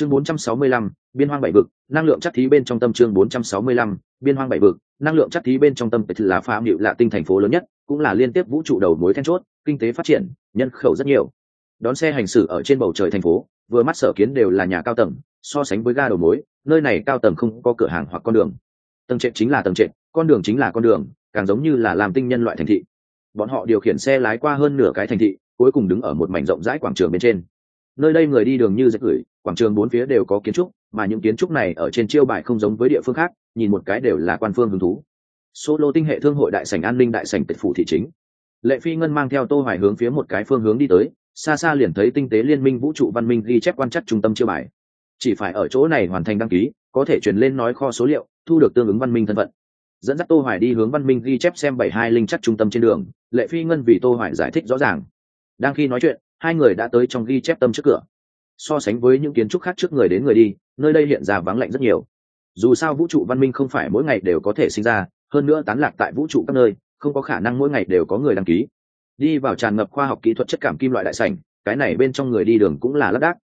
chương 465, biên hoang bảy vực năng lượng chắc thí bên trong tâm chương 465, biên hoang bảy vực năng lượng chắc thí bên trong tâm là phạm hiệu là tinh thành phố lớn nhất cũng là liên tiếp vũ trụ đầu mối then chốt kinh tế phát triển nhân khẩu rất nhiều. Đón xe hành xử ở trên bầu trời thành phố vừa mắt sở kiến đều là nhà cao tầng so sánh với ga đầu mối nơi này cao tầng không có cửa hàng hoặc con đường. Tầng trệt chính là tầng trệt con đường chính là con đường càng giống như là làm tinh nhân loại thành thị. Bọn họ điều khiển xe lái qua hơn nửa cái thành thị cuối cùng đứng ở một mảnh rộng rãi quảng trường bên trên nơi đây người đi đường như dệt gửi quảng trường bốn phía đều có kiến trúc, mà những kiến trúc này ở trên chiêu bài không giống với địa phương khác, nhìn một cái đều là quan phương hứng thú. Solo tinh hệ thương hội đại sảnh an ninh đại sảnh tịch phủ thị chính. Lệ phi ngân mang theo tô hoài hướng phía một cái phương hướng đi tới, xa xa liền thấy tinh tế liên minh vũ trụ văn minh ghi chép quan chắc trung tâm chiêu bài. Chỉ phải ở chỗ này hoàn thành đăng ký, có thể truyền lên nói kho số liệu, thu được tương ứng văn minh thân phận. Dẫn dắt tô hoài đi hướng văn minh ghi chép xem 72 linh chắc trung tâm trên đường, lệ phi ngân vì tô hoài giải thích rõ ràng. Đang khi nói chuyện hai người đã tới trong ghi chép tâm trước cửa. So sánh với những kiến trúc khác trước người đến người đi, nơi đây hiện ra vắng lạnh rất nhiều. Dù sao vũ trụ văn minh không phải mỗi ngày đều có thể sinh ra, hơn nữa tán lạc tại vũ trụ các nơi, không có khả năng mỗi ngày đều có người đăng ký. Đi vào tràn ngập khoa học kỹ thuật chất cảm kim loại đại sảnh, cái này bên trong người đi đường cũng là lác đác.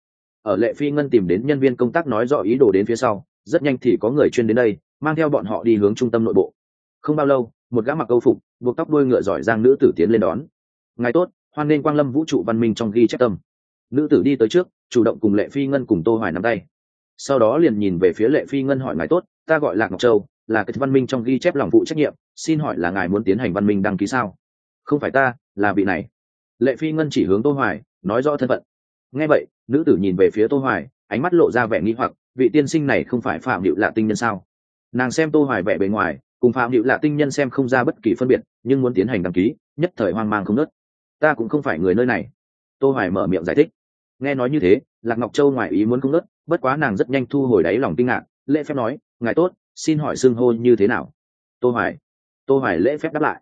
Ở lệ phi ngân tìm đến nhân viên công tác nói rõ ý đồ đến phía sau, rất nhanh thì có người chuyên đến đây, mang theo bọn họ đi hướng trung tâm nội bộ. Không bao lâu, một gã mặc câu phục, buộc tóc đuôi ngựa giỏi giang nữ tử tiến lên đón. Ngài tốt hoan nên quang lâm vũ trụ văn minh trong ghi chép tâm. Nữ tử đi tới trước, chủ động cùng lệ phi ngân cùng tô hoài nắm tay. Sau đó liền nhìn về phía lệ phi ngân hỏi, ngài tốt, ta gọi lạc ngọc châu, là cái văn minh trong ghi chép lòng vụ trách nhiệm, xin hỏi là ngài muốn tiến hành văn minh đăng ký sao? Không phải ta, là vị này. Lệ phi ngân chỉ hướng tô hoài, nói rõ thân phận. Nghe vậy, nữ tử nhìn về phía tô hoài, ánh mắt lộ ra vẻ nghi hoặc, vị tiên sinh này không phải phạm điệu lạ tinh nhân sao? Nàng xem tô hoài vẻ bề ngoài, cùng phạm điệu lạ tinh nhân xem không ra bất kỳ phân biệt, nhưng muốn tiến hành đăng ký, nhất thời hoang mang không nớt ta cũng không phải người nơi này. Tô hoài mở miệng giải thích. Nghe nói như thế, lạc ngọc châu ngoài ý muốn không nớt bất quá nàng rất nhanh thu hồi đáy lòng kinh ngạc, lễ phép nói, ngài tốt, xin hỏi xưng hô như thế nào? Tô hoài tô hoài lễ phép đáp lại,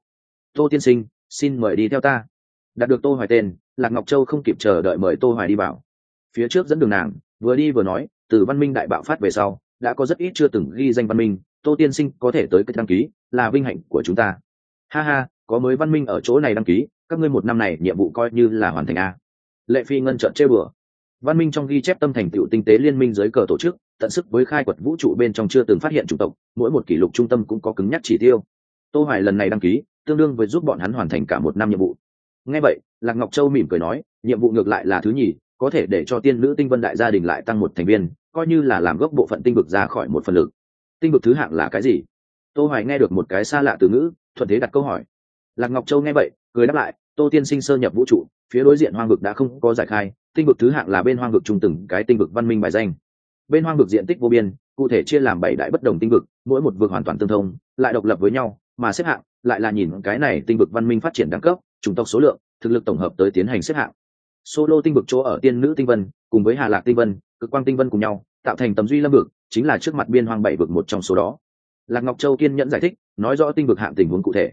tô tiên sinh, xin mời đi theo ta. Đạt được tô hoài tên, lạc ngọc châu không kịp chờ đợi mời tô hoài đi vào. Phía trước dẫn đường nàng, vừa đi vừa nói, từ văn minh đại bạo phát về sau, đã có rất ít chưa từng ghi danh văn minh, tô tiên sinh có thể tới cái đăng ký, là vinh hạnh của chúng ta. Ha ha, có mới văn minh ở chỗ này đăng ký các ngươi một năm này nhiệm vụ coi như là hoàn thành a. Lệ phi ngân trợn chê bừa. Văn minh trong ghi chép tâm thành tựu tinh tế liên minh dưới cờ tổ chức, tận sức với khai quật vũ trụ bên trong chưa từng phát hiện chủng tộc, mỗi một kỷ lục trung tâm cũng có cứng nhắc chỉ tiêu. Tô hoài lần này đăng ký, tương đương với giúp bọn hắn hoàn thành cả một năm nhiệm vụ. Nghe vậy, lạc ngọc châu mỉm cười nói, nhiệm vụ ngược lại là thứ nhì, có thể để cho tiên nữ tinh vân đại gia đình lại tăng một thành viên, coi như là làm gốc bộ phận tinh vực ra khỏi một phần lực. Tinh vực thứ hạng là cái gì? Tô hoài nghe được một cái xa lạ từ ngữ, thuận thế đặt câu hỏi. Lạc ngọc châu nghe vậy, cười đáp lại tô tiên sinh sơ nhập vũ trụ, phía đối diện hoang vực đã không có giải khai, tinh vực thứ hạng là bên hoang vực trung từng cái tinh vực văn minh bài danh. Bên hoang vực diện tích vô biên, cụ thể chia làm bảy đại bất đồng tinh vực, mỗi một vực hoàn toàn tương thông, lại độc lập với nhau, mà xếp hạng lại là nhìn cái này tinh vực văn minh phát triển đẳng cấp, chủng tộc số lượng, thực lực tổng hợp tới tiến hành xếp hạng. Solo tinh vực chỗ ở tiên nữ tinh vân, cùng với hà lạc tinh vân, cực quang tinh vân cùng nhau, tạo thành tầm duy lâm vực, chính là trước mặt biên hoang bảy vực một trong số đó. Lạc ngọc châu kiên nhẫn giải thích, nói rõ tinh vực hạng tình huống cụ thể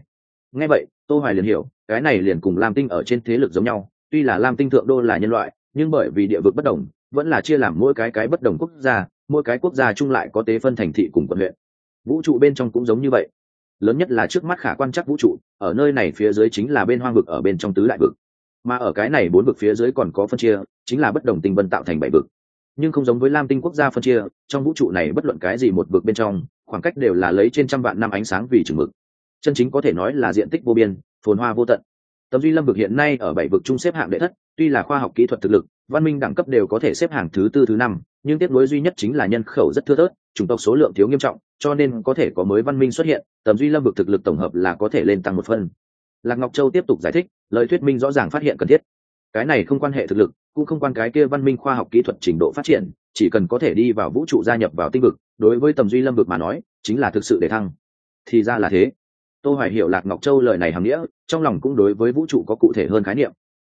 nghe vậy, tô hoài liền hiểu, cái này liền cùng lam tinh ở trên thế lực giống nhau. Tuy là lam tinh thượng đô là nhân loại, nhưng bởi vì địa vực bất đồng, vẫn là chia làm mỗi cái cái bất đồng quốc gia, mỗi cái quốc gia chung lại có tế phân thành thị cùng quận huyện. Vũ trụ bên trong cũng giống như vậy. Lớn nhất là trước mắt khả quan chắc vũ trụ, ở nơi này phía dưới chính là bên hoang vực ở bên trong tứ đại vực. Mà ở cái này bốn vực phía dưới còn có phân chia, chính là bất đồng tinh vân tạo thành bảy vực. Nhưng không giống với lam tinh quốc gia phân chia, trong vũ trụ này bất luận cái gì một vực bên trong, khoảng cách đều là lấy trên trăm vạn năm ánh sáng vì chừng mực chân chính có thể nói là diện tích vô biên, phồn hoa vô tận. Tầm duy lâm vực hiện nay ở bảy vực chung xếp hạng đệ thất, tuy là khoa học kỹ thuật thực lực, văn minh đẳng cấp đều có thể xếp hàng thứ tư, thứ năm, nhưng tiếp nối duy nhất chính là nhân khẩu rất thưa thớt, chủng tộc số lượng thiếu nghiêm trọng, cho nên có thể có mới văn minh xuất hiện tầm duy lâm vực thực lực tổng hợp là có thể lên tăng một phân lạc ngọc châu tiếp tục giải thích, lời thuyết minh rõ ràng phát hiện cần thiết. Cái này không quan hệ thực lực, cũng không quan cái kia văn minh khoa học kỹ thuật trình độ phát triển, chỉ cần có thể đi vào vũ trụ gia nhập vào tinh vực, đối với tầm duy lâm vực mà nói, chính là thực sự để thăng. Thì ra là thế tôi hoài hiểu lạc ngọc châu lời này hàm nghĩa, trong lòng cũng đối với vũ trụ có cụ thể hơn khái niệm.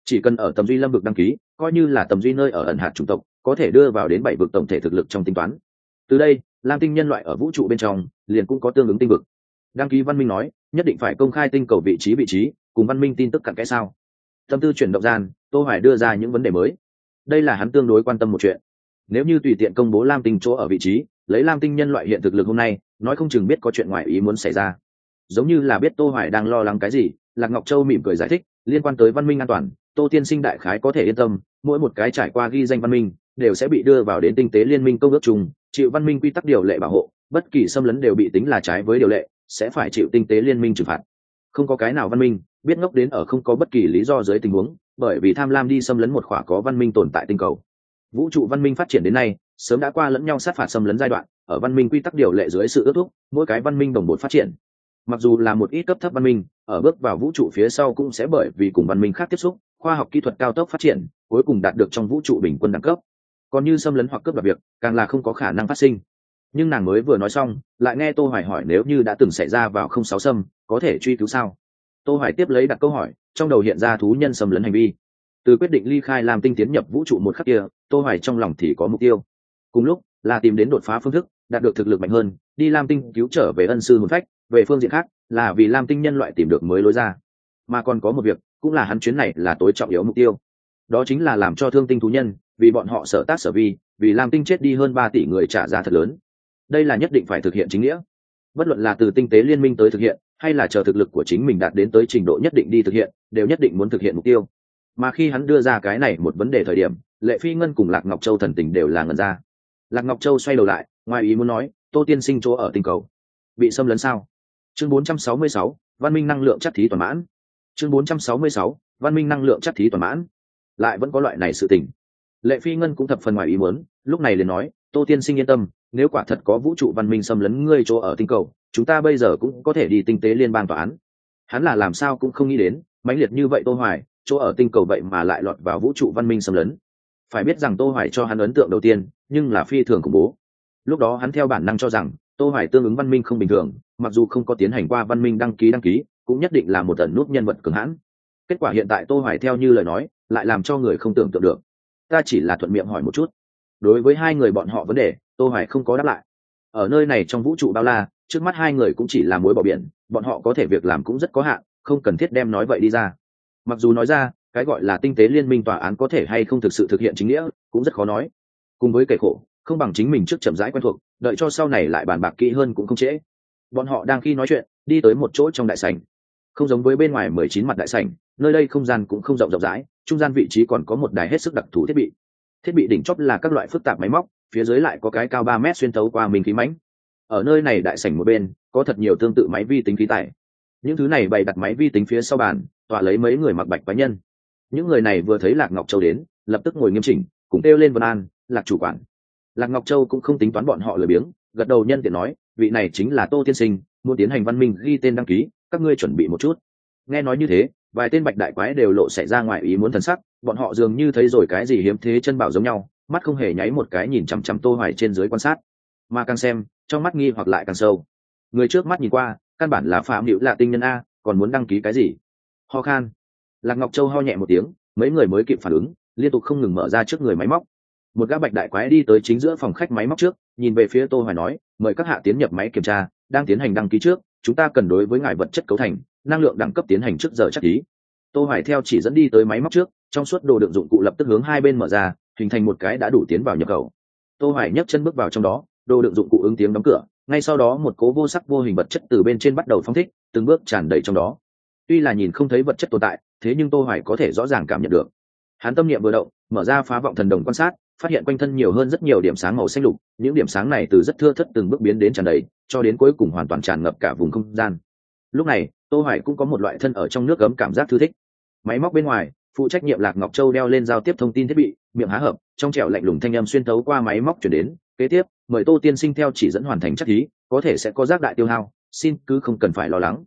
Chỉ cần ở tầm duy lâm vực đăng ký, coi như là tầm duy nơi ở ẩn hạt chủng tộc, có thể đưa vào đến bảy vực tổng thể thực lực trong tính toán. Từ đây, lam tinh nhân loại ở vũ trụ bên trong, liền cũng có tương ứng tinh vực. Đăng ký văn minh nói, nhất định phải công khai tinh cầu vị trí vị trí, cùng văn minh tin tức cặn kẽ sao? Tâm tư chuyển động gian, tô hoài đưa ra những vấn đề mới. Đây là hắn tương đối quan tâm một chuyện. Nếu như tùy tiện công bố lam tinh chỗ ở vị trí, lấy lam tinh nhân loại hiện thực lực hôm nay, nói không chừng biết có chuyện ngoài ý muốn xảy ra giống như là biết tô hoài đang lo lắng cái gì, lạc ngọc châu mỉm cười giải thích, liên quan tới văn minh an toàn, tô tiên sinh đại khái có thể yên tâm, mỗi một cái trải qua ghi danh văn minh, đều sẽ bị đưa vào đến tinh tế liên minh công ước chung, chịu văn minh quy tắc điều lệ bảo hộ, bất kỳ xâm lấn đều bị tính là trái với điều lệ, sẽ phải chịu tinh tế liên minh trừng phạt. Không có cái nào văn minh, biết ngốc đến ở không có bất kỳ lý do dưới tình huống, bởi vì tham lam đi xâm lấn một khỏa có văn minh tồn tại tinh cầu. Vũ trụ văn minh phát triển đến nay, sớm đã qua lẫn nhau sát phạt xâm lấn giai đoạn, ở văn minh quy tắc điều lệ dưới sự ước thúc, mỗi cái văn minh đồng bộ phát triển mặc dù là một ít cấp thấp văn minh, ở bước vào vũ trụ phía sau cũng sẽ bởi vì cùng văn minh khác tiếp xúc, khoa học kỹ thuật cao tốc phát triển, cuối cùng đạt được trong vũ trụ bình quân đẳng cấp. Còn như xâm lấn hoặc cướp đoạt việc, càng là không có khả năng phát sinh. Nhưng nàng mới vừa nói xong, lại nghe tô hoài hỏi nếu như đã từng xảy ra vào không sáu xâm, có thể truy cứu sao? Tô hoài tiếp lấy đặt câu hỏi, trong đầu hiện ra thú nhân xâm lấn hành vi. Từ quyết định ly khai làm tinh tiến nhập vũ trụ một khắc kia, tô hoài trong lòng thì có mục tiêu. Cùng lúc, là tìm đến đột phá phương thức, đạt được thực lực mạnh hơn, đi làm tinh cứu trở về ân sư hồn phách về phương diện khác, là vì lam tinh nhân loại tìm được mới lối ra. Mà còn có một việc, cũng là hắn chuyến này là tối trọng yếu mục tiêu. Đó chính là làm cho thương tinh thú nhân, vì bọn họ sở tác sở vi, vì lam tinh chết đi hơn ba tỷ người trả giá thật lớn. Đây là nhất định phải thực hiện chính nghĩa. Bất luận là từ tinh tế liên minh tới thực hiện, hay là chờ thực lực của chính mình đạt đến tới trình độ nhất định đi thực hiện, đều nhất định muốn thực hiện mục tiêu. Mà khi hắn đưa ra cái này một vấn đề thời điểm, lệ phi ngân cùng lạc ngọc châu thần tình đều là ngần ra. Lạc ngọc châu xoay đầu lại, ngoài ý muốn nói, tô tiên sinh chỗ ở tinh cầu, bị xâm lấn sao? Chương 466, văn minh năng lượng chắc thí toàn mãn. Chương 466, văn minh năng lượng chắc thí toàn mãn. Lại vẫn có loại này sự tình. Lệ phi ngân cũng thập phần ngoài ý muốn lúc này liền nói tô tiên sinh yên tâm nếu quả thật có vũ trụ văn minh xâm lấn ngươi chỗ ở tinh cầu chúng ta bây giờ cũng có thể đi tinh tế liên bang tòa án. Hắn là làm sao cũng không nghĩ đến mãnh liệt như vậy tô hoài chỗ ở tinh cầu vậy mà lại lọt vào vũ trụ văn minh xâm lấn. Phải biết rằng tô hoài cho hắn ấn tượng đầu tiên nhưng là phi thường khủng bố. Lúc đó hắn theo bản năng cho rằng tô hoài tương ứng văn minh không bình thường mặc dù không có tiến hành qua văn minh đăng ký đăng ký, cũng nhất định là một tần nút nhân vật cường hãn. Kết quả hiện tại tô hoài theo như lời nói, lại làm cho người không tưởng tượng được. Ta chỉ là thuận miệng hỏi một chút. Đối với hai người bọn họ vấn đề, tô hoài không có đáp lại. Ở nơi này trong vũ trụ bao la, trước mắt hai người cũng chỉ là mối bỏ biển, bọn họ có thể việc làm cũng rất có hạn, không cần thiết đem nói vậy đi ra. Mặc dù nói ra, cái gọi là tinh tế liên minh tòa án có thể hay không thực sự thực hiện chính nghĩa, cũng rất khó nói. Cùng với kẻ khổ, không bằng chính mình trước chậm rãi quen thuộc, đợi cho sau này lại bàn bạc kỹ hơn cũng không trễ bọn họ đang khi nói chuyện, đi tới một chỗ trong đại sảnh. Không giống với bên ngoài mười chín mặt đại sảnh, nơi đây không gian cũng không rộng rộng rãi, trung gian vị trí còn có một đài hết sức đặc thù thiết bị. Thiết bị đỉnh chóp là các loại phức tạp máy móc, phía dưới lại có cái cao ba mét xuyên tấu qua mình khí mánh ở nơi này đại sảnh một bên, có thật nhiều tương tự máy vi tính khí tải. Những thứ này bày đặt máy vi tính phía sau bàn, tọa lấy mấy người mặc bạch cá nhân. Những người này vừa thấy lạc ngọc châu đến, lập tức ngồi nghiêm chỉnh, cùng kêu lên vân an, lạc chủ quản. Lạc ngọc châu cũng không tính toán bọn họ lười biếng, gật đầu nhân tiện nói vị này chính là tô tiên sinh, muốn tiến hành văn minh ghi tên đăng ký, các ngươi chuẩn bị một chút. Nghe nói như thế, vài tên bạch đại quái đều lộ xảy ra ngoài ý muốn thần sắc, bọn họ dường như thấy rồi cái gì hiếm thế chân bảo giống nhau, mắt không hề nháy một cái nhìn chằm chằm tô hoài trên dưới quan sát. Mà càng xem, trong mắt nghi hoặc lại càng sâu. Người trước mắt nhìn qua, căn bản là phạm hữu lạ tinh nhân a, còn muốn đăng ký cái gì? Ho khan. Lạc ngọc châu ho nhẹ một tiếng, mấy người mới kịp phản ứng, liên tục không ngừng mở ra trước người máy móc. Một gã bạch đại quái đi tới chính giữa phòng khách máy móc trước, nhìn về phía tô hoài nói mời các hạ tiến nhập máy kiểm tra, đang tiến hành đăng ký trước, chúng ta cần đối với ngài vật chất cấu thành, năng lượng đẳng cấp tiến hành trước giờ chắc ký. Tô hoài theo chỉ dẫn đi tới máy móc trước, trong suốt đồ đựng dụng cụ lập tức hướng hai bên mở ra, hình thành một cái đã đủ tiến vào nhập khẩu. Tô hoài nhấc chân bước vào trong đó, đồ đựng dụng cụ ứng tiếng đóng cửa, ngay sau đó một cố vô sắc vô hình vật chất từ bên trên bắt đầu phong thích, từng bước tràn đầy trong đó. Tuy là nhìn không thấy vật chất tồn tại, thế nhưng tô hoài có thể rõ ràng cảm nhận được hắn tâm niệm vừa động, mở ra phá vọng thần đồng quan sát, phát hiện quanh thân nhiều hơn rất nhiều điểm sáng màu xanh lục, những điểm sáng này từ rất thưa thất từng bước biến đến tràn đầy, cho đến cuối cùng hoàn toàn tràn ngập cả vùng không gian. Lúc này, tô hoài cũng có một loại thân ở trong nước gấm cảm giác thư thích. Máy móc bên ngoài, phụ trách nhiệm lạc ngọc châu đeo lên giao tiếp thông tin thiết bị, miệng há hợp trong trẻo lạnh lùng thanh âm xuyên thấu qua máy móc chuyển đến, kế tiếp, mời tô tiên sinh theo chỉ dẫn hoàn thành chắc thí có thể sẽ có giác đại tiêu hao, xin cứ không cần phải lo lắng.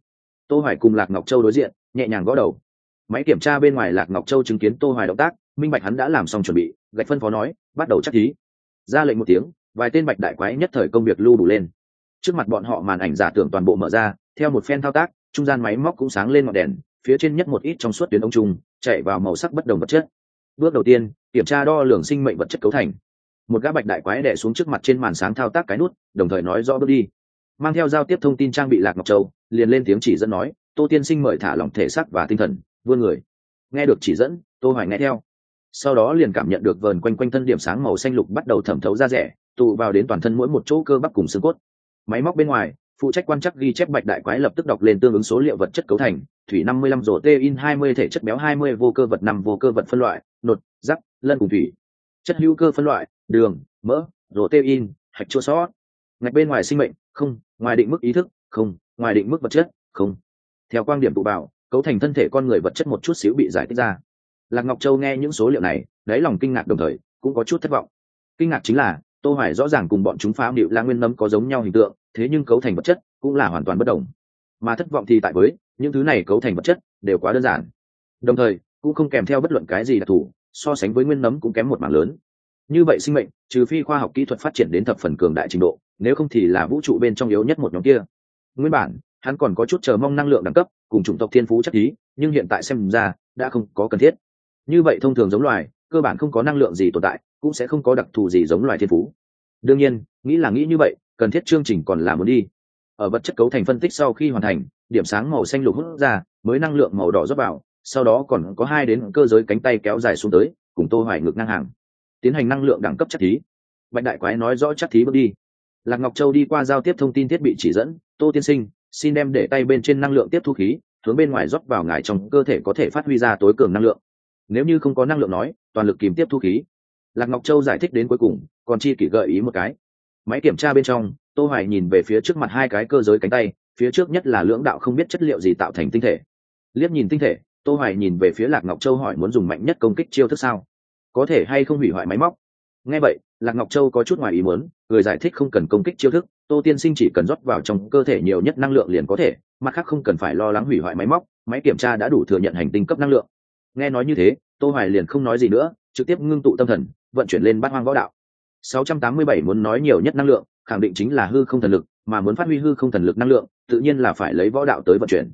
Tô hoài cùng lạc ngọc châu đối diện, nhẹ nhàng gõ đầu máy kiểm tra bên ngoài lạc ngọc châu chứng kiến tô hoài động tác, minh bạch hắn đã làm xong chuẩn bị, gạch phân phó nói, bắt đầu chắc thí. Ra lệnh một tiếng, vài tên bạch đại quái nhất thời công việc lưu đủ lên. Trước mặt bọn họ màn ảnh giả tưởng toàn bộ mở ra, theo một phen thao tác, trung gian máy móc cũng sáng lên ngọn đèn, phía trên nhất một ít trong suốt tuyến ống trùng, chạy vào màu sắc bất đồng vật chất. Bước đầu tiên, kiểm tra đo lường sinh mệnh vật chất cấu thành. Một gã bạch đại quái đè xuống trước mặt trên màn sáng thao tác cái nút, đồng thời nói rõ bước đi. Mang theo giao tiếp thông tin trang bị lạc ngọc châu, liền lên tiếng chỉ dẫn nói, tô tiên sinh mời thả lỏng thể xác và tinh thần vươn người. Nghe được chỉ dẫn, tô hoài nghe theo. Sau đó liền cảm nhận được vờn quanh quanh thân điểm sáng màu xanh lục bắt đầu thẩm thấu ra rẻ, tụ vào đến toàn thân mỗi một chỗ cơ bắp cùng xương cốt. Máy móc bên ngoài, phụ trách quan chắc ghi chép bạch đại quái lập tức đọc lên tương ứng số liệu vật chất cấu thành, thủy 55 rổ tê in 20 thể chất béo 20 vô cơ vật, năm vô cơ vật phân loại, nột, rắc, lân cùng thủy. Chất hữu cơ phân loại, đường, mỡ, protein, hạch chua sót. Ngạch bên ngoài sinh mệnh, không, ngoài định mức ý thức, không, ngoài định mức vật chất, không. Theo quan điểm tụ bảo cấu thành thân thể con người vật chất một chút xíu bị giải thích ra. Lạc ngọc châu nghe những số liệu này, đáy lòng kinh ngạc đồng thời, cũng có chút thất vọng. Kinh ngạc chính là, tô hoài rõ ràng cùng bọn chúng phá điệu la nguyên nấm có giống nhau hình tượng, thế nhưng cấu thành vật chất cũng là hoàn toàn bất đồng. Mà thất vọng thì tại với, những thứ này cấu thành vật chất đều quá đơn giản. Đồng thời, cũng không kèm theo bất luận cái gì đặc thù, so sánh với nguyên nấm cũng kém một mảng lớn. Như vậy sinh mệnh, trừ phi khoa học kỹ thuật phát triển đến thập phần cường đại trình độ, nếu không thì là vũ trụ bên trong yếu nhất một nhóm kia. Nguyên bản, hắn còn có chút chờ mong năng lượng đẳng cấp cùng chủng tộc thiên phú chất ý, nhưng hiện tại xem ra, đã không có cần thiết. Như vậy thông thường giống loài, cơ bản không có năng lượng gì tồn tại, cũng sẽ không có đặc thù gì giống loài thiên phú. Đương nhiên, nghĩ là nghĩ như vậy, cần thiết chương trình còn là muốn đi. Ở vật chất cấu thành phân tích sau khi hoàn thành, điểm sáng màu xanh lục hút ra, mới năng lượng màu đỏ rót vào, sau đó còn có hai đến cơ giới cánh tay kéo dài xuống tới, cùng tô hoài ngược ngang hàng. Tiến hành năng lượng đẳng cấp chất thí bạch đại quái nói rõ chất thí bước đi. Lạc ngọc châu đi qua giao tiếp thông tin thiết bị chỉ dẫn, tô tiên sinh xin đem để tay bên trên năng lượng tiếp thu khí, hướng bên ngoài rót vào ngài trong cơ thể có thể phát huy ra tối cường năng lượng. Nếu như không có năng lượng nói, toàn lực kìm tiếp thu khí. Lạc ngọc châu giải thích đến cuối cùng, còn chi kỷ gợi ý một cái. Máy kiểm tra bên trong, tô hoài nhìn về phía trước mặt hai cái cơ giới cánh tay, phía trước nhất là lưỡng đạo không biết chất liệu gì tạo thành tinh thể. Liếc nhìn tinh thể, tô hoài nhìn về phía lạc ngọc châu hỏi muốn dùng mạnh nhất công kích chiêu thức sao? Có thể hay không hủy hoại máy móc? Nghe vậy, lạc ngọc châu có chút ngoài ý muốn người giải thích không cần công kích chiêu thức, tô tiên sinh chỉ cần rót vào trong cơ thể nhiều nhất năng lượng liền có thể, mặt khác không cần phải lo lắng hủy hoại máy móc, máy kiểm tra đã đủ thừa nhận hành tinh cấp năng lượng. Nghe nói như thế, tô hoài liền không nói gì nữa, trực tiếp ngưng tụ tâm thần, vận chuyển lên bát hoang võ đạo. 687 muốn nói nhiều nhất năng lượng, khẳng định chính là hư không thần lực, mà muốn phát huy hư không thần lực năng lượng, tự nhiên là phải lấy võ đạo tới vận chuyển.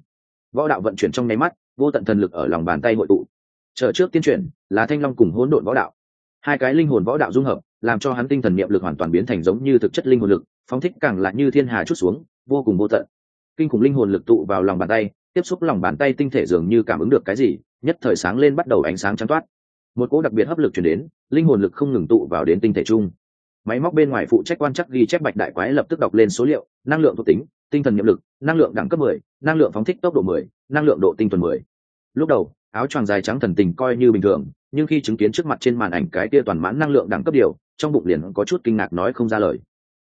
Võ đạo vận chuyển trong nháy mắt, vô tận thần lực ở lòng bàn tay hội tụ. Chờ trước tiên chuyển, là thanh long cùng hỗn độn võ đạo. Hai cái linh hồn võ đạo dung hợp làm cho hắn tinh thần niệm lực hoàn toàn biến thành giống như thực chất linh hồn lực phóng thích càng là như thiên hà chút xuống vô cùng vô tận. Kinh khủng linh hồn lực tụ vào lòng bàn tay tiếp xúc lòng bàn tay tinh thể dường như cảm ứng được cái gì nhất thời sáng lên bắt đầu ánh sáng trắng toát. Một cỗ đặc biệt hấp lực truyền đến linh hồn lực không ngừng tụ vào đến tinh thể chung. Máy móc bên ngoài phụ trách quan chắc ghi chép bạch đại quái lập tức đọc lên số liệu năng lượng thuộc tính tinh thần niệm lực năng lượng đẳng cấp 10, năng lượng phóng thích tốc độ 10, năng lượng độ tinh thuần 10. lúc đầu áo choàng dài trắng thần tình coi như bình thường nhưng khi chứng kiến trước mặt trên màn ảnh cái kia toàn mãn năng lượng đẳng cấp điều, trong bụng liền có chút kinh ngạc nói không ra lời.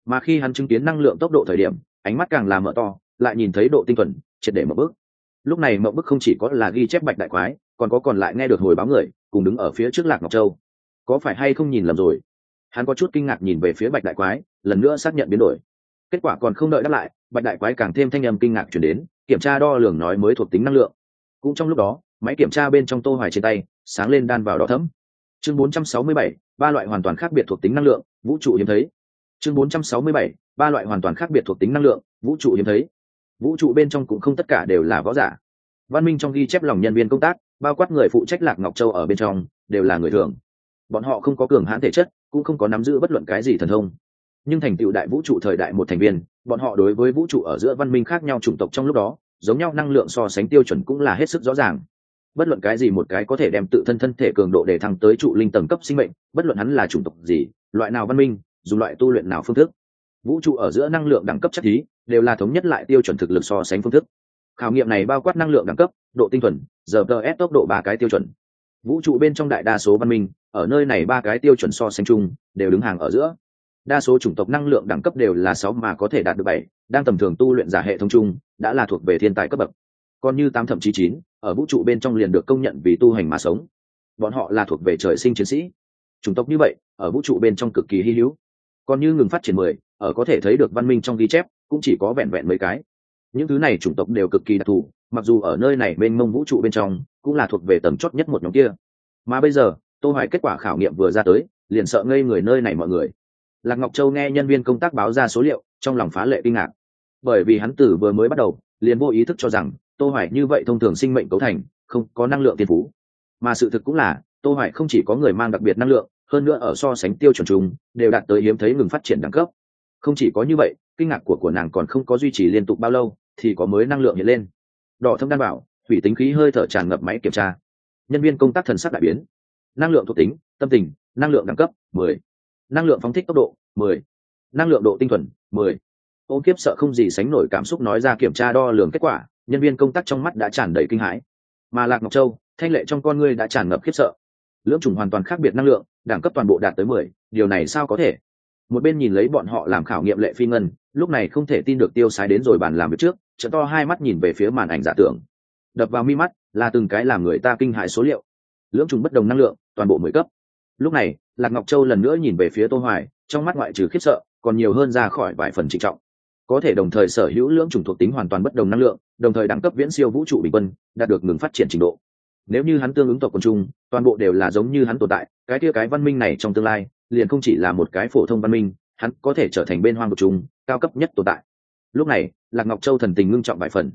Mà khi hắn chứng kiến năng lượng tốc độ thời điểm, ánh mắt càng làm mở to, lại nhìn thấy độ tinh thuần, triệt để mở bước lúc này mậu bức không chỉ có là ghi chép bạch đại quái, còn có còn lại nghe được hồi báo người, cùng đứng ở phía trước lạc ngọc châu. Có phải hay không nhìn lầm rồi? Hắn có chút kinh ngạc nhìn về phía bạch đại quái, lần nữa xác nhận biến đổi. Kết quả còn không đợi đáp lại, bạch đại quái càng thêm thanh âm kinh ngạc chuyển đến, kiểm tra đo lường nói mới thuộc tính năng lượng. Cũng trong lúc đó, máy kiểm tra bên trong tô hoài trên tay sáng lên đan vào đỏ thẫm. chương 467, ba loại hoàn toàn khác biệt thuộc tính năng lượng vũ trụ hiếm thấy. Chương 467, ba loại hoàn toàn khác biệt thuộc tính năng lượng vũ trụ hiếm thấy. Vũ trụ bên trong cũng không tất cả đều là võ giả. Văn minh trong ghi chép lòng nhân viên công tác bao quát người phụ trách lạc ngọc châu ở bên trong đều là người thường. Bọn họ không có cường hãn thể chất cũng không có nắm giữ bất luận cái gì thần thông. Nhưng thành tựu đại vũ trụ thời đại một thành viên bọn họ đối với vũ trụ ở giữa văn minh khác nhau chủng tộc trong lúc đó giống nhau năng lượng so sánh tiêu chuẩn cũng là hết sức rõ ràng bất luận cái gì một cái có thể đem tự thân thân thể cường độ để thăng tới trụ linh tầng cấp sinh mệnh, bất luận hắn là chủng tộc gì, loại nào văn minh, dùng loại tu luyện nào phương thức, vũ trụ ở giữa năng lượng đẳng cấp chất thí, đều là thống nhất lại tiêu chuẩn thực lực so sánh phương thức. Khảo nghiệm này bao quát năng lượng đẳng cấp, độ tinh thuần giờ ts tốc độ ba cái tiêu chuẩn. Vũ trụ bên trong đại đa số văn minh, ở nơi này ba cái tiêu chuẩn so sánh chung, đều đứng hàng ở giữa. Đa số chủng tộc năng lượng đẳng cấp đều là sáu mà có thể đạt được bảy, đang tầm thường tu luyện giả hệ thống chung, đã là thuộc về thiên tài cấp bậc. Còn như tám thậm chí chín ở vũ trụ bên trong liền được công nhận vì tu hành mà sống. Bọn họ là thuộc về trời sinh chiến sĩ. Chủng tộc như vậy, ở vũ trụ bên trong cực kỳ hy hữu. Còn như ngừng phát triển mười, ở có thể thấy được văn minh trong ghi chép, cũng chỉ có vẹn vẹn mấy cái. Những thứ này chủng tộc đều cực kỳ đặc thù, mặc dù ở nơi này bên mông vũ trụ bên trong, cũng là thuộc về tầm chót nhất một nhóm kia. Mà bây giờ, tô hoài kết quả khảo nghiệm vừa ra tới, liền sợ ngây người nơi này mọi người. Lạc ngọc châu nghe nhân viên công tác báo ra số liệu, trong lòng phá lệ kinh ngạc. Bởi vì hắn tử vừa mới bắt đầu, liền vô ý thức cho rằng tô hoài như vậy thông thường sinh mệnh cấu thành, không có năng lượng tiên phú mà sự thực cũng là, tô hoài không chỉ có người mang đặc biệt năng lượng, hơn nữa ở so sánh tiêu chuẩn chung, đều đạt tới hiếm thấy ngừng phát triển đẳng cấp không chỉ có như vậy, kinh ngạc của của nàng còn không có duy trì liên tục bao lâu, thì có mới năng lượng hiện lên đỏ thâm đan bảo thủy tính khí hơi thở tràn ngập máy kiểm tra nhân viên công tác thần sắc đại biến năng lượng thuộc tính, tâm tình, năng lượng đẳng cấp 10. năng lượng phóng thích tốc độ 10. năng lượng độ tinh thuần 10. ôm kiếp sợ không gì sánh nổi cảm xúc nói ra kiểm tra đo lường kết quả nhân viên công tác trong mắt đã tràn đầy kinh hãi. Mà lạc ngọc châu, thanh lệ trong con ngươi đã tràn ngập khiếp sợ. Lưỡng chủng hoàn toàn khác biệt năng lượng, đẳng cấp toàn bộ đạt tới mười, điều này sao có thể? Một bên nhìn lấy bọn họ làm khảo nghiệm lệ phi ngân, lúc này không thể tin được tiêu sái đến rồi bàn làm việc trước chợ to hai mắt nhìn về phía màn ảnh giả tưởng. Đập vào mi mắt, là từng cái làm người ta kinh hại số liệu. Lưỡng trùng bất đồng năng lượng, toàn bộ mười cấp. Lúc này, lạc ngọc châu lần nữa nhìn về phía tô hoài, trong mắt ngoại trừ khiếp sợ, còn nhiều hơn ra khỏi vài phần trịnh trọng có thể đồng thời sở hữu lưỡng trùng thuộc tính hoàn toàn bất đồng năng lượng, đồng thời đẳng cấp viễn siêu vũ trụ bình quân, đạt được ngừng phát triển trình độ. Nếu như hắn tương ứng tộc quần trung, toàn bộ đều là giống như hắn tồn tại, cái kia cái văn minh này trong tương lai, liền không chỉ là một cái phổ thông văn minh, hắn có thể trở thành bên hoang của chúng cao cấp nhất tồn tại. Lúc này, lạc ngọc châu thần tình ngưng trọng vài phần.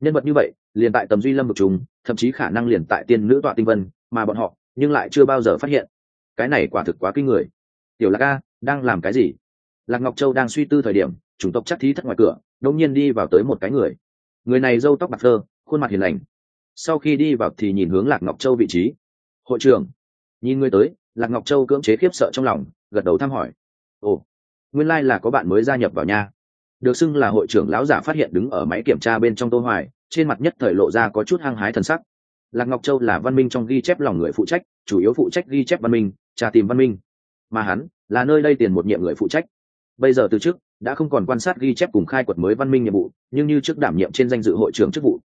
Nhân vật như vậy, liền tại tầm duy lâm vực chúng thậm chí khả năng liền tại tiên nữ tọa tinh vân, mà bọn họ, nhưng lại chưa bao giờ phát hiện. Cái này quả thực quá kinh người. Tiểu lạc a, đang làm cái gì? Lạc ngọc châu đang suy tư thời điểm chủng tộc chắc thí thất ngoài cửa đông nhiên đi vào tới một cái người. Người này râu tóc bạc thơ khuôn mặt hiền lành. Sau khi đi vào thì nhìn hướng lạc ngọc châu vị trí. Hội trưởng. Nhìn người tới, lạc ngọc châu cưỡng chế khiếp sợ trong lòng, gật đầu thăm hỏi. Ồ, nguyên lai、like、là có bạn mới gia nhập vào nhà được xưng là hội trưởng lão giả phát hiện đứng ở máy kiểm tra bên trong tô hoài, trên mặt nhất thời lộ ra có chút hăng hái thần sắc. Lạc ngọc châu là văn minh trong ghi chép lòng người phụ trách, chủ yếu phụ trách ghi chép văn minh, tra tìm văn minh. Mà hắn là nơi đây tiền một nhiệm người phụ trách. Bây giờ từ trước đã không còn quan sát ghi chép cùng khai quật mới văn minh nhiệm vụ, nhưng như trước đảm nhiệm trên danh dự hội trưởng chức vụ.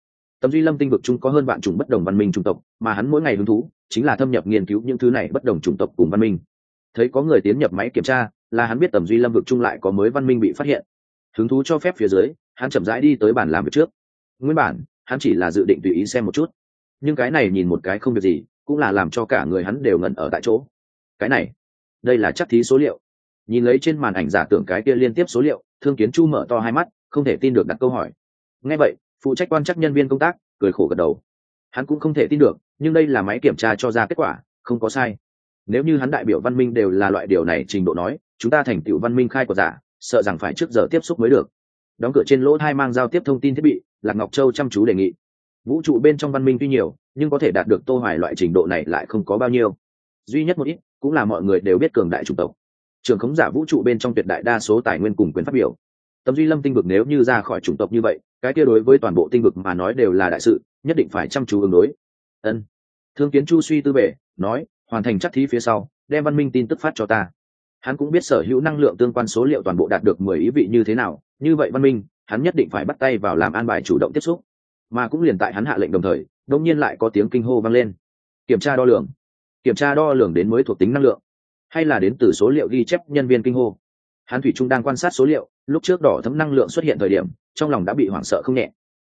Tầm duy lâm tinh vực chung có hơn vạn chủng bất đồng văn minh chủng tộc, mà hắn mỗi ngày hứng thú chính là thâm nhập nghiên cứu những thứ này bất đồng chủng tộc cùng văn minh. Thấy có người tiến nhập máy kiểm tra, là hắn biết tầm duy lâm vực chung lại có mới văn minh bị phát hiện. Hứng thú cho phép phía dưới, hắn chậm rãi đi tới bàn làm việc trước. Nguyên bản, hắn chỉ là dự định tùy ý xem một chút. Nhưng cái này nhìn một cái không việc gì, cũng là làm cho cả người hắn đều ngẩn ở tại chỗ. Cái này, đây là chắc thí số liệu nhìn lấy trên màn ảnh giả tưởng cái kia liên tiếp số liệu, thương kiến chu mở to hai mắt, không thể tin được đặt câu hỏi. Ngay vậy, phụ trách quan chắc nhân viên công tác, cười khổ gật đầu. Hắn cũng không thể tin được, nhưng đây là máy kiểm tra cho ra kết quả, không có sai. Nếu như hắn đại biểu văn minh đều là loại điều này trình độ nói, chúng ta thành tựu văn minh khai của giả, sợ rằng phải trước giờ tiếp xúc mới được. Đóng cửa trên lỗ hai mang giao tiếp thông tin thiết bị, lạc ngọc châu chăm chú đề nghị. Vũ trụ bên trong văn minh tuy nhiều, nhưng có thể đạt được tô hoài loại trình độ này lại không có bao nhiêu. Duy nhất một ít, cũng là mọi người đều biết cường đại chủng tộc trường khống giả vũ trụ bên trong tuyệt đại đa số tài nguyên cùng quyền phát biểu. Tấm duy lâm tinh vực nếu như ra khỏi chủng tộc như vậy, cái kia đối với toàn bộ tinh vực mà nói đều là đại sự, nhất định phải chăm chú ứng đối. Ân. Thương kiến chu suy tư bể, nói, hoàn thành chắc thí phía sau, đem văn minh tin tức phát cho ta. Hắn cũng biết sở hữu năng lượng tương quan số liệu toàn bộ đạt được mười ý vị như thế nào, như vậy văn minh, hắn nhất định phải bắt tay vào làm an bài chủ động tiếp xúc. Mà cũng liền tại hắn hạ lệnh đồng thời đông nhiên lại có tiếng kinh hô vang lên. Kiểm tra đo lường. Kiểm tra đo lường đến mới thuộc tính năng lượng hay là đến từ số liệu ghi chép nhân viên kinh hô hắn thủy trung đang quan sát số liệu, lúc trước đỏ thấm năng lượng xuất hiện thời điểm, trong lòng đã bị hoảng sợ không nhẹ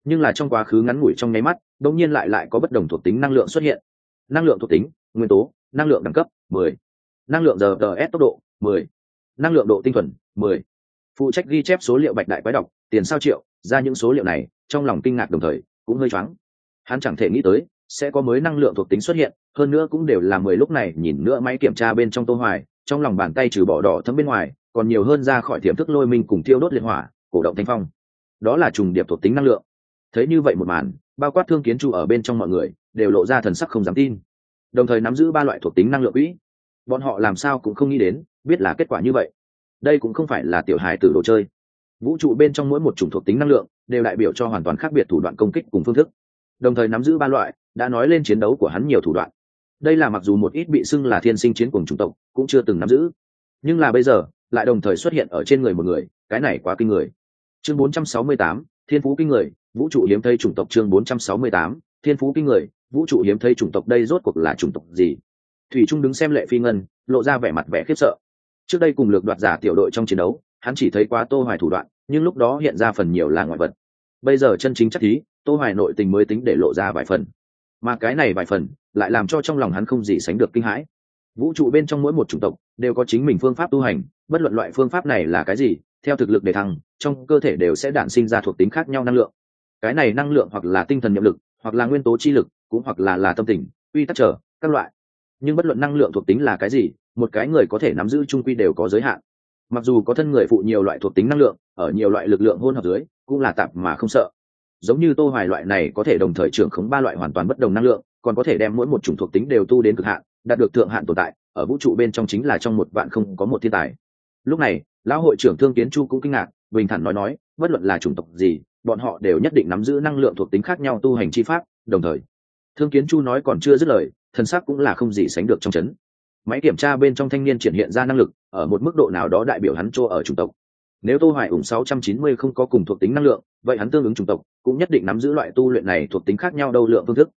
nhưng là trong quá khứ ngắn ngủi trong nháy mắt, đột nhiên lại lại có bất đồng thuộc tính năng lượng xuất hiện năng lượng thuộc tính, nguyên tố, năng lượng đẳng cấp 10. năng lượng giờ ts tốc độ 10. năng lượng độ tinh thuần 10. phụ trách ghi chép số liệu bạch đại quái đọc tiền sao triệu, ra những số liệu này, trong lòng kinh ngạc đồng thời, cũng hơi choáng hắn chẳng thể nghĩ tới sẽ có mới năng lượng thuộc tính xuất hiện, hơn nữa cũng đều là mười lúc này nhìn nữa máy kiểm tra bên trong tô hoài, trong lòng bàn tay trừ bỏ đỏ thấm bên ngoài, còn nhiều hơn ra khỏi tiềm thức lôi minh cùng thiêu đốt liệt hỏa, cổ động thanh phong. Đó là trùng điệp thuộc tính năng lượng. Thấy như vậy một màn, bao quát thương kiến chu ở bên trong mọi người, đều lộ ra thần sắc không dám tin. Đồng thời nắm giữ ba loại thuộc tính năng lượng quỹ. Bọn họ làm sao cũng không nghĩ đến, biết là kết quả như vậy. Đây cũng không phải là tiểu hài tử đồ chơi. Vũ trụ bên trong mỗi một chủng thuộc tính năng lượng, đều đại biểu cho hoàn toàn khác biệt thủ đoạn công kích cùng phương thức. Đồng thời nắm giữ ba loại đã nói lên chiến đấu của hắn nhiều thủ đoạn. Đây là mặc dù một ít bị xưng là thiên sinh chiến cùng chủng tộc cũng chưa từng nắm giữ. Nhưng là bây giờ lại đồng thời xuất hiện ở trên người một người cái này quá kinh người. Chương 468, thiên phú kinh người vũ trụ hiếm thấy chủng tộc chương 468, thiên phú kinh người vũ trụ hiếm thấy chủng tộc đây rốt cuộc là chủng tộc gì? Thủy trung đứng xem lệ phi ngân lộ ra vẻ mặt vẻ khiếp sợ. Trước đây cùng lược đoạt giả tiểu đội trong chiến đấu hắn chỉ thấy quá tô hoài thủ đoạn nhưng lúc đó hiện ra phần nhiều là ngoại vật. Bây giờ chân chính chắc thí tô hoài nội tình mới tính để lộ ra vài phần mà cái này vài phần lại làm cho trong lòng hắn không gì sánh được kinh hãi. Vũ trụ bên trong mỗi một chủng tộc đều có chính mình phương pháp tu hành, bất luận loại phương pháp này là cái gì, theo thực lực để thăng, trong cơ thể đều sẽ đản sinh ra thuộc tính khác nhau năng lượng. Cái này năng lượng hoặc là tinh thần nhiệm lực, hoặc là nguyên tố chi lực, cũng hoặc là là tâm tình uy tắc trở các loại. Nhưng bất luận năng lượng thuộc tính là cái gì, một cái người có thể nắm giữ trung quy đều có giới hạn. Mặc dù có thân người phụ nhiều loại thuộc tính năng lượng, ở nhiều loại lực lượng hôn hợp dưới, cũng là tạp mà không sợ giống như tô hoài loại này có thể đồng thời trưởng khống ba loại hoàn toàn bất đồng năng lượng, còn có thể đem mỗi một chủng thuộc tính đều tu đến cực hạn, đạt được thượng hạn tồn tại, ở vũ trụ bên trong chính là trong một vạn không có một thiên tài. Lúc này, lão hội trưởng thương kiến chu cũng kinh ngạc, bình thản nói nói, bất luận là chủng tộc gì, bọn họ đều nhất định nắm giữ năng lượng thuộc tính khác nhau tu hành chi pháp, đồng thời. Thương kiến chu nói còn chưa dứt lời thần sắc cũng là không gì sánh được trong chấn. Máy kiểm tra bên trong thanh niên triển hiện ra năng lực, ở một mức độ nào đó đại biểu hắn chỗ ở chủng tộc nếu tô hoài ủng 690 không có cùng thuộc tính năng lượng, vậy hắn tương ứng chủng tộc cũng nhất định nắm giữ loại tu luyện này thuộc tính khác nhau đâu lượng phương thức.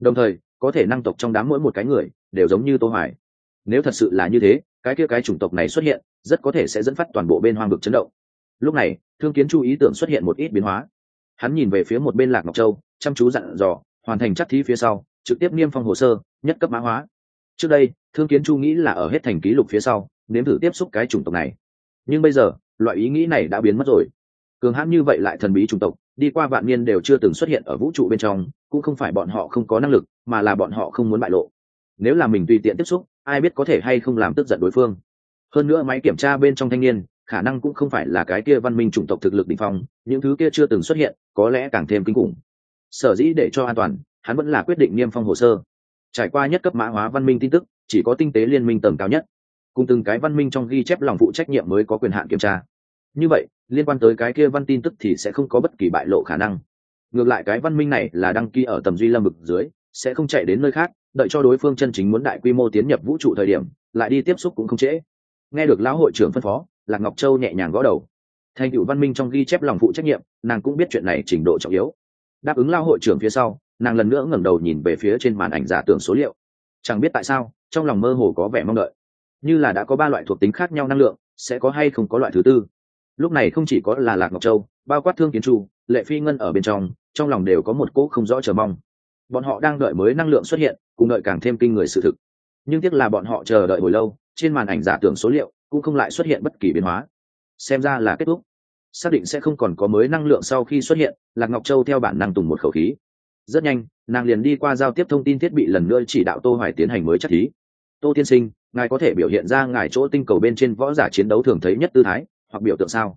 Đồng thời, có thể năng tộc trong đám mỗi một cái người đều giống như tô hoài. Nếu thật sự là như thế, cái kia cái chủng tộc này xuất hiện, rất có thể sẽ dẫn phát toàn bộ bên hoang vực chấn động. Lúc này, thương kiến chu ý tưởng xuất hiện một ít biến hóa. Hắn nhìn về phía một bên lạc ngọc châu, chăm chú dặn dò, hoàn thành chắc thí phía sau, trực tiếp niêm phong hồ sơ, nhất cấp mã hóa. Trước đây, thương kiến chu nghĩ là ở hết thành ký lục phía sau, nếm thử tiếp xúc cái chủng tộc này. Nhưng bây giờ loại ý nghĩ này đã biến mất rồi. Cường hãn như vậy lại thần bí chủng tộc, đi qua vạn niên đều chưa từng xuất hiện ở vũ trụ bên trong, cũng không phải bọn họ không có năng lực, mà là bọn họ không muốn bại lộ. Nếu là mình tùy tiện tiếp xúc, ai biết có thể hay không làm tức giận đối phương. Hơn nữa máy kiểm tra bên trong thanh niên, khả năng cũng không phải là cái kia văn minh chủng tộc thực lực đ ỉ n h phong, những thứ kia chưa từng xuất hiện, có lẽ càng thêm kinh khủng. Sở dĩ để cho an toàn, hắn vẫn là quyết định niêm phong hồ sơ. Trải qua nhất cấp mã hóa văn minh tin tức, chỉ có tinh tế liên minh tầm cao nhất cùng từng cái văn minh trong ghi chép lòng vụ trách nhiệm mới có quyền hạn kiểm tra. Như vậy, liên quan tới cái kia văn tin tức thì sẽ không có bất kỳ bại lộ khả năng. Ngược lại cái văn minh này là đăng ký ở tầm duy lâm vực dưới, sẽ không chạy đến nơi khác, đợi cho đối phương chân chính muốn đại quy mô tiến nhập vũ trụ thời điểm, lại đi tiếp xúc cũng không trễ. Nghe được lão hội trưởng phân phó, lạc ngọc châu nhẹ nhàng gõ đầu. Thành cựu văn minh trong ghi chép lòng phụ trách nhiệm, nàng cũng biết chuyện này trình độ trọng yếu. Đáp ứng lao hội trưởng phía sau, nàng lần nữa ngẩng đầu nhìn về phía trên màn ảnh giả tưởng số liệu. Chẳng biết tại sao, trong lòng mơ hồ có vẻ mong đợi như là đã có ba loại thuộc tính khác nhau năng lượng, sẽ có hay không có loại thứ tư. Lúc này không chỉ có là lạc ngọc châu, bao quát thương kiến chu lệ phi ngân ở bên trong trong lòng đều có một cỗ không rõ chờ mong. Bọn họ đang đợi mới năng lượng xuất hiện, cùng đợi càng thêm kinh người sự thực. Nhưng tiếc là bọn họ chờ đợi hồi lâu, trên màn ảnh giả tưởng số liệu cũng không lại xuất hiện bất kỳ biến hóa. Xem ra là kết thúc. Xác định sẽ không còn có mới năng lượng sau khi xuất hiện, lạc ngọc châu theo bản năng tùng một khẩu khí. Rất nhanh, nàng liền đi qua giao tiếp thông tin thiết bị lần nữa chỉ đạo tô hoài tiến hành mới chắc thí. Tô tiên sinh ngài có thể biểu hiện ra ngài chỗ tinh cầu bên trên võ giả chiến đấu thường thấy nhất tư thái, hoặc biểu tượng sao?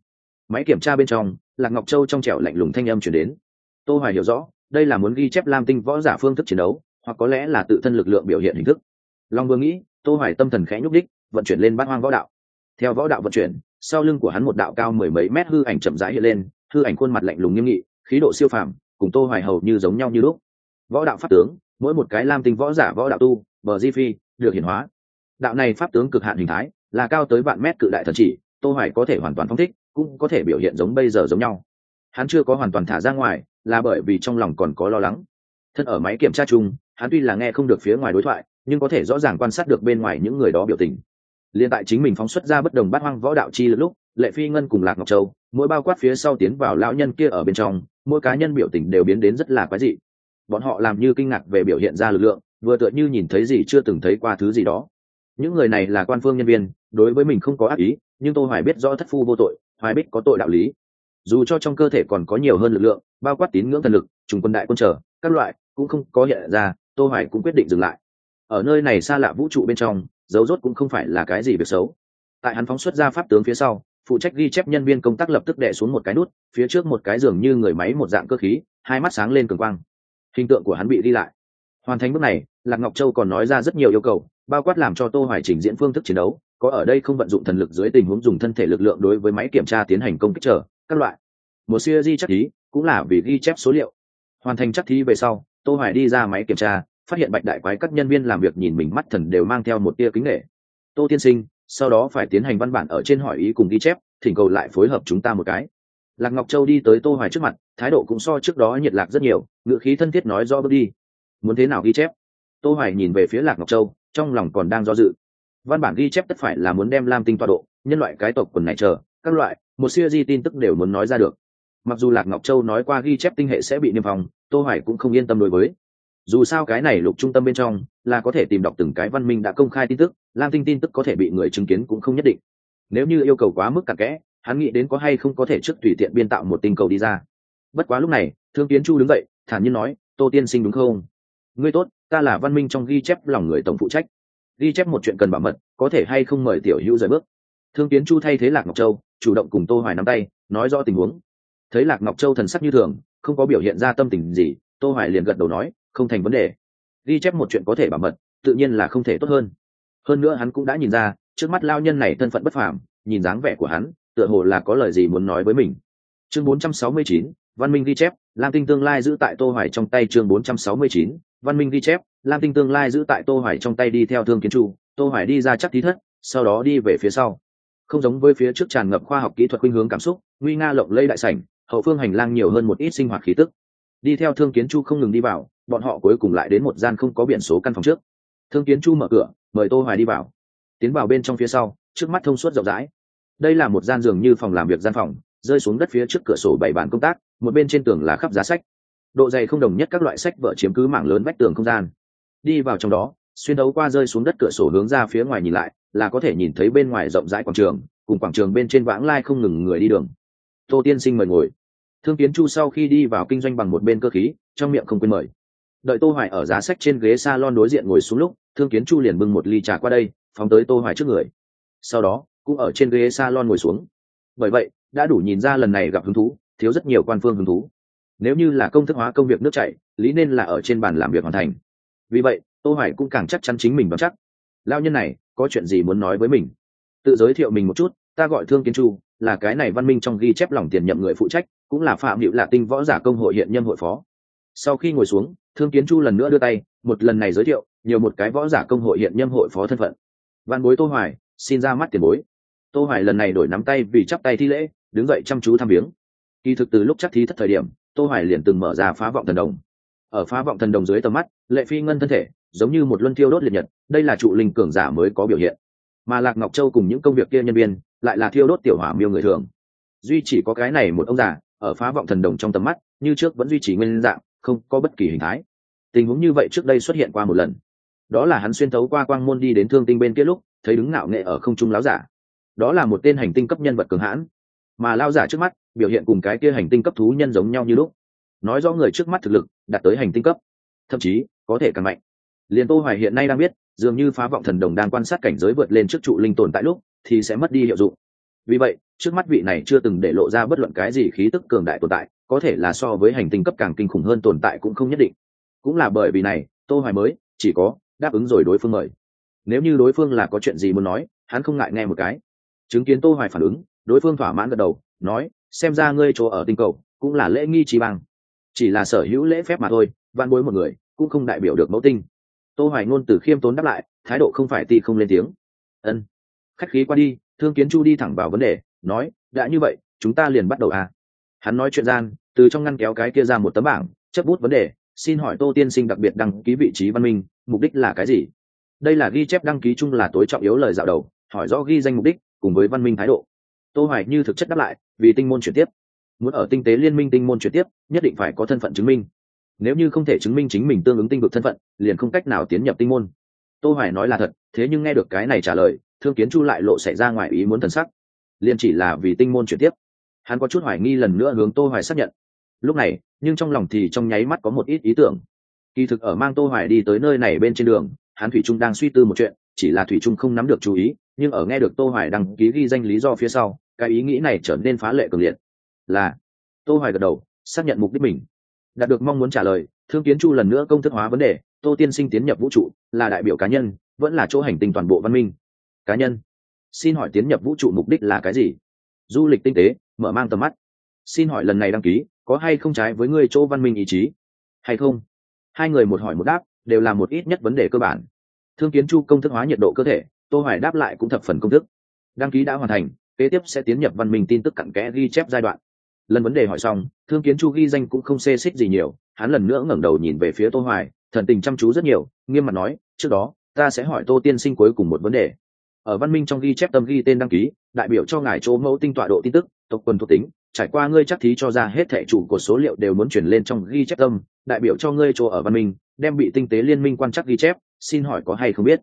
Máy kiểm tra bên trong, lạc ngọc châu trong trẻo lạnh lùng thanh âm chuyển đến. Tô hoài hiểu rõ, đây là muốn ghi chép lam tinh võ giả phương thức chiến đấu, hoặc có lẽ là tự thân lực lượng biểu hiện hình thức. Long vương nghĩ, tô hoài tâm thần khẽ nhúc đích vận chuyển lên bát hoang võ đạo. Theo võ đạo vận chuyển, sau lưng của hắn một đạo cao mười mấy mét hư ảnh chậm rãi hiện lên, hư ảnh khuôn mặt lạnh lùng nghiêm nghị, khí độ siêu phàm, cùng tô hoài hầu như giống nhau như lúc. Võ đạo pháp tướng, mỗi một cái lam tinh võ giả võ đạo tu, bờ di phi, được hiển hóa đạo này pháp tướng cực hạn hình thái, là cao tới vạn mét cự đại thần chỉ, tô hoài có thể hoàn toàn phong thích, cũng có thể biểu hiện giống bây giờ giống nhau. Hắn chưa có hoàn toàn thả ra ngoài, là bởi vì trong lòng còn có lo lắng. Thân ở máy kiểm tra chung, hắn tuy là nghe không được phía ngoài đối thoại, nhưng có thể rõ ràng quan sát được bên ngoài những người đó biểu tình. Liên tại chính mình phóng xuất ra bất đồng bát hoang võ đạo chi lúc, lệ phi ngân cùng lạc ngọc châu, mỗi bao quát phía sau tiến vào lão nhân kia ở bên trong, mỗi cá nhân biểu tình đều biến đến rất là quái dị. Bọn họ làm như kinh ngạc về biểu hiện ra lực lượng, vừa tựa như nhìn thấy gì chưa từng thấy qua thứ gì đó những người này là quan phương nhân viên, đối với mình không có ác ý, nhưng tôi hoài biết rõ thất phu vô tội, hoài bích có tội đạo lý. Dù cho trong cơ thể còn có nhiều hơn lực lượng, bao quát tín ngưỡng thần lực, trùng quân đại quân trở, các loại, cũng không có hiện ra, tô hoài cũng quyết định dừng lại. Ở nơi này xa lạ vũ trụ bên trong, dấu rốt cũng không phải là cái gì việc xấu. Tại hắn phóng xuất ra pháp tướng phía sau, phụ trách ghi chép nhân viên công tác lập tức đè xuống một cái nút, phía trước một cái giường như người máy một dạng cơ khí, hai mắt sáng lên cường quang. Hình tượng của hắn bị đi lại. Hoàn thành bước này, lạc ngọc châu còn nói ra rất nhiều yêu cầu bao quát làm cho tô hoài trình diễn phương thức chiến đấu, có ở đây không vận dụng thần lực dưới tình huống dùng thân thể lực lượng đối với máy kiểm tra tiến hành công kích trở các loại. Một siêu di chắc thí, cũng là vì ghi chép số liệu. Hoàn thành chắc thí về sau, tô hoài đi ra máy kiểm tra, phát hiện bạch đại quái các nhân viên làm việc nhìn mình mắt thần đều mang theo một tia kính nghệ tô tiên sinh, sau đó phải tiến hành văn bản ở trên hỏi ý cùng ghi chép, thỉnh cầu lại phối hợp chúng ta một cái. Lạc ngọc châu đi tới tô hoài trước mặt, thái độ cũng so trước đó nhiệt lạc rất nhiều ngựa khí thân thiết nói do bước đi. Muốn thế nào ghi chép? Tô hoài nhìn về phía lạc ngọc châu trong lòng còn đang do dự. Văn bản ghi chép tất phải là muốn đem lam tinh tọa độ, nhân loại cái tộc quần này chờ, các loại, một siêu di tin tức đều muốn nói ra được. Mặc dù lạc ngọc châu nói qua ghi chép tinh hệ sẽ bị niêm phòng tô hoài cũng không yên tâm đối với. Dù sao cái này lục trung tâm bên trong, là có thể tìm đọc từng cái văn minh đã công khai tin tức, lam tinh tin tức có thể bị người chứng kiến cũng không nhất định. Nếu như yêu cầu quá mức cặn kẽ, hắn nghĩ đến có hay không có thể trước tùy tiện biên tạo một tinh cầu đi ra. Bất quá lúc này, thương kiến chu đứng dậy, thản nhiên nói, tô tiên sinh đúng không? Ngươi tốt ta là văn minh trong ghi chép lòng người tổng phụ trách. Ghi chép một chuyện cần bảo mật có thể hay không mời tiểu hữu rời bước. Thương kiến chu thay thế lạc ngọc châu chủ động cùng tô hoài nắm tay nói rõ tình huống. Thấy lạc ngọc châu thần sắc như thường không có biểu hiện ra tâm tình gì tô hoài liền gật đầu nói không thành vấn đề. Ghi chép một chuyện có thể bảo mật tự nhiên là không thể tốt hơn. Hơn nữa hắn cũng đã nhìn ra trước mắt lao nhân này thân phận bất phàm nhìn dáng vẻ của hắn tựa hồ là có lời gì muốn nói với mình. Chương 469, văn minh ghi chép lam tinh tương lai giữ tại tô hoài trong tay chương 469, văn minh ghi chép, lam tinh tương lai giữ tại tô hoài trong tay đi theo thương kiến trụ tô hoài đi ra chắc thí thất, sau đó đi về phía sau. Không giống với phía trước tràn ngập khoa học kỹ thuật khuynh hướng cảm xúc, nguy nga lộng lây đại sảnh, hậu phương hành lang nhiều hơn một ít sinh hoạt khí tức. Đi theo thương kiến chu không ngừng đi vào, bọn họ cuối cùng lại đến một gian không có biển số căn phòng trước. Thương kiến chu mở cửa, mời tô hoài đi vào. Tiến vào bên trong phía sau, trước mắt thông suốt rộng rãi. Đây là một gian giường như phòng làm việc gian phòng, rơi xuống đất phía trước cửa sổ bảy bàn công tác, một bên trên tường là khắp giá sách độ dày không đồng nhất các loại sách vở chiếm cứ mảng lớn vách tường không gian. Đi vào trong đó, xuyên đấu qua rơi xuống đất cửa sổ hướng ra phía ngoài nhìn lại, là có thể nhìn thấy bên ngoài rộng rãi quảng trường, cùng quảng trường bên trên vãng lai không ngừng người đi đường. Tô tiên sinh mời ngồi. Thương kiến chu sau khi đi vào kinh doanh bằng một bên cơ khí, trong miệng không quên mời. Đợi tô hoài ở giá sách trên ghế salon đối diện ngồi xuống lúc, thương kiến chu liền bưng một ly trà qua đây, phóng tới tô hoài trước người. Sau đó, cũng ở trên ghế salon ngồi xuống. Bởi vậy, đã đủ nhìn ra lần này gặp hứng thú, thiếu rất nhiều quan phương hứng thú nếu như là công thức hóa công việc nước chảy, lý nên là ở trên bàn làm việc hoàn thành. Vì vậy, tô hoài cũng càng chắc chắn chính mình bằng chắc. Lao nhân này, có chuyện gì muốn nói với mình? Tự giới thiệu mình một chút, ta gọi thương kiến chu, là cái này văn minh trong ghi chép lòng tiền nhậm người phụ trách, cũng là phạm hữu lạ tinh võ giả công hội hiện nhân hội phó. Sau khi ngồi xuống, thương kiến chu lần nữa đưa tay, một lần này giới thiệu, nhiều một cái võ giả công hội hiện nhân hội phó thân phận. Văn bối tô hoài, xin ra mắt tiền bối. Tô hoài lần này đổi nắm tay vì chắp tay thi lễ, đứng dậy chăm chú tham viếng. Kỳ thực từ lúc chắc thí thất thời điểm tô hoài liền từng mở ra phá vọng thần đồng. Ở phá vọng thần đồng dưới tầm mắt, lệ phi ngân thân thể, giống như một luân thiêu đốt liệt nhật, đây là trụ linh cường giả mới có biểu hiện. Mà lạc ngọc châu cùng những công việc kia nhân viên, lại là thiêu đốt tiểu hỏa miêu người thường. Duy chỉ có cái này một ông già, ở phá vọng thần đồng trong tầm mắt, như trước vẫn duy trì nguyên dạng, không có bất kỳ hình thái. Tình huống như vậy trước đây xuất hiện qua một lần. Đó là hắn xuyên thấu qua quang môn đi đến thương tinh bên kia lúc, thấy đứng ngạo nghệ ở không trung láo giả. Đó là một tên hành tinh cấp nhân vật cường hãn mà lao giả trước mắt, biểu hiện cùng cái kia hành tinh cấp thú nhân giống nhau như lúc. Nói rõ người trước mắt thực lực, đạt tới hành tinh cấp. Thậm chí, có thể càng mạnh. Liền tô hoài hiện nay đang biết, dường như phá vọng thần đồng đang quan sát cảnh giới vượt lên trước trụ linh tồn tại lúc, thì sẽ mất đi hiệu dụng. Vì vậy, trước mắt vị này chưa từng để lộ ra bất luận cái gì khí tức cường đại tồn tại, có thể là so với hành tinh cấp càng kinh khủng hơn tồn tại cũng không nhất định. Cũng là bởi vì này, tô hoài mới, chỉ có, đáp ứng rồi đối phương mời. Nếu như đối phương là có chuyện gì muốn nói, hắn không ngại nghe một cái. Chứng kiến tô hoài phản ứng đối phương thỏa mãn gật đầu, nói, xem ra ngươi chỗ ở tinh cầu cũng là lễ nghi trí bằng chỉ là sở hữu lễ phép mà thôi văn bối một người cũng không đại biểu được mẫu tinh. Tô hoài ngôn từ khiêm tốn đáp lại, thái độ không phải ti không lên tiếng. Ân. Khách khí qua đi, thương kiến chu đi thẳng vào vấn đề, nói, đã như vậy, chúng ta liền bắt đầu à? Hắn nói chuyện gian, từ trong ngăn kéo cái kia ra một tấm bảng, chấp bút vấn đề, xin hỏi tô tiên sinh đặc biệt đăng ký vị trí văn minh, mục đích là cái gì? Đây là ghi chép đăng ký chung là tối trọng yếu lời dạo đầu, hỏi rõ ghi danh mục đích, cùng với văn minh thái độ tô hoài như thực chất đáp lại, vì tinh môn chuyển tiếp. Muốn ở tinh tế liên minh tinh môn chuyển tiếp, nhất định phải có thân phận chứng minh. Nếu như không thể chứng minh chính mình tương ứng tinh vực thân phận, liền không cách nào tiến nhập tinh môn. Tô hoài nói là thật, thế nhưng nghe được cái này trả lời, thương kiến chu lại lộ xảy ra ngoài ý muốn thần sắc. Liền chỉ là vì tinh môn chuyển tiếp. Hắn có chút hoài nghi lần nữa hướng tô hoài xác nhận. Lúc này, nhưng trong lòng thì trong nháy mắt có một ít ý tưởng. Kỳ thực ở mang tô hoài đi tới nơi này bên trên đường, hắn thủy trung đang suy tư một chuyện, chỉ là thủy trung không nắm được chú ý nhưng ở nghe được tô hoài đăng ký ghi danh lý do phía sau, cái ý nghĩ này trở nên phá lệ cường liệt. Là, tô hoài gật đầu, xác nhận mục đích mình. Đạt được mong muốn trả lời, thương kiến chu lần nữa công thức hóa vấn đề, tô tiên sinh tiến nhập vũ trụ, là đại biểu cá nhân, vẫn là chỗ hành tinh toàn bộ văn minh. Cá nhân, xin hỏi tiến nhập vũ trụ mục đích là cái gì? Du lịch tinh tế, mở mang tầm mắt. Xin hỏi lần này đăng ký, có hay không trái với người chỗ văn minh ý chí? Hay không? Hai người một hỏi một đáp, đều là một ít nhất vấn đề cơ bản. Thương kiến chu công thức hóa nhiệt độ cơ thể tô hoài đáp lại cũng thập phần công thức. Đăng ký đã hoàn thành, kế tiếp sẽ tiến nhập văn minh tin tức cặn kẽ ghi chép giai đoạn. Lần vấn đề hỏi xong, thương kiến chu ghi danh cũng không xê xích gì nhiều, hắn lần nữa ngẩng đầu nhìn về phía tô hoài, thần tình chăm chú rất nhiều, nghiêm mặt nói, trước đó, ta sẽ hỏi tô tiên sinh cuối cùng một vấn đề. Ở văn minh trong ghi chép tâm ghi tên đăng ký, đại biểu cho ngài chỗ mẫu tinh tọa độ tin tức, tộc quần thuộc tính, trải qua ngươi chắc thí cho ra hết thẻ chủ của số liệu đều muốn chuyển lên trong ghi chép tâm, đại biểu cho ngươi chỗ ở văn minh, đem bị tinh tế liên minh quan chắc ghi chép, xin hỏi có hay không biết?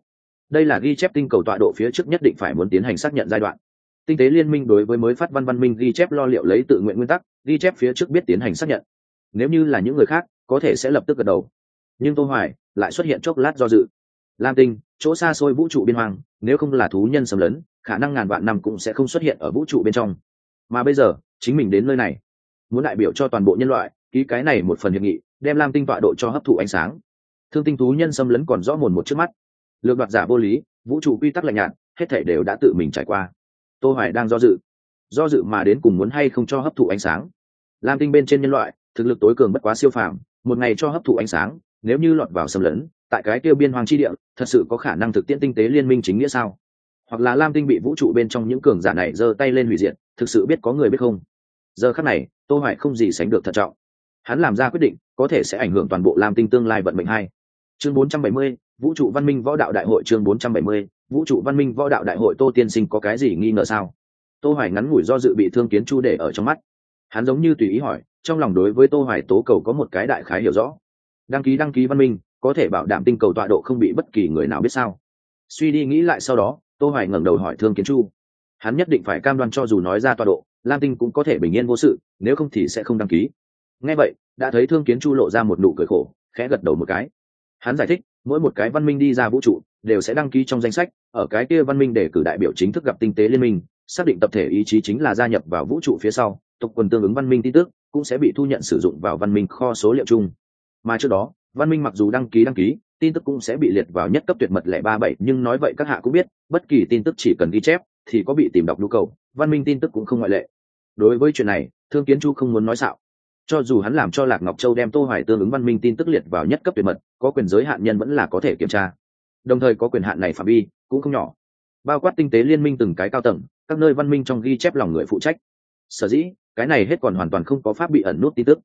Đây là ghi chép tinh cầu tọa độ phía trước nhất định phải muốn tiến hành xác nhận giai đoạn. Tinh tế liên minh đối với mới phát văn văn minh ghi chép lo liệu lấy tự nguyện nguyên tắc, ghi chép phía trước biết tiến hành xác nhận. Nếu như là những người khác, có thể sẽ lập tức gật đầu. Nhưng tô hoài lại xuất hiện chốc lát do dự. Lam tinh, chỗ xa xôi vũ trụ biên hoàng nếu không là thú nhân xâm lấn, khả năng ngàn vạn năm cũng sẽ không xuất hiện ở vũ trụ bên trong. Mà bây giờ, chính mình đến nơi này, muốn đại biểu cho toàn bộ nhân loại, ký cái này một phần hiệp nghị, đem lam tinh tọa độ cho hấp thụ ánh sáng. Thương tinh thú nhân xâm lấn còn rõ mồn một trước mắt lược đoạt giả vô lý vũ trụ quy tắc lạnh nhạt hết thể đều đã tự mình trải qua. Tô hoài đang do dự do dự mà đến cùng muốn hay không cho hấp thụ ánh sáng. Lam tinh bên trên nhân loại thực lực tối cường bất quá siêu phàm một ngày cho hấp thụ ánh sáng nếu như lọt vào xâm lấn tại cái tiêu biên hoàng chi địa thật sự có khả năng thực tiễn tinh tế liên minh chính nghĩa sao? Hoặc là lam tinh bị vũ trụ bên trong những cường giả này giơ tay lên hủy diệt thực sự biết có người biết không? Giờ khắc này tô hoài không gì sánh được thận trọng. Hắn làm ra quyết định có thể sẽ ảnh hưởng toàn bộ lam tinh tương lai vận mệnh hay. Chương 470, vũ trụ văn minh võ đạo đại hội chương 470, vũ trụ văn minh võ đạo đại hội tô tiên sinh có cái gì nghi ngờ sao? Tô hoài ngắn ngủi do dự bị thương kiến chu để ở trong mắt. Hắn giống như tùy ý hỏi trong lòng đối với tô hoài tố cầu có một cái đại khái hiểu rõ. Đăng ký đăng ký văn minh có thể bảo đảm tinh cầu tọa độ không bị bất kỳ người nào biết sao. Suy đi nghĩ lại sau đó tô hoài ngẩng đầu hỏi thương kiến chu. Hắn nhất định phải cam đoan cho dù nói ra tọa độ lam tinh cũng có thể bình yên vô sự nếu không thì sẽ không đăng ký. Nghe vậy đã thấy thương kiến chu lộ ra một nụ cười khổ khẽ gật đầu một cái. Hắn giải thích mỗi một cái văn minh đi ra vũ trụ đều sẽ đăng ký trong danh sách. Ở cái kia văn minh để cử đại biểu chính thức gặp tinh tế liên minh, xác định tập thể ý chí chính là gia nhập vào vũ trụ phía sau, tộc quần tương ứng văn minh tin tức cũng sẽ bị thu nhận sử dụng vào văn minh kho số liệu chung. Mà trước đó, văn minh mặc dù đăng ký đăng ký, tin tức cũng sẽ bị liệt vào nhất cấp tuyệt mật lẻ ba bảy, nhưng nói vậy các hạ cũng biết, bất kỳ tin tức chỉ cần ghi chép thì có bị tìm đọc nhu cầu, văn minh tin tức cũng không ngoại lệ. Đối với chuyện này, thương kiến chu không muốn nói xạo cho dù hắn làm cho lạc ngọc châu đem tô hoài tương ứng văn minh tin tức liệt vào nhất cấp tuyệt mật, có quyền giới hạn nhân vẫn là có thể kiểm tra. Đồng thời có quyền hạn này phạm vi cũng không nhỏ. Bao quát tinh tế liên minh từng cái cao tầng, các nơi văn minh trong ghi chép lòng người phụ trách. Sở dĩ, cái này hết còn hoàn toàn không có pháp bị ẩn nút tin tức.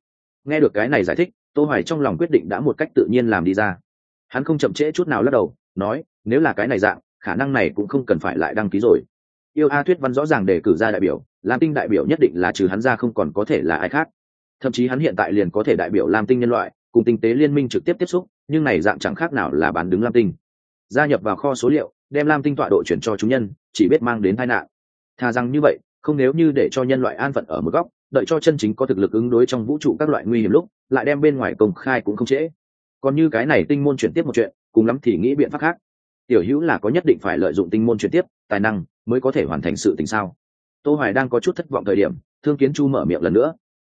Nghe được cái này giải thích, tô hoài trong lòng quyết định đã một cách tự nhiên làm đi ra. Hắn không chậm trễ chút nào lắc đầu, nói, nếu là cái này dạng, khả năng này cũng không cần phải lại đăng ký rồi. Yêu a thuyết văn rõ ràng để cử ra đại biểu, lam tinh đại biểu nhất định là trừ hắn ra không còn có thể là ai khác thậm chí hắn hiện tại liền có thể đại biểu lam tinh nhân loại, cùng tinh tế liên minh trực tiếp tiếp xúc, nhưng này dạng chẳng khác nào là bán đứng lam tinh. Gia nhập vào kho số liệu, đem lam tinh tọa độ chuyển cho chúng nhân, chỉ biết mang đến tai nạn. Thà rằng như vậy, không nếu như để cho nhân loại an phận ở một góc, đợi cho chân chính có thực lực ứng đối trong vũ trụ các loại nguy hiểm lúc, lại đem bên ngoài công khai cũng không trễ. Còn như cái này tinh môn chuyển tiếp một chuyện, cùng lắm thì nghĩ biện pháp khác. Tiểu hữu là có nhất định phải lợi dụng tinh môn chuyển tiếp, tài năng mới có thể hoàn thành sự tình sao? Tô hoài đang có chút thất vọng thời điểm, thương kiến chu mở miệng lần nữa.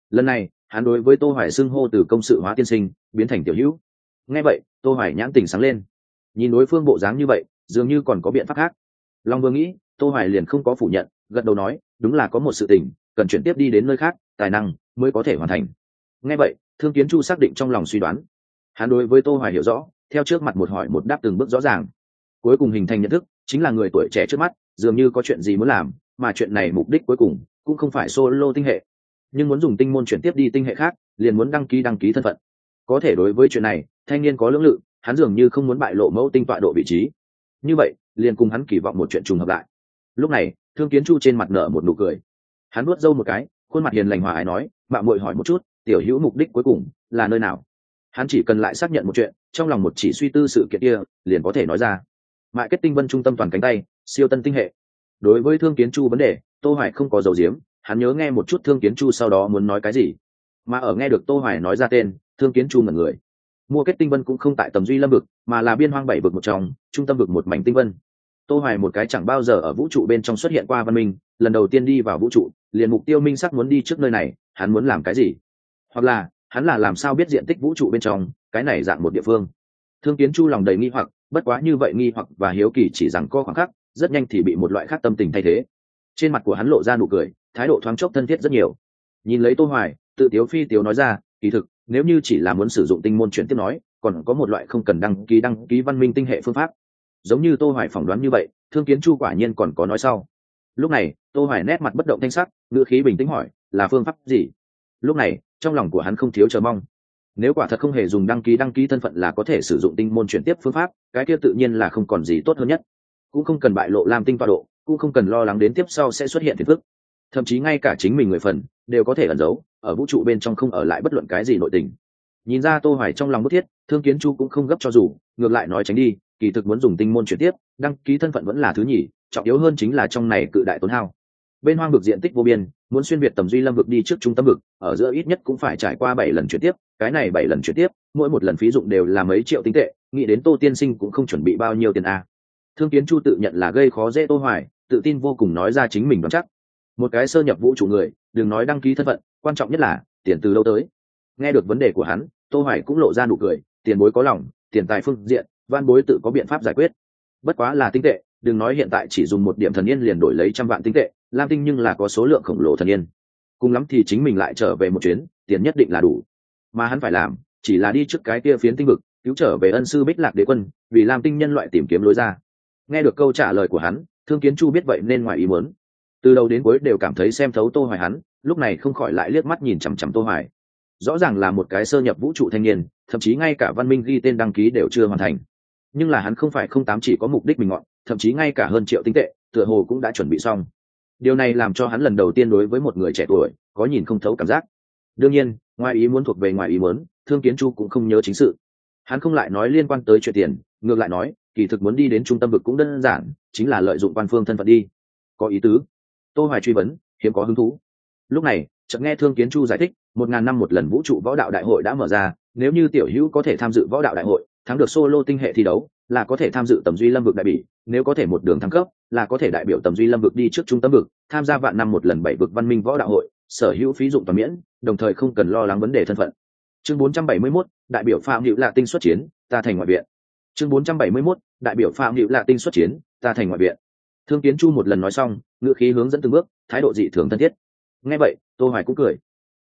Lần này hắn đối với tô hoài xưng hô từ công sự hóa tiên sinh, biến thành tiểu hữu. Nghe vậy, tô hoài nhãn tình sáng lên. Nhìn đối phương bộ dáng như vậy, dường như còn có biện pháp khác. Long vương nghĩ, tô hoài liền không có phủ nhận, gật đầu nói, đúng là có một sự tình, cần chuyển tiếp đi đến nơi khác, tài năng mới có thể hoàn thành. Nghe vậy, thương kiến chu xác định trong lòng suy đoán. Hắn đối với tô hoài hiểu rõ, theo trước mặt một hỏi một đáp từng bước rõ ràng. Cuối cùng hình thành nhận thức, chính là người tuổi trẻ trước mắt, dường như có chuyện gì muốn làm, mà chuyện này mục đích cuối cùng cũng không phải solo tinh hệ nhưng muốn dùng tinh môn chuyển tiếp đi tinh hệ khác, liền muốn đăng ký đăng ký thân phận. Có thể đối với chuyện này, thanh niên có lưỡng lự, hắn dường như không muốn bại lộ mẫu tinh tọa độ vị trí. Như vậy, liền cùng hắn kỳ vọng một chuyện trùng hợp lại. Lúc này, thương kiến chu trên mặt nở một nụ cười. Hắn nuốt dâu một cái, khuôn mặt hiền lành hòa ái nói mạng muội hỏi một chút, tiểu hữu mục đích cuối cùng là nơi nào? Hắn chỉ cần lại xác nhận một chuyện, trong lòng một chỉ suy tư sự kiện kia, liền có thể nói ra. Mại kết tinh vân trung tâm toàn cánh tay, siêu tân tinh hệ. Đối với thương kiến chu vấn đề, tô hoài không có dầu diếm hắn nhớ nghe một chút thương kiến chu sau đó muốn nói cái gì. Mà ở nghe được tô hoài nói ra tên, thương kiến chu ngẩn người. Mua kết tinh vân cũng không tại tầm duy lâm vực, mà là biên hoang bảy vực một trong, trung tâm vực một mảnh tinh vân. Tô hoài một cái chẳng bao giờ ở vũ trụ bên trong xuất hiện qua văn minh, lần đầu tiên đi vào vũ trụ, liền mục tiêu minh sắc muốn đi trước nơi này, hắn muốn làm cái gì? Hoặc là, hắn là làm sao biết diện tích vũ trụ bên trong, cái này dạng một địa phương? Thương kiến chu lòng đầy nghi hoặc, bất quá như vậy nghi hoặc và hiếu kỳ chỉ rằng co khoảng khắc, rất nhanh thì bị một loại khác tâm tình thay thế. Trên mặt của hắn lộ ra nụ cười thái độ thoáng chốc thân thiết rất nhiều. Nhìn lấy tô hoài, tự tiếu phi tiếu nói ra, kỳ thực, nếu như chỉ là muốn sử dụng tinh môn chuyển tiếp nói, còn có một loại không cần đăng ký đăng ký văn minh tinh hệ phương pháp. Giống như tô hoài phỏng đoán như vậy, thương kiến chu quả nhiên còn có nói sau. Lúc này, tô hoài nét mặt bất động thanh sắc, ngữ khí bình tĩnh hỏi, là phương pháp gì? Lúc này, trong lòng của hắn không thiếu chờ mong. Nếu quả thật không hề dùng đăng ký đăng ký thân phận là có thể sử dụng tinh môn chuyển tiếp phương pháp, cái kia tự nhiên là không còn gì tốt hơn nhất. Cũng không cần bại lộ làm tinh tọa độ, cũng không cần lo lắng đến tiếp sau sẽ xuất hiện phiền phức thậm chí ngay cả chính mình người phần, đều có thể ẩn giấu, ở vũ trụ bên trong không ở lại bất luận cái gì nội tình. Nhìn ra tô hoài trong lòng bức thiết, thương kiến chu cũng không gấp cho dù, ngược lại nói tránh đi, kỳ thực muốn dùng tinh môn chuyển tiếp, đăng ký thân phận vẫn là thứ nhì, trọng yếu hơn chính là trong này cự đại tốn hao. Bên hoang vực diện tích vô biên, muốn xuyên việt tầm duy lâm vực đi trước trung tâm vực, ở giữa ít nhất cũng phải trải qua bảy lần chuyển tiếp, cái này bảy lần chuyển tiếp, mỗi một lần phí dụng đều là mấy triệu tinh tệ, nghĩ đến tô tiên sinh cũng không chuẩn bị bao nhiêu tiền a. Thương kiến chu tự nhận là gây khó dễ tô hoài, tự tin vô cùng nói ra chính mình đoán chắc một cái sơ nhập vũ trụ người, đừng nói đăng ký thân phận, quan trọng nhất là, tiền từ lâu tới. Nghe được vấn đề của hắn, tô hoài cũng lộ ra nụ cười, tiền bối có lòng, tiền tài phương diện, văn bối tự có biện pháp giải quyết. Bất quá là tinh tệ, đừng nói hiện tại chỉ dùng một điểm thần yên liền đổi lấy trăm vạn tinh tệ, lam tinh nhưng là có số lượng khổng lồ thần yên. Cùng lắm thì chính mình lại trở về một chuyến, tiền nhất định là đủ. Mà hắn phải làm, chỉ là đi trước cái kia phiến tinh vực, cứu trở về ân sư bích lạc đế quân, vì lam tinh nhân loại tìm kiếm lối ra. Nghe được câu trả lời của hắn, thương kiến chu biết vậy nên ngoài ý muốn từ đầu đến cuối đều cảm thấy xem thấu tô hoài hắn, lúc này không khỏi lại liếc mắt nhìn chằm chằm tô hoài. Rõ ràng là một cái sơ nhập vũ trụ thanh niên, thậm chí ngay cả văn minh ghi tên đăng ký đều chưa hoàn thành. Nhưng là hắn không phải không tám chỉ có mục đích mình ngọn, thậm chí ngay cả hơn triệu tinh tệ, tựa hồ cũng đã chuẩn bị xong. Điều này làm cho hắn lần đầu tiên đối với một người trẻ tuổi, có nhìn không thấu cảm giác. Đương nhiên, ngoài ý muốn thuộc về ngoài ý muốn, thương kiến chu cũng không nhớ chính sự. Hắn không lại nói liên quan tới chuyện tiền, ngược lại nói, kỳ thực muốn đi đến trung tâm vực cũng đơn giản, chính là lợi dụng quan phương thân phận đi. Có ý tứ tô hoài truy vấn hiếm có hứng thú. Lúc này chợt nghe thương kiến chu giải thích một ngàn năm một lần vũ trụ võ đạo đại hội đã mở ra nếu như tiểu hữu có thể tham dự võ đạo đại hội thắng được solo tinh hệ thi đấu là có thể tham dự tầm duy lâm vực đại bỉ nếu có thể một đường thăng cấp là có thể đại biểu tầm duy lâm vực đi trước trung tâm vực tham gia vạn năm một lần bảy vực văn minh võ đạo hội sở hữu phí dụng toàn miễn đồng thời không cần lo lắng vấn đề thân phận. Chương 471, đại biểu phạm hữu lạ tinh xuất chiến ta thành ngoại viện. Chương 471, đại biểu phạm hữu lạ tinh xuất chiến ta thành ngoại viện thương kiến chu một lần nói xong ngựa khí hướng dẫn từng bước, thái độ dị thường thân thiết. Nghe vậy, tô hoài cũng cười.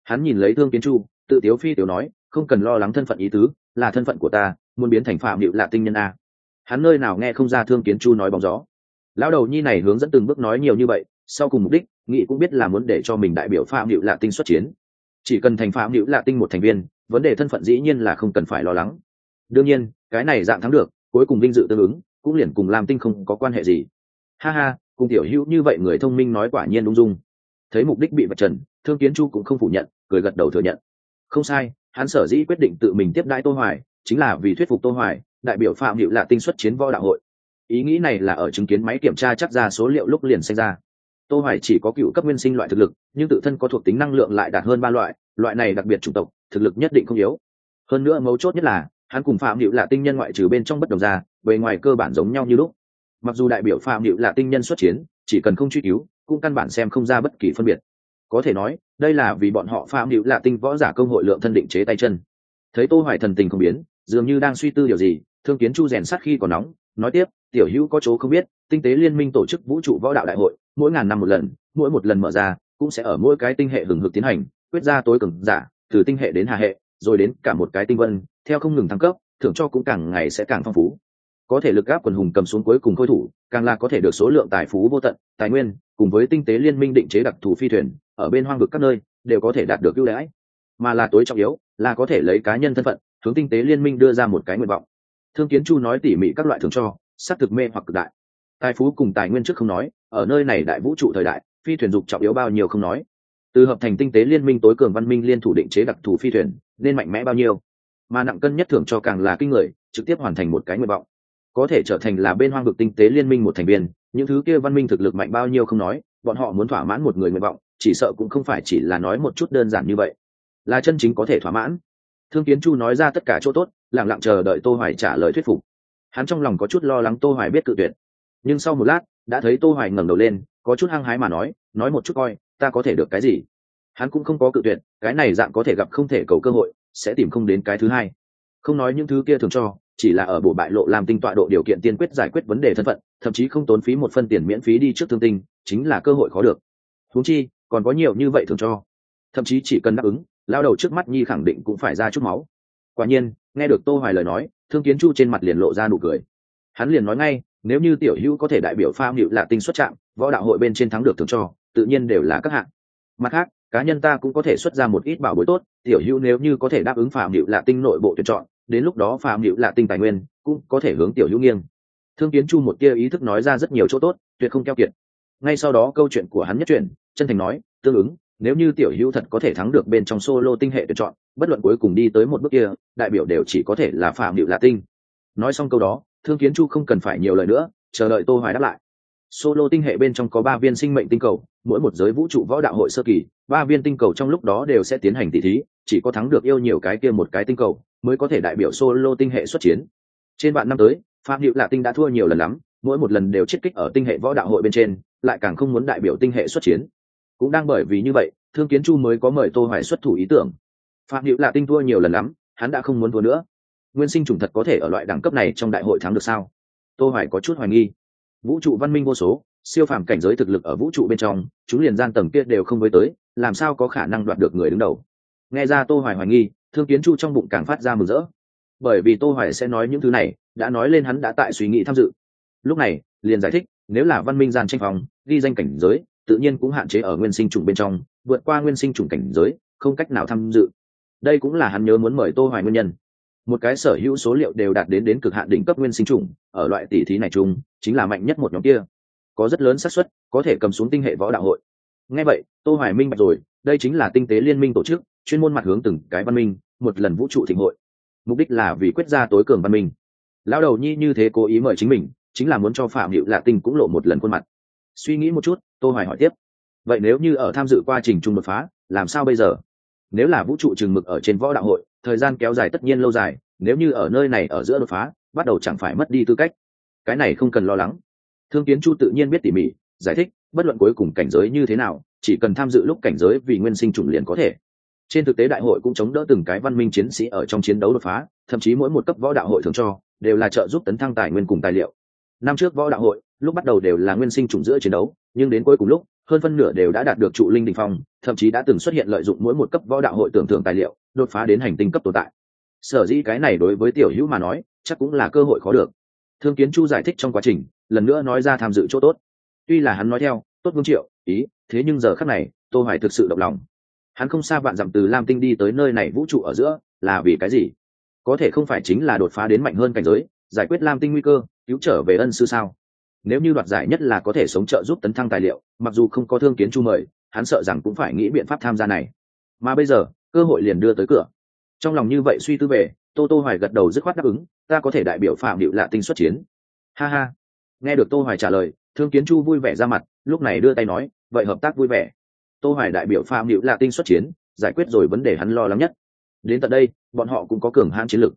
Hắn nhìn lấy thương kiến chu, tự tiếu phi tiểu nói, không cần lo lắng thân phận ý tứ, là thân phận của ta, muốn biến thành phạm hiệu lạ tinh nhân a. Hắn nơi nào nghe không ra thương kiến chu nói bóng gió. Lão đầu nhi này hướng dẫn từng bước nói nhiều như vậy, sau cùng mục đích nghị cũng biết là muốn để cho mình đại biểu phạm hiệu lạ tinh xuất chiến. Chỉ cần thành phạm hữu lạ tinh một thành viên, vấn đề thân phận dĩ nhiên là không cần phải lo lắng. Đương nhiên, cái này dạng thắng được, cuối cùng vinh dự tương ứng, cũng liền cùng làm tinh không có quan hệ gì ha ha, cùng tiểu hữu như vậy người thông minh nói quả nhiên ung dung. Thấy mục đích bị vật trần, thương kiến chu cũng không phủ nhận, cười gật đầu thừa nhận. Không sai, hắn sở dĩ quyết định tự mình tiếp đãi tô hoài, chính là vì thuyết phục tô hoài, đại biểu phạm hiệu là tinh xuất chiến võ đạo hội. Ý nghĩ này là ở chứng kiến máy kiểm tra chắc ra số liệu lúc liền sinh ra. Tô hoài chỉ có cựu cấp nguyên sinh loại thực lực, nhưng tự thân có thuộc tính năng lượng lại đạt hơn ba loại loại này đặc biệt chủng tộc, thực lực nhất định không yếu. Hơn nữa mấu chốt nhất là, hắn cùng phạm hiệu là tinh nhân ngoại trừ bên trong bất đồng ra bề ngoài cơ bản giống nhau như lúc mặc dù đại biểu phạm hữu là tinh nhân xuất chiến, chỉ cần không truy cứu, cũng căn bản xem không ra bất kỳ phân biệt. Có thể nói, đây là vì bọn họ phạm hữu là tinh võ giả công hội lượng thân định chế tay chân. Thấy tô hoài thần tình không biến, dường như đang suy tư điều gì, thương kiến chu rèn sát khi còn nóng, nói tiếp, tiểu hữu có chỗ không biết, tinh tế liên minh tổ chức vũ trụ võ đạo đại hội, mỗi ngàn năm một lần, mỗi một lần mở ra, cũng sẽ ở mỗi cái tinh hệ hừng hực tiến hành, quyết ra tối cường giả, từ tinh hệ đến hà hệ, rồi đến cả một cái tinh vân, theo không ngừng thăng cấp, thưởng cho cũng càng ngày sẽ càng phong phú có thể lực áp quần hùng cầm xuống cuối cùng khôi thủ, càng là có thể được số lượng tài phú vô tận, tài nguyên, cùng với tinh tế liên minh định chế đặc thù phi thuyền, ở bên hoang vực các nơi, đều có thể đạt được ưu đãi. Mà là tối trọng yếu, là có thể lấy cá nhân thân phận, hướng tinh tế liên minh đưa ra một cái nguyện vọng. Thương kiến chu nói tỉ mỉ các loại thường cho, xác thực mê hoặc cực đại. Tài phú cùng tài nguyên trước không nói, ở nơi này đại vũ trụ thời đại, phi thuyền dục trọng yếu bao nhiêu không nói. Từ hợp thành tinh tế liên minh tối cường văn minh liên thủ định chế đặc thù phi thuyền, nên mạnh mẽ bao nhiêu. Mà nặng cân nhất thưởng cho càng là kinh người, trực tiếp hoàn thành một cái nguyện vọng có thể trở thành là bên hoang vực tinh tế liên minh một thành viên, những thứ kia văn minh thực lực mạnh bao nhiêu không nói, bọn họ muốn thỏa mãn một người nguyện vọng, chỉ sợ cũng không phải chỉ là nói một chút đơn giản như vậy. Là chân chính có thể thỏa mãn. Thương kiến chu nói ra tất cả chỗ tốt lẳng lặng chờ đợi tô hoài trả lời thuyết phục. Hắn trong lòng có chút lo lắng tô hoài biết cự tuyệt. Nhưng sau một lát, đã thấy tô hoài ngẩng đầu lên, có chút hăng hái mà nói nói một chút coi, ta có thể được cái gì? Hắn cũng không có cự tuyệt, cái này dạng có thể gặp không thể cầu cơ hội, sẽ tìm không đến cái thứ hai. Không nói những thứ kia thường cho chỉ là ở bộ bại lộ làm tinh tọa độ điều kiện tiên quyết giải quyết vấn đề thân phận, thậm chí không tốn phí một phân tiền miễn phí đi trước thương tinh, chính là cơ hội khó được. Huống chi, còn có nhiều như vậy thường cho. Thậm chí chỉ cần đáp ứng, lao đầu trước mắt nhi khẳng định cũng phải ra chút máu. Quả nhiên, nghe được tô hoài lời nói, thương kiến chu trên mặt liền lộ ra nụ cười. Hắn liền nói ngay, nếu như tiểu hữu có thể đại biểu pha hiệu lạ tinh xuất trạng võ đạo hội bên trên thắng được thường cho, tự nhiên đều là các hạng mặt khác, cá nhân ta cũng có thể xuất ra một ít bảo bối tốt, tiểu hữu nếu như có thể đáp ứng phạm hữu lạ tinh nội bộ tuyển chọn, đến lúc đó phạm hữu lạ tinh tài nguyên cũng có thể hướng tiểu hữu nghiêng. Thương kiến chu một tia ý thức nói ra rất nhiều chỗ tốt, tuyệt không keo kiệt. Ngay sau đó câu chuyện của hắn nhất chuyển, chân thành nói, tương ứng, nếu như tiểu hữu thật có thể thắng được bên trong solo tinh hệ tuyển chọn, bất luận cuối cùng đi tới một bước kia, đại biểu đều chỉ có thể là phạm hữu lạ tinh. Nói xong câu đó, thương kiến chu không cần phải nhiều lời nữa, chờ đợi tô hoài đáp lại solo tinh hệ bên trong có ba viên sinh mệnh tinh cầu, mỗi một giới vũ trụ võ đạo hội sơ kỳ, ba viên tinh cầu trong lúc đó đều sẽ tiến hành tỷ thí, chỉ có thắng được yêu nhiều cái kia một cái tinh cầu mới có thể đại biểu solo tinh hệ xuất chiến. Trên bạn năm tới, phạm hữu lạ tinh đã thua nhiều lần lắm, mỗi một lần đều chiết kích ở tinh hệ võ đạo hội bên trên, lại càng không muốn đại biểu tinh hệ xuất chiến. Cũng đang bởi vì như vậy, thương kiến chu mới có mời tô hoài xuất thủ ý tưởng. Phạm hữu lạ tinh thua nhiều lần lắm, hắn đã không muốn thua nữa. Nguyên sinh trùng thật có thể ở loại đẳng cấp này trong đại hội thắng được sao? Tô hoài có chút hoài nghi vũ trụ văn minh vô số, siêu phàm cảnh giới thực lực ở vũ trụ bên trong, chúng liền gian tầng kia đều không với tới, làm sao có khả năng đoạt được người đứng đầu? Nghe ra tô hoài hoài nghi, thương kiến chu trong bụng càng phát ra mừng rỡ. Bởi vì tô hoài sẽ nói những thứ này, đã nói lên hắn đã tại suy nghĩ tham dự. Lúc này, liền giải thích, nếu là văn minh gian tranh phòng ghi danh cảnh giới, tự nhiên cũng hạn chế ở nguyên sinh trùng bên trong, vượt qua nguyên sinh trùng cảnh giới, không cách nào tham dự. Đây cũng là hắn nhớ muốn mời tô hoài nguyên nhân. Một cái sở hữu số liệu đều đạt đến đến cực hạn đỉnh cấp nguyên sinh trùng ở loại tỷ thí này chung, chính là mạnh nhất một nhóm kia. Có rất lớn xác suất, có thể cầm xuống tinh hệ võ đạo hội. Ngay vậy, tô hoài minh bạch rồi, đây chính là tinh tế liên minh tổ chức, chuyên môn mặt hướng từng cái văn minh, một lần vũ trụ thịnh hội. Mục đích là vì quyết ra tối cường văn minh. Lão đầu nhi như thế cố ý mời chính mình, chính là muốn cho phạm hiệu lạ tinh cũng lộ một lần khuôn mặt. Suy nghĩ một chút, tô hoài hỏi tiếp. Vậy nếu như ở tham dự quá trình chung đột phá, làm sao bây giờ? Nếu là vũ trụ trường mực ở trên võ đạo hội, thời gian kéo dài tất nhiên lâu dài, nếu như ở nơi này ở giữa đột phá bắt đầu chẳng phải mất đi tư cách. Cái này không cần lo lắng. Thương kiến chu tự nhiên biết tỉ mỉ, giải thích, bất luận cuối cùng cảnh giới như thế nào, chỉ cần tham dự lúc cảnh giới vì nguyên sinh trùng liền có thể. Trên thực tế đại hội cũng chống đỡ từng cái văn minh chiến sĩ ở trong chiến đấu đột phá, thậm chí mỗi một cấp võ đạo hội thường cho, đều là trợ giúp tấn thăng tài nguyên cùng tài liệu. Năm trước võ đạo hội, lúc bắt đầu đều là nguyên sinh trùng giữa chiến đấu, nhưng đến cuối cùng lúc, hơn phân nửa đều đã đạt được trụ linh đình phong, thậm chí đã từng xuất hiện lợi dụng mỗi một cấp võ đạo hội tưởng thưởng tài liệu, đột phá đến hành tinh cấp tồn tại. Sở dĩ cái này đối với tiểu hữu mà nói chắc cũng là cơ hội khó được. Thương kiến chu giải thích trong quá trình, lần nữa nói ra tham dự chỗ tốt. Tuy là hắn nói theo, tốt vương triệu, ý, thế nhưng giờ khắc này, tô hoài thực sự động lòng. Hắn không xa vạn dặm từ lam tinh đi tới nơi này vũ trụ ở giữa, là vì cái gì? Có thể không phải chính là đột phá đến mạnh hơn cảnh giới, giải quyết lam tinh nguy cơ, cứu trở về ân sư sao? Nếu như đoạt giải nhất là có thể sống trợ giúp tấn thăng tài liệu, mặc dù không có thương kiến chu mời, hắn sợ rằng cũng phải nghĩ biện pháp tham gia này. Mà bây giờ, cơ hội liền đưa tới cửa. Trong lòng như vậy suy tư về tô tô hoài gật đầu dứt khoát đáp ứng ta có thể đại biểu phạm điệu lạ tinh xuất chiến. Ha ha. Nghe được tô hoài trả lời thương kiến chu vui vẻ ra mặt lúc này đưa tay nói vậy hợp tác vui vẻ. Tô hoài đại biểu phạm điệu lạ tinh xuất chiến giải quyết rồi vấn đề hắn lo lắng nhất. Đến tận đây bọn họ cũng có cường hãn chiến lực.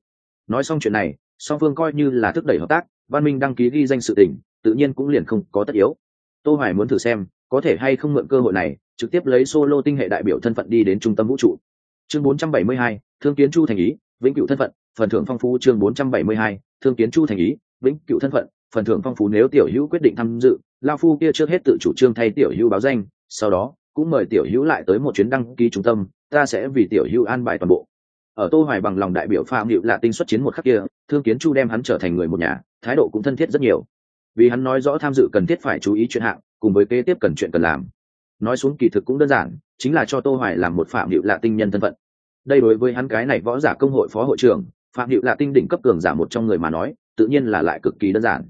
Nói xong chuyện này song phương coi như là thúc đẩy hợp tác văn minh đăng ký ghi danh sự tình tự nhiên cũng liền không có tất yếu. Tô hoài muốn thử xem có thể hay không mượn cơ hội này trực tiếp lấy solo tinh hệ đại biểu thân phận đi đến trung tâm vũ trụ. Chương 472, thương kiến chu thành ý vĩnh cửu thân phận phần thưởng phong phú chương 472, thương kiến chu thành ý. Vĩnh cửu thân phận phần thưởng phong phú nếu tiểu hữu quyết định tham dự. Lao phu kia trước hết tự chủ trương thay tiểu hữu báo danh sau đó cũng mời tiểu hữu lại tới một chuyến đăng ký trung tâm ta sẽ vì tiểu hữu an bài toàn bộ. Ở tô hoài bằng lòng đại biểu phạm hiệu lạ tinh xuất chiến một khắc kia thương kiến chu đem hắn trở thành người một nhà thái độ cũng thân thiết rất nhiều. Vì hắn nói rõ tham dự cần thiết phải chú ý chuyện hạng cùng với kế tiếp cần chuyện cần làm. Nói xuống kỳ thực cũng đơn giản chính là cho tô hoài làm một phạm hiệu lạ tinh nhân thân phận đây đối với hắn cái này võ giả công hội phó hội trưởng, phạm hữu lạ tinh đỉnh cấp cường giả một trong người mà nói, tự nhiên là lại cực kỳ đơn giản.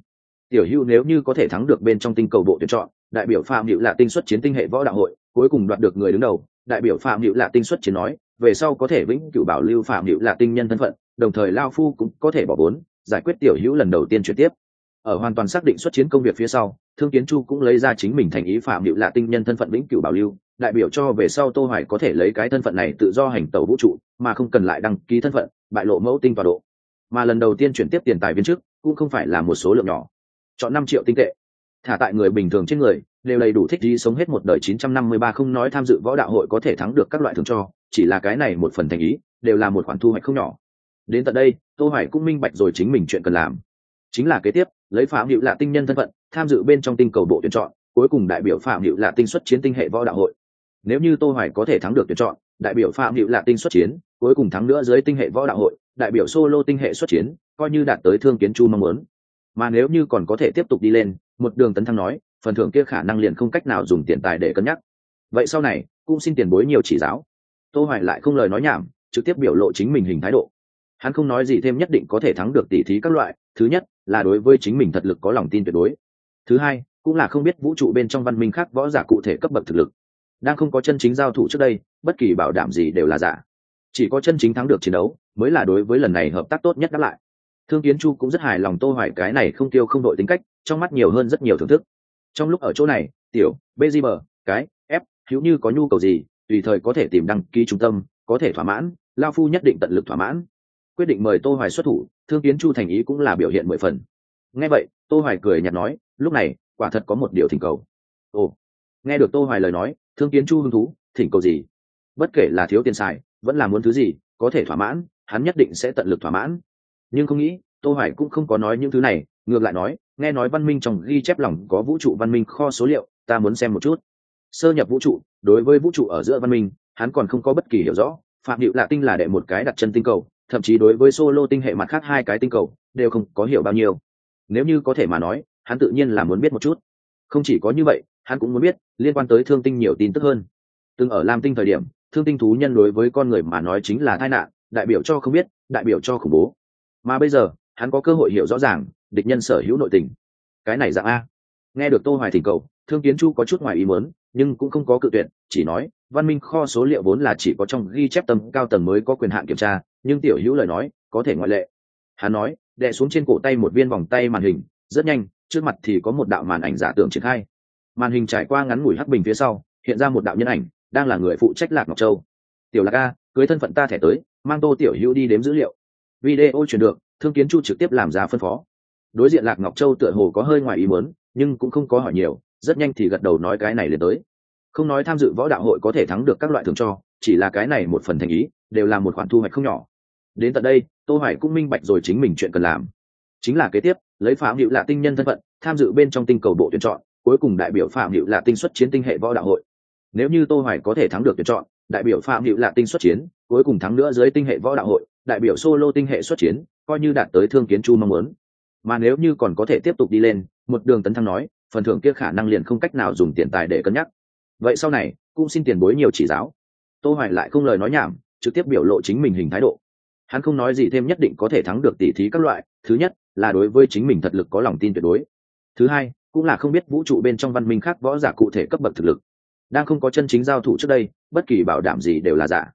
Tiểu hữu nếu như có thể thắng được bên trong tinh cầu bộ tuyển chọn, đại biểu phạm hữu lạ tinh xuất chiến tinh hệ võ đạo hội, cuối cùng đoạt được người đứng đầu, đại biểu phạm hữu lạ tinh xuất chiến nói, về sau có thể vĩnh cửu bảo lưu phạm hữu lạ tinh nhân thân phận, đồng thời lao phu cũng có thể bỏ vốn, giải quyết tiểu hữu lần đầu tiên chuyển tiếp. Ở hoàn toàn xác định xuất chiến công việc phía sau, thương kiến chu cũng lấy ra chính mình thành ý phạm hữu lạ tinh nhân thân phận vĩnh cửu bảo lưu đại biểu cho về sau tô hoài có thể lấy cái thân phận này tự do hành tàu vũ trụ, mà không cần lại đăng ký thân phận, bại lộ mẫu tinh tọa độ. Mà lần đầu tiên chuyển tiếp tiền tài viên chức cũng không phải là một số lượng nhỏ. Chọn 5 triệu tinh tệ. Thả tại người bình thường trên người, đều đầy đủ thích đi sống hết một đời 953 không nói tham dự võ đạo hội có thể thắng được các loại thưởng cho, chỉ là cái này một phần thành ý, đều là một khoản thu hoạch không nhỏ. Đến tận đây, tô hoài cũng minh bạch rồi chính mình chuyện cần làm. Chính là kế tiếp, lấy phạm hiệu là tinh nhân thân phận, tham dự bên trong tinh cầu bộ tuyển chọn, cuối cùng đại biểu phạm hiệu là tinh xuất chiến tinh hệ võ đạo hội nếu như tô hoài có thể thắng được tuyển chọn, đại biểu phạm hiệu lạ tinh xuất chiến, cuối cùng thắng nữa dưới tinh hệ võ đạo hội, đại biểu solo tinh hệ xuất chiến, coi như đạt tới thương kiến chu mong muốn. Mà nếu như còn có thể tiếp tục đi lên, một đường tấn thăng nói, phần thưởng kia khả năng liền không cách nào dùng tiền tài để cân nhắc. Vậy sau này, cũng xin tiền bối nhiều chỉ giáo. Tô hoài lại không lời nói nhảm, trực tiếp biểu lộ chính mình hình thái độ. Hắn không nói gì thêm nhất định có thể thắng được tỷ thí các loại, thứ nhất là đối với chính mình thật lực có lòng tin tuyệt đối. Thứ hai, cũng là không biết vũ trụ bên trong văn minh khác võ giả cụ thể cấp bậc thực lực đang không có chân chính giao thủ trước đây, bất kỳ bảo đảm gì đều là giả. Chỉ có chân chính thắng được chiến đấu, mới là đối với lần này hợp tác tốt nhất đáp lại. Thương kiến chu cũng rất hài lòng tô hoài cái này không tiêu không đội tính cách, trong mắt nhiều hơn rất nhiều thưởng thức. Trong lúc ở chỗ này, tiểu bgm cái, f, hữu như có nhu cầu gì, tùy thời có thể tìm đăng ký trung tâm, có thể thỏa mãn, lao phu nhất định tận lực thỏa mãn. Quyết định mời tô hoài xuất thủ, thương kiến chu thành ý cũng là biểu hiện mười phần. Nghe vậy, tô hoài cười nhạt nói, lúc này, quả thật có một điều thỉnh cầu. Ồ nghe được tô hoài lời nói, thương kiến chu hứng thú, thỉnh cầu gì? Bất kể là thiếu tiền xài, vẫn là muốn thứ gì, có thể thỏa mãn, hắn nhất định sẽ tận lực thỏa mãn. Nhưng không nghĩ, tô hoài cũng không có nói những thứ này, ngược lại nói, nghe nói văn minh trong ghi chép lòng có vũ trụ văn minh kho số liệu, ta muốn xem một chút. Sơ nhập vũ trụ, đối với vũ trụ ở giữa văn minh, hắn còn không có bất kỳ hiểu rõ. Phạm hiệu lạ tinh là đệ một cái đặt chân tinh cầu, thậm chí đối với solo tinh hệ mặt khác hai cái tinh cầu, đều không có hiểu bao nhiêu. Nếu như có thể mà nói, hắn tự nhiên là muốn biết một chút. Không chỉ có như vậy, hắn cũng muốn biết liên quan tới thương tinh nhiều tin tức hơn. Từng ở lam tinh thời điểm, thương tinh thú nhân đối với con người mà nói chính là tai nạn, đại biểu cho không biết, đại biểu cho khủng bố. Mà bây giờ, hắn có cơ hội hiểu rõ ràng, địch nhân sở hữu nội tình. Cái này dạng a. Nghe được tô hoài thỉnh cầu, thương kiến chu có chút ngoài ý muốn, nhưng cũng không có cự tuyệt, chỉ nói, văn minh kho số liệu vốn là chỉ có trong ghi chép tầm cao tầng mới có quyền hạn kiểm tra, nhưng tiểu hữu lời nói, có thể ngoại lệ. Hắn nói, đè xuống trên cổ tay một viên vòng tay màn hình, rất nhanh, trước mặt thì có một đạo màn ảnh giả tưởng triển khai màn hình trải qua ngắn ngủi hắc bình phía sau, hiện ra một đạo nhân ảnh, đang là người phụ trách lạc ngọc châu. Tiểu lạc a, cưới thân phận ta thẻ tới, mang tô tiểu hữu đi đếm dữ liệu. Video chuyển được, thương kiến chu trực tiếp làm giá phân phó. Đối diện lạc ngọc châu tựa hồ có hơi ngoài ý muốn, nhưng cũng không có hỏi nhiều, rất nhanh thì gật đầu nói cái này liền tới. Không nói tham dự võ đạo hội có thể thắng được các loại thường cho, chỉ là cái này một phần thành ý, đều là một khoản thu hoạch không nhỏ. Đến tận đây, tô hoài cũng minh bạch rồi chính mình chuyện cần làm. Chính là kế tiếp, lấy phạm hữu là tinh nhân thân phận, tham dự bên trong tinh cầu bộ tuyển chọn cuối cùng đại biểu phạm hữu là tinh xuất chiến tinh hệ võ đạo hội. Nếu như tô hoài có thể thắng được tuyển chọn, đại biểu phạm hữu là tinh xuất chiến, cuối cùng thắng nữa dưới tinh hệ võ đạo hội, đại biểu solo tinh hệ xuất chiến, coi như đạt tới thương kiến chu mong muốn. Mà nếu như còn có thể tiếp tục đi lên, một đường tấn thăng nói, phần thưởng kia khả năng liền không cách nào dùng tiền tài để cân nhắc. Vậy sau này, cũng xin tiền bối nhiều chỉ giáo. Tô hoài lại không lời nói nhảm, trực tiếp biểu lộ chính mình hình thái độ. Hắn không nói gì thêm nhất định có thể thắng được tỷ thí các loại, thứ nhất là đối với chính mình thật lực có lòng tin tuyệt đối. Thứ hai cũng là không biết vũ trụ bên trong văn minh khác võ giả cụ thể cấp bậc thực lực. Đang không có chân chính giao thủ trước đây, bất kỳ bảo đảm gì đều là giả.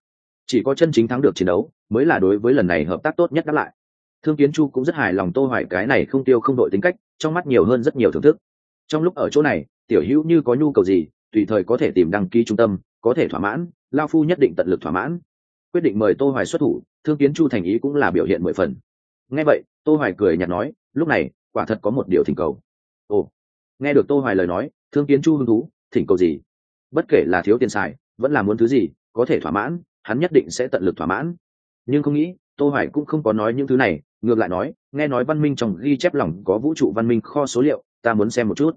Chỉ có chân chính thắng được chiến đấu, mới là đối với lần này hợp tác tốt nhất đáp lại. Thương kiến chu cũng rất hài lòng tô hoài cái này không tiêu không đội tính cách, trong mắt nhiều hơn rất nhiều thưởng thức. Trong lúc ở chỗ này, tiểu hữu như có nhu cầu gì, tùy thời có thể tìm đăng ký trung tâm, có thể thỏa mãn, lao phu nhất định tận lực thỏa mãn. Quyết định mời tô hoài xuất thủ, thương kiến chu thành ý cũng là biểu hiện mười phần. Nghe vậy, tô hoài cười nhạt nói, lúc này, quả thật có một điều thỉnh cầu. Ồ nghe được tô hoài lời nói, thương kiến chu hứng thú, thỉnh cầu gì? Bất kể là thiếu tiền xài, vẫn là muốn thứ gì, có thể thỏa mãn, hắn nhất định sẽ tận lực thỏa mãn. Nhưng không nghĩ, tô hoài cũng không có nói những thứ này, ngược lại nói, nghe nói văn minh trong ghi chép lòng có vũ trụ văn minh kho số liệu, ta muốn xem một chút.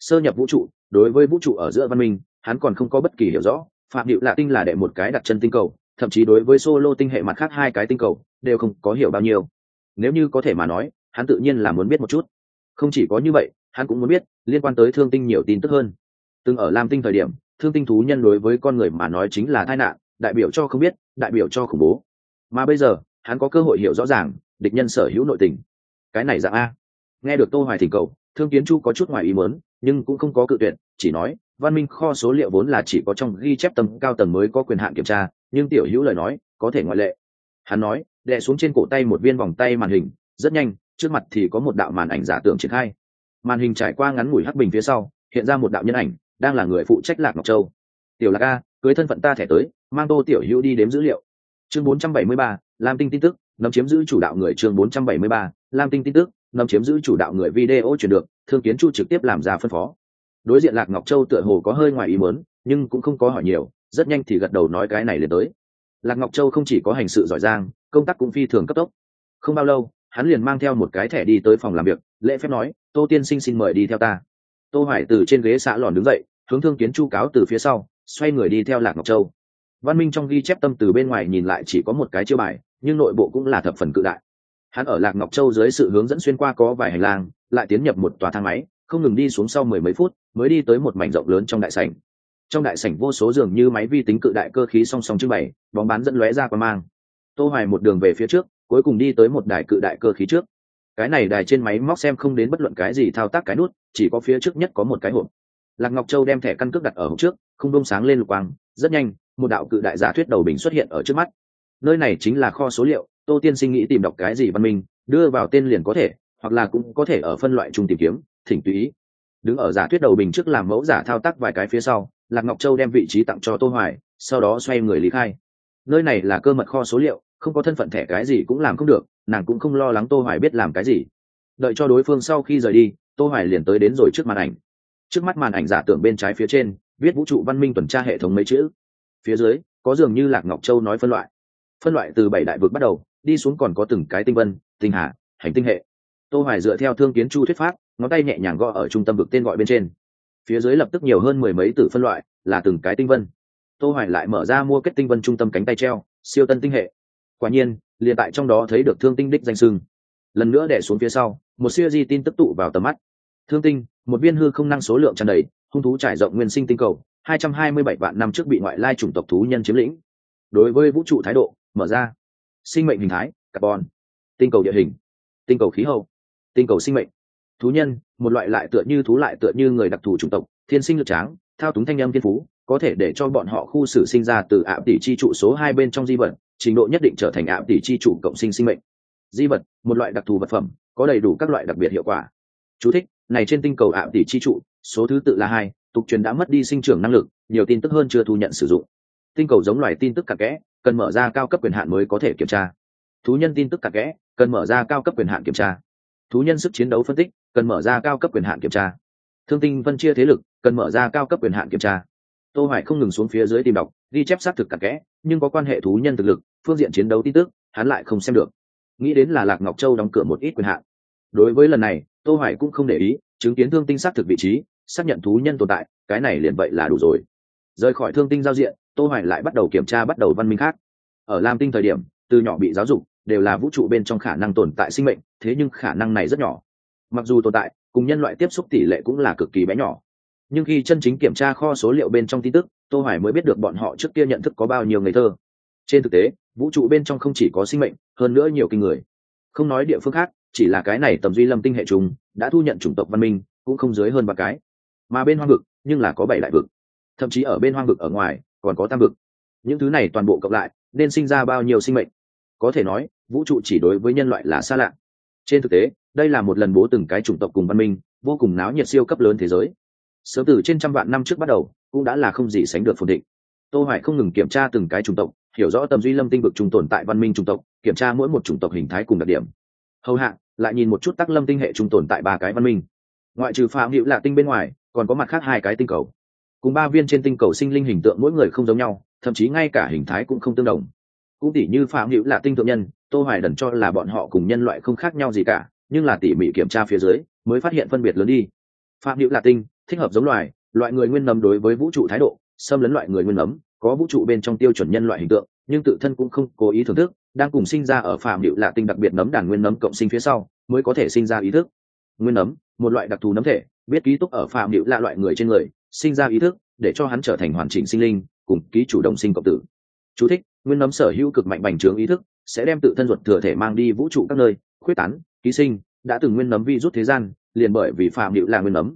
Sơ nhập vũ trụ, đối với vũ trụ ở giữa văn minh, hắn còn không có bất kỳ hiểu rõ, phạm điệu lạ tinh là đệ một cái đặt chân tinh cầu, thậm chí đối với solo tinh hệ mặt khác hai cái tinh cầu, đều không có hiểu bao nhiêu. Nếu như có thể mà nói, hắn tự nhiên là muốn biết một chút. Không chỉ có như vậy hắn cũng muốn biết, liên quan tới thương tinh nhiều tin tức hơn. Từng ở lam tinh thời điểm, thương tinh thú nhân đối với con người mà nói chính là tai nạn, đại biểu cho không biết, đại biểu cho khủng bố. Mà bây giờ, hắn có cơ hội hiểu rõ ràng, địch nhân sở hữu nội tình. Cái này dạng a. Nghe được tô hoài thỉnh cầu, thương kiến chu có chút ngoài ý muốn, nhưng cũng không có cự tuyệt, chỉ nói, văn minh kho số liệu vốn là chỉ có trong ghi chép tầng cao tầng mới có quyền hạn kiểm tra, nhưng tiểu hữu lời nói, có thể ngoại lệ. Hắn nói, đè xuống trên cổ tay một viên vòng tay màn hình, rất nhanh, trước mặt thì có một đạo màn ảnh giả tưởng triển khai màn hình trải qua ngắn ngủi hắc bình phía sau hiện ra một đạo nhân ảnh đang là người phụ trách lạc ngọc châu. Tiểu lạc a cưới thân phận ta thẻ tới mang tô tiểu hữu đi đếm dữ liệu. Chương 473, lam tinh tin tức nắm chiếm giữ chủ đạo người chương 473, lam tinh tin tức nắm chiếm giữ chủ đạo người video chuyển được thương kiến chu trực tiếp làm ra phân phó. Đối diện lạc ngọc châu tựa hồ có hơi ngoài ý muốn nhưng cũng không có hỏi nhiều rất nhanh thì gật đầu nói cái này liền tới. Lạc ngọc châu không chỉ có hành sự giỏi giang công tác cũng phi thường cấp tốc. Không bao lâu hắn liền mang theo một cái thẻ đi tới phòng làm việc lễ phép nói tô tiên sinh xin mời đi theo ta. Tô hoài từ trên ghế xã lòn đứng dậy, hướng thương kiến chu cáo từ phía sau, xoay người đi theo lạc ngọc châu. Văn minh trong ghi chép tâm từ bên ngoài nhìn lại chỉ có một cái chiêu bài, nhưng nội bộ cũng là thập phần cự đại. Hắn ở lạc ngọc châu dưới sự hướng dẫn xuyên qua có vài hành lang, lại tiến nhập một tòa thang máy, không ngừng đi xuống sau mười mấy phút, mới đi tới một mảnh rộng lớn trong đại sảnh. Trong đại sảnh vô số giường như máy vi tính cự đại cơ khí song song trưng bày, bóng bán dẫn lóe ra qua mang. Tô hoài một đường về phía trước, cuối cùng đi tới một đài cự đại cơ khí trước cái này đài trên máy móc xem không đến bất luận cái gì thao tác cái nút, chỉ có phía trước nhất có một cái hộp. Lạc ngọc châu đem thẻ căn cước đặt ở hộp trước, không đông sáng lên lục quang, rất nhanh, một đạo cự đại giả thuyết đầu bình xuất hiện ở trước mắt. Nơi này chính là kho số liệu, tô tiên sinh nghĩ tìm đọc cái gì văn minh, đưa vào tên liền có thể, hoặc là cũng có thể ở phân loại chung tìm kiếm, thỉnh tùy ý. Đứng ở giả thuyết đầu bình trước làm mẫu giả thao tác vài cái phía sau, lạc ngọc châu đem vị trí tặng cho tô hoài, sau đó xoay người lý khai. Nơi này là cơ mật kho số liệu, không có thân phận thẻ cái gì cũng làm không được nàng cũng không lo lắng tô hoài biết làm cái gì. Đợi cho đối phương sau khi rời đi, tô hoài liền tới đến rồi trước màn ảnh. Trước mắt màn ảnh giả tưởng bên trái phía trên, viết vũ trụ văn minh tuần tra hệ thống mấy chữ. Phía dưới, có dường như lạc ngọc châu nói phân loại. Phân loại từ bảy đại vực bắt đầu, đi xuống còn có từng cái tinh vân, tinh hà, hành tinh hệ. Tô hoài dựa theo thương kiến chu thuyết pháp, ngón tay nhẹ nhàng gõ ở trung tâm vực tên gọi bên trên. Phía dưới lập tức nhiều hơn mười mấy tử phân loại, là từng cái tinh vân. Tô hoài lại mở ra mua kết tinh vân trung tâm cánh tay treo, siêu tân tinh hệ. Quả nhiên liền tại trong đó thấy được thương tinh đích danh sưng. Lần nữa đẻ xuống phía sau, một siêu di tin tức tụ vào tầm mắt. Thương tinh, một viên hư không năng số lượng tràn đầy, hung thú trải rộng nguyên sinh tinh cầu 227 vạn năm trước bị ngoại lai chủng tộc thú nhân chiếm lĩnh. Đối với vũ trụ thái độ, mở ra. Sinh mệnh hình thái, carbon. Tinh cầu địa hình. Tinh cầu khí hậu. Tinh cầu sinh mệnh. Thú nhân, một loại lại tựa như thú lại tựa như người đặc thù chủng tộc, thiên sinh lực tráng, thao túng thanh âm thiên phú, có thể để cho bọn họ khu xử sinh ra từ ạ tỷ chi trụ số hai bên trong di vật trình độ nhất định trở thành ạ tỷ chi chủ cộng sinh sinh mệnh. Di vật một loại đặc thù vật phẩm có đầy đủ các loại đặc biệt hiệu quả. Chú thích, này trên tinh cầu ạ tỷ chi trụ số thứ tự là hai tục truyền đã mất đi sinh trưởng năng lực nhiều tin tức hơn chưa thu nhận sử dụng. Tinh cầu giống loài tin tức cặn kẽ cần mở ra cao cấp quyền hạn mới có thể kiểm tra. Thú nhân tin tức cặn kẽ cần mở ra cao cấp quyền hạn kiểm tra. Thú nhân sức chiến đấu phân tích cần mở ra cao cấp quyền hạn kiểm tra. Thương tinh phân chia thế lực cần mở ra cao cấp quyền hạn kiểm tra tô hoài không ngừng xuống phía dưới tìm đọc, ghi chép xác thực cặn kẽ, nhưng có quan hệ thú nhân thực lực, phương diện chiến đấu tin tức, hắn lại không xem được. Nghĩ đến là lạc ngọc châu đóng cửa một ít quyền hạn. Đối với lần này, tô hoài cũng không để ý, chứng kiến thương tinh xác thực vị trí, xác nhận thú nhân tồn tại, cái này liền vậy là đủ rồi. Rời khỏi thương tinh giao diện, tô hoài lại bắt đầu kiểm tra bắt đầu văn minh khác. Ở lam tinh thời điểm, từ nhỏ bị giáo dục, đều là vũ trụ bên trong khả năng tồn tại sinh mệnh, thế nhưng khả năng này rất nhỏ. Mặc dù tồn tại, cùng nhân loại tiếp xúc tỷ lệ cũng là cực kỳ bé nhỏ nhưng khi chân chính kiểm tra kho số liệu bên trong tin tức, tô hoài mới biết được bọn họ trước kia nhận thức có bao nhiêu người thơ. Trên thực tế, vũ trụ bên trong không chỉ có sinh mệnh, hơn nữa nhiều kinh người. Không nói địa phương khác, chỉ là cái này tầm duy lâm tinh hệ trùng, đã thu nhận chủng tộc văn minh, cũng không dưới hơn ba cái. Mà bên hoang vực, nhưng là có bảy đại vực. Thậm chí ở bên hoang vực ở ngoài, còn có tam vực. Những thứ này toàn bộ cộng lại, nên sinh ra bao nhiêu sinh mệnh? Có thể nói, vũ trụ chỉ đối với nhân loại là xa lạ. Trên thực tế, đây là một lần bố từng cái chủng tộc cùng văn minh, vô cùng náo nhiệt siêu cấp lớn thế giới sớm từ trên trăm vạn năm trước bắt đầu, cũng đã là không gì sánh được phồn định. Tô hoài không ngừng kiểm tra từng cái chủng tộc, hiểu rõ tầm duy lâm tinh vực trùng tồn tại văn minh chủng tộc, kiểm tra mỗi một chủng tộc hình thái cùng đặc điểm. Hầu hạ, lại nhìn một chút tắc lâm tinh hệ trùng tồn tại ba cái văn minh. Ngoại trừ phạm hữu lạ tinh bên ngoài, còn có mặt khác hai cái tinh cầu. Cùng ba viên trên tinh cầu sinh linh hình tượng mỗi người không giống nhau, thậm chí ngay cả hình thái cũng không tương đồng. Cũng tỉ như phạm hữu lạ tinh thượng nhân, tô hoài đần cho là bọn họ cùng nhân loại không khác nhau gì cả, nhưng là tỉ mỉ kiểm tra phía dưới, mới phát hiện phân biệt lớn đi. Phạm hữu lạ tinh thích hợp giống loài loại người nguyên nấm đối với vũ trụ thái độ xâm lấn loại người nguyên nấm có vũ trụ bên trong tiêu chuẩn nhân loại hình tượng nhưng tự thân cũng không cố ý thưởng thức đang cùng sinh ra ở phạm điệu lạ tinh đặc biệt nấm đàn nguyên nấm cộng sinh phía sau mới có thể sinh ra ý thức. Nguyên nấm một loại đặc thù nấm thể biết ký túc ở phạm điệu lạ loại người trên người sinh ra ý thức để cho hắn trở thành hoàn chỉnh sinh linh cùng ký chủ động sinh cộng tử. Chú thích, nguyên nấm sở hữu cực mạnh bành trướng ý thức sẽ đem tự thân ruột thừa thể mang đi vũ trụ các nơi khuyết tán ký sinh đã từng nguyên nấm vi rút thế gian liền bởi vì phạm điệu là nguyên nấm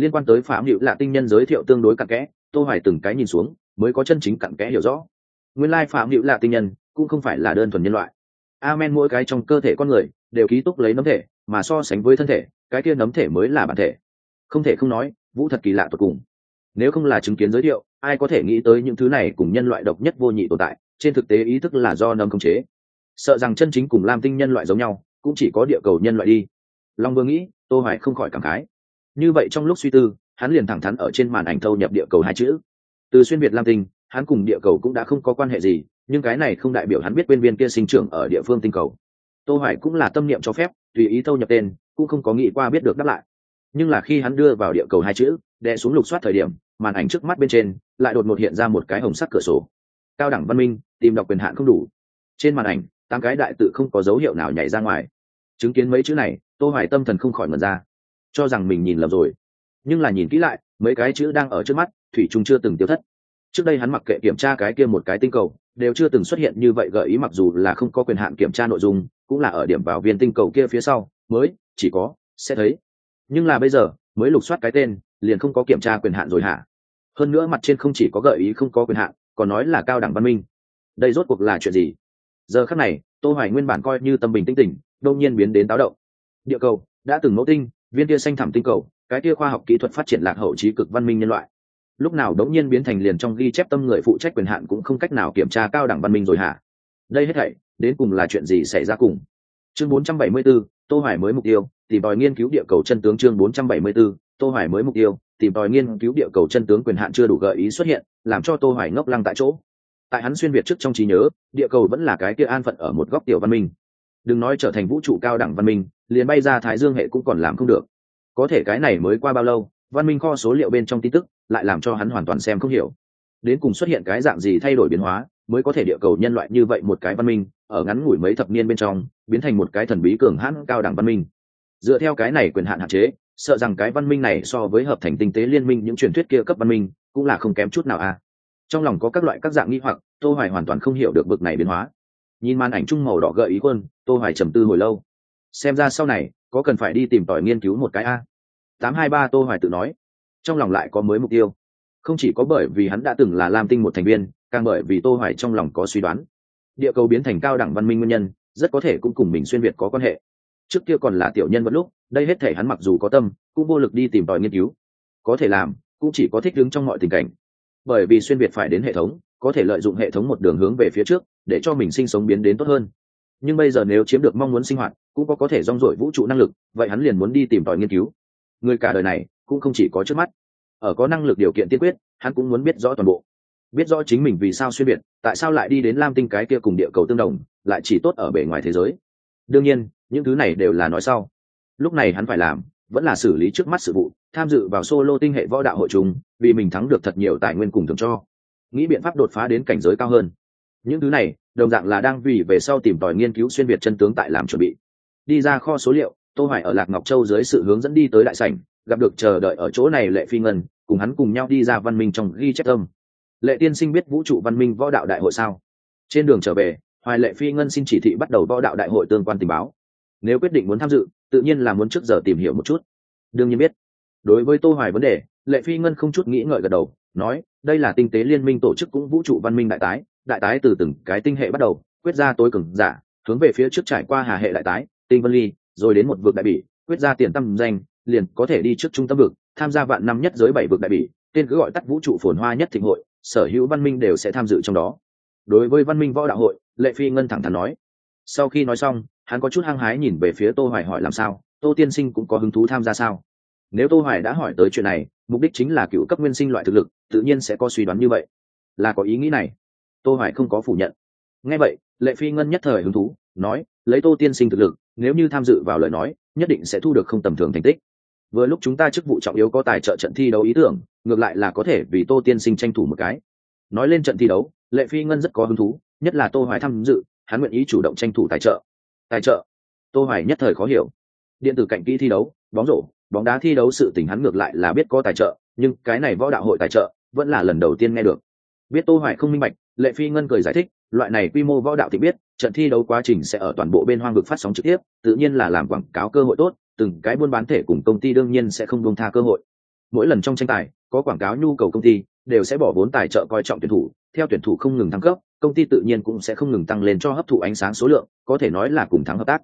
liên quan tới phạm hữu là tinh nhân giới thiệu tương đối cặn kẽ, tô hoài từng cái nhìn xuống, mới có chân chính cặn kẽ hiểu rõ. Nguyên lai phạm hữu là tinh nhân cũng không phải là đơn thuần nhân loại. Amen mỗi cái trong cơ thể con người đều ký túc lấy nấm thể, mà so sánh với thân thể, cái kia nấm thể mới là bản thể. Không thể không nói, vũ thật kỳ lạ tột cùng. Nếu không là chứng kiến giới thiệu, ai có thể nghĩ tới những thứ này cùng nhân loại độc nhất vô nhị tồn tại, trên thực tế ý thức là do nấm khống chế. Sợ rằng chân chính cùng lam tinh nhân loại giống nhau, cũng chỉ có địa cầu nhân loại đi. Long vương nghĩ, tô hoài không khỏi cảm khái như vậy trong lúc suy tư, hắn liền thẳng thắn ở trên màn ảnh thâu nhập địa cầu hai chữ. Từ xuyên việt lam tinh, hắn cùng địa cầu cũng đã không có quan hệ gì, nhưng cái này không đại biểu hắn biết quên viên kia sinh trưởng ở địa phương tinh cầu. Tô hoài cũng là tâm niệm cho phép, tùy ý thâu nhập tên, cũng không có nghĩ qua biết được đáp lại. Nhưng là khi hắn đưa vào địa cầu hai chữ, đè xuống lục soát thời điểm, màn ảnh trước mắt bên trên, lại đột ngột hiện ra một cái hồng sắc cửa sổ. Cao đẳng văn minh, tìm đọc quyền hạn không đủ. Trên màn ảnh, tám cái đại tự không có dấu hiệu nào nhảy ra ngoài. Chứng kiến mấy chữ này, tô hoài tâm thần không khỏi mở ra cho rằng mình nhìn lầm rồi. Nhưng là nhìn kỹ lại, mấy cái chữ đang ở trước mắt, thủy trung chưa từng tiêu thất. Trước đây hắn mặc kệ kiểm tra cái kia một cái tinh cầu, đều chưa từng xuất hiện như vậy gợi ý mặc dù là không có quyền hạn kiểm tra nội dung, cũng là ở điểm vào viên tinh cầu kia phía sau, mới chỉ có, sẽ thấy. Nhưng là bây giờ, mới lục soát cái tên, liền không có kiểm tra quyền hạn rồi hả? Hơn nữa mặt trên không chỉ có gợi ý không có quyền hạn, còn nói là cao đẳng văn minh. Đây rốt cuộc là chuyện gì? Giờ khắc này, tô hoài nguyên bản coi như tâm bình tĩnh tỉnh, đột nhiên biến đến táo động. Địa cầu, đã từng mẫu tinh viên tia xanh thẳm tinh cầu cái tia khoa học kỹ thuật phát triển lạc hậu trí cực văn minh nhân loại. Lúc nào đống nhiên biến thành liền trong ghi chép tâm người phụ trách quyền hạn cũng không cách nào kiểm tra cao đẳng văn minh rồi hả? Đây hết thảy đến cùng là chuyện gì xảy ra cùng? Chương 474, tô hoài mới mục tiêu tìm tòi nghiên cứu địa cầu chân tướng chương 474, tô hoài mới mục tiêu tìm tòi nghiên cứu địa cầu chân tướng quyền hạn chưa đủ gợi ý xuất hiện làm cho tô hoài ngốc lăng tại chỗ. Tại hắn xuyên việt trước trong trí nhớ địa cầu vẫn là cái kia an phận ở một góc tiểu văn minh. Đừng nói trở thành vũ trụ cao đẳng văn minh liền bay ra thái dương hệ cũng còn làm không được. Có thể cái này mới qua bao lâu, văn minh kho số liệu bên trong tin tức lại làm cho hắn hoàn toàn xem không hiểu. Đến cùng xuất hiện cái dạng gì thay đổi biến hóa, mới có thể địa cầu nhân loại như vậy một cái văn minh, ở ngắn ngủi mấy thập niên bên trong, biến thành một cái thần bí cường hãn cao đẳng văn minh. Dựa theo cái này quyền hạn hạn chế, sợ rằng cái văn minh này so với hợp thành tinh tế liên minh những truyền thuyết kia cấp văn minh, cũng là không kém chút nào a. À. trong lòng có các loại các dạng nghi hoặc, tô hoài hoàn toàn không hiểu được bực này biến hóa. Nhìn màn ảnh trung màu đỏ gợi ý quân, tô hoài trầm tư hồi lâu xem ra sau này, có cần phải đi tìm tòi nghiên cứu một cái a? 823 tô hoài tự nói. Trong lòng lại có mới mục tiêu. Không chỉ có bởi vì hắn đã từng là lam tinh một thành viên, càng bởi vì tô hoài trong lòng có suy đoán. Địa cầu biến thành cao đẳng văn minh nguyên nhân, rất có thể cũng cùng mình xuyên việt có quan hệ. Trước kia còn là tiểu nhân vẫn lúc, đây hết thể hắn mặc dù có tâm, cũng vô lực đi tìm tòi nghiên cứu. Có thể làm, cũng chỉ có thích đứng trong mọi tình cảnh. Bởi vì xuyên việt phải đến hệ thống, có thể lợi dụng hệ thống một đường hướng về phía trước, để cho mình sinh sống biến đến tốt hơn. Nhưng bây giờ nếu chiếm được mong muốn sinh hoạt cũng có có thể rong rổi vũ trụ năng lực, vậy hắn liền muốn đi tìm tòi nghiên cứu. Người cả đời này cũng không chỉ có trước mắt. Ở có năng lực điều kiện tiên quyết, hắn cũng muốn biết rõ toàn bộ. Biết rõ chính mình vì sao xuyên biệt tại sao lại đi đến lam tinh cái kia cùng địa cầu tương đồng, lại chỉ tốt ở bề ngoài thế giới. Đương nhiên, những thứ này đều là nói sau. Lúc này hắn phải làm, vẫn là xử lý trước mắt sự vụ, tham dự vào solo tinh hệ võ đạo hội chúng vì mình thắng được thật nhiều tài nguyên cùng thường cho. Nghĩ biện pháp đột phá đến cảnh giới cao hơn. Những thứ này, đồng dạng là đang vì về sau tìm tòi nghiên cứu xuyên việt chân tướng tại làm chuẩn bị đi ra kho số liệu, tô hoài ở lạc ngọc châu dưới sự hướng dẫn đi tới đại sảnh, gặp được chờ đợi ở chỗ này lệ phi ngân, cùng hắn cùng nhau đi ra văn minh trong ghi chép tâm lệ tiên sinh biết vũ trụ văn minh võ đạo đại hội sao? Trên đường trở về, hoài lệ phi ngân xin chỉ thị bắt đầu võ đạo đại hội tương quan tình báo. Nếu quyết định muốn tham dự, tự nhiên là muốn trước giờ tìm hiểu một chút. Đương nhiên biết. Đối với tô hoài vấn đề, lệ phi ngân không chút nghĩ ngợi gật đầu, nói, đây là tinh tế liên minh tổ chức cũng vũ trụ văn minh đại tái đại tái từ từng cái tinh hệ bắt đầu, quyết ra tối cường giả, hướng về phía trước trải qua hà hệ đại tái tinh vân ly, rồi đến một vực đại bỉ, quyết ra tiền tâm danh, liền có thể đi trước trung tâm vực, tham gia vạn năm nhất giới bảy vực đại bỉ, tên cứ gọi tắt vũ trụ phồn hoa nhất thịnh hội, sở hữu văn minh đều sẽ tham dự trong đó. Đối với văn minh võ đạo hội, lệ phi ngân thẳng thắn nói. Sau khi nói xong, hắn có chút hăng hái nhìn về phía tô hoài hỏi làm sao, tô tiên sinh cũng có hứng thú tham gia sao? Nếu tô hoài đã hỏi tới chuyện này, mục đích chính là cựu cấp nguyên sinh loại thực lực, tự nhiên sẽ có suy đoán như vậy. Là có ý nghĩ này. Tô hoài không có phủ nhận. Nghe vậy, lệ phi ngân nhất thời hứng thú, nói, lấy tô tiên sinh thực lực nếu như tham dự vào lời nói, nhất định sẽ thu được không tầm thường thành tích. Vừa lúc chúng ta chức vụ trọng yếu có tài trợ trận thi đấu ý tưởng, ngược lại là có thể vì tô tiên sinh tranh thủ một cái. Nói lên trận thi đấu, lệ phi ngân rất có hứng thú, nhất là tô hoài tham dự, hắn nguyện ý chủ động tranh thủ tài trợ. Tài trợ? Tô hoài nhất thời khó hiểu. Điện tử cạnh kỹ thi đấu, bóng rổ, bóng đá thi đấu sự tình hắn ngược lại là biết có tài trợ, nhưng cái này võ đạo hội tài trợ, vẫn là lần đầu tiên nghe được. Biết tô hoài không minh bạch, lệ phi ngân cười giải thích loại này quy mô võ đạo thì biết, trận thi đấu quá trình sẽ ở toàn bộ bên hoang vực phát sóng trực tiếp, tự nhiên là làm quảng cáo cơ hội tốt, từng cái buôn bán thể cùng công ty đương nhiên sẽ không buông tha cơ hội. Mỗi lần trong tranh tài, có quảng cáo nhu cầu công ty, đều sẽ bỏ vốn tài trợ coi trọng tuyển thủ, theo tuyển thủ không ngừng thăng cấp, công ty tự nhiên cũng sẽ không ngừng tăng lên cho hấp thụ ánh sáng số lượng, có thể nói là cùng thắng hợp tác.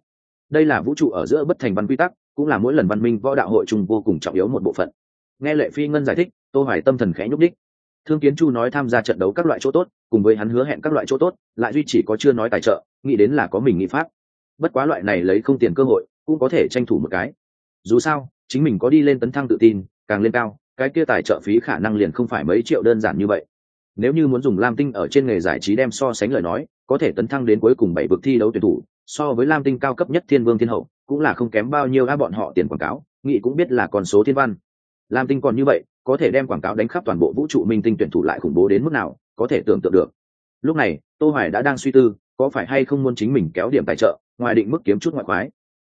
Đây là vũ trụ ở giữa bất thành văn quy tắc, cũng là mỗi lần văn minh võ đạo hội chung vô cùng trọng yếu một bộ phận. Nghe lệ phi ngân giải thích, tô hoài tâm thần khẽ nhúc đích thương kiến chu nói tham gia trận đấu các loại chỗ tốt, cùng với hắn hứa hẹn các loại chỗ tốt, lại duy chỉ có chưa nói tài trợ, nghĩ đến là có mình nghĩ pháp. Bất quá loại này lấy không tiền cơ hội, cũng có thể tranh thủ một cái. Dù sao, chính mình có đi lên tấn thăng tự tin, càng lên cao, cái kia tài trợ phí khả năng liền không phải mấy triệu đơn giản như vậy. Nếu như muốn dùng lam tinh ở trên nghề giải trí đem so sánh lời nói, có thể tấn thăng đến cuối cùng bảy vực thi đấu tuyển thủ, so với lam tinh cao cấp nhất thiên vương thiên hậu, cũng là không kém bao nhiêu a bọn họ tiền quảng cáo nghị cũng biết là con số thiên văn. Lam tinh còn như vậy có thể đem quảng cáo đánh khắp toàn bộ vũ trụ minh tinh tuyển thủ lại khủng bố đến mức nào, có thể tưởng tượng được. Lúc này, tô hoài đã đang suy tư, có phải hay không muốn chính mình kéo điểm tài trợ, ngoài định mức kiếm chút ngoại khoái.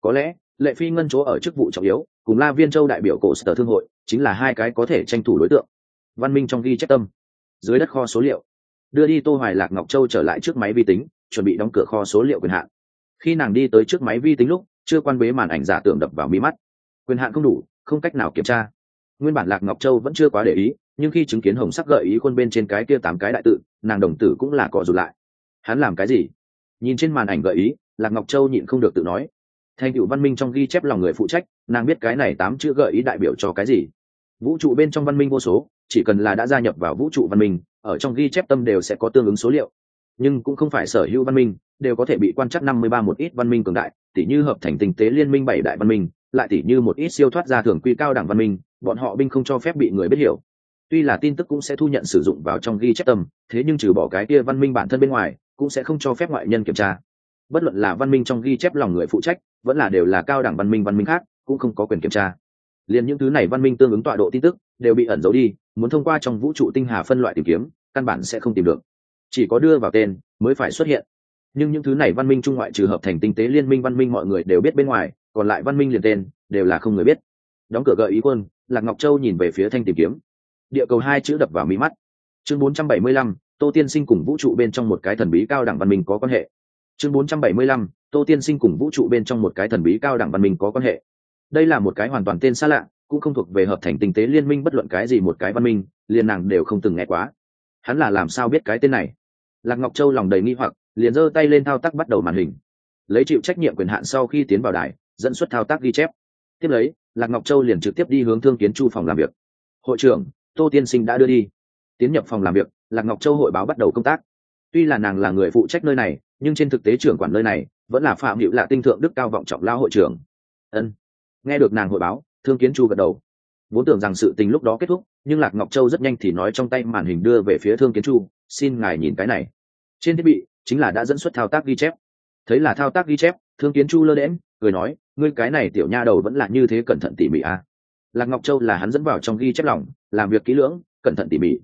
Có lẽ, lệ phi ngân chỗ ở chức vụ trọng yếu, cùng la viên châu đại biểu cổ sở thương hội, chính là hai cái có thể tranh thủ đối tượng. Văn minh trong ghi chép tâm. Dưới đất kho số liệu. Đưa đi tô hoài lạc ngọc châu trở lại trước máy vi tính, chuẩn bị đóng cửa kho số liệu quyền hạn. Khi nàng đi tới trước máy vi tính lúc, chưa quan bế màn ảnh giả tưởng đập vào mi mắt. Quyền hạn không đủ, không cách nào kiểm tra nguyên bản lạc ngọc châu vẫn chưa quá để ý, nhưng khi chứng kiến hồng sắc gợi ý khuôn bên trên cái kia tám cái đại tự, nàng đồng tử cũng là cọ rụt lại. Hắn làm cái gì? Nhìn trên màn ảnh gợi ý, lạc ngọc châu nhịn không được tự nói. Thành cựu văn minh trong ghi chép lòng người phụ trách, nàng biết cái này tám chữ gợi ý đại biểu cho cái gì. Vũ trụ bên trong văn minh vô số, chỉ cần là đã gia nhập vào vũ trụ văn minh, ở trong ghi chép tâm đều sẽ có tương ứng số liệu. Nhưng cũng không phải sở hữu văn minh đều có thể bị quan trắc năm mươi ba một ít văn minh cường đại, tỉ như hợp thành tình tế liên minh bảy đại văn minh, lại tỉ như một ít siêu thoát ra thường quy cao đẳng văn minh bọn họ binh không cho phép bị người biết hiểu. Tuy là tin tức cũng sẽ thu nhận sử dụng vào trong ghi chép tâm, thế nhưng trừ bỏ cái kia văn minh bản thân bên ngoài, cũng sẽ không cho phép ngoại nhân kiểm tra. Bất luận là văn minh trong ghi chép lòng người phụ trách, vẫn là đều là cao đẳng văn minh văn minh khác, cũng không có quyền kiểm tra. Liền những thứ này văn minh tương ứng tọa độ tin tức, đều bị ẩn giấu đi, muốn thông qua trong vũ trụ tinh hà phân loại tìm kiếm, căn bản sẽ không tìm được. Chỉ có đưa vào tên, mới phải xuất hiện. Nhưng những thứ này văn minh trung ngoại trừ hợp thành tinh tế liên minh văn minh mọi người đều biết bên ngoài, còn lại văn minh liền tên, đều là không người biết. Đóng cửa gợi ý quân lạc ngọc châu nhìn về phía thanh tìm kiếm. Địa cầu hai chữ đập vào mí mắt. Chương 475, tô tiên sinh cùng vũ trụ bên trong một cái thần bí cao đẳng văn minh có quan hệ. Chương 475, tô tiên sinh cùng vũ trụ bên trong một cái thần bí cao đẳng văn minh có quan hệ. Đây là một cái hoàn toàn tên xa lạ cũng không thuộc về hợp thành tinh tế liên minh bất luận cái gì một cái văn minh liền nàng đều không từng nghe quá. Hắn là làm sao biết cái tên này? Lạc ngọc châu lòng đầy nghi hoặc liền giơ tay lên thao tác bắt đầu màn hình. Lấy chịu trách nhiệm quyền hạn sau khi tiến vào đài dẫn xuất thao tác ghi chép tiếp lấy, lạc ngọc châu liền trực tiếp đi hướng thương kiến chu phòng làm việc. Hội trưởng, tô tiên sinh đã đưa đi. Tiến nhập phòng làm việc, lạc ngọc châu hội báo bắt đầu công tác. Tuy là nàng là người phụ trách nơi này, nhưng trên thực tế trưởng quản nơi này vẫn là phạm hữu lạ tinh thượng đức cao vọng trọng lao hội trưởng. Ân. Nghe được nàng hội báo, thương kiến chu gật đầu. Vốn tưởng rằng sự tình lúc đó kết thúc, nhưng lạc ngọc châu rất nhanh thì nói trong tay màn hình đưa về phía thương kiến chu, xin ngài nhìn cái này. Trên thiết bị chính là đã dẫn xuất thao tác ghi chép. Thấy là thao tác ghi chép, thương kiến chu lơ đễm cười nói ngươi cái này tiểu nha đầu vẫn là như thế cẩn thận tỉ mỉ à. lạc ngọc châu là hắn dẫn vào trong ghi chép lỏng, làm việc kỹ lưỡng cẩn thận tỉ mỉ.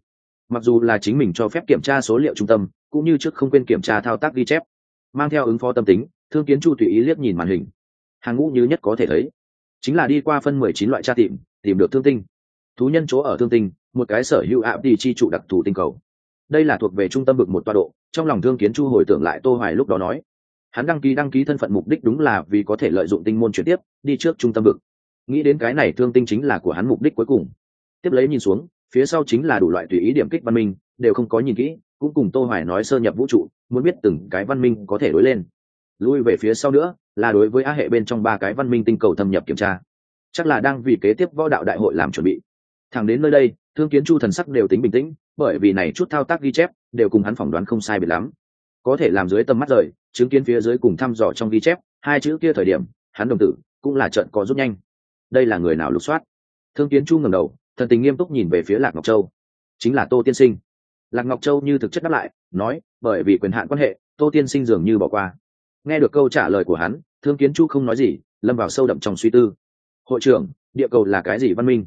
Mặc dù là chính mình cho phép kiểm tra số liệu trung tâm cũng như trước không quên kiểm tra thao tác ghi chép. Mang theo ứng phó tâm tính thương kiến chu tùy ý liếc nhìn màn hình. Hàng ngũ như nhất có thể thấy. Chính là đi qua phân mười chín loại tra tìm tìm được thương tinh. Thú nhân chỗ ở thương tinh một cái sở hữu ạp đi chi trụ đặc thù tinh cầu. Đây là thuộc về trung tâm bực một toa độ trong lòng thương kiến chu hồi tưởng lại tô hoài lúc đó nói hắn đăng ký đăng ký thân phận mục đích đúng là vì có thể lợi dụng tinh môn chuyển tiếp, đi trước trung tâm vực. Nghĩ đến cái này thương tinh chính là của hắn mục đích cuối cùng. Tiếp lấy nhìn xuống, phía sau chính là đủ loại tùy ý điểm kích văn minh, đều không có nhìn kỹ, cũng cùng tô hoài nói sơ nhập vũ trụ, muốn biết từng cái văn minh có thể đối lên. Lui về phía sau nữa, là đối với a hệ bên trong ba cái văn minh tinh cầu thâm nhập kiểm tra. Chắc là đang vì kế tiếp võ đạo đại hội làm chuẩn bị. Thẳng đến nơi đây, thương kiến chu thần sắc đều tính bình tĩnh, bởi vì này chút thao tác ghi chép, đều cùng hắn phỏng đoán không sai biệt lắm có thể làm dưới tầm mắt rời, chứng kiến phía dưới cùng thăm dò trong ghi chép, hai chữ kia thời điểm, hắn đồng tử cũng là trận có rút nhanh. Đây là người nào lục soát? Thương kiến chu ngẩng đầu, thần tình nghiêm túc nhìn về phía lạc ngọc châu. Chính là tô tiên sinh. Lạc ngọc châu như thực chất đáp lại, nói, bởi vì quyền hạn quan hệ, tô tiên sinh dường như bỏ qua. Nghe được câu trả lời của hắn, thương kiến chu không nói gì, lâm vào sâu đậm trong suy tư. Hội trưởng, địa cầu là cái gì văn minh?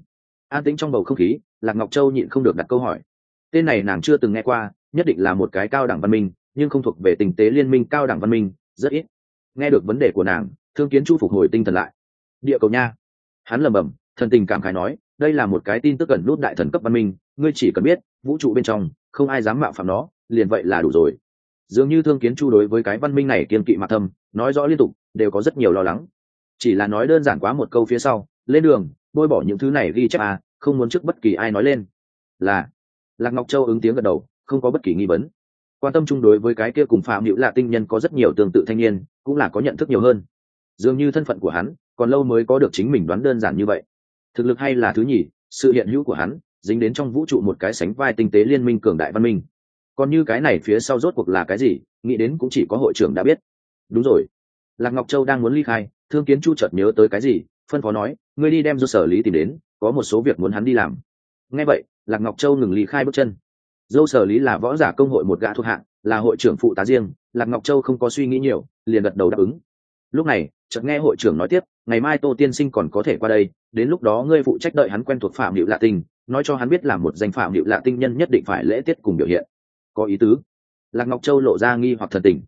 An tĩnh trong bầu không khí, lạc ngọc châu nhịn không được đặt câu hỏi. Tên này nàng chưa từng nghe qua, nhất định là một cái cao đẳng văn minh nhưng không thuộc về tình tế liên minh cao đẳng văn minh, rất ít. Nghe được vấn đề của nàng, thương kiến chu phục hồi tinh thần lại. Địa cầu nha. Hắn lầm bầm thần tình cảm khái nói, đây là một cái tin tức gần nút đại thần cấp văn minh, ngươi chỉ cần biết, vũ trụ bên trong, không ai dám mạo phạm nó, liền vậy là đủ rồi. Dường như thương kiến chu đối với cái văn minh này kiên kỵ mạc thâm nói rõ liên tục, đều có rất nhiều lo lắng. Chỉ là nói đơn giản quá một câu phía sau, lên đường, bôi bỏ những thứ này ghi chép à không muốn trước bất kỳ ai nói lên. Là, lạc ngọc châu ứng tiếng gật đầu, không có bất kỳ nghi vấn quan tâm chung đối với cái kia cùng phạm hữu là tinh nhân có rất nhiều tương tự thanh niên, cũng là có nhận thức nhiều hơn. Dường như thân phận của hắn, còn lâu mới có được chính mình đoán đơn giản như vậy. Thực lực hay là thứ nhì, sự hiện hữu của hắn, dính đến trong vũ trụ một cái sánh vai tinh tế liên minh cường đại văn minh. Còn như cái này phía sau rốt cuộc là cái gì, nghĩ đến cũng chỉ có hội trưởng đã biết. Đúng rồi. Lạc ngọc châu đang muốn ly khai, thương kiến chu chợt nhớ tới cái gì, phân phó nói, ngươi đi đem do sở lý tìm đến, có một số việc muốn hắn đi làm. Nghe vậy, lạc ngọc châu ngừng ly khai bước chân dâu sở lý là võ giả công hội một gã thuộc hạng, là hội trưởng phụ tá riêng, lạc ngọc châu không có suy nghĩ nhiều, liền gật đầu đáp ứng. Lúc này, chợt nghe hội trưởng nói tiếp, ngày mai tô tiên sinh còn có thể qua đây, đến lúc đó ngươi phụ trách đợi hắn quen thuộc phạm hiệu lạ tinh, nói cho hắn biết là một danh phạm hiệu lạ tinh nhân nhất định phải lễ tiết cùng biểu hiện. Có ý tứ. Lạc ngọc châu lộ ra nghi hoặc thần tình.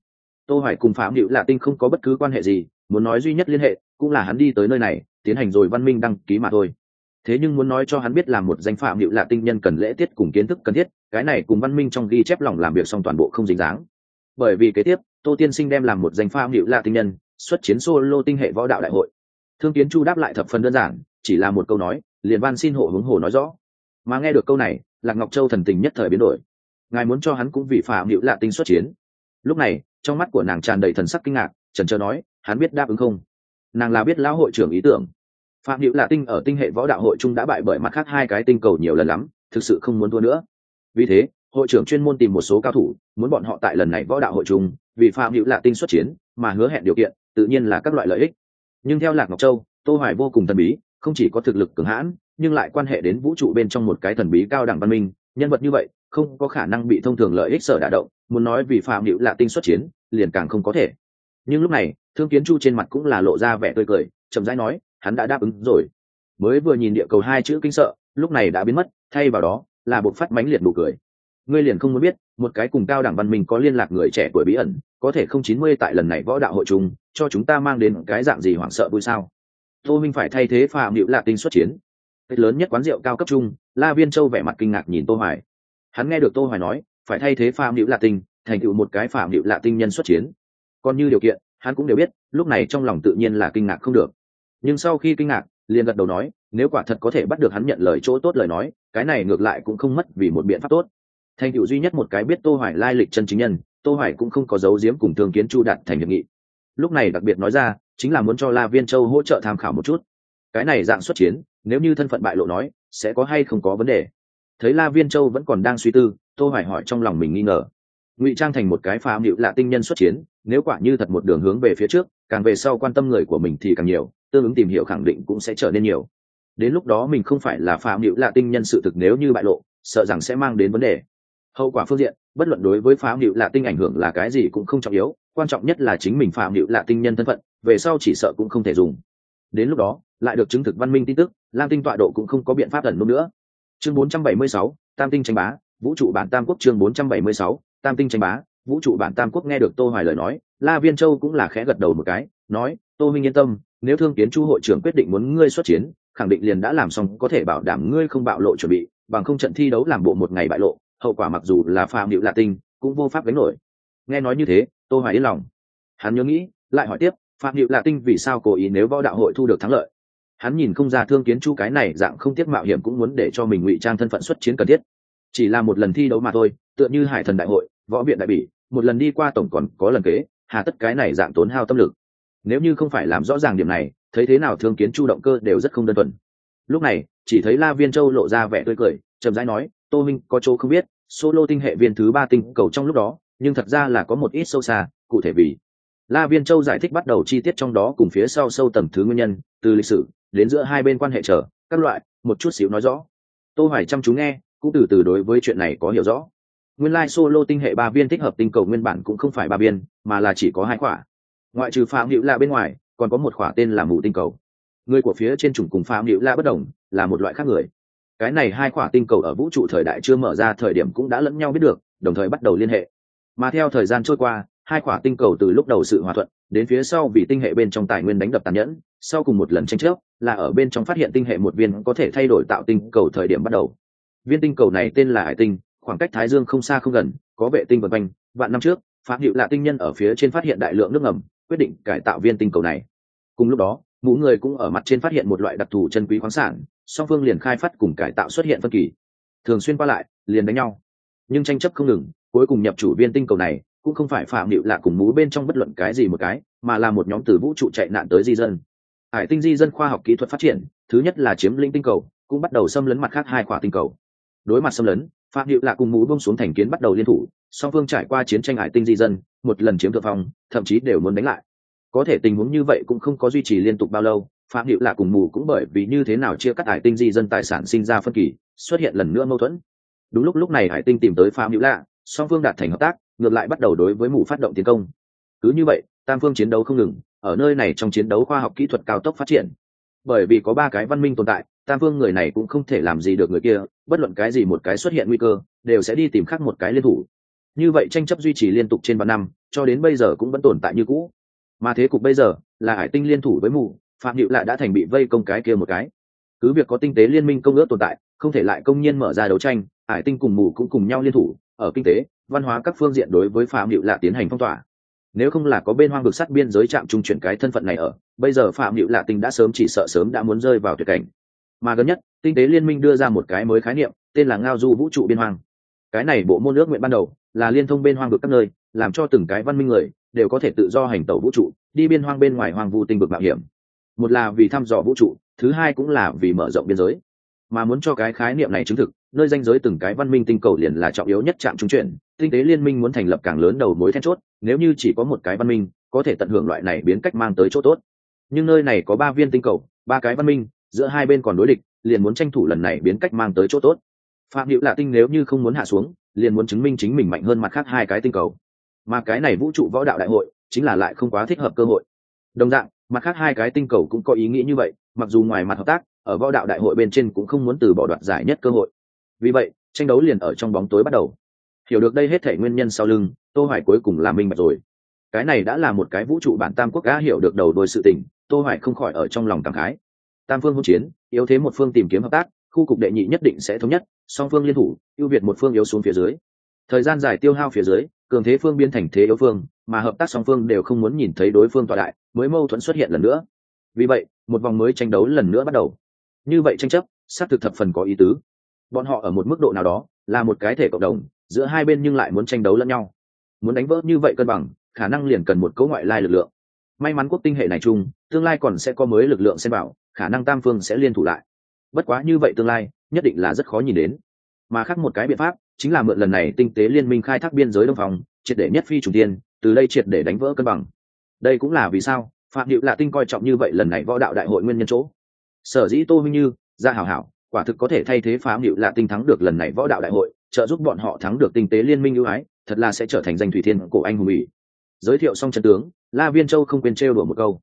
Tô hoài cùng phạm hiệu lạ tinh không có bất cứ quan hệ gì, muốn nói duy nhất liên hệ, cũng là hắn đi tới nơi này, tiến hành rồi văn minh đăng ký mà thôi thế nhưng muốn nói cho hắn biết là một danh phạm hiệu lạ tinh nhân cần lễ tiết cùng kiến thức cần thiết, cái này cùng văn minh trong ghi chép lòng làm việc xong toàn bộ không dính dáng. Bởi vì kế tiếp, tô tiên sinh đem làm một danh phạm hiệu lạ tinh nhân, xuất chiến solo tinh hệ võ đạo đại hội. Thương kiến chu đáp lại thập phần đơn giản, chỉ là một câu nói, liền van xin hộ hướng hồ nói rõ. Mà nghe được câu này, lạc ngọc châu thần tình nhất thời biến đổi. Ngài muốn cho hắn cũng vì phạm hữu lạ tinh xuất chiến. Lúc này, trong mắt của nàng tràn đầy thần sắc kinh ngạc, trần trờ nói, hắn biết đáp ứng không? Nàng là biết lão hội trưởng ý tưởng phạm hữu là tinh ở tinh hệ võ đạo hội trung đã bại bởi mặt khác hai cái tinh cầu nhiều lần lắm, thực sự không muốn thua nữa. Vì thế, hội trưởng chuyên môn tìm một số cao thủ, muốn bọn họ tại lần này võ đạo hội trung vì phạm hữu là tinh xuất chiến, mà hứa hẹn điều kiện, tự nhiên là các loại lợi ích. Nhưng theo lạc ngọc châu, tô hoài vô cùng thần bí, không chỉ có thực lực cường hãn, nhưng lại quan hệ đến vũ trụ bên trong một cái thần bí cao đẳng văn minh. Nhân vật như vậy, không có khả năng bị thông thường lợi ích sở đả động, muốn nói vì phạm hữu là tinh xuất chiến, liền càng không có thể. Nhưng lúc này, thương kiến chu trên mặt cũng là lộ ra vẻ tươi cười, chậm rãi nói hắn đã đáp ứng rồi. Mới vừa nhìn địa cầu hai chữ kinh sợ, lúc này đã biến mất, thay vào đó, là bộ phát mãnh liệt nụ cười. Ngươi liền không muốn biết, một cái cùng cao đẳng văn minh có liên lạc người trẻ tuổi bí ẩn, có thể không chín mươi tại lần này võ đạo hội chúng cho chúng ta mang đến cái dạng gì hoảng sợ vui sao? Tô minh phải thay thế phạm hữu lạ tinh xuất chiến. Cách lớn nhất quán rượu cao cấp trung la viên châu vẻ mặt kinh ngạc nhìn tô hoài. Hắn nghe được tô hoài nói, phải thay thế phạm hữu lạ tinh, thành tựu một cái phạm hữu lạ tinh nhân xuất chiến. Còn như điều kiện, hắn cũng đều biết, lúc này trong lòng tự nhiên là kinh ngạc không được nhưng sau khi kinh ngạc, liền gật đầu nói, nếu quả thật có thể bắt được hắn nhận lời chỗ tốt lời nói, cái này ngược lại cũng không mất vì một biện pháp tốt. Thành tựu duy nhất một cái biết tô hoài lai lịch chân chính nhân, tô hoài cũng không có dấu diếm cùng thương kiến chu đạt thành hiệp nghị. Lúc này đặc biệt nói ra, chính là muốn cho la viên châu hỗ trợ tham khảo một chút. Cái này dạng xuất chiến, nếu như thân phận bại lộ nói, sẽ có hay không có vấn đề. Thấy la viên châu vẫn còn đang suy tư, tô hoài hỏi trong lòng mình nghi ngờ. Ngụy trang thành một cái phá hiệu lạ tinh nhân xuất chiến, nếu quả như thật một đường hướng về phía trước, càng về sau quan tâm người của mình thì càng nhiều tương ứng tìm hiểu khẳng định cũng sẽ trở nên nhiều. Đến lúc đó mình không phải là phạm hữu lạ tinh nhân sự thực nếu như bại lộ sợ rằng sẽ mang đến vấn đề. Hậu quả phương diện bất luận đối với phạm hữu lạ tinh ảnh hưởng là cái gì cũng không trọng yếu quan trọng nhất là chính mình phạm hữu lạ tinh nhân thân phận về sau chỉ sợ cũng không thể dùng. Đến lúc đó lại được chứng thực văn minh tin tức lam tinh tọa độ cũng không có biện pháp ẩn nút nữa. Chương 476, tam tinh tranh bá vũ trụ bản tam quốc chương 476, tam tinh tranh bá vũ trụ bản tam quốc nghe được tô hoài lời nói la viên châu cũng là khẽ gật đầu một cái nói tô minh yên tâm nếu thương kiến chu hội trưởng quyết định muốn ngươi xuất chiến, khẳng định liền đã làm xong, có thể bảo đảm ngươi không bạo lộ chuẩn bị, bằng không trận thi đấu làm bộ một ngày bại lộ, hậu quả mặc dù là phạm điệu lạ tinh, cũng vô pháp gánh nổi. Nghe nói như thế, tô hoài yên lòng. Hắn nhớ nghĩ, lại hỏi tiếp phạm điệu lạ tinh vì sao cố ý nếu võ đạo hội thu được thắng lợi? Hắn nhìn không ra thương kiến chu cái này dạng không tiếc mạo hiểm cũng muốn để cho mình ngụy trang thân phận xuất chiến cần thiết. Chỉ là một lần thi đấu mà thôi, tựa như hải thần đại hội, võ viện đại bỉ, một lần đi qua tổng còn có lần kế, hà tất cái này dạng tốn hao tâm lực nếu như không phải làm rõ ràng điểm này, thấy thế nào thương kiến chu động cơ đều rất không đơn thuần. Lúc này, chỉ thấy la viên châu lộ ra vẻ tươi cười, chậm rãi nói, tô minh, có chỗ không biết, solo tinh hệ viên thứ ba tinh cầu trong lúc đó, nhưng thật ra là có một ít sâu xa, cụ thể vì la viên châu giải thích bắt đầu chi tiết trong đó cùng phía sau sâu tầm thứ nguyên nhân, từ lịch sử, đến giữa hai bên quan hệ trở, các loại, một chút xíu nói rõ. Tô hoài chăm chú nghe, cũng từ từ đối với chuyện này có hiểu rõ. Nguyên lai solo tinh hệ ba viên thích hợp tinh cầu nguyên bản cũng không phải ba viên, mà là chỉ có hai quả ngoại trừ phạm hữu lạ bên ngoài, còn có một khỏa tên là mù tinh cầu. Người của phía trên chủng cùng phạm hữu lạ bất đồng, là một loại khác người. Cái này hai khỏa tinh cầu ở vũ trụ thời đại chưa mở ra thời điểm cũng đã lẫn nhau biết được, đồng thời bắt đầu liên hệ. Mà theo thời gian trôi qua, hai khỏa tinh cầu từ lúc đầu sự hòa thuận, đến phía sau vì tinh hệ bên trong tài nguyên đánh đập tàn nhẫn, sau cùng một lần tranh chấp, là ở bên trong phát hiện tinh hệ một viên có thể thay đổi tạo tinh cầu thời điểm bắt đầu. Viên tinh cầu này tên là hải tinh, khoảng cách thái dương không xa không gần, có vệ tinh vân quanh. Vạn năm trước, phạm hiệu lạ tinh nhân ở phía trên phát hiện đại lượng nước ngầm quyết định cải tạo viên tinh cầu này. Cùng lúc đó, mũ người cũng ở mặt trên phát hiện một loại đặc thù chân quý khoáng sản, song phương liền khai phát cùng cải tạo xuất hiện phân kỳ. Thường xuyên qua lại, liền đánh nhau. Nhưng tranh chấp không ngừng, cuối cùng nhập chủ viên tinh cầu này cũng không phải phạm hiệu lạ cùng mũ bên trong bất luận cái gì một cái, mà là một nhóm từ vũ trụ chạy nạn tới di dân. Hải tinh di dân khoa học kỹ thuật phát triển, thứ nhất là chiếm lĩnh tinh cầu, cũng bắt đầu xâm lấn mặt khác hai quả tinh cầu. Đối mặt xâm lấn, phạm hiệu lạ cùng mũ bông xuống thành kiến bắt đầu liên thủ, song phương trải qua chiến tranh hải tinh di dân một lần chiếm thượng phong, thậm chí đều muốn đánh lại. Có thể tình huống như vậy cũng không có duy trì liên tục bao lâu, phạm hiệu lạ cùng mù cũng bởi vì như thế nào chia cắt hải tinh di dân tài sản sinh ra phân kỳ, xuất hiện lần nữa mâu thuẫn. Đúng lúc lúc này hải tinh tìm tới phạm hiệu lạ song phương đạt thành hợp tác, ngược lại bắt đầu đối với mù phát động tiến công. Cứ như vậy, tam phương chiến đấu không ngừng, ở nơi này trong chiến đấu khoa học kỹ thuật cao tốc phát triển. Bởi vì có ba cái văn minh tồn tại, tam phương người này cũng không thể làm gì được người kia, bất luận cái gì một cái xuất hiện nguy cơ, đều sẽ đi tìm khác một cái liên thủ như vậy tranh chấp duy trì liên tục trên ba năm, cho đến bây giờ cũng vẫn tồn tại như cũ. Mà thế cục bây giờ là hải tinh liên thủ với mù, phạm hiệu lại đã thành bị vây công cái kia một cái. Cứ việc có tinh tế liên minh công ước tồn tại, không thể lại công nhiên mở ra đấu tranh, hải tinh cùng mù cũng cùng nhau liên thủ, ở kinh tế, văn hóa các phương diện đối với phạm hiệu lạ tiến hành phong tỏa. Nếu không là có bên hoang vực sát biên giới trạm trung chuyển cái thân phận này ở, bây giờ phạm hiệu lạ tinh đã sớm chỉ sợ sớm đã muốn rơi vào tuyệt cảnh. Mà gần nhất, tinh tế liên minh đưa ra một cái mới khái niệm, tên là ngao du vũ trụ biên hoang. Cái này bộ môn ước nguyện ban đầu là liên thông bên hoang vực các nơi, làm cho từng cái văn minh người đều có thể tự do hành tẩu vũ trụ, đi biên hoang bên ngoài hoang vu tinh vực mạo hiểm. Một là vì thăm dò vũ trụ, thứ hai cũng là vì mở rộng biên giới. Mà muốn cho cái khái niệm này chứng thực, nơi danh giới từng cái văn minh tinh cầu liền là trọng yếu nhất trạm trung chuyển, tinh tế liên minh muốn thành lập càng lớn đầu mối then chốt, nếu như chỉ có một cái văn minh, có thể tận hưởng loại này biến cách mang tới chỗ tốt. Nhưng nơi này có ba viên tinh cầu, ba cái văn minh, giữa hai bên còn đối địch, liền muốn tranh thủ lần này biến cách mang tới chỗ tốt phạm hữu lạ tinh nếu như không muốn hạ xuống, liền muốn chứng minh chính mình mạnh hơn mặt khác hai cái tinh cầu. Mà cái này vũ trụ võ đạo đại hội, chính là lại không quá thích hợp cơ hội. Đồng dạng, mặt khác hai cái tinh cầu cũng có ý nghĩ như vậy, mặc dù ngoài mặt hợp tác, ở võ đạo đại hội bên trên cũng không muốn từ bỏ đoạt giải nhất cơ hội. Vì vậy, tranh đấu liền ở trong bóng tối bắt đầu. Hiểu được đây hết thể nguyên nhân sau lưng, tô hoài cuối cùng là minh bạch rồi. Cái này đã là một cái vũ trụ bản tam quốc đã hiểu được đầu đuôi sự tình, tô hoài không khỏi ở trong lòng cảm khái. Tam phương hỗn chiến, yếu thế một phương tìm kiếm hợp tác khu cục đệ nhị nhất định sẽ thống nhất, song phương liên thủ, ưu việt một phương yếu xuống phía dưới. Thời gian dài tiêu hao phía dưới, cường thế phương biến thành thế yếu phương, mà hợp tác song phương đều không muốn nhìn thấy đối phương tọa đại, mới mâu thuẫn xuất hiện lần nữa. Vì vậy, một vòng mới tranh đấu lần nữa bắt đầu. Như vậy tranh chấp, xác thực thập phần có ý tứ. Bọn họ ở một mức độ nào đó, là một cái thể cộng đồng, giữa hai bên nhưng lại muốn tranh đấu lẫn nhau. Muốn đánh vỡ như vậy cân bằng, khả năng liền cần một cấu ngoại lai lực lượng. May mắn quốc tinh hệ này chung, tương lai còn sẽ có mới lực lượng xem bảo khả năng tam phương sẽ liên thủ lại bất quá như vậy tương lai, nhất định là rất khó nhìn đến. Mà khác một cái biện pháp, chính là mượn lần này tinh tế liên minh khai thác biên giới đông phòng, triệt để nhất phi chủ tiên, từ đây triệt để đánh vỡ cân bằng. Đây cũng là vì sao, phạm điệu lạ tinh coi trọng như vậy lần này võ đạo đại hội nguyên nhân chỗ. Sở dĩ tô minh như ra hảo hảo, quả thực có thể thay thế phạm điệu lạ tinh thắng được lần này võ đạo đại hội, trợ giúp bọn họ thắng được tinh tế liên minh ưu ái, thật là sẽ trở thành danh thủy thiên cổ anh hùng ủy giới thiệu xong trận tướng, la viên châu không quên trêu đùa một câu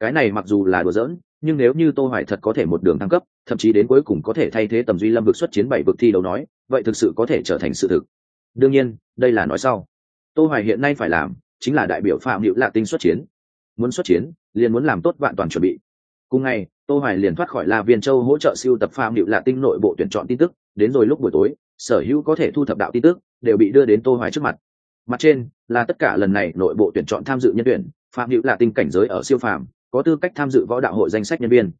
cái này mặc dù là đùa giỡn, nhưng nếu như tô hoài thật có thể một đường thăng cấp, thậm chí đến cuối cùng có thể thay thế tầm duy lâm vực xuất chiến bảy vực thi đấu nói, vậy thực sự có thể trở thành sự thực. Đương nhiên, đây là nói sau. Tô hoài hiện nay phải làm chính là đại biểu phạm hữu lạ tinh xuất chiến. Muốn xuất chiến, liền muốn làm tốt vạn toàn chuẩn bị. Cùng ngày, tô hoài liền thoát khỏi la viên châu hỗ trợ siêu tập phạm hữu lạ tinh nội bộ tuyển chọn tin tức, đến rồi lúc buổi tối, sở hữu có thể thu thập đạo tin tức, đều bị đưa đến tô hoài trước mặt. Mặt trên là tất cả lần này nội bộ tuyển chọn tham dự nhân tuyển, phạm hữu lạ tinh cảnh giới ở siêu phàm có tư cách tham dự võ đạo hội danh sách nhân viên.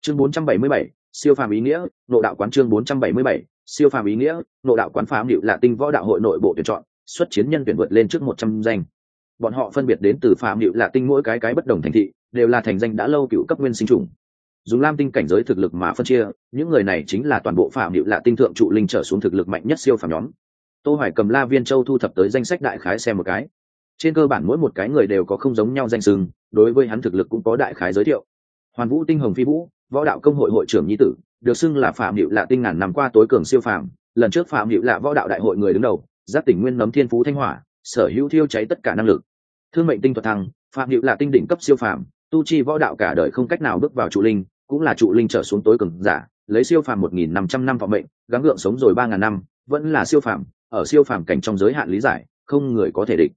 Chương 477, siêu phàm ý nghĩa nội đạo quán chương 477, siêu phàm ý nghĩa nội đạo quán phàm hữu lạ tinh võ đạo hội nội bộ tuyển chọn xuất chiến nhân tuyển vượt lên trước 100 danh. Bọn họ phân biệt đến từ phàm hữu lạ tinh mỗi cái cái bất đồng thành thị đều là thành danh đã lâu cựu cấp nguyên sinh trùng dùng lam tinh cảnh giới thực lực mà phân chia những người này chính là toàn bộ phạm hữu lạ tinh thượng trụ linh trở xuống thực lực mạnh nhất siêu phàm nhóm. Tô hoài cầm la viên châu thu thập tới danh sách đại khái xem một cái trên cơ bản mỗi một cái người đều có không giống nhau danh sừng đối với hắn thực lực cũng có đại khái giới thiệu. Hoàn vũ tinh hồng phi vũ, võ đạo công hội hội trưởng nhi tử, được xưng là phạm hữu lạ tinh ngàn năm qua tối cường siêu phàm, lần trước phạm hữu lạ võ đạo đại hội người đứng đầu, giáp tỉnh nguyên nấm thiên phú thanh hỏa, sở hữu thiêu cháy tất cả năng lực. Thương mệnh tinh thuật thăng, phạm hữu lạ tinh đỉnh cấp siêu phàm, tu chi võ đạo cả đời không cách nào bước vào trụ linh, cũng là trụ linh trở xuống tối cường giả, lấy siêu phàm một nghìn năm trăm năm vọng mệnh, gắng gượng sống rồi ba ngàn năm, vẫn là siêu phàm, ở siêu phàm cảnh trong giới hạn lý giải, không người có thể địch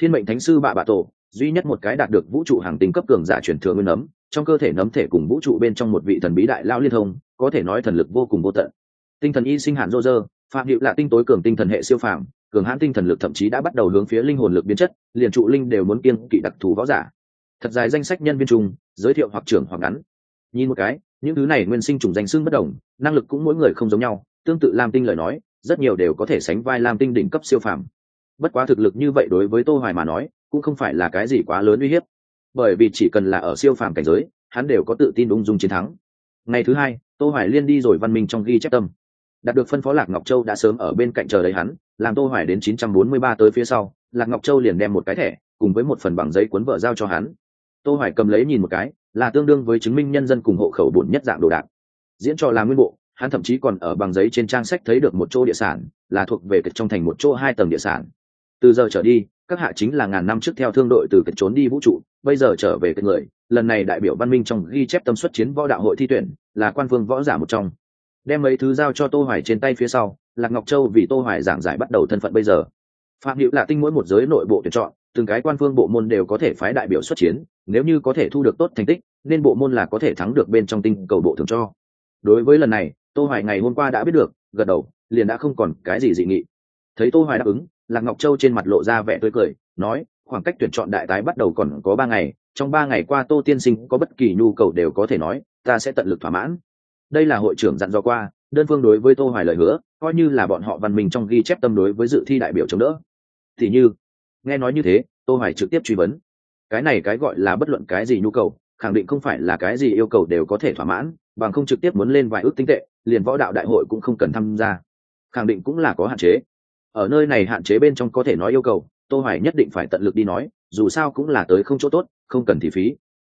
thiên mệnh thánh sư bạ bạ tổ, duy nhất một cái đạt được vũ trụ hàng tính cấp cường giả truyền thừa nguyên nấm trong cơ thể nấm thể cùng vũ trụ bên trong một vị thần bí đại lao liên thông, có thể nói thần lực vô cùng vô tận. Tinh thần y sinh hạn rô rơ, phạm hiệu là tinh tối cường tinh thần hệ siêu phàm, cường hãn tinh thần lực thậm chí đã bắt đầu hướng phía linh hồn lực biến chất, liền trụ linh đều muốn kiên kỵ đặc thù võ giả. Thật dài danh sách nhân viên trung giới thiệu hoặc trưởng hoặc ngắn. Nhìn một cái, những thứ này nguyên sinh trùng danh xưng bất đồng, năng lực cũng mỗi người không giống nhau, tương tự lam tinh lời nói, rất nhiều đều có thể sánh vai lam tinh đỉnh cấp siêu phàm bất quá thực lực như vậy đối với tô hoài mà nói, cũng không phải là cái gì quá lớn uy hiếp. Bởi vì chỉ cần là ở siêu phàm cảnh giới, hắn đều có tự tin ung dung chiến thắng. Ngày thứ hai, tô hoài liên đi rồi văn minh trong ghi chép tâm. Đạt được phân phó lạc ngọc châu đã sớm ở bên cạnh chờ đấy hắn, làm tô hoài đến 943 tới phía sau, lạc ngọc châu liền đem một cái thẻ, cùng với một phần bằng giấy cuốn vợ giao cho hắn. Tô hoài cầm lấy nhìn một cái, là tương đương với chứng minh nhân dân cùng hộ khẩu bổn nhất dạng đồ đạc. Diễn trò là nguyên bộ, hắn thậm chí còn ở bằng giấy trên trang sách thấy được một chỗ địa sản, là thuộc về kịch trong thành một chỗ hai tầng địa sản từ giờ trở đi, các hạ chính là ngàn năm trước theo thương đội từ kịch trốn đi vũ trụ, bây giờ trở về kịch người. Lần này đại biểu văn minh trong ghi chép tâm xuất chiến võ đạo hội thi tuyển, là quan phương võ giả một trong. Đem mấy thứ giao cho tô hoài trên tay phía sau, lạc ngọc châu vì tô hoài giảng giải bắt đầu thân phận bây giờ. Phạm hữu là tinh mỗi một giới nội bộ tuyển chọn, từng cái quan phương bộ môn đều có thể phái đại biểu xuất chiến, nếu như có thể thu được tốt thành tích, nên bộ môn là có thể thắng được bên trong tinh cầu bộ thường cho. Đối với lần này, tô hoài ngày hôm qua đã biết được, gật đầu, liền đã không còn cái gì dị nghị. Thấy tô hoài đáp ứng lạc ngọc châu trên mặt lộ ra vẻ tươi cười, nói, khoảng cách tuyển chọn đại tái bắt đầu còn có ba ngày, trong ba ngày qua tô tiên sinh có bất kỳ nhu cầu đều có thể nói, ta sẽ tận lực thỏa mãn. Đây là hội trưởng dặn dò qua, đơn phương đối với tô hoài lời hứa, coi như là bọn họ văn minh trong ghi chép tâm đối với dự thi đại biểu chống đỡ. Thì như, nghe nói như thế, tô hoài trực tiếp truy vấn. Cái này cái gọi là bất luận cái gì nhu cầu, khẳng định không phải là cái gì yêu cầu đều có thể thỏa mãn, bằng không trực tiếp muốn lên vài ước tính tệ, liền võ đạo đại hội cũng không cần tham gia. Khẳng định cũng là có hạn chế ở nơi này hạn chế bên trong có thể nói yêu cầu, tô hoài nhất định phải tận lực đi nói, dù sao cũng là tới không chỗ tốt, không cần thì phí.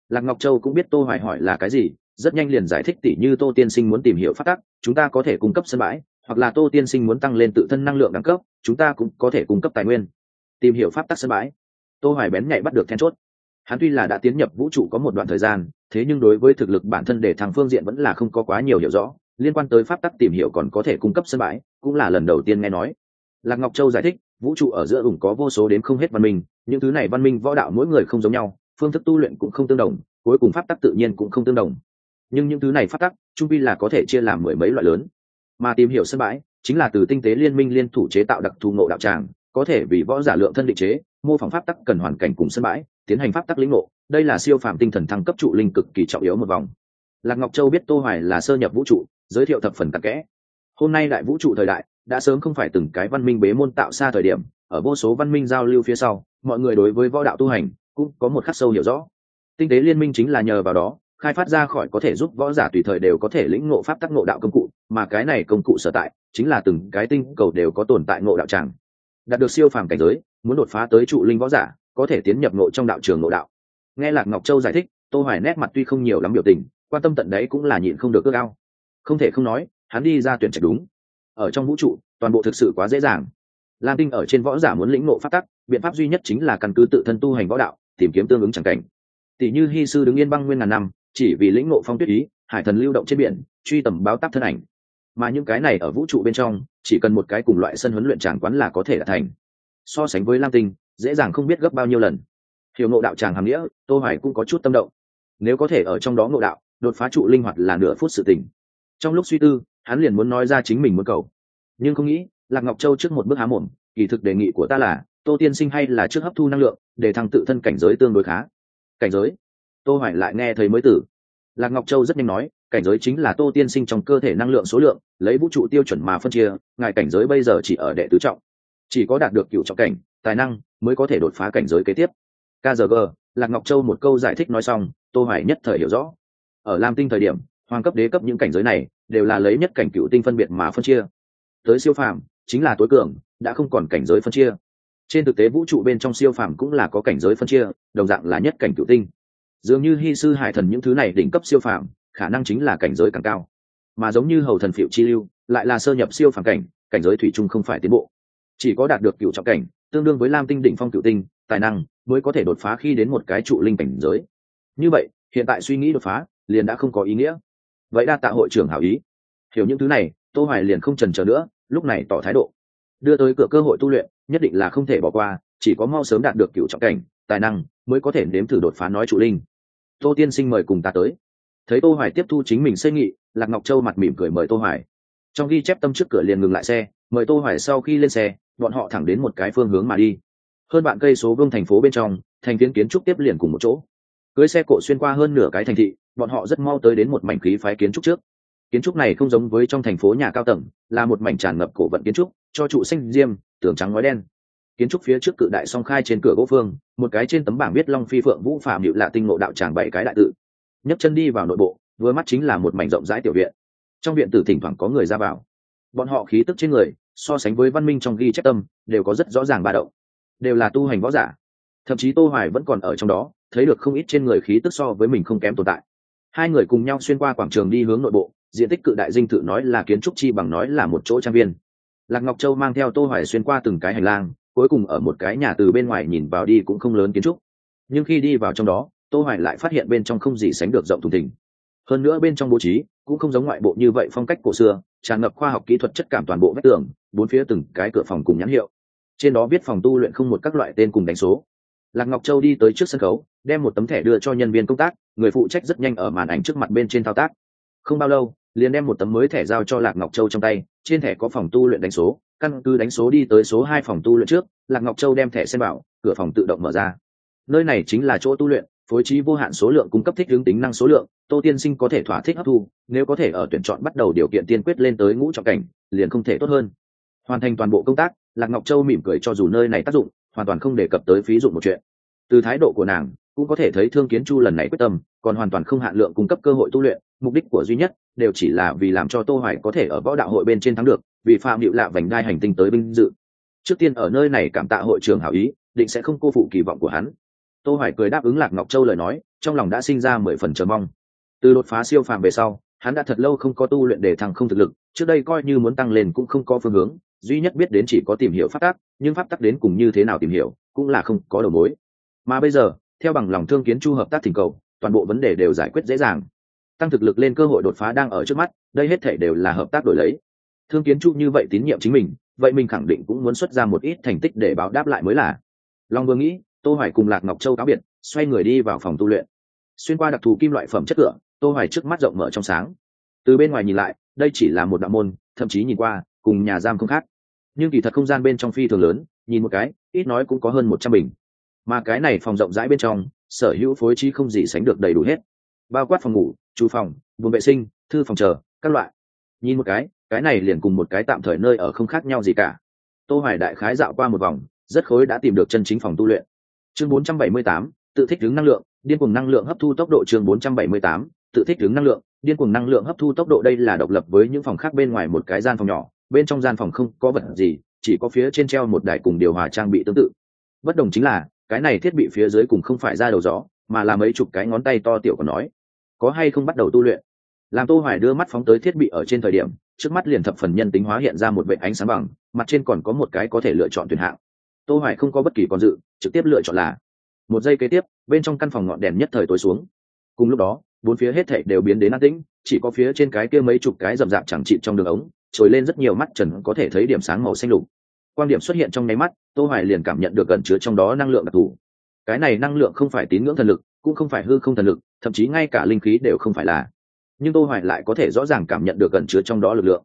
Lạc ngọc châu cũng biết tô hoài hỏi là cái gì, rất nhanh liền giải thích tỉ như tô tiên sinh muốn tìm hiểu phát tắc, chúng ta có thể cung cấp sân bãi, hoặc là tô tiên sinh muốn tăng lên tự thân năng lượng đẳng cấp, chúng ta cũng có thể cung cấp tài nguyên. Tìm hiểu pháp tắc sân bãi. Tô hoài bén nhạy bắt được then chốt. Hắn tuy là đã tiến nhập vũ trụ có một đoạn thời gian, thế nhưng đối với thực lực bản thân để thằng phương diện vẫn là không có quá nhiều hiểu rõ. Liên quan tới pháp tắc tìm hiểu còn có thể cung cấp sân bãi, cũng là lần đầu tiên nghe nói lạc ngọc châu giải thích, vũ trụ ở giữa ủng có vô số đến không hết văn minh, những thứ này văn minh võ đạo mỗi người không giống nhau, phương thức tu luyện cũng không tương đồng, cuối cùng pháp tắc tự nhiên cũng không tương đồng. Nhưng những thứ này pháp tắc, trung vi là có thể chia làm mười mấy loại lớn. Mà tìm hiểu sân bãi, chính là từ tinh tế liên minh liên thủ chế tạo đặc thù ngộ đạo tràng, có thể vì võ giả lượng thân định chế, mô phỏng pháp tắc cần hoàn cảnh cùng sân bãi, tiến hành pháp tắc lĩnh ngộ. Đây là siêu phàm tinh thần thăng cấp trụ linh cực kỳ trọng yếu một vòng. Lạc ngọc châu biết tô hoài là sơ nhập vũ trụ, giới thiệu thập phần cặn kẽ. Hôm nay đại vũ trụ thời đại đã sớm không phải từng cái văn minh bế môn tạo xa thời điểm, ở vô số văn minh giao lưu phía sau, mọi người đối với võ đạo tu hành cũng có một khắc sâu hiểu rõ. Tinh tế liên minh chính là nhờ vào đó, khai phát ra khỏi có thể giúp võ giả tùy thời đều có thể lĩnh ngộ pháp tắc ngộ đạo công cụ, mà cái này công cụ sở tại chính là từng cái tinh cầu đều có tồn tại ngộ đạo tràng đạt được siêu phàm cảnh giới, muốn đột phá tới trụ linh võ giả, có thể tiến nhập ngộ trong đạo trường ngộ đạo. Nghe lạc ngọc châu giải thích, tô hoài nét mặt tuy không nhiều lắm biểu tình, quan tâm tận đấy cũng là nhịn không được ước ao. Không thể không nói, hắn đi ra tuyển trạch đúng ở trong vũ trụ, toàn bộ thực sự quá dễ dàng. Lam tinh ở trên võ giả muốn lĩnh ngộ phát tắc, biện pháp duy nhất chính là căn cứ tự thân tu hành võ đạo, tìm kiếm tương ứng chẳng cảnh. Tỷ như hy sư đứng yên băng nguyên ngàn năm, chỉ vì lĩnh ngộ phong tuyết ý, hải thần lưu động trên biển, truy tầm báo tác thân ảnh. Mà những cái này ở vũ trụ bên trong, chỉ cần một cái cùng loại sân huấn luyện tràng quán là có thể là thành. So sánh với lam tinh, dễ dàng không biết gấp bao nhiêu lần. Hiểu ngộ đạo tràng hàm nghĩa, tô hoài cũng có chút tâm động. Nếu có thể ở trong đó ngộ đạo, đột phá trụ linh hoạt là nửa phút sự tình. Trong lúc suy tư hắn liền muốn nói ra chính mình muốn cầu. Nhưng không nghĩ, lạc ngọc châu trước một bước há mồm, kỳ thực đề nghị của ta là, tô tiên sinh hay là trước hấp thu năng lượng, để thăng tự thân cảnh giới tương đối khá. Cảnh giới? Tô hoài lại nghe thấy mới tử. Lạc ngọc châu rất nhanh nói, cảnh giới chính là tô tiên sinh trong cơ thể năng lượng số lượng, lấy vũ trụ tiêu chuẩn mà phân chia, ngài cảnh giới bây giờ chỉ ở đệ tứ trọng. Chỉ có đạt được cựu trọng cảnh, tài năng, mới có thể đột phá cảnh giới kế tiếp. Kg lạc ngọc châu một câu giải thích nói xong, tô hoài nhất thời hiểu rõ. Ở lam tinh thời điểm, hoàng cấp đế cấp những cảnh giới này đều là lấy nhất cảnh cựu tinh phân biệt mà phân chia. Tới siêu phàm, chính là tối cường, đã không còn cảnh giới phân chia. Trên thực tế vũ trụ bên trong siêu phàm cũng là có cảnh giới phân chia, đồng dạng là nhất cảnh cựu tinh. Dường như hy sư hải thần những thứ này đỉnh cấp siêu phàm, khả năng chính là cảnh giới càng cao. Mà giống như hầu thần phiệu chi lưu, lại là sơ nhập siêu phàm cảnh cảnh giới thủy chung không phải tiến bộ. Chỉ có đạt được cựu trọng cảnh, tương đương với lam tinh đỉnh phong cựu tinh, tài năng, mới có thể đột phá khi đến một cái trụ linh cảnh giới. Như vậy, hiện tại suy nghĩ đột phá, liền đã không có ý nghĩa vậy đa tạ hội trưởng hảo ý. Hiểu những thứ này, tô hoài liền không chần chờ nữa, lúc này tỏ thái độ. Đưa tới cửa cơ hội tu luyện, nhất định là không thể bỏ qua, chỉ có mau sớm đạt được cựu trọng cảnh, tài năng, mới có thể nếm thử đột phá nói trụ linh. Tô tiên sinh mời cùng ta tới. Thấy tô hoài tiếp thu chính mình xây nghị lạc ngọc châu mặt mỉm cười mời tô hoài. Trong ghi chép tâm trước cửa liền ngừng lại xe, mời tô hoài sau khi lên xe, bọn họ thẳng đến một cái phương hướng mà đi. Hơn bạn cây số vương thành phố bên trong, thành kiến kiến trúc tiếp liền cùng một chỗ cưới xe cộ xuyên qua hơn nửa cái thành thị, bọn họ rất mau tới đến một mảnh khí phái kiến trúc trước. Kiến trúc này không giống với trong thành phố nhà cao tầng, là một mảnh tràn ngập cổ vận kiến trúc, cho trụ xanh diêm, tường trắng ngói đen. Kiến trúc phía trước cự đại song khai trên cửa gỗ phương, một cái trên tấm bảng viết long phi phượng vũ phạm hiệu lạ tinh ngộ đạo tràng bảy cái đại tự. Nhấc chân đi vào nội bộ, vừa mắt chính là một mảnh rộng rãi tiểu viện. Trong viện tử thỉnh thoảng có người ra vào. Bọn họ khí tức trên người, so sánh với văn minh trong ghi chép tâm, đều có rất rõ ràng ba động. Đều là tu hành võ giả. Thậm chí tô hoài vẫn còn ở trong đó thấy được không ít trên người khí tức so với mình không kém tồn tại. Hai người cùng nhau xuyên qua quảng trường đi hướng nội bộ, diện tích cự đại dinh thự nói là kiến trúc chi bằng nói là một chỗ trang viên. Lạc ngọc châu mang theo tô hoài xuyên qua từng cái hành lang, cuối cùng ở một cái nhà từ bên ngoài nhìn vào đi cũng không lớn kiến trúc. Nhưng khi đi vào trong đó, tô hoài lại phát hiện bên trong không gì sánh được rộng thùng thình. Hơn nữa bên trong bố trí cũng không giống ngoại bộ như vậy phong cách cổ xưa, tràn ngập khoa học kỹ thuật chất cảm toàn bộ vách tường, bốn phía từng cái cửa phòng cùng nhãn hiệu. Trên đó viết phòng tu luyện không một các loại tên cùng đánh số lạc ngọc châu đi tới trước sân khấu, đem một tấm thẻ đưa cho nhân viên công tác, người phụ trách rất nhanh ở màn ảnh trước mặt bên trên thao tác. Không bao lâu, liền đem một tấm mới thẻ giao cho lạc ngọc châu trong tay, trên thẻ có phòng tu luyện đánh số, căn cứ đánh số đi tới số hai phòng tu luyện trước, lạc ngọc châu đem thẻ xem bảo cửa phòng tự động mở ra. Nơi này chính là chỗ tu luyện, phối trí vô hạn số lượng cung cấp thích hướng tính năng số lượng, tô tiên sinh có thể thỏa thích hấp thu, nếu có thể ở tuyển chọn bắt đầu điều kiện tiên quyết lên tới ngũ trọng cảnh, liền không thể tốt hơn. Hoàn thành toàn bộ công tác, lạc ngọc châu mỉm cười cho dù nơi này tác dụng hoàn toàn không đề cập tới phí dụng một chuyện. Từ thái độ của nàng, cũng có thể thấy thương kiến chu lần này quyết tâm, còn hoàn toàn không hạn lượng cung cấp cơ hội tu luyện, mục đích của duy nhất đều chỉ là vì làm cho tô hoài có thể ở võ đạo hội bên trên thắng được, vì phạm điệu lạ vành đai hành tinh tới binh dự. Trước tiên ở nơi này cảm tạ hội trường hảo ý, định sẽ không cô phụ kỳ vọng của hắn. Tô hoài cười đáp ứng lạc ngọc châu lời nói, trong lòng đã sinh ra mười phần chờ mong. Từ đột phá siêu phàm về sau, hắn đã thật lâu không có tu luyện để thăng không thực lực trước đây coi như muốn tăng lên cũng không có phương hướng, duy nhất biết đến chỉ có tìm hiểu pháp tắc, nhưng pháp tắc đến cùng như thế nào tìm hiểu cũng là không có đầu mối. Mà bây giờ, theo bằng lòng thương kiến chu hợp tác thỉnh cầu, toàn bộ vấn đề đều giải quyết dễ dàng. Tăng thực lực lên cơ hội đột phá đang ở trước mắt, đây hết thể đều là hợp tác đổi lấy. Thương kiến chu như vậy tín nhiệm chính mình, vậy mình khẳng định cũng muốn xuất ra một ít thành tích để báo đáp lại mới là. Long vừa nghĩ, tô hoài cùng lạc ngọc châu cáo biệt, xoay người đi vào phòng tu luyện. Xuyên qua đặc thù kim loại phẩm chất cửa, tô hoài trước mắt rộng mở trong sáng. Từ bên ngoài nhìn lại đây chỉ là một đạo môn thậm chí nhìn qua cùng nhà giam không khác. Nhưng kỳ thật không gian bên trong phi thường lớn nhìn một cái ít nói cũng có hơn một trăm bình. Mà cái này phòng rộng rãi bên trong sở hữu phối trí không gì sánh được đầy đủ hết. Bao quát phòng ngủ chú phòng buồng vệ sinh thư phòng chờ các loại. Nhìn một cái cái này liền cùng một cái tạm thời nơi ở không khác nhau gì cả. Tô hoài đại khái dạo qua một vòng rất khối đã tìm được chân chính phòng tu luyện. Chương 478, tự thích ứng năng lượng điên cuồng năng lượng hấp thu tốc độ chương 478, tự thích ứng năng lượng điên cuồng năng lượng hấp thu tốc độ đây là độc lập với những phòng khác bên ngoài một cái gian phòng nhỏ, bên trong gian phòng không có vật gì, chỉ có phía trên treo một đài cùng điều hòa trang bị tương tự. Bất đồng chính là, cái này thiết bị phía dưới cùng không phải ra đầu gió, mà là mấy chục cái ngón tay to tiểu còn nói. Có hay không bắt đầu tu luyện? Làm tô hoài đưa mắt phóng tới thiết bị ở trên thời điểm, trước mắt liền thập phần nhân tính hóa hiện ra một vệ ánh sáng bằng, mặt trên còn có một cái có thể lựa chọn tuyển hạng. Tô hoài không có bất kỳ còn dự, trực tiếp lựa chọn là, một giây kế tiếp, bên trong căn phòng ngọn đèn nhất thời tối xuống. Cùng lúc đó bốn phía hết thảy đều biến đến an tĩnh, chỉ có phía trên cái kia mấy chục cái rậm rạp chẳng trị trong đường ống, trồi lên rất nhiều mắt trần có thể thấy điểm sáng màu xanh lục. Quan điểm xuất hiện trong nháy mắt, tô hoài liền cảm nhận được gần chứa trong đó năng lượng đặc thù. Cái này năng lượng không phải tín ngưỡng thần lực, cũng không phải hư không thần lực, thậm chí ngay cả linh khí đều không phải là. Nhưng tô hoài lại có thể rõ ràng cảm nhận được gần chứa trong đó lực lượng.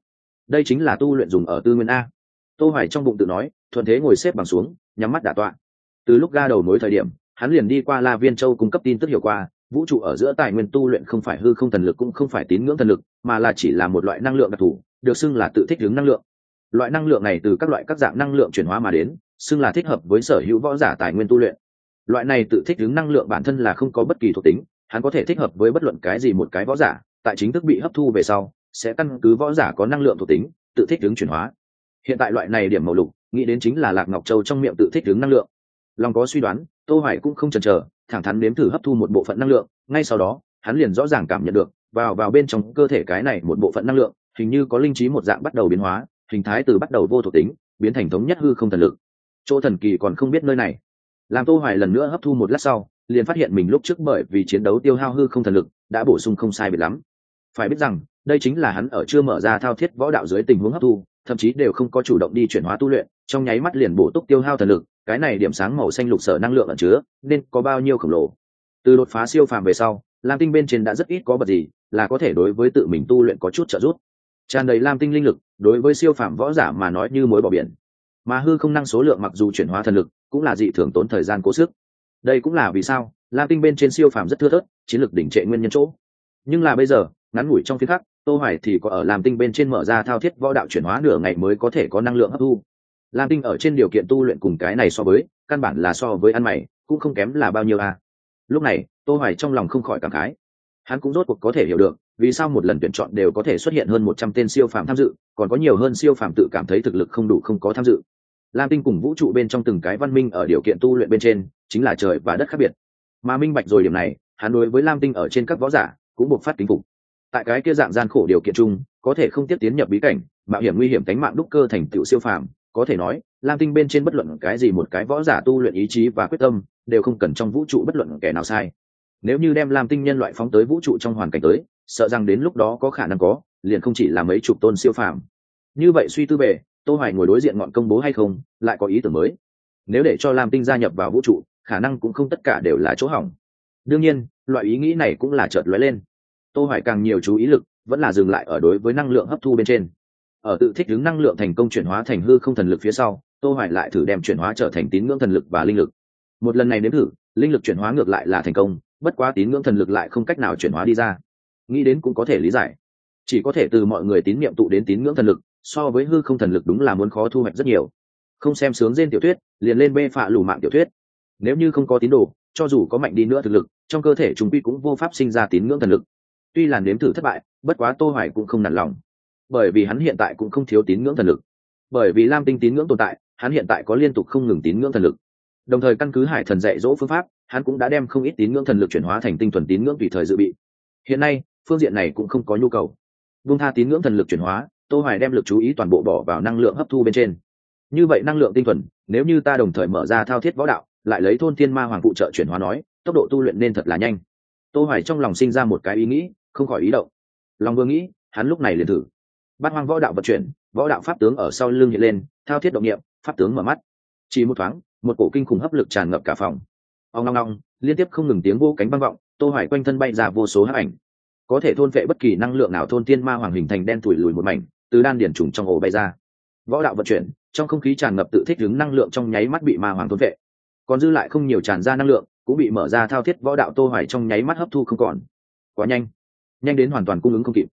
Đây chính là tu luyện dùng ở tư nguyên a. Tô hoài trong bụng tự nói, thuận thế ngồi xếp bằng xuống, nhắm mắt đả tọa. Từ lúc ga đầu nối thời điểm, hắn liền đi qua la viên châu cung cấp tin tức hiểu qua vũ trụ ở giữa tài nguyên tu luyện không phải hư không thần lực cũng không phải tín ngưỡng thần lực, mà là chỉ là một loại năng lượng đặc thù, được xưng là tự thích ứng năng lượng. Loại năng lượng này từ các loại các dạng năng lượng chuyển hóa mà đến, xưng là thích hợp với sở hữu võ giả tài nguyên tu luyện. Loại này tự thích ứng năng lượng bản thân là không có bất kỳ thuộc tính, hắn có thể thích hợp với bất luận cái gì một cái võ giả, tại chính thức bị hấp thu về sau, sẽ căn cứ võ giả có năng lượng thuộc tính, tự thích ứng chuyển hóa. Hiện tại loại này điểm màu lục, nghĩ đến chính là lạc ngọc châu trong miệng tự thích ứng năng lượng. Lòng có suy đoán, tô hoài cũng không chần chờ thẳng thắn nếm thử hấp thu một bộ phận năng lượng, ngay sau đó, hắn liền rõ ràng cảm nhận được, vào vào bên trong cơ thể cái này một bộ phận năng lượng, hình như có linh trí một dạng bắt đầu biến hóa, hình thái từ bắt đầu vô thuộc tính, biến thành thống nhất hư không thần lực. Chỗ thần kỳ còn không biết nơi này. Làm tô hoài lần nữa hấp thu một lát sau, liền phát hiện mình lúc trước bởi vì chiến đấu tiêu hao hư không thần lực, đã bổ sung không sai biệt lắm. Phải biết rằng, đây chính là hắn ở chưa mở ra thao thiết võ đạo dưới tình huống hấp thu, thậm chí đều không có chủ động đi chuyển hóa tu luyện, trong nháy mắt liền bổ túc tiêu hao thần lực cái này điểm sáng màu xanh lục sở năng lượng ẩn chứa, nên có bao nhiêu khổng lồ? Từ đột phá siêu phàm về sau, lam tinh bên trên đã rất ít có vật gì là có thể đối với tự mình tu luyện có chút trợ giúp. Tràn đầy lam tinh linh lực, đối với siêu phàm võ giả mà nói như mối bỏ biển. Mà hư không năng số lượng mặc dù chuyển hóa thần lực, cũng là dị thường tốn thời gian cố sức. Đây cũng là vì sao lam tinh bên trên siêu phàm rất thưa thớt, chiến lược đỉnh trệ nguyên nhân chỗ. Nhưng là bây giờ, ngắn ngủi trong phiên khắc, tô hoài thì có ở lam tinh bên trên mở ra thao thiết võ đạo chuyển hóa nửa ngày mới có thể có năng lượng hấp thu lam tinh ở trên điều kiện tu luyện cùng cái này so với, căn bản là so với ăn mày, cũng không kém là bao nhiêu à lúc này, tô hoài trong lòng không khỏi cảm khái. Hắn cũng rốt cuộc có thể hiểu được, vì sao một lần tuyển chọn đều có thể xuất hiện hơn 100 tên siêu phàm tham dự, còn có nhiều hơn siêu phàm tự cảm thấy thực lực không đủ không có tham dự. Lam tinh cùng vũ trụ bên trong từng cái văn minh ở điều kiện tu luyện bên trên, chính là trời và đất khác biệt. Mà minh bạch rồi điểm này, hắn đối với lam tinh ở trên các võ giả, cũng buộc phát kính phục. Tại cái kia dạng gian khổ điều kiện chung, có thể không tiếp tiến nhập bí cảnh, mạo hiểm nguy hiểm tính mạng đúc cơ thành tựu siêu phàm có thể nói, lam tinh bên trên bất luận cái gì một cái võ giả tu luyện ý chí và quyết tâm, đều không cần trong vũ trụ bất luận kẻ nào sai. Nếu như đem lam tinh nhân loại phóng tới vũ trụ trong hoàn cảnh tới, sợ rằng đến lúc đó có khả năng có, liền không chỉ là mấy chục tôn siêu phàm. Như vậy suy tư bề tô hoài ngồi đối diện ngọn công bố hay không, lại có ý tưởng mới. Nếu để cho lam tinh gia nhập vào vũ trụ, khả năng cũng không tất cả đều là chỗ hỏng. Đương nhiên, loại ý nghĩ này cũng là chợt lóe lên. Tô hoài càng nhiều chú ý lực, vẫn là dừng lại ở đối với năng lượng hấp thu bên trên ở tự thích ứng năng lượng thành công chuyển hóa thành hư không thần lực phía sau, tô hoài lại thử đem chuyển hóa trở thành tín ngưỡng thần lực và linh lực. Một lần này nếm thử, linh lực chuyển hóa ngược lại là thành công, bất quá tín ngưỡng thần lực lại không cách nào chuyển hóa đi ra. Nghĩ đến cũng có thể lý giải. Chỉ có thể từ mọi người tín niệm tụ đến tín ngưỡng thần lực, so với hư không thần lực đúng là muốn khó thu hoạch rất nhiều. Không xem sướng trên tiểu thuyết, liền lên bê phạ lù mạng tiểu thuyết. Nếu như không có tín đồ, cho dù có mạnh đi nữa thực lực, trong cơ thể chúng quy cũng vô pháp sinh ra tín ngưỡng thần lực. Tuy là nếm thử thất bại, bất quá tô hoài cũng không nản lòng bởi vì hắn hiện tại cũng không thiếu tín ngưỡng thần lực. Bởi vì lam tinh tín ngưỡng tồn tại, hắn hiện tại có liên tục không ngừng tín ngưỡng thần lực. Đồng thời căn cứ hải thần dạy dỗ phương pháp, hắn cũng đã đem không ít tín ngưỡng thần lực chuyển hóa thành tinh thuần tín ngưỡng tùy thời dự bị. Hiện nay, phương diện này cũng không có nhu cầu. Vung tha tín ngưỡng thần lực chuyển hóa, tô hoài đem lực chú ý toàn bộ bỏ vào năng lượng hấp thu bên trên. Như vậy năng lượng tinh thuần, nếu như ta đồng thời mở ra thao thiết võ đạo, lại lấy thôn thiên ma hoàng phụ trợ chuyển hóa nói, tốc độ tu luyện nên thật là nhanh. Tô hoài trong lòng sinh ra một cái ý nghĩ, không khỏi ý động. Lòng vừa nghĩ, hắn lúc này liền thử bát hoang võ đạo vận chuyển, võ đạo pháp tướng ở sau lưng hiện lên, thao thiết động nghiệm pháp tướng mở mắt. Chỉ một thoáng, một cổ kinh khủng hấp lực tràn ngập cả phòng. Ông long long liên tiếp không ngừng tiếng vô cánh băng vọng, tô hoài quanh thân bay ra vô số hắc ảnh. Có thể thôn vệ bất kỳ năng lượng nào thôn tiên ma hoàng hình thành đen tuổi lùi một mảnh, từ đan điển trùng trong ổ bay ra. Võ đạo vận chuyển, trong không khí tràn ngập tự thích ứng năng lượng trong nháy mắt bị ma hoàng thôn vệ còn dư lại không nhiều tràn ra năng lượng, cũng bị mở ra thao thiết võ đạo tô hoài trong nháy mắt hấp thu không còn. Quá nhanh. Nhanh đến hoàn toàn cung ứng không kịp.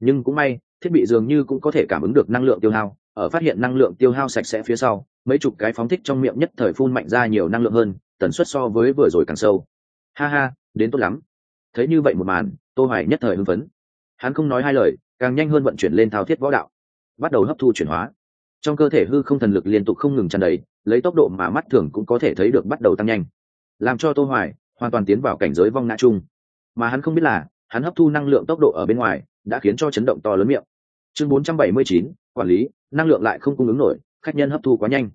Nhưng cũng may thiết bị dường như cũng có thể cảm ứng được năng lượng tiêu hao, ở phát hiện năng lượng tiêu hao sạch sẽ phía sau, mấy chục cái phóng thích trong miệng nhất thời phun mạnh ra nhiều năng lượng hơn, tần suất so với vừa rồi càng sâu. Ha ha, đến tốt lắm. Thấy như vậy một màn, tô hoài nhất thời hưng phấn. Hắn không nói hai lời, càng nhanh hơn vận chuyển lên thao thiết võ đạo. Bắt đầu hấp thu chuyển hóa. Trong cơ thể hư không thần lực liên tục không ngừng tràn đầy, lấy tốc độ mà mắt thường cũng có thể thấy được bắt đầu tăng nhanh. Làm cho tô hoài hoàn toàn tiến vào cảnh giới vong ngã chung. Mà hắn không biết là, hắn hấp thu năng lượng tốc độ ở bên ngoài đã khiến cho chấn động to lớn miệng chương 479, quản lý năng lượng lại không cung ứng nổi khách nhân hấp thu quá nhanh.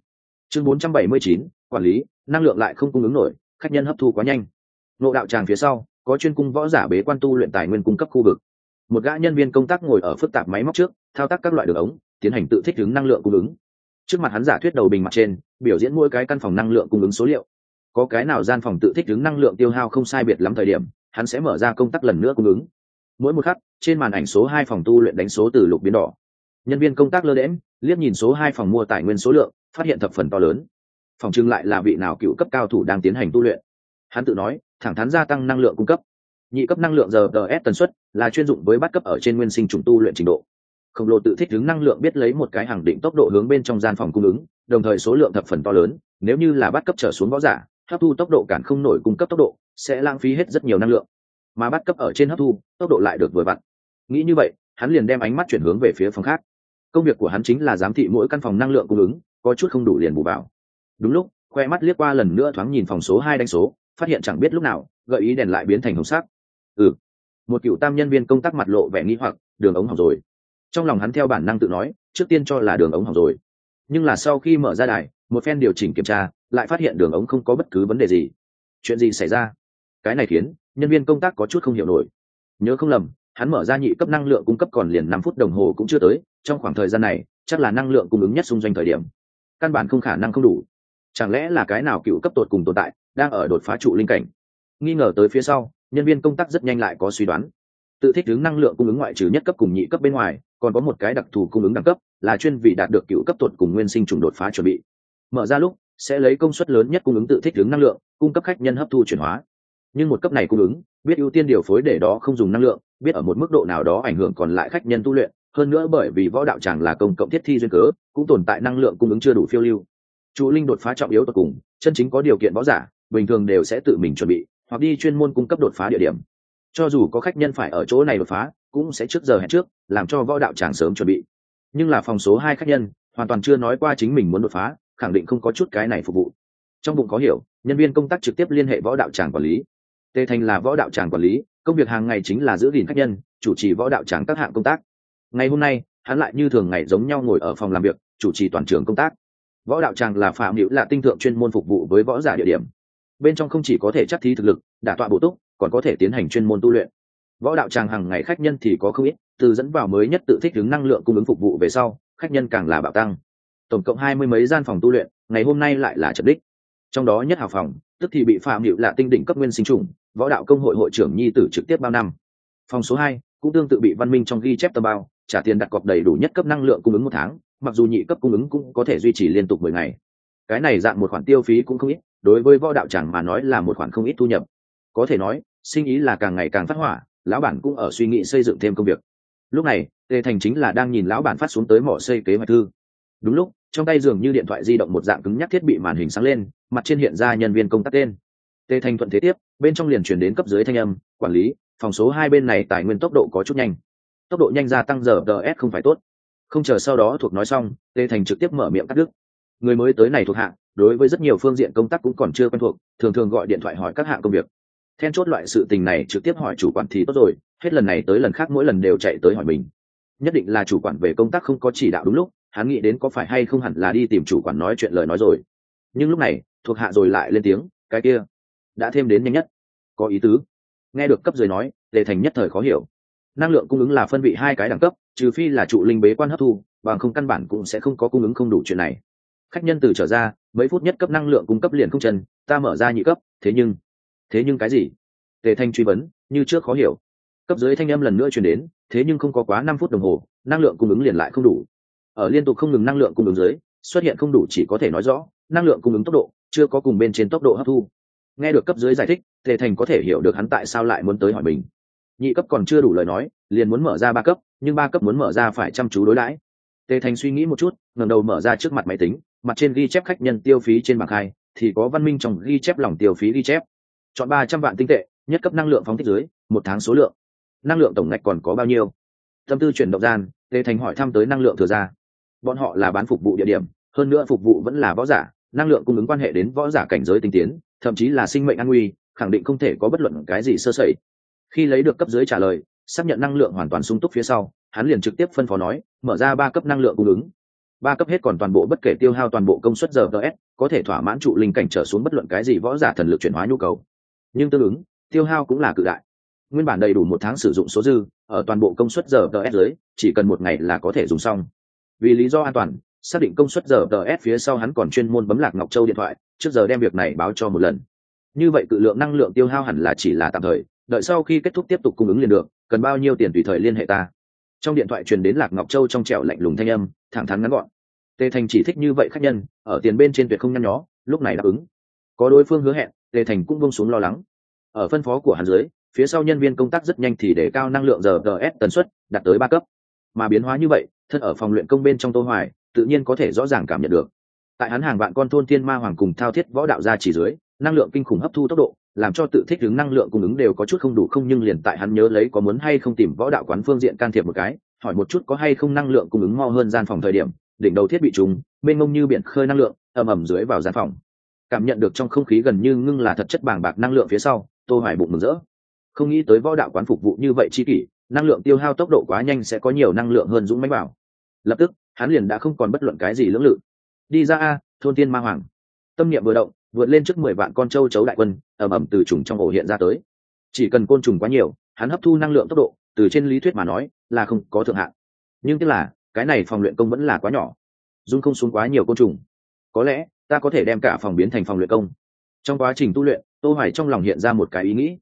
Chương 479, quản lý năng lượng lại không cung ứng nổi khách nhân hấp thu quá nhanh. Nộ đạo tràng phía sau có chuyên cung võ giả bế quan tu luyện tài nguyên cung cấp khu vực. Một gã nhân viên công tác ngồi ở phức tạp máy móc trước thao tác các loại đường ống tiến hành tự thích ứng năng lượng cung ứng. Trước mặt hắn giả thuyết đầu bình mặt trên biểu diễn mỗi cái căn phòng năng lượng cung ứng số liệu. Có cái nào gian phòng tự thích ứng năng lượng tiêu hao không sai biệt lắm thời điểm hắn sẽ mở ra công tác lần nữa cung ứng mỗi một khắc, trên màn ảnh số hai phòng tu luyện đánh số từ lục biến đỏ. Nhân viên công tác lơ đễm liếc nhìn số hai phòng mua tài nguyên số lượng, phát hiện thập phần to lớn. Phòng trưng lại là vị nào cựu cấp cao thủ đang tiến hành tu luyện? Hắn tự nói, thẳng thắn gia tăng năng lượng cung cấp. Nhị cấp năng lượng giờ ds tần suất là chuyên dụng với bắt cấp ở trên nguyên sinh trùng tu luyện trình độ. Khổng lồ tự thích ứng năng lượng biết lấy một cái hàng định tốc độ hướng bên trong gian phòng cung ứng, đồng thời số lượng thập phần to lớn, nếu như là bắt cấp trở xuống võ giả, hấp thu tốc độ cản không nổi cung cấp tốc độ, sẽ lãng phí hết rất nhiều năng lượng mà bắt cấp ở trên hấp thu, tốc độ lại được vừa vặn. Nghĩ như vậy, hắn liền đem ánh mắt chuyển hướng về phía phòng khác. Công việc của hắn chính là giám thị mỗi căn phòng năng lượng cung ứng, có chút không đủ liền bù vào. Đúng lúc, khoe mắt liếc qua lần nữa thoáng nhìn phòng số hai đánh số, phát hiện chẳng biết lúc nào, gợi ý đèn lại biến thành hồng sắc. Ừ. Một cựu tam nhân viên công tác mặt lộ vẻ nghi hoặc, đường ống hỏng rồi. Trong lòng hắn theo bản năng tự nói, trước tiên cho là đường ống hỏng rồi. Nhưng là sau khi mở ra đài, một phen điều chỉnh kiểm tra, lại phát hiện đường ống không có bất cứ vấn đề gì. Chuyện gì xảy ra? Cái này khiến nhân viên công tác có chút không hiểu nổi. Nhớ không lầm, hắn mở ra nhị cấp năng lượng cung cấp còn liền năm phút đồng hồ cũng chưa tới, trong khoảng thời gian này, chắc là năng lượng cung ứng nhất xung doanh thời điểm. Căn bản không khả năng không đủ. Chẳng lẽ là cái nào cựu cấp tột cùng tồn tại, đang ở đột phá trụ linh cảnh? Nghi ngờ tới phía sau, nhân viên công tác rất nhanh lại có suy đoán. Tự thích ứng năng lượng cung ứng ngoại trừ nhất cấp cùng nhị cấp bên ngoài, còn có một cái đặc thù cung ứng đẳng cấp, là chuyên vị đạt được cựu cấp tột cùng nguyên sinh trùng đột phá chuẩn bị. Mở ra lúc, sẽ lấy công suất lớn nhất cung ứng tự thích ứng năng lượng, cung cấp khách nhân hấp thu chuyển hóa nhưng một cấp này cung ứng, biết ưu tiên điều phối để đó không dùng năng lượng, biết ở một mức độ nào đó ảnh hưởng còn lại khách nhân tu luyện, hơn nữa bởi vì võ đạo tràng là công cộng thiết thi duyên cớ, cũng tồn tại năng lượng cung ứng chưa đủ phiêu lưu. Chủ linh đột phá trọng yếu tột cùng, chân chính có điều kiện võ giả, bình thường đều sẽ tự mình chuẩn bị, hoặc đi chuyên môn cung cấp đột phá địa điểm. Cho dù có khách nhân phải ở chỗ này đột phá, cũng sẽ trước giờ hẹn trước, làm cho võ đạo tràng sớm chuẩn bị. Nhưng là phòng số hai khách nhân, hoàn toàn chưa nói qua chính mình muốn đột phá, khẳng định không có chút cái này phục vụ. Trong bụng có hiểu, nhân viên công tác trực tiếp liên hệ võ đạo tràng quản lý tề thành là võ đạo tràng quản lý, công việc hàng ngày chính là giữ gìn khách nhân, chủ trì võ đạo tràng các hạng công tác. Ngày hôm nay, hắn lại như thường ngày giống nhau ngồi ở phòng làm việc, chủ trì toàn trường công tác. Võ đạo tràng là phạm hữu là tinh thượng chuyên môn phục vụ với võ giả địa điểm. Bên trong không chỉ có thể chắc thí thực lực, đả tọa bổ túc, còn có thể tiến hành chuyên môn tu luyện. Võ đạo tràng hàng ngày khách nhân thì có không ít, từ dẫn vào mới nhất tự thích ứng năng lượng cung ứng phục vụ về sau, khách nhân càng là bạo tăng. Tổng cộng hai mươi mấy gian phòng tu luyện, ngày hôm nay lại là trật đích. Trong đó nhất hào phòng, tức thì bị phạm hữu là tinh đỉnh cấp nguyên sinh trùng võ đạo công hội hội trưởng nhi tử trực tiếp bao năm. Phòng số hai cũng tương tự bị văn minh trong ghi chép tờ bao, trả tiền đặt cọc đầy đủ nhất cấp năng lượng cung ứng một tháng, mặc dù nhị cấp cung ứng cũng có thể duy trì liên tục mười ngày. Cái này dạng một khoản tiêu phí cũng không ít, đối với võ đạo chẳng mà nói là một khoản không ít thu nhập. Có thể nói, sinh ý là càng ngày càng phát hỏa, lão bản cũng ở suy nghĩ xây dựng thêm công việc. Lúc này, tề thành chính là đang nhìn lão bản phát xuống tới mỏ xây kế hoạch thư. Đúng lúc, trong tay dường như điện thoại di động một dạng cứng nhắc thiết bị màn hình sáng lên, mặt trên hiện ra nhân viên công tác tên. Tề thành thuận thế tiếp bên trong liền chuyển đến cấp dưới thanh âm, quản lý, phòng số hai bên này tài nguyên tốc độ có chút nhanh. Tốc độ nhanh gia tăng giờ ts không phải tốt. Không chờ sau đó thuộc nói xong tề thành trực tiếp mở miệng cắt đứt. Người mới tới này thuộc hạng đối với rất nhiều phương diện công tác cũng còn chưa quen thuộc, thường thường gọi điện thoại hỏi các hạng công việc. Then chốt loại sự tình này trực tiếp hỏi chủ quản thì tốt rồi, hết lần này tới lần khác mỗi lần đều chạy tới hỏi mình. Nhất định là chủ quản về công tác không có chỉ đạo đúng lúc, hắn nghĩ đến có phải hay không hẳn là đi tìm chủ quản nói chuyện lời nói rồi. Nhưng lúc này, thuộc hạ rồi lại lên tiếng, cái kia, đã thêm đến nhanh nhất có ý tứ. Nghe được cấp dưới nói lệ thành nhất thời khó hiểu. Năng lượng cung ứng là phân vị hai cái đẳng cấp, trừ phi là trụ linh bế quan hấp thu, bằng không căn bản cũng sẽ không có cung ứng không đủ chuyện này. Khách nhân từ trở ra, mấy phút nhất cấp năng lượng cung cấp liền không chân, ta mở ra nhị cấp, thế nhưng thế nhưng cái gì? Tề thanh truy vấn, như trước khó hiểu. Cấp dưới thanh âm lần nữa chuyển đến, thế nhưng không có quá năm phút đồng hồ, năng lượng cung ứng liền lại không đủ. Ở liên tục không ngừng năng lượng cung ứng dưới, xuất hiện không đủ chỉ có thể nói rõ, năng lượng cung ứng tốc độ chưa có cùng bên trên tốc độ hấp thu nghe được cấp dưới giải thích tề thành có thể hiểu được hắn tại sao lại muốn tới hỏi mình. Nhị cấp còn chưa đủ lời nói liền muốn mở ra ba cấp nhưng ba cấp muốn mở ra phải chăm chú đối đãi. Tề thành suy nghĩ một chút ngẩng đầu mở ra trước mặt máy tính mặt trên ghi chép khách nhân tiêu phí trên bảng hai, thì có văn minh trong ghi chép lòng tiêu phí ghi chép. Chọn ba trăm vạn tinh tệ nhất cấp năng lượng phóng thích dưới một tháng số lượng. Năng lượng tổng ngạch còn có bao nhiêu? Tâm tư chuyển động gian tề thành hỏi thăm tới năng lượng thừa ra bọn họ là bán phục vụ địa điểm hơn nữa phục vụ vẫn là võ giả năng lượng cung ứng quan hệ đến võ giả cảnh giới tinh tiến thậm chí là sinh mệnh an nguy, khẳng định không thể có bất luận cái gì sơ sẩy. Khi lấy được cấp dưới trả lời, xác nhận năng lượng hoàn toàn sung túc phía sau, hắn liền trực tiếp phân phó nói, mở ra ba cấp năng lượng cung ứng. Ba cấp hết còn toàn bộ bất kể tiêu hao toàn bộ công suất giờ ts có thể thỏa mãn trụ linh cảnh trở xuống bất luận cái gì võ giả thần lực chuyển hóa nhu cầu. Nhưng tương ứng, tiêu hao cũng là cự đại. Nguyên bản đầy đủ một tháng sử dụng số dư, ở toàn bộ công suất giờ ts dưới, chỉ cần một ngày là có thể dùng xong. Vì lý do an toàn, xác định công suất giờ ts phía sau hắn còn chuyên môn bấm lạc ngọc châu điện thoại trước giờ đem việc này báo cho một lần. Như vậy cự lượng năng lượng tiêu hao hẳn là chỉ là tạm thời, đợi sau khi kết thúc tiếp tục cung ứng liền được, cần bao nhiêu tiền tùy thời liên hệ ta. Trong điện thoại truyền đến lạc ngọc châu trong trẻo lạnh lùng thanh âm, thẳng thắn ngắn gọn. Tề thành chỉ thích như vậy khách nhân, ở tiền bên trên tuyệt không nhăn nhó, lúc này đáp ứng. Có đối phương hứa hẹn, tề thành cũng bông xuống lo lắng. Ở phân phó của hắn dưới, phía sau nhân viên công tác rất nhanh thì để cao năng lượng giờ gs tần suất, đạt tới ba cấp. Mà biến hóa như vậy, thân ở phòng luyện công bên trong tô hoài, tự nhiên có thể rõ ràng cảm nhận được tại hắn hàng vạn con thôn tiên ma hoàng cùng thao thiết võ đạo ra chỉ dưới, năng lượng kinh khủng hấp thu tốc độ, làm cho tự thích ứng năng lượng cung ứng đều có chút không đủ không nhưng liền tại hắn nhớ lấy có muốn hay không tìm võ đạo quán phương diện can thiệp một cái, hỏi một chút có hay không năng lượng cung ứng mo hơn gian phòng thời điểm, đỉnh đầu thiết bị trùng, mênh mông như biển khơi năng lượng, ầm ầm dưới vào gian phòng. Cảm nhận được trong không khí gần như ngưng là thật chất bàng bạc năng lượng phía sau tôi hoài bụng mừng rỡ. Không nghĩ tới võ đạo quán phục vụ như vậy chi kỷ, năng lượng tiêu hao tốc độ quá nhanh sẽ có nhiều năng lượng hơn dũng mãnh bảo. Lập tức, hắn liền đã không còn bất luận cái gì lưỡng lự đi ra a, thôn tiên ma hoàng. Tâm niệm vừa động, vượt lên trước mười vạn con châu chấu đại quân, ầm ầm từ trùng trong ổ hiện ra tới. Chỉ cần côn trùng quá nhiều, hắn hấp thu năng lượng tốc độ, từ trên lý thuyết mà nói, là không có thượng hạn. Nhưng tức là, cái này phòng luyện công vẫn là quá nhỏ. Dung không xuống quá nhiều côn trùng. Có lẽ, ta có thể đem cả phòng biến thành phòng luyện công. Trong quá trình tu luyện, tô hoài trong lòng hiện ra một cái ý nghĩ.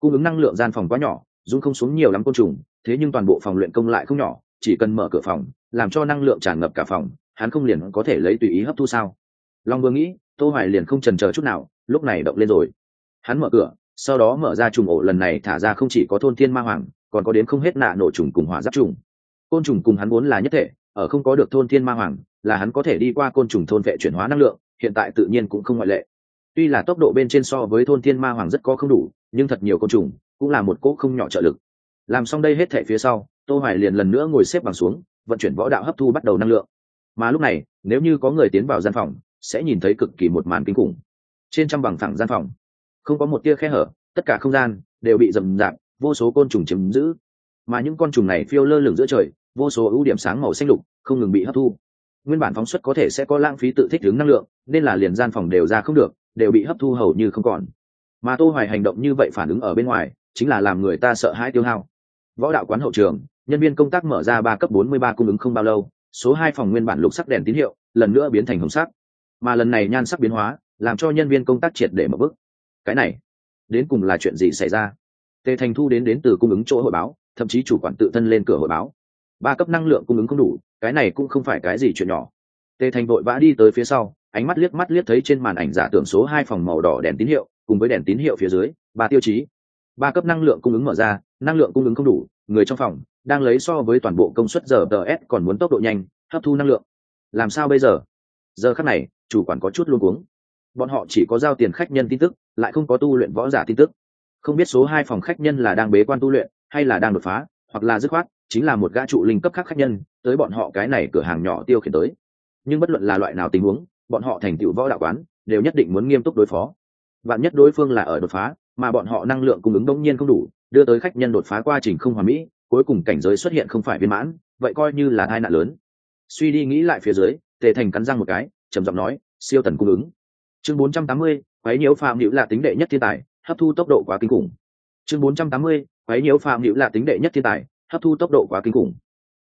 Cung ứng năng lượng gian phòng quá nhỏ, dung không xuống nhiều lắm côn trùng, thế nhưng toàn bộ phòng luyện công lại không nhỏ, chỉ cần mở cửa phòng, làm cho năng lượng tràn ngập cả phòng hắn không liền có thể lấy tùy ý hấp thu sao? Long vừa nghĩ, tô hoài liền không chần chờ chút nào, lúc này động lên rồi. Hắn mở cửa, sau đó mở ra trùng ổ lần này thả ra không chỉ có thôn thiên ma hoàng, còn có đến không hết nạ nổ trùng cùng hỏa giáp trùng. Côn trùng cùng hắn vốn là nhất thể, ở không có được thôn thiên ma hoàng, là hắn có thể đi qua côn trùng thôn vệ chuyển hóa năng lượng, hiện tại tự nhiên cũng không ngoại lệ. Tuy là tốc độ bên trên so với thôn thiên ma hoàng rất có không đủ, nhưng thật nhiều côn trùng cũng là một cỗ không nhỏ trợ lực. Làm xong đây hết thể phía sau, tô hoài liền lần nữa ngồi xếp bằng xuống, vận chuyển võ đạo hấp thu bắt đầu năng lượng mà lúc này, nếu như có người tiến vào gian phòng, sẽ nhìn thấy cực kỳ một màn kinh khủng. Trên trăm bằng phẳng gian phòng, không có một tia khe hở, tất cả không gian đều bị rầm rạp, vô số côn trùng chiếm giữ. Mà những con trùng này phiêu lơ lửng giữa trời, vô số ưu điểm sáng màu xanh lục, không ngừng bị hấp thu. Nguyên bản phóng xuất có thể sẽ có lãng phí tự thích ứng năng lượng, nên là liền gian phòng đều ra không được, đều bị hấp thu hầu như không còn. Mà tô hoài hành động như vậy phản ứng ở bên ngoài, chính là làm người ta sợ hãi tiêu hao. Võ đạo quán hậu trường, nhân viên công tác mở ra ba cấp 43 cung ứng không bao lâu số hai phòng nguyên bản lục sắc đèn tín hiệu, lần nữa biến thành hồng sắc. Mà lần này nhan sắc biến hóa, làm cho nhân viên công tác triệt để mở bức. Cái này, đến cùng là chuyện gì xảy ra? Tề thành thu đến đến từ cung ứng chỗ hội báo, thậm chí chủ quản tự thân lên cửa hội báo. Ba cấp năng lượng cung ứng không đủ, cái này cũng không phải cái gì chuyện nhỏ. Tề thành vội vã đi tới phía sau, ánh mắt liếc mắt liếc thấy trên màn ảnh giả tưởng số hai phòng màu đỏ đèn tín hiệu, cùng với đèn tín hiệu phía dưới, ba tiêu chí. Ba cấp năng lượng cung ứng mở ra, năng lượng cung ứng không đủ, người trong phòng đang lấy so với toàn bộ công suất giờ ts còn muốn tốc độ nhanh, hấp thu năng lượng. Làm sao bây giờ? Giờ khắc này, chủ quản có chút luôn cuống. Bọn họ chỉ có giao tiền khách nhân tin tức, lại không có tu luyện võ giả tin tức. Không biết số hai phòng khách nhân là đang bế quan tu luyện, hay là đang đột phá, hoặc là dứt khoát, chính là một gã trụ linh cấp khác khách nhân, tới bọn họ cái này cửa hàng nhỏ tiêu khiển tới. Nhưng bất luận là loại nào tình huống, bọn họ thành tựu võ đạo quán, đều nhất định muốn nghiêm túc đối phó. Bạn nhất đối phương là ở đột phá, mà bọn họ năng lượng cung ứng đông nhiên không đủ, đưa tới khách nhân đột phá quá trình không hoàn mỹ cuối cùng cảnh giới xuất hiện không phải viên mãn vậy coi như là tai nạn lớn. Suy đi nghĩ lại phía dưới tề thành cắn răng một cái trầm giọng nói siêu tần cung ứng. Chương 480, Quái nhiễu phạm hữu là tính đệ nhất thiên tài hấp thu tốc độ quá kinh khủng. Chương 480, Quái nhiễu phạm hữu là tính đệ nhất thiên tài hấp thu tốc độ quá kinh khủng.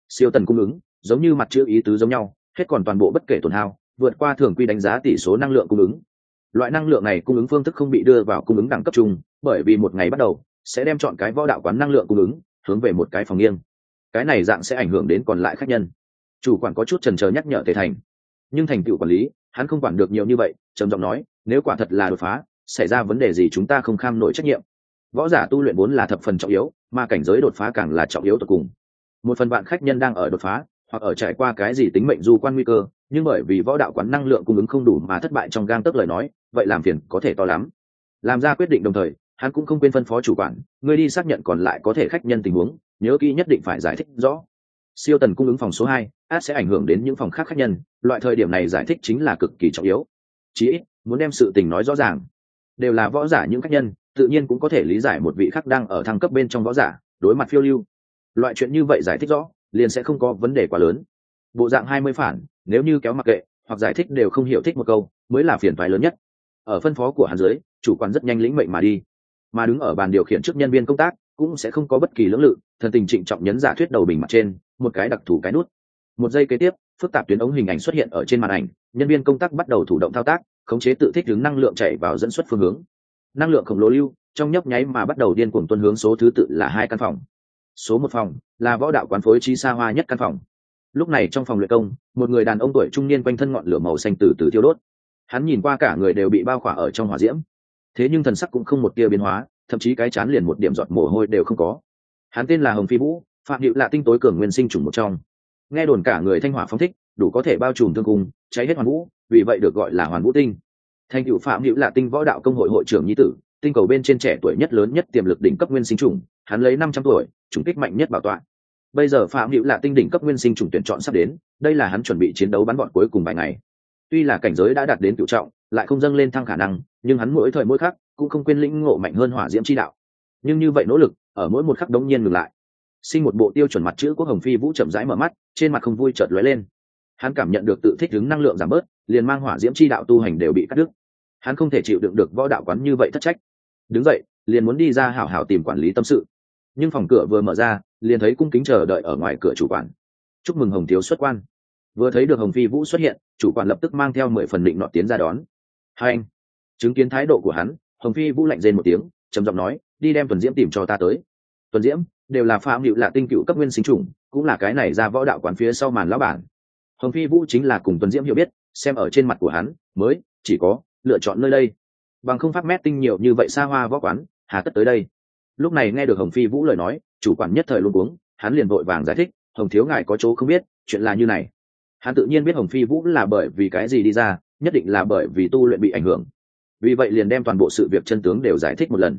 Siêu tần cung ứng giống như mặt chữ ý tứ giống nhau hết còn toàn bộ bất kể tổn hao vượt qua thường quy đánh giá tỷ số năng lượng cung ứng. Loại năng lượng này cung ứng phương thức không bị đưa vào cung ứng đẳng cấp chung bởi vì một ngày bắt đầu sẽ đem chọn cái võ đạo quán năng lượng cung ứng hướng về một cái phòng nghiêng. Cái này dạng sẽ ảnh hưởng đến còn lại khách nhân. Chủ quản có chút trần trờ nhắc nhở tề thành. Nhưng thành tựu quản lý, hắn không quản được nhiều như vậy, trầm giọng nói, nếu quả thật là đột phá, xảy ra vấn đề gì chúng ta không kham nổi trách nhiệm. Võ giả tu luyện vốn là thập phần trọng yếu, mà cảnh giới đột phá càng là trọng yếu tột cùng. Một phần bạn khách nhân đang ở đột phá, hoặc ở trải qua cái gì tính mệnh du quan nguy cơ, nhưng bởi vì võ đạo quán năng lượng cung ứng không đủ mà thất bại trong gang tấc lời nói, vậy làm phiền có thể to lắm. Làm ra quyết định đồng thời hắn cũng không quên phân phó chủ quản người đi xác nhận còn lại có thể khách nhân tình huống, nhớ kỹ nhất định phải giải thích rõ. Siêu tần cung ứng phòng số hai, át sẽ ảnh hưởng đến những phòng khác khách nhân, loại thời điểm này giải thích chính là cực kỳ trọng yếu. Chí ít, muốn đem sự tình nói rõ ràng. Đều là võ giả những khách nhân, tự nhiên cũng có thể lý giải một vị khác đang ở thăng cấp bên trong võ giả, đối mặt phiêu lưu. Loại chuyện như vậy giải thích rõ, liền sẽ không có vấn đề quá lớn. Bộ dạng hai mươi phản, nếu như kéo mặc kệ, hoặc giải thích đều không hiểu thích một câu, mới là phiền toái lớn nhất. Ở phân phó của hắn dưới, chủ quản rất nhanh lĩnh mệnh mà đi mà đứng ở bàn điều khiển trước nhân viên công tác cũng sẽ không có bất kỳ lưỡng lự, thần tình trịnh trọng nhấn giả thuyết đầu bình mặt trên, một cái đặc thù cái nút. Một giây kế tiếp, phức tạp tuyến ống hình ảnh xuất hiện ở trên màn ảnh, nhân viên công tác bắt đầu thủ động thao tác, khống chế tự thích ứng năng lượng chạy vào dẫn xuất phương hướng. Năng lượng khổng lồ lưu, trong nhấp nháy mà bắt đầu điên cuồng tuân hướng số thứ tự là hai căn phòng. Số một phòng là võ đạo quán phối trí xa hoa nhất căn phòng. Lúc này trong phòng luyện công, một người đàn ông tuổi trung niên quanh thân ngọn lửa màu xanh từ từ thiêu đốt. Hắn nhìn qua cả người đều bị bao khỏa ở trong hỏa diễm thế nhưng thần sắc cũng không một tia biến hóa, thậm chí cái chán liền một điểm giọt mồ hôi đều không có. Hắn tên là hồng phi vũ, phạm hiệu là tinh tối cường nguyên sinh chủng một trong. Nghe đồn cả người thanh hỏa phong thích, đủ có thể bao trùm thương cung, cháy hết hoàn vũ, vì vậy được gọi là hoàn vũ tinh. Thành cựu phạm hữu là tinh võ đạo công hội hội trưởng nhi tử, tinh cầu bên trên trẻ tuổi nhất lớn nhất tiềm lực đỉnh cấp nguyên sinh trùng, hắn lấy năm trăm tuổi chủng kích mạnh nhất bảo tọa. Bây giờ phạm hữu là tinh đỉnh cấp nguyên sinh trùng tuyển chọn sắp đến, đây là hắn chuẩn bị chiến đấu bắn bọn cuối cùng vài ngày. Tuy là cảnh giới đã đạt đến cựu trọng lại không dâng lên thăng khả năng, nhưng hắn mỗi thời mỗi khắc cũng không quên lĩnh ngộ mạnh hơn hỏa diễm chi đạo. Nhưng như vậy nỗ lực, ở mỗi một khắc đống nhiên ngừng lại. Sinh một bộ tiêu chuẩn mặt chữ quốc hồng phi vũ chậm rãi mở mắt, trên mặt không vui chợt lóe lên. Hắn cảm nhận được tự thích ứng năng lượng giảm bớt, liền mang hỏa diễm chi đạo tu hành đều bị cắt đứt. Hắn không thể chịu đựng được võ đạo quán như vậy thất trách. Đứng dậy, liền muốn đi ra hảo hảo tìm quản lý tâm sự. Nhưng phòng cửa vừa mở ra, liền thấy cung kính chờ đợi ở ngoài cửa chủ quản. Chúc mừng hồng thiếu xuất quan. Vừa thấy được hồng phi vũ xuất hiện, chủ quản lập tức mang theo mười phần định nọ tiến ra đón hai anh. Chứng kiến thái độ của hắn, hồng phi vũ lạnh rên một tiếng, trầm giọng nói, đi đem tuần diễm tìm cho ta tới. Tuần diễm, đều là phạm hữu là tinh cựu cấp nguyên sinh trùng cũng là cái này ra võ đạo quán phía sau màn lão bản. Hồng phi vũ chính là cùng tuần diễm hiểu biết, xem ở trên mặt của hắn, mới, chỉ có, lựa chọn nơi đây. Bằng không pháp mét tinh nhiều như vậy xa hoa võ quán, hà tất tới đây. Lúc này nghe được hồng phi vũ lời nói, chủ quản nhất thời luôn uống hắn liền vội vàng giải thích, hồng thiếu ngài có chỗ không biết, chuyện là như này. Hắn tự nhiên biết hồng phi vũ là bởi vì cái gì đi ra nhất định là bởi vì tu luyện bị ảnh hưởng. Vì vậy liền đem toàn bộ sự việc chân tướng đều giải thích một lần.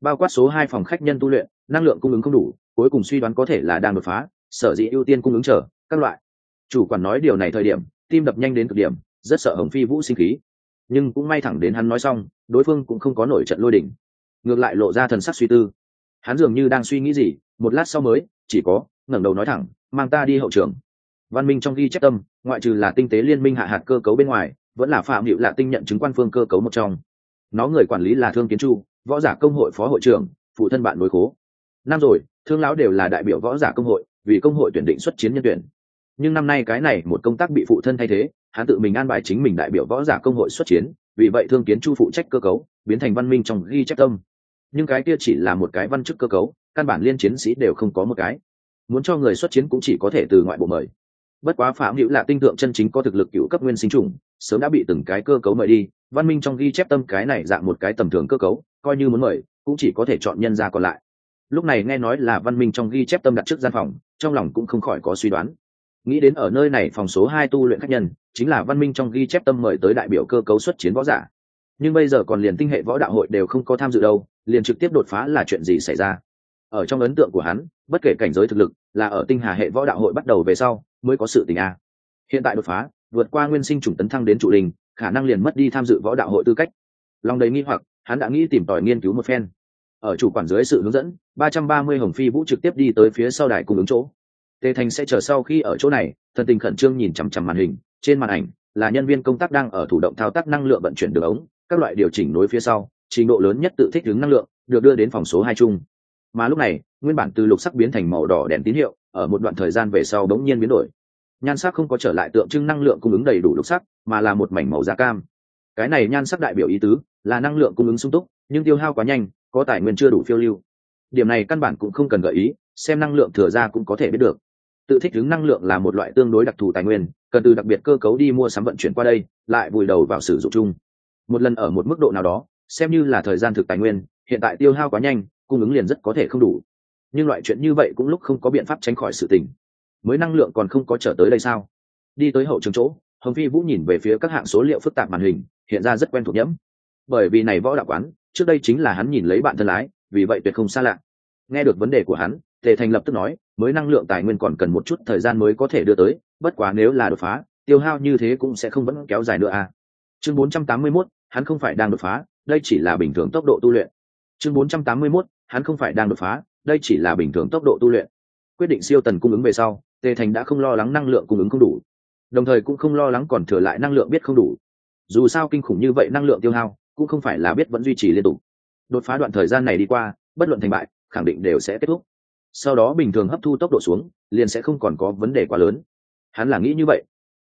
Bao quát số hai phòng khách nhân tu luyện, năng lượng cung ứng không đủ, cuối cùng suy đoán có thể là đang đột phá, sở dĩ ưu tiên cung ứng chờ, các loại. Chủ quản nói điều này thời điểm, tim đập nhanh đến cực điểm, rất sợ hồng phi vũ sinh khí. Nhưng cũng may thẳng đến hắn nói xong, đối phương cũng không có nổi trận lôi đỉnh ngược lại lộ ra thần sắc suy tư. Hắn dường như đang suy nghĩ gì, một lát sau mới, chỉ có, ngẩng đầu nói thẳng, mang ta đi hậu trường. Văn minh trong ghi chép tâm, ngoại trừ là tinh tế liên minh hạ hạt cơ cấu bên ngoài vẫn là phạm hiệu lạ tinh nhận chứng quan phương cơ cấu một trong. Nó người quản lý là thương kiến chu, võ giả công hội phó hội trưởng, phụ thân bạn đối khố. Năm rồi, thương lão đều là đại biểu võ giả công hội, vì công hội tuyển định xuất chiến nhân tuyển. Nhưng năm nay cái này một công tác bị phụ thân thay thế, hắn tự mình an bài chính mình đại biểu võ giả công hội xuất chiến, vì vậy thương kiến chu phụ trách cơ cấu, biến thành văn minh trong ghi chép tâm. Nhưng cái kia chỉ là một cái văn chức cơ cấu, căn bản liên chiến sĩ đều không có một cái. Muốn cho người xuất chiến cũng chỉ có thể từ ngoại bộ mời bất quá phạm hữu là tinh tượng chân chính có thực lực cựu cấp nguyên sinh trùng sớm đã bị từng cái cơ cấu mời đi. Văn minh trong ghi chép tâm cái này dạng một cái tầm thường cơ cấu, coi như muốn mời, cũng chỉ có thể chọn nhân ra còn lại. Lúc này nghe nói là văn minh trong ghi chép tâm đặt trước gian phòng, trong lòng cũng không khỏi có suy đoán. Nghĩ đến ở nơi này phòng số hai tu luyện khách nhân, chính là văn minh trong ghi chép tâm mời tới đại biểu cơ cấu xuất chiến võ giả. Nhưng bây giờ còn liền tinh hệ võ đạo hội đều không có tham dự đâu, liền trực tiếp đột phá là chuyện gì xảy ra? Ở trong ấn tượng của hắn, bất kể cảnh giới thực lực, là ở tinh hà hệ võ đạo hội bắt đầu về sau mới có sự tình a. Hiện tại đột phá, vượt qua nguyên sinh chủng tấn thăng đến trụ đình, khả năng liền mất đi tham dự võ đạo hội tư cách. Lòng đầy nghi hoặc, hắn đã nghĩ tìm tòi nghiên cứu một phen. Ở chủ quản dưới sự hướng dẫn, ba trăm ba mươi hồng phi vũ trực tiếp đi tới phía sau đài cung ứng chỗ. Tề thành sẽ chờ sau khi ở chỗ này, thần tình khẩn trương nhìn chằm chằm màn hình, trên màn ảnh là nhân viên công tác đang ở thủ động thao tác năng lượng vận chuyển đường ống, các loại điều chỉnh nối phía sau, trình độ lớn nhất tự thích ứng năng lượng, được đưa đến phòng số hai chung. Mà lúc này, nguyên bản từ lục sắc biến thành màu đỏ đèn tín hiệu ở một đoạn thời gian về sau bỗng nhiên biến đổi. Nhan sắc không có trở lại tượng trưng năng lượng cung ứng đầy đủ lục sắc, mà là một mảnh màu da cam. Cái này nhan sắc đại biểu ý tứ, là năng lượng cung ứng sung túc, nhưng tiêu hao quá nhanh, có tài nguyên chưa đủ phiêu lưu. Điểm này căn bản cũng không cần gợi ý, xem năng lượng thừa ra cũng có thể biết được. Tự thích ứng năng lượng là một loại tương đối đặc thù tài nguyên, cần từ đặc biệt cơ cấu đi mua sắm vận chuyển qua đây, lại vùi đầu vào sử dụng chung. Một lần ở một mức độ nào đó, xem như là thời gian thực tài nguyên, hiện tại tiêu hao quá nhanh, cung ứng liền rất có thể không đủ nhưng loại chuyện như vậy cũng lúc không có biện pháp tránh khỏi sự tình. Mới năng lượng còn không có trở tới đây sao? Đi tới hậu trường chỗ hồng phi vũ nhìn về phía các hạng số liệu phức tạp màn hình hiện ra rất quen thuộc nhẫm. Bởi vì này võ đạo quán trước đây chính là hắn nhìn lấy bạn thân lái vì vậy tuyệt không xa lạ. Nghe được vấn đề của hắn tề thành lập tức nói mới năng lượng tài nguyên còn cần một chút thời gian mới có thể đưa tới bất quá nếu là đột phá tiêu hao như thế cũng sẽ không vẫn kéo dài nữa à. Chương 481, hắn không phải đang đột phá đây chỉ là bình thường tốc độ tu luyện. Chương 481, hắn không phải đang đột phá đây chỉ là bình thường tốc độ tu luyện. Quyết định siêu tần cung ứng về sau, tề thành đã không lo lắng năng lượng cung ứng không đủ. Đồng thời cũng không lo lắng còn thừa lại năng lượng biết không đủ. Dù sao kinh khủng như vậy năng lượng tiêu hao, cũng không phải là biết vẫn duy trì liên tục. Đột phá đoạn thời gian này đi qua, bất luận thành bại, khẳng định đều sẽ kết thúc. Sau đó bình thường hấp thu tốc độ xuống, liền sẽ không còn có vấn đề quá lớn. Hắn là nghĩ như vậy.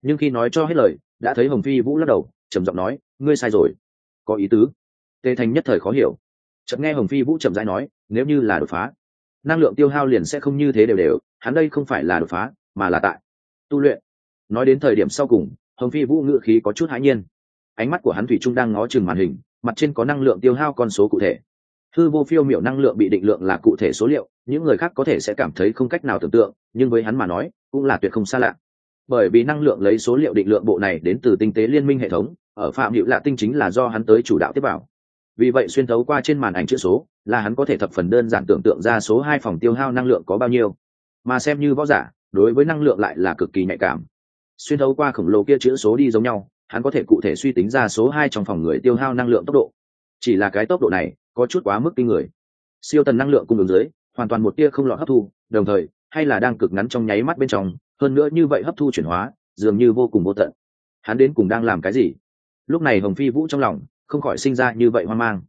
Nhưng khi nói cho hết lời, đã thấy hồng phi vũ lắc đầu, trầm giọng nói, ngươi sai rồi. Có ý tứ. Tề thành nhất thời khó hiểu chợt nghe hồng phi vũ chậm rãi nói, nếu như là đột phá, năng lượng tiêu hao liền sẽ không như thế đều đều, hắn đây không phải là đột phá, mà là tại tu luyện. Nói đến thời điểm sau cùng, hồng phi vũ ngự khí có chút hãi nhiên. Ánh mắt của hắn thủy trung đang ngó chừng màn hình, mặt trên có năng lượng tiêu hao con số cụ thể. Hư vô phiêu miểu năng lượng bị định lượng là cụ thể số liệu, những người khác có thể sẽ cảm thấy không cách nào tưởng tượng, nhưng với hắn mà nói, cũng là tuyệt không xa lạ. Bởi vì năng lượng lấy số liệu định lượng bộ này đến từ tinh tế liên minh hệ thống, ở phạm hữu lạ tinh chính là do hắn tới chủ đạo tiếp bảo vì vậy xuyên thấu qua trên màn ảnh chữ số, là hắn có thể thập phần đơn giản tưởng tượng ra số hai phòng tiêu hao năng lượng có bao nhiêu. Mà xem như võ giả, đối với năng lượng lại là cực kỳ nhạy cảm. Xuyên thấu qua khổng lồ kia chữ số đi giống nhau, hắn có thể cụ thể suy tính ra số hai trong phòng người tiêu hao năng lượng tốc độ. Chỉ là cái tốc độ này, có chút quá mức kinh người. Siêu tần năng lượng cung ứng dưới, hoàn toàn một tia không lọt hấp thu, đồng thời, hay là đang cực ngắn trong nháy mắt bên trong, hơn nữa như vậy hấp thu chuyển hóa, dường như vô cùng vô tận. Hắn đến cùng đang làm cái gì? Lúc này hồng phi vũ trong lòng không khỏi sinh ra như vậy hoang mang.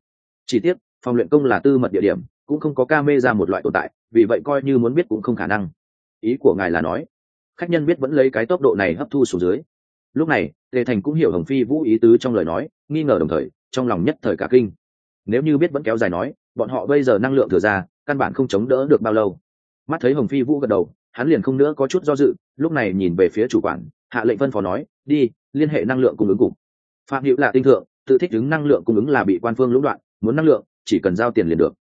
Chỉ tiếc, phòng luyện công là tư mật địa điểm, cũng không có ca mê ra một loại tồn tại, vì vậy coi như muốn biết cũng không khả năng. Ý của ngài là nói, khách nhân biết vẫn lấy cái tốc độ này hấp thu xuống dưới. Lúc này tề thành cũng hiểu hồng phi vũ ý tứ trong lời nói, nghi ngờ đồng thời, trong lòng nhất thời cả kinh. Nếu như biết vẫn kéo dài nói, bọn họ bây giờ năng lượng thừa ra, căn bản không chống đỡ được bao lâu. Mắt thấy hồng phi vũ gật đầu, hắn liền không nữa có chút do dự, lúc này nhìn về phía chủ quản, hạ lệnh phân phó nói, đi, liên hệ năng lượng cung ứng cục. Phạm hữu là tinh thượng tự thích ứng năng lượng cung ứng là bị quan phương lũng đoạn, muốn năng lượng, chỉ cần giao tiền liền được.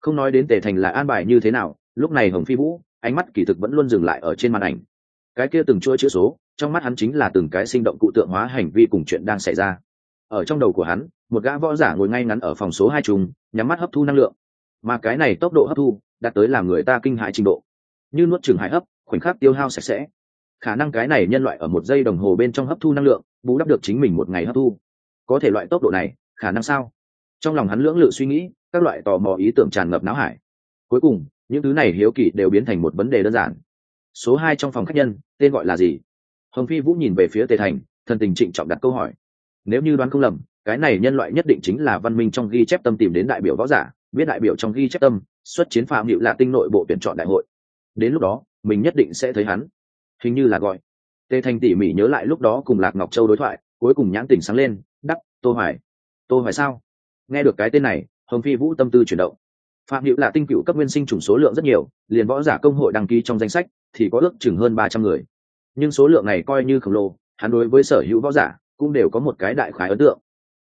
Không nói đến tề thành là an bài như thế nào, lúc này hồng phi vũ, ánh mắt kỳ thực vẫn luôn dừng lại ở trên màn ảnh. Cái kia từng chuỗi chữ số, trong mắt hắn chính là từng cái sinh động cụ tượng hóa hành vi cùng chuyện đang xảy ra. Ở trong đầu của hắn, một gã võ giả ngồi ngay ngắn ở phòng số hai trùng, nhắm mắt hấp thu năng lượng. Mà cái này tốc độ hấp thu, đạt tới làm người ta kinh hại trình độ. Như nuốt chừng hải hấp, khoảnh khắc tiêu hao sạch sẽ. Khả năng cái này nhân loại ở một giây đồng hồ bên trong hấp thu năng lượng, bù đắp được chính mình một ngày hấp thu có thể loại tốc độ này, khả năng sao? Trong lòng hắn lưỡng lự suy nghĩ, các loại tò mò ý tưởng tràn ngập não hải. Cuối cùng, những thứ này hiếu kỳ đều biến thành một vấn đề đơn giản. Số hai trong phòng khách nhân, tên gọi là gì? Hồng phi vũ nhìn về phía tề thành, thần tình trịnh trọng đặt câu hỏi. Nếu như đoán không lầm, cái này nhân loại nhất định chính là văn minh trong ghi chép tâm tìm đến đại biểu võ giả, biết đại biểu trong ghi chép tâm, xuất chiến phạm hiệu là tinh nội bộ tuyển chọn đại hội. Đến lúc đó, mình nhất định sẽ thấy hắn. Hình như là gọi. Tề thành tỉ mỉ nhớ lại lúc đó cùng lạc ngọc châu đối thoại, cuối cùng nhãn tỉnh sáng lên tô hoài. Tô hoài sao? Nghe được cái tên này, hồng phi vũ tâm tư chuyển động. Phạm hữu là tinh cựu cấp nguyên sinh chủng số lượng rất nhiều, liền võ giả công hội đăng ký trong danh sách thì có ước chừng hơn ba trăm người. Nhưng số lượng này coi như khổng lồ, hắn đối với sở hữu võ giả cũng đều có một cái đại khái ấn tượng.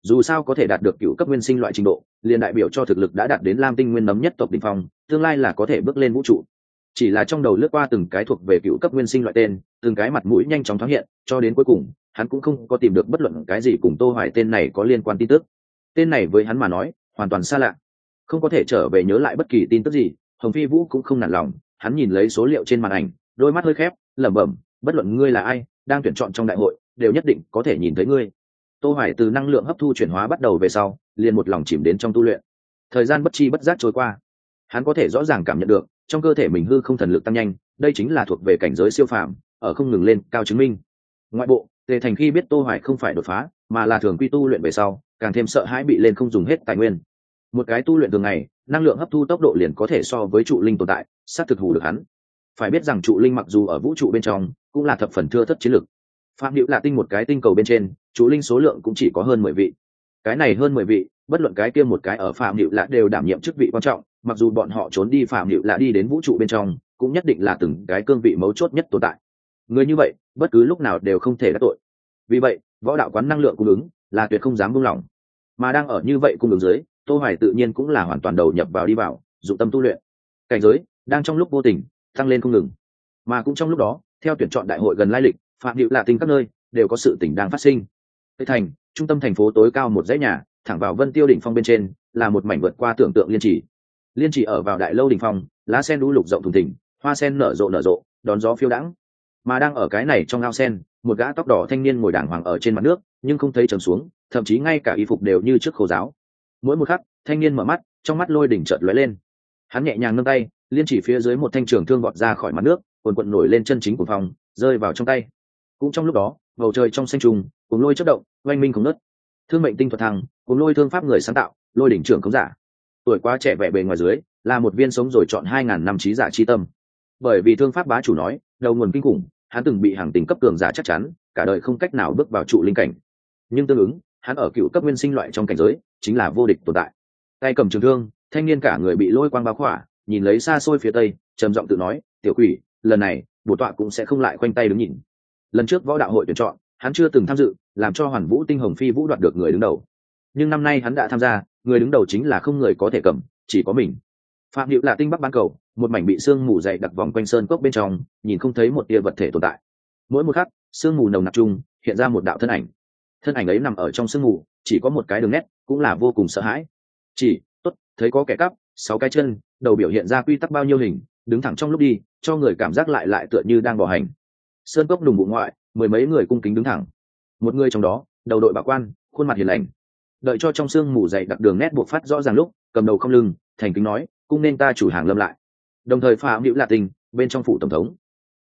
Dù sao có thể đạt được cựu cấp nguyên sinh loại trình độ, liền đại biểu cho thực lực đã đạt đến lam tinh nguyên nấm nhất tộc đỉnh phong, tương lai là có thể bước lên vũ trụ. Chỉ là trong đầu lướt qua từng cái thuộc về cựu cấp nguyên sinh loại tên, từng cái mặt mũi nhanh chóng thoáng hiện, cho đến cuối cùng hắn cũng không có tìm được bất luận cái gì cùng tô hoài tên này có liên quan tin tức. Tên này với hắn mà nói, hoàn toàn xa lạ. Không có thể trở về nhớ lại bất kỳ tin tức gì, hồng phi vũ cũng không nản lòng, hắn nhìn lấy số liệu trên màn ảnh, đôi mắt hơi khép, lẩm bẩm, bất luận ngươi là ai, đang tuyển chọn trong đại hội, đều nhất định có thể nhìn thấy ngươi. Tô hoài từ năng lượng hấp thu chuyển hóa bắt đầu về sau, liền một lòng chìm đến trong tu luyện. Thời gian bất chi bất giác trôi qua. Hắn có thể rõ ràng cảm nhận được, trong cơ thể mình hư không thần lực tăng nhanh, đây chính là thuộc về cảnh giới siêu phàm, ở không ngừng lên cao chứng minh. Ngoại bộ tề thành khi biết tô hoài không phải đột phá, mà là thường quy tu luyện về sau, càng thêm sợ hãi bị lên không dùng hết tài nguyên. Một cái tu luyện thường ngày, năng lượng hấp thu tốc độ liền có thể so với trụ linh tồn tại sát thực hù được hắn. Phải biết rằng trụ linh mặc dù ở vũ trụ bên trong, cũng là thập phần thưa thất chiến lực phạm hữu là tinh một cái tinh cầu bên trên, trụ linh số lượng cũng chỉ có hơn mười vị. Cái này hơn mười vị, bất luận cái kia một cái ở phạm hữu lạ đều đảm nhiệm chức vị quan trọng, mặc dù bọn họ trốn đi phạm hữu lạ đi đến vũ trụ bên trong, cũng nhất định là từng cái cương vị mấu chốt nhất tồn tại. Người như vậy bất cứ lúc nào đều không thể đắc tội. Vì vậy, võ đạo quán năng lượng cung ứng là tuyệt không dám buông lỏng. Mà đang ở như vậy cung ứng dưới, tô hoài tự nhiên cũng là hoàn toàn đầu nhập vào đi vào, dụng tâm tu luyện. Cảnh giới đang trong lúc vô tình tăng lên không ngừng. Mà cũng trong lúc đó, theo tuyển chọn đại hội gần lai lịch, phạm hữu lạ tinh các nơi đều có sự tình đang phát sinh. Tây thành, trung tâm thành phố tối cao một dãy nhà, thẳng vào vân tiêu đỉnh phong bên trên, là một mảnh vượt qua tưởng tượng liên chỉ liên chỉ ở vào đại lâu đỉnh phong, lá sen đu lục rộng thùng thỉnh hoa sen nở rộ nở rộ, đón gió phiêu đãng mà đang ở cái này trong ao sen, một gã tóc đỏ thanh niên ngồi đàng hoàng ở trên mặt nước, nhưng không thấy trầm xuống, thậm chí ngay cả y phục đều như trước khô giáo mỗi một khắc, thanh niên mở mắt, trong mắt lôi đỉnh chợt lóe lên. Hắn nhẹ nhàng nâng tay, liên chỉ phía dưới một thanh trường thương vọt ra khỏi mặt nước, quần quận nổi lên chân chính của phòng, rơi vào trong tay. Cũng trong lúc đó, bầu trời trong xanh trùng cùng lôi chất động, oanh minh không nớt thương mệnh tinh thuật thăng cùng lôi thương pháp người sáng tạo, lôi đỉnh trưởng không giả. Tuổi quá trẻ vẻ bề ngoài dưới, là một viên sống rồi chọn hai ngàn năm trí giả chi tâm. Bởi vì thương pháp bá chủ nói, đầu nguồn kinh khủng hắn từng bị hàng tình cấp cường giả chắc chắn, cả đời không cách nào bước vào trụ linh cảnh. Nhưng tương ứng, hắn ở cựu cấp nguyên sinh loại trong cảnh giới, chính là vô địch tồn tại. Tay cầm trường thương, thanh niên cả người bị lôi quang bao khỏa, nhìn lấy xa xôi phía tây, trầm giọng tự nói, tiểu quỷ, lần này, bổ tọa cũng sẽ không lại khoanh tay đứng nhìn. Lần trước võ đạo hội tuyển chọn, hắn chưa từng tham dự, làm cho hoàn vũ tinh hồng phi vũ đoạt được người đứng đầu. Nhưng năm nay hắn đã tham gia, người đứng đầu chính là không người có thể cầm, chỉ có mình phạm hữu là tinh bắc ban cầu, một mảnh bị sương mù dày đặc vòng quanh sơn cốc bên trong, nhìn không thấy một tia vật thể tồn tại. Mỗi một khắc, sương mù nồng nặc chung, hiện ra một đạo thân ảnh. Thân ảnh ấy nằm ở trong sương mù, chỉ có một cái đường nét, cũng là vô cùng sợ hãi. Chỉ, tốt, thấy có kẻ cắp, sáu cái chân, đầu biểu hiện ra quy tắc bao nhiêu hình, đứng thẳng trong lúc đi, cho người cảm giác lại lại tựa như đang bỏ hành. Sơn cốc đùng bụng ngoại, mười mấy người cung kính đứng thẳng. Một người trong đó, đầu đội bảo quan, khuôn mặt hiền lành. Đợi cho trong sương mù dày đặc đường nét buộc phát rõ ràng lúc, cầm đầu không lưng, thành kính nói cung nên ta chủ hàng lâm lại. Đồng thời phạm hữu lạ tình, bên trong phủ tổng thống.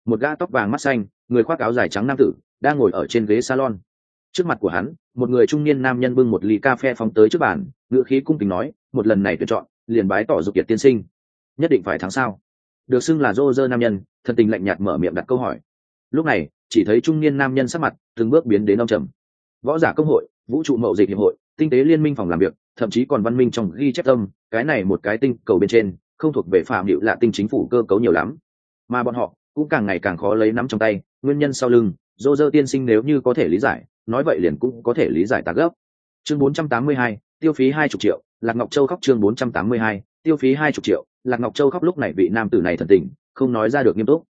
Một gã tóc vàng mắt xanh, người khoác áo dài trắng nam tử, đang ngồi ở trên ghế salon. Trước mặt của hắn, một người trung niên nam nhân bưng một ly cà phê phóng tới trước bàn ngựa khí cung kính nói, một lần này tuyển chọn, liền bái tỏ dục kiệt tiên sinh. Nhất định phải thắng sao? Được xưng là dô dơ nam nhân, thân tình lạnh nhạt mở miệng đặt câu hỏi. Lúc này, chỉ thấy trung niên nam nhân sắc mặt từng bước biến đến ông trầm. Võ giả công hội, vũ trụ mậu dịch hiệp hội, tinh tế liên minh phòng làm việc thậm chí còn văn minh trong ghi chép tâm cái này một cái tinh cầu bên trên không thuộc về phạm hiệu lạ tinh chính phủ cơ cấu nhiều lắm. Mà bọn họ cũng càng ngày càng khó lấy nắm trong tay nguyên nhân sau lưng dô dơ tiên sinh nếu như có thể lý giải nói vậy liền cũng có thể lý giải tạc gốc. Chương 482, tiêu phí hai chục triệu lạc ngọc châu khóc chương 482, tiêu phí hai chục triệu lạc ngọc châu khóc lúc này vị nam tử này thần tình không nói ra được nghiêm túc.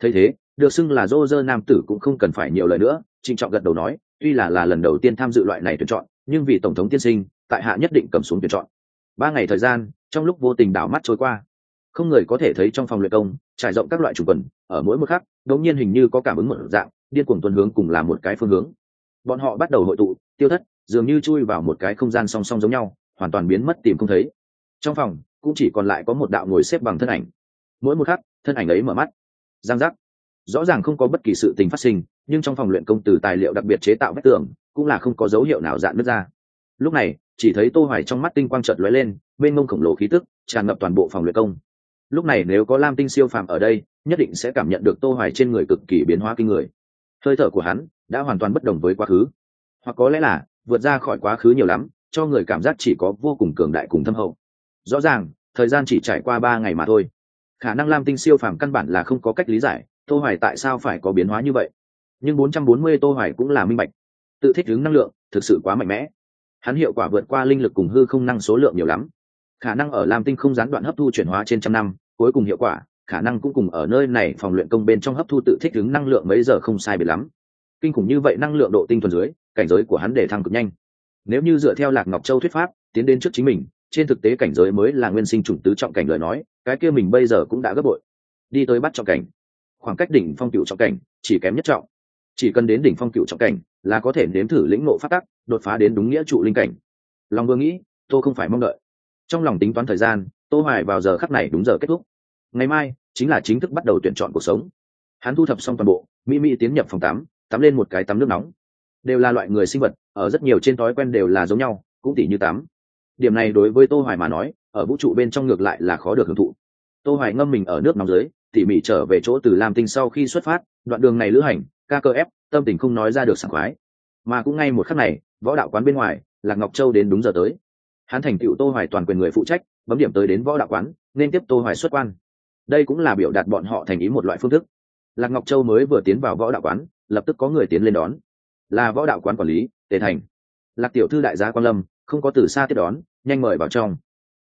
Thấy thế được xưng là dô dơ nam tử cũng không cần phải nhiều lời nữa trịnh trọng gật đầu nói tuy là là lần đầu tiên tham dự loại này tuyển chọn nhưng vì tổng thống tiên sinh tại hạ nhất định cầm xuống tuyển chọn. Ba ngày thời gian, trong lúc vô tình đảo mắt trôi qua, không người có thể thấy trong phòng luyện công, trải rộng các loại chủ quần, ở mỗi một khắc đống nhiên hình như có cảm ứng một dạng, điên cuồng tuần hướng cùng là một cái phương hướng. Bọn họ bắt đầu hội tụ, tiêu thất, dường như chui vào một cái không gian song song giống nhau, hoàn toàn biến mất tìm không thấy. Trong phòng, cũng chỉ còn lại có một đạo ngồi xếp bằng thân ảnh. Mỗi một khắc, thân ảnh ấy mở mắt. Giang giác. Rõ ràng không có bất kỳ sự tình phát sinh, nhưng trong phòng luyện công từ tài liệu đặc biệt chế tạo vách tường, cũng là không có dấu hiệu nào dạn nứt ra. Lúc này chỉ thấy tô hoài trong mắt tinh quang chợt lóe lên bên mông khổng lồ khí tức, tràn ngập toàn bộ phòng luyện công. Lúc này nếu có lam tinh siêu phàm ở đây, nhất định sẽ cảm nhận được tô hoài trên người cực kỳ biến hóa kinh người. Hơi thở của hắn đã hoàn toàn bất đồng với quá khứ. Hoặc có lẽ là, vượt ra khỏi quá khứ nhiều lắm, cho người cảm giác chỉ có vô cùng cường đại cùng thâm hậu. Rõ ràng, thời gian chỉ trải qua ba ngày mà thôi. Khả năng lam tinh siêu phàm căn bản là không có cách lý giải, tô hoài tại sao phải có biến hóa như vậy. Nhưng 440 tô hoài cũng là minh bạch. Tự thích ứng năng lượng thực sự quá mạnh mẽ hắn hiệu quả vượt qua linh lực cùng hư không năng số lượng nhiều lắm. Khả năng ở lam tinh không gián đoạn hấp thu chuyển hóa trên trăm năm, cuối cùng hiệu quả, khả năng cũng cùng ở nơi này phòng luyện công bên trong hấp thu tự thích ứng năng lượng mấy giờ không sai biệt lắm. Kinh khủng như vậy năng lượng độ tinh thuần dưới, cảnh giới của hắn để thăng cực nhanh. Nếu như dựa theo lạc ngọc châu thuyết pháp, tiến đến trước chính mình, trên thực tế cảnh giới mới là nguyên sinh chủng tứ trọng cảnh lời nói, cái kia mình bây giờ cũng đã gấp bội. Đi tới bắt trọng cảnh. Khoảng cách đỉnh phong cựu trọng cảnh chỉ kém nhất trọng chỉ cần đến đỉnh phong cựu trọng cảnh là có thể nếm thử lĩnh nộ phát tắc, đột phá đến đúng nghĩa trụ linh cảnh. Lòng vừa nghĩ tô không phải mong đợi. Trong lòng tính toán thời gian, tô hoài vào giờ khắc này đúng giờ kết thúc. Ngày mai chính là chính thức bắt đầu tuyển chọn cuộc sống. Hắn thu thập xong toàn bộ, mỹ mỹ tiến nhập phòng tắm tắm lên một cái tắm nước nóng. Đều là loại người sinh vật, ở rất nhiều trên thói quen đều là giống nhau, cũng tỉ như tắm. Điểm này đối với tô hoài mà nói, ở vũ trụ bên trong ngược lại là khó được hưởng thụ. Tô hoài ngâm mình ở nước nóng dưới, tỉ mỉ trở về chỗ từ lam tinh sau khi xuất phát, đoạn đường này lữ hành ca cơ ép, tâm tình không nói ra được sảng khoái. Mà cũng ngay một khắc này, võ đạo quán bên ngoài, lạc ngọc châu đến đúng giờ tới. Hắn thành tựu tô hoài toàn quyền người phụ trách, bấm điểm tới đến võ đạo quán, nên tiếp tô hoài xuất quan. Đây cũng là biểu đạt bọn họ thành ý một loại phương thức. Lạc ngọc châu mới vừa tiến vào võ đạo quán, lập tức có người tiến lên đón. Là võ đạo quán quản lý, tề thành. Lạc tiểu thư đại gia quan lâm, không có từ xa tiếp đón, nhanh mời vào trong.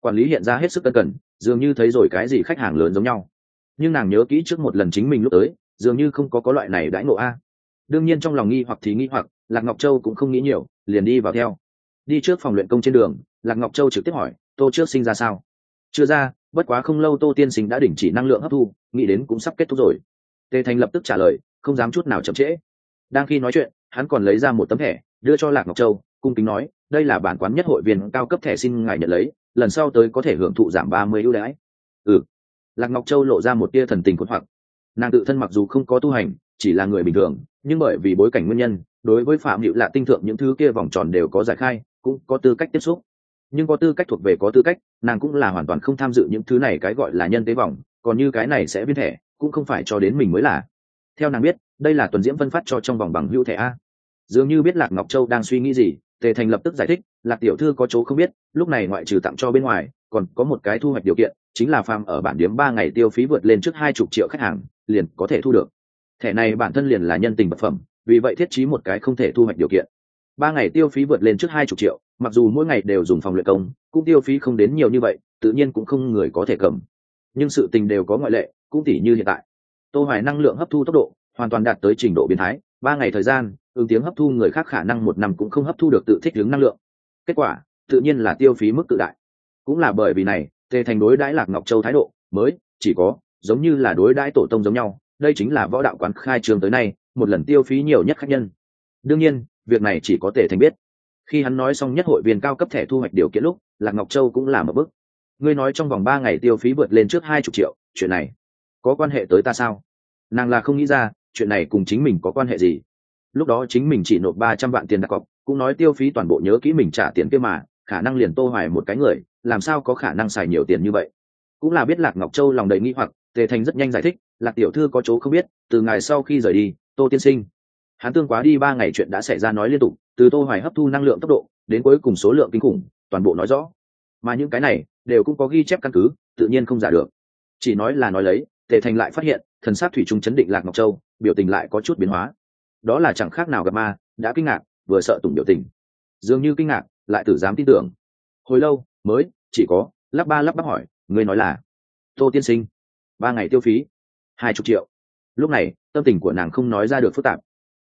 Quản lý hiện ra hết sức tân cần dường như thấy rồi cái gì khách hàng lớn giống nhau. Nhưng nàng nhớ kỹ trước một lần chính mình lúc tới dường như không có có loại này đãi ngộ a. Đương nhiên trong lòng nghi hoặc thì nghi hoặc, lạc ngọc châu cũng không nghĩ nhiều, liền đi vào theo. Đi trước phòng luyện công trên đường, lạc ngọc châu trực tiếp hỏi, tô trước sinh ra sao? Chưa ra, bất quá không lâu tô tiên sinh đã đình chỉ năng lượng hấp thu, nghĩ đến cũng sắp kết thúc rồi. Tề thành lập tức trả lời, không dám chút nào chậm trễ. Đang khi nói chuyện, hắn còn lấy ra một tấm thẻ, đưa cho lạc ngọc châu, cung kính nói, đây là bản quán nhất hội viên cao cấp thẻ xin ngài nhận lấy, lần sau tới có thể hưởng thụ giảm ba mươi ưu đãi. Ừ. Lạc ngọc châu lộ ra một tia thần tình cuốn hoặc nàng tự thân mặc dù không có tu hành, chỉ là người bình thường, nhưng bởi vì bối cảnh nguyên nhân, đối với phạm hữu lạ tinh thượng những thứ kia vòng tròn đều có giải khai, cũng có tư cách tiếp xúc. Nhưng có tư cách thuộc về có tư cách, nàng cũng là hoàn toàn không tham dự những thứ này cái gọi là nhân tế vòng, còn như cái này sẽ viên thẻ, cũng không phải cho đến mình mới là. Theo nàng biết, đây là tuần diễm phân phát cho trong vòng bằng hữu thẻ a. Dường như biết lạc ngọc châu đang suy nghĩ gì, tề thành lập tức giải thích, lạc tiểu thư có chỗ không biết, lúc này ngoại trừ tặng cho bên ngoài còn có một cái thu hoạch điều kiện, chính là phàm ở bản điếm ba ngày tiêu phí vượt lên trước hai chục triệu khách hàng, liền có thể thu được. Thẻ này bản thân liền là nhân tình vật phẩm, vì vậy thiết trí một cái không thể thu hoạch điều kiện. Ba ngày tiêu phí vượt lên trước hai chục triệu, mặc dù mỗi ngày đều dùng phòng luyện công, cũng tiêu phí không đến nhiều như vậy, tự nhiên cũng không người có thể cầm. Nhưng sự tình đều có ngoại lệ, cũng tỉ như hiện tại. Tô hoài năng lượng hấp thu tốc độ, hoàn toàn đạt tới trình độ biến thái, ba ngày thời gian, ứng tiếng hấp thu người khác khả năng một năm cũng không hấp thu được tự thích ứng năng lượng. Kết quả, tự nhiên là tiêu phí mức tự đại cũng là bởi vì này, tề thành đối đãi lạc ngọc châu thái độ mới chỉ có giống như là đối đãi tổ tông giống nhau. Đây chính là võ đạo quán khai trường tới nay, một lần tiêu phí nhiều nhất khách nhân. Đương nhiên, việc này chỉ có tề thành biết. Khi hắn nói xong nhất hội viên cao cấp thẻ thu hoạch điều kiện lúc, lạc ngọc châu cũng làm một bức ngươi nói trong vòng ba ngày tiêu phí vượt lên trước hai chục triệu, chuyện này có quan hệ tới ta sao? Nàng là không nghĩ ra, chuyện này cùng chính mình có quan hệ gì. Lúc đó chính mình chỉ nộp ba trăm vạn tiền đặt cọc, cũng nói tiêu phí toàn bộ nhớ kỹ mình trả tiền kia mà khả năng liền tô hoài một cái người, làm sao có khả năng xài nhiều tiền như vậy? Cũng là biết lạc ngọc châu lòng đầy nghi hoặc, tề thành rất nhanh giải thích, lạc tiểu thư có chỗ không biết, từ ngày sau khi rời đi, tô tiên sinh. Hắn tương quá đi ba ngày chuyện đã xảy ra nói liên tục, từ tô hoài hấp thu năng lượng tốc độ, đến cuối cùng số lượng kinh khủng, toàn bộ nói rõ. Mà những cái này, đều cũng có ghi chép căn cứ, tự nhiên không giả được. Chỉ nói là nói lấy, tề thành lại phát hiện, thần sát thủy trung chấn định lạc ngọc châu, biểu tình lại có chút biến hóa. Đó là chẳng khác nào gặp ma, đã kinh ngạc, vừa sợ tùng biểu tình. Dường như kinh ngạc lại tử dám tin tưởng. Hồi lâu, mới, chỉ có, lắp ba lắp bắp hỏi, ngươi nói là? Tô tiên sinh. Ba ngày tiêu phí. Hai chục triệu. Lúc này, tâm tình của nàng không nói ra được phức tạp.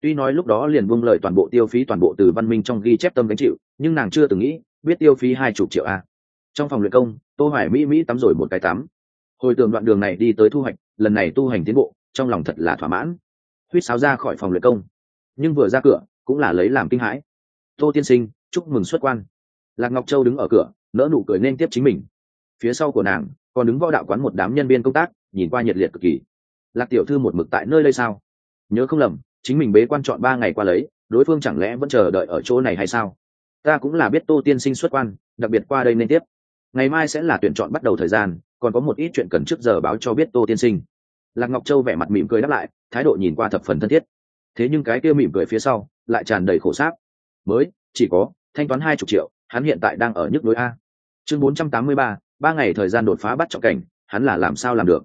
Tuy nói lúc đó liền buông lời toàn bộ tiêu phí toàn bộ từ văn minh trong ghi chép tâm gánh chịu, nhưng nàng chưa từng nghĩ, biết tiêu phí hai chục triệu a à. trong phòng luyện công, tô hoài mỹ mỹ tắm rồi một cái tắm. Hồi tưởng đoạn đường này đi tới thu hoạch, lần này tu hành tiến bộ, trong lòng thật là thỏa mãn. Huýt sáo ra khỏi phòng luyện công. Nhưng vừa ra cửa, cũng là lấy làm kinh hãi. Tô tiên sinh chúc mừng xuất quan. Lạc ngọc châu đứng ở cửa nỡ nụ cười nên tiếp chính mình. Phía sau của nàng, còn đứng võ đạo quán một đám nhân viên công tác, nhìn qua nhiệt liệt cực kỳ. Lạc tiểu thư một mực tại nơi đây sao? Nhớ không lầm, chính mình bế quan chọn ba ngày qua lấy, đối phương chẳng lẽ vẫn chờ đợi ở chỗ này hay sao? Ta cũng là biết tô tiên sinh xuất quan, đặc biệt qua đây nên tiếp. Ngày mai sẽ là tuyển chọn bắt đầu thời gian, còn có một ít chuyện cần trước giờ báo cho biết tô tiên sinh. Lạc ngọc châu vẻ mặt mỉm cười đáp lại, thái độ nhìn qua thập phần thân thiết. Thế nhưng cái kia mỉm cười phía sau, lại tràn đầy khổ sáp. Mới, chỉ có thanh toán hai chục triệu, hắn hiện tại đang ở nhức đối a. Chương bốn trăm tám mươi ba ba ngày thời gian đột phá bắt trọng cảnh, hắn là làm sao làm được?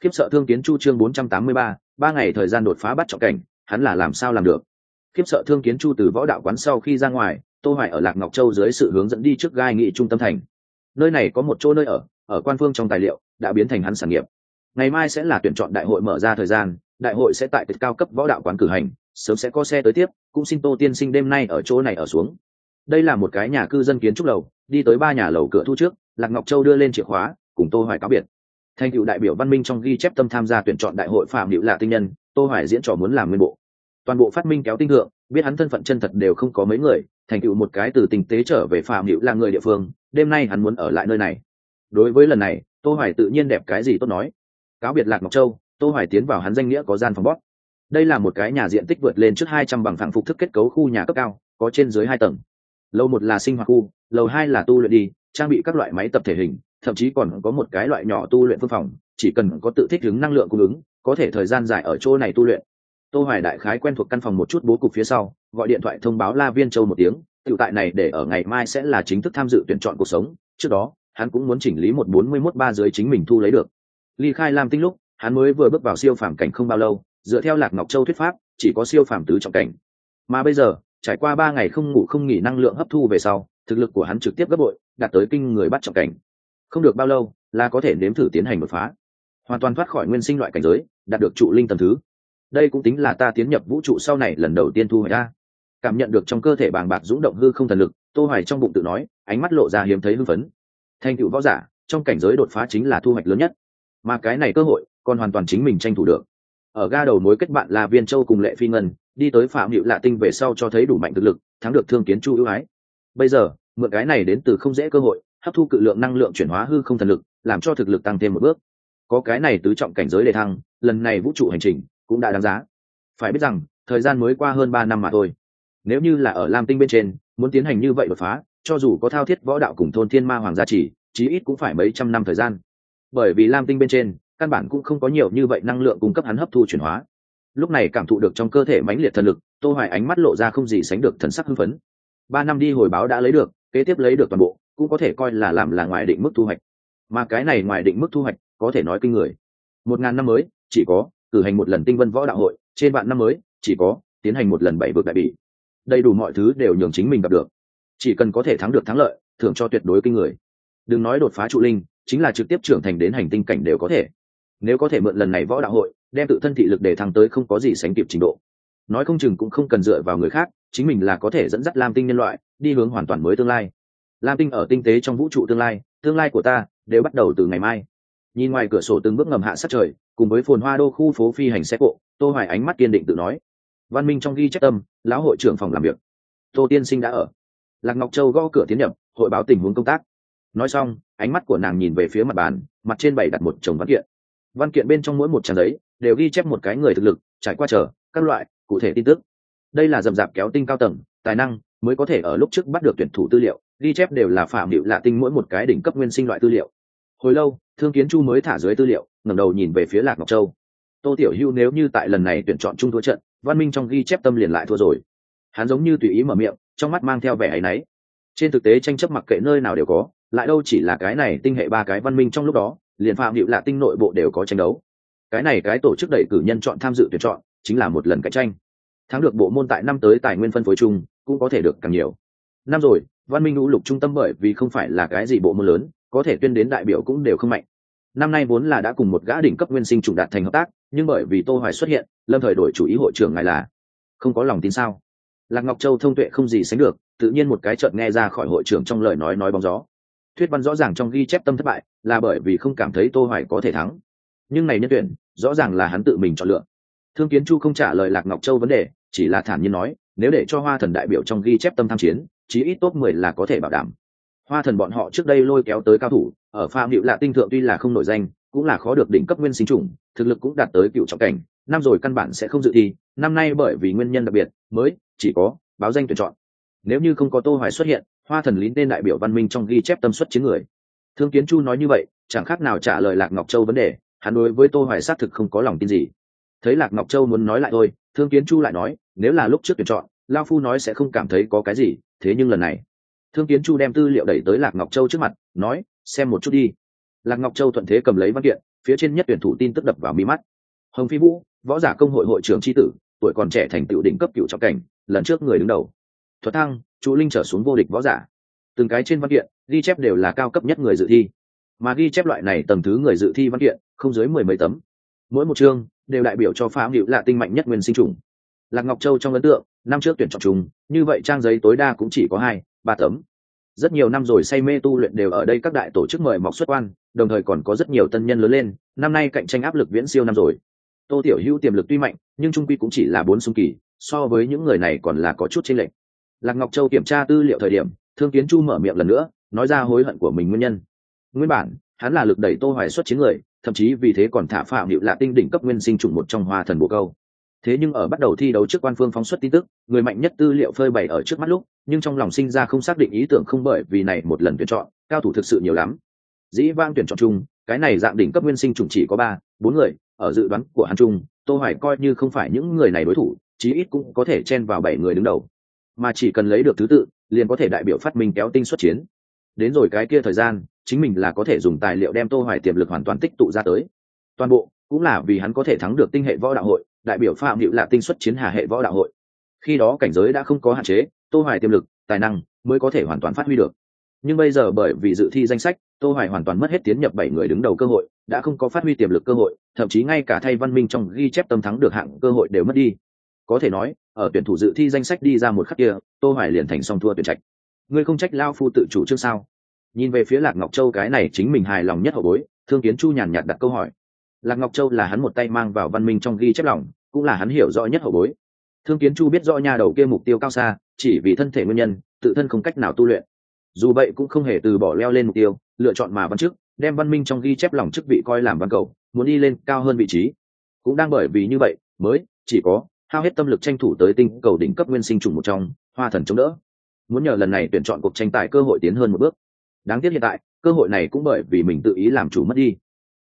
Khiếp sợ thương kiến chu chương bốn trăm tám mươi ba ba ngày thời gian đột phá bắt trọng cảnh, hắn là làm sao làm được? Khiếp sợ thương kiến chu từ võ đạo quán sau khi ra ngoài, tô hoài ở lạc ngọc châu dưới sự hướng dẫn đi trước gai nghị trung tâm thành. Nơi này có một chỗ nơi ở ở quan phương trong tài liệu, đã biến thành hắn sản nghiệp. Ngày mai sẽ là tuyển chọn đại hội mở ra thời gian, đại hội sẽ tại cao cấp võ đạo quán cử hành, sớm sẽ có xe tới tiếp, cũng xin tô tiên sinh đêm nay ở chỗ này ở xuống đây là một cái nhà cư dân kiến trúc lầu, đi tới ba nhà lầu cửa thu trước, lạc ngọc châu đưa lên chìa khóa, cùng tô hoài cáo biệt. Thành cựu đại biểu văn minh trong ghi chép tâm tham gia tuyển chọn đại hội phạm điệu là tinh nhân, tô hoài diễn trò muốn làm nguyên bộ. Toàn bộ phát minh kéo tinh thượng, biết hắn thân phận chân thật đều không có mấy người, thành cựu một cái từ tình tế trở về phạm điệu là người địa phương, đêm nay hắn muốn ở lại nơi này. Đối với lần này, tô hoài tự nhiên đẹp cái gì tốt nói. Cáo biệt lạc ngọc châu, tô hoài tiến vào hắn danh nghĩa có gian phòng bót đây là một cái nhà diện tích vượt lên trước 200 bằng phẳng phục thức kết cấu khu nhà cấp cao, có trên dưới hai tầng lầu một là sinh hoạt khu, lầu hai là tu luyện đi, trang bị các loại máy tập thể hình, thậm chí còn có một cái loại nhỏ tu luyện phương phòng, chỉ cần có tự thích ứng năng lượng cung ứng, có thể thời gian dài ở chỗ này tu luyện. Tô hoài đại khái quen thuộc căn phòng một chút bố cục phía sau, gọi điện thoại thông báo la viên châu một tiếng tự tại này để ở ngày mai sẽ là chính thức tham dự tuyển chọn cuộc sống, trước đó, hắn cũng muốn chỉnh lý một bốn mươi 41 ba dưới chính mình thu lấy được. Ly khai lam tinh lúc, hắn mới vừa bước vào siêu phàm cảnh không bao lâu, dựa theo lạc ngọc châu thuyết pháp, chỉ có siêu phàm tứ trọng cảnh. Mà bây giờ trải qua ba ngày không ngủ không nghỉ năng lượng hấp thu về sau, thực lực của hắn trực tiếp gấp bội, đạt tới kinh người bắt trọng cảnh. Không được bao lâu, là có thể nếm thử tiến hành đột phá. Hoàn toàn thoát khỏi nguyên sinh loại cảnh giới, đạt được trụ linh tầm thứ. Đây cũng tính là ta tiến nhập vũ trụ sau này lần đầu tiên thu hoạch ra. Cảm nhận được trong cơ thể bàng bạc dũng động hư không thần lực, tô hoài trong bụng tự nói, ánh mắt lộ ra hiếm thấy hưng phấn. Thành tựu võ giả, trong cảnh giới đột phá chính là thu hoạch lớn nhất. Mà cái này cơ hội, còn hoàn toàn chính mình tranh thủ được. Ở ga đầu mối kết bạn là viên châu cùng lệ phi ngân đi tới phạm hiệu lạ tinh về sau cho thấy đủ mạnh thực lực thắng được thương kiến chu ưu ái. Bây giờ mượn cái này đến từ không dễ cơ hội hấp thu cự lượng năng lượng chuyển hóa hư không thần lực làm cho thực lực tăng thêm một bước. Có cái này tứ trọng cảnh giới đề thăng lần này vũ trụ hành trình cũng đã đáng giá. Phải biết rằng thời gian mới qua hơn ba năm mà thôi. Nếu như là ở lam tinh bên trên muốn tiến hành như vậy đột phá cho dù có thao thiết võ đạo cùng thôn thiên ma hoàng gia chỉ, chí ít cũng phải mấy trăm năm thời gian. Bởi vì lam tinh bên trên căn bản cũng không có nhiều như vậy năng lượng cung cấp hắn hấp thu chuyển hóa lúc này cảm thụ được trong cơ thể mãnh liệt thần lực, tô hoài ánh mắt lộ ra không gì sánh được thần sắc hưng phấn. Ba năm đi hồi báo đã lấy được, kế tiếp lấy được toàn bộ, cũng có thể coi là làm là ngoài định mức thu hoạch. Mà cái này ngoài định mức thu hoạch, có thể nói kinh người. Một ngàn năm mới, chỉ có, cử hành một lần tinh vân võ đạo hội, trên vạn năm mới, chỉ có, tiến hành một lần bảy vực đại bỉ. Đầy đủ mọi thứ đều nhường chính mình gặp được. Chỉ cần có thể thắng được thắng lợi, thưởng cho tuyệt đối kinh người. Đừng nói đột phá trụ linh, chính là trực tiếp trưởng thành đến hành tinh cảnh đều có thể. Nếu có thể mượn lần này võ đạo hội đem tự thân thị lực để thăng tới không có gì sánh kịp trình độ. Nói không chừng cũng không cần dựa vào người khác, chính mình là có thể dẫn dắt lam tinh nhân loại đi hướng hoàn toàn mới tương lai. Lam tinh ở tinh tế trong vũ trụ tương lai tương lai của ta đều bắt đầu từ ngày mai. Nhìn ngoài cửa sổ từng bước ngầm hạ sát trời, cùng với phồn hoa đô khu phố phi hành xe cộ, tô hoài ánh mắt kiên định tự nói. Văn minh trong ghi chép tâm, lão hội trưởng phòng làm việc. Tô tiên sinh đã ở. Lạc ngọc châu gõ cửa tiến nhập, hội báo tình huống công tác. Nói xong, ánh mắt của nàng nhìn về phía mặt bàn, mặt trên bày đặt một chồng văn kiện. Văn kiện bên trong mỗi một trang giấy đều ghi chép một cái người thực lực, trải qua chờ, các loại, cụ thể tin tức. Đây là dầm dạp kéo tinh cao tầng, tài năng mới có thể ở lúc trước bắt được tuyển thủ tư liệu, ghi chép đều là phạm điệu lạ tinh mỗi một cái đỉnh cấp nguyên sinh loại tư liệu. Hồi lâu, thương kiến chu mới thả dưới tư liệu, ngẩng đầu nhìn về phía lạc ngọc châu. Tô tiểu hưu nếu như tại lần này tuyển chọn chung thua trận, văn minh trong ghi chép tâm liền lại thua rồi. Hắn giống như tùy ý mở miệng, trong mắt mang theo vẻ áy náy. Trên thực tế tranh chấp mặc kệ nơi nào đều có, lại đâu chỉ là cái này tinh hệ ba cái văn minh trong lúc đó, liền phạm hiệu lạ tinh nội bộ đều có tranh đấu cái này cái tổ chức đẩy cử nhân chọn tham dự tuyển chọn, chính là một lần cạnh tranh. Thắng được bộ môn tại năm tới tài nguyên phân phối chung, cũng có thể được càng nhiều. Năm rồi, văn minh lũ lục trung tâm bởi vì không phải là cái gì bộ môn lớn, có thể tuyên đến đại biểu cũng đều không mạnh. Năm nay vốn là đã cùng một gã đỉnh cấp nguyên sinh trùng đạt thành hợp tác, nhưng bởi vì tô hoài xuất hiện, lâm thời đổi chủ ý hội trưởng ngài là không có lòng tin sao? Lạc ngọc châu thông tuệ không gì sánh được, tự nhiên một cái chợt nghe ra khỏi hội trưởng trong lời nói nói bóng gió. Thuyết văn rõ ràng trong ghi chép tâm thất bại, là bởi vì không cảm thấy tô hoài có thể thắng nhưng này nhân tuyển, rõ ràng là hắn tự mình chọn lựa. Thương kiến chu không trả lời lạc ngọc châu vấn đề, chỉ là thản nhiên nói, nếu để cho hoa thần đại biểu trong ghi chép tâm tham chiến, chí ít top 10 là có thể bảo đảm. Hoa thần bọn họ trước đây lôi kéo tới cao thủ, ở pha hiệu lạ tinh thượng tuy là không nổi danh, cũng là khó được đỉnh cấp nguyên sinh trùng thực lực cũng đạt tới cựu trọng cảnh, năm rồi căn bản sẽ không dự thi, năm nay bởi vì nguyên nhân đặc biệt, mới, chỉ có, báo danh tuyển chọn. Nếu như không có tô hoài xuất hiện, hoa thần lín tên đại biểu văn minh trong ghi chép tâm suất chiến người. Thương kiến chu nói như vậy, chẳng khác nào trả lời lạc ngọc châu vấn đề hắn đối với tô hoài xác thực không có lòng tin gì. Thấy lạc ngọc châu muốn nói lại thôi, thương kiến chu lại nói, nếu là lúc trước tuyển chọn, lao phu nói sẽ không cảm thấy có cái gì, thế nhưng lần này. Thương kiến chu đem tư liệu đẩy tới lạc ngọc châu trước mặt, nói, xem một chút đi. Lạc ngọc châu thuận thế cầm lấy văn kiện, phía trên nhất tuyển thủ tin tức đập vào mi mắt. Hồng phi vũ, võ giả công hội hội trưởng tri tử, tuổi còn trẻ thành tựu đỉnh cấp cựu trọng cảnh, lần trước người đứng đầu. Thuật thăng chú linh trở xuống vô địch võ giả. Từng cái trên văn kiện, ghi chép đều là cao cấp nhất người dự thi. Mà ghi chép loại này tầng thứ người dự thi văn kiện không dưới mười mấy tấm. Mỗi một chương đều đại biểu cho phá hiệu lạ tinh mạnh nhất nguyên sinh trùng. Lạc ngọc châu trong ấn tượng năm trước tuyển chọn trùng, như vậy trang giấy tối đa cũng chỉ có hai ba tấm. Rất nhiều năm rồi say mê tu luyện đều ở đây các đại tổ chức mời mọc xuất quan đồng thời còn có rất nhiều tân nhân lớn lên năm nay cạnh tranh áp lực viễn siêu năm rồi. Tô tiểu hữu tiềm lực tuy mạnh nhưng trung quy cũng chỉ là bốn xung kỳ so với những người này còn là có chút chênh lệch. Lạc ngọc châu kiểm tra tư liệu thời điểm thương kiến chu mở miệng lần nữa nói ra hối hận của mình nguyên nhân. Nguyên bản hắn là lực đẩy tô hoài xuất chiến người thậm chí vì thế còn thả phạm hiệu lạ tinh đỉnh cấp nguyên sinh trùng một trong hoa thần bồ câu. Thế nhưng ở bắt đầu thi đấu trước quan phương phóng xuất tin tức, người mạnh nhất tư liệu phơi bày ở trước mắt lúc, nhưng trong lòng sinh ra không xác định ý tưởng không bởi vì này một lần tuyển chọn, cao thủ thực sự nhiều lắm. Dĩ vang tuyển chọn chung, cái này dạng đỉnh cấp nguyên sinh chủng chỉ có ba, bốn người, ở dự đoán của hắn trung tô hoài coi như không phải những người này đối thủ, chí ít cũng có thể chen vào bảy người đứng đầu. Mà chỉ cần lấy được thứ tự, liền có thể đại biểu phát minh kéo tinh xuất chiến. Đến rồi cái kia thời gian chính mình là có thể dùng tài liệu đem tô hoài tiềm lực hoàn toàn tích tụ ra tới. Toàn bộ, cũng là vì hắn có thể thắng được tinh hệ võ đạo hội, đại biểu phạm hiệu là tinh xuất chiến hà hệ võ đạo hội. Khi đó cảnh giới đã không có hạn chế, tô hoài tiềm lực, tài năng mới có thể hoàn toàn phát huy được. Nhưng bây giờ bởi vì dự thi danh sách, tô hoài hoàn toàn mất hết tiến nhập bảy người đứng đầu cơ hội, đã không có phát huy tiềm lực cơ hội, thậm chí ngay cả thay văn minh trong ghi chép tâm thắng được hạng cơ hội đều mất đi. Có thể nói, ở tuyển thủ dự thi danh sách đi ra một khắc kia, tô hoài liền thành song thua tuyển trạch. Ngươi không trách lao phu tự chủ chương sao? Nhìn về phía lạc ngọc châu, cái này chính mình hài lòng nhất hậu bối, thương kiến chu nhàn nhạt đặt câu hỏi. Lạc ngọc châu là hắn một tay mang vào văn minh trong ghi chép lòng, cũng là hắn hiểu rõ nhất hậu bối. Thương kiến chu biết rõ nhà đầu kia mục tiêu cao xa, chỉ vì thân thể nguyên nhân, tự thân không cách nào tu luyện. Dù vậy cũng không hề từ bỏ leo lên mục tiêu, lựa chọn mà văn chức, đem văn minh trong ghi chép lòng chức vị coi làm văn cầu, muốn đi lên cao hơn vị trí. Cũng đang bởi vì như vậy, mới, chỉ có, hao hết tâm lực tranh thủ tới tinh cầu đỉnh cấp nguyên sinh trùng một trong, hoa thần chống đỡ. Muốn nhờ lần này tuyển chọn cuộc tranh tài cơ hội tiến hơn một bước đáng tiếc hiện tại, cơ hội này cũng bởi vì mình tự ý làm chủ mất đi.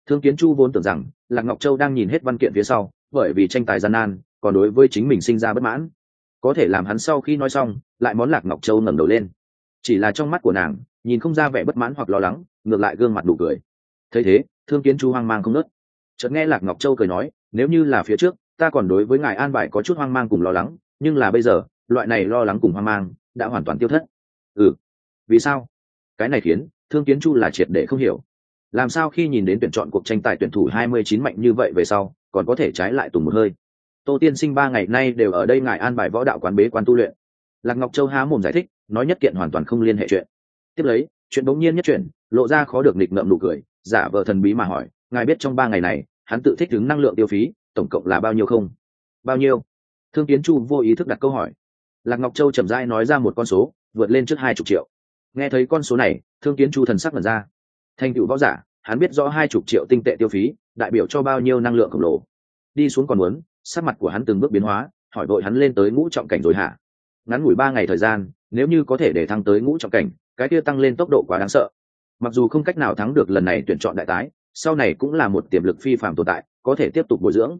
Thương kiến chu vốn tưởng rằng lạc ngọc châu đang nhìn hết văn kiện phía sau, bởi vì tranh tài gian nan, còn đối với chính mình sinh ra bất mãn. Có thể làm hắn sau khi nói xong, lại món lạc ngọc châu ngẩng đầu lên. Chỉ là trong mắt của nàng, nhìn không ra vẻ bất mãn hoặc lo lắng, ngược lại gương mặt đủ cười. Thấy thế, thương kiến chu hoang mang không nớt chợt nghe lạc ngọc châu cười nói, nếu như là phía trước, ta còn đối với ngài an bài có chút hoang mang cùng lo lắng, nhưng là bây giờ, loại này lo lắng cùng hoang mang đã hoàn toàn tiêu thất. Ừ. Vì sao? Cái này khiến thương kiến chu là triệt để không hiểu. Làm sao khi nhìn đến tuyển chọn cuộc tranh tài tuyển thủ 29 mạnh như vậy về sau, còn có thể trái lại tùng một hơi? Tô tiên sinh ba ngày nay đều ở đây ngài an bài võ đạo quán bế quan tu luyện. Lạc ngọc châu há mồm giải thích, nói nhất kiện hoàn toàn không liên hệ chuyện. Tiếp lấy, chuyện bỗng nhiên nhất chuyện lộ ra khó được nịch ngậm nụ cười, giả vờ thần bí mà hỏi, ngài biết trong ba ngày này, hắn tự thích ứng năng lượng tiêu phí, tổng cộng là bao nhiêu không? Bao nhiêu? Thương kiến chu vô ý thức đặt câu hỏi. Lạc ngọc châu chậm rãi nói ra một con số, vượt lên trước hai chục triệu nghe thấy con số này, thương kiến chu thần sắc mật ra. Thành tựu võ giả, hắn biết rõ hai chục triệu tinh tệ tiêu phí, đại biểu cho bao nhiêu năng lượng khổng lồ. Đi xuống còn muốn, sắc mặt của hắn từng bước biến hóa, hỏi vội hắn lên tới ngũ trọng cảnh rồi hả? Ngắn ngủi ba ngày thời gian, nếu như có thể để thăng tới ngũ trọng cảnh, cái kia tăng lên tốc độ quá đáng sợ. Mặc dù không cách nào thắng được lần này tuyển chọn đại tái, sau này cũng là một tiềm lực phi phạm tồn tại, có thể tiếp tục bồi dưỡng.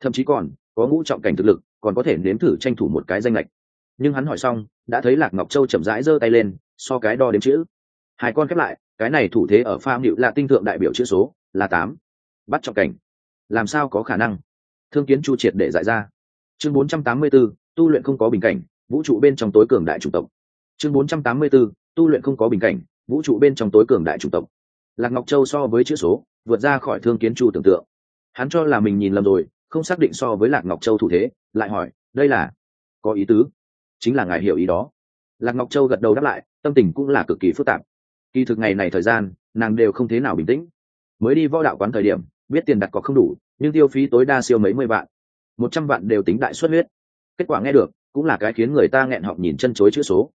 Thậm chí còn, có ngũ trọng cảnh thực lực, còn có thể nếm thử tranh thủ một cái danh lệch nhưng hắn hỏi xong đã thấy lạc ngọc châu chậm rãi giơ tay lên so cái đo đếm chữ. Hai con khép lại cái này thủ thế ở pha hiệu là tinh thượng đại biểu chữ số là tám. Bắt trọng cảnh. Làm sao có khả năng? Thương kiến chu triệt để giải ra. Chương 484, tu luyện không có bình cảnh vũ trụ bên trong tối cường đại chủng tộc. Chương 484, tu luyện không có bình cảnh vũ trụ bên trong tối cường đại chủng tộc. Lạc ngọc châu so với chữ số vượt ra khỏi thương kiến chu tưởng tượng. Hắn cho là mình nhìn lầm rồi không xác định so với lạc ngọc châu thủ thế lại hỏi đây là có ý tứ? Chính là ngài hiểu ý đó. Lạc ngọc châu gật đầu đáp lại, tâm tình cũng là cực kỳ phức tạp. Kỳ thực ngày này thời gian, nàng đều không thế nào bình tĩnh. Mới đi võ đạo quán thời điểm, biết tiền đặt có không đủ, nhưng tiêu phí tối đa siêu mấy mươi vạn. Một trăm vạn đều tính đại xuất huyết. Kết quả nghe được, cũng là cái khiến người ta nghẹn họng nhìn chân chối chữ số.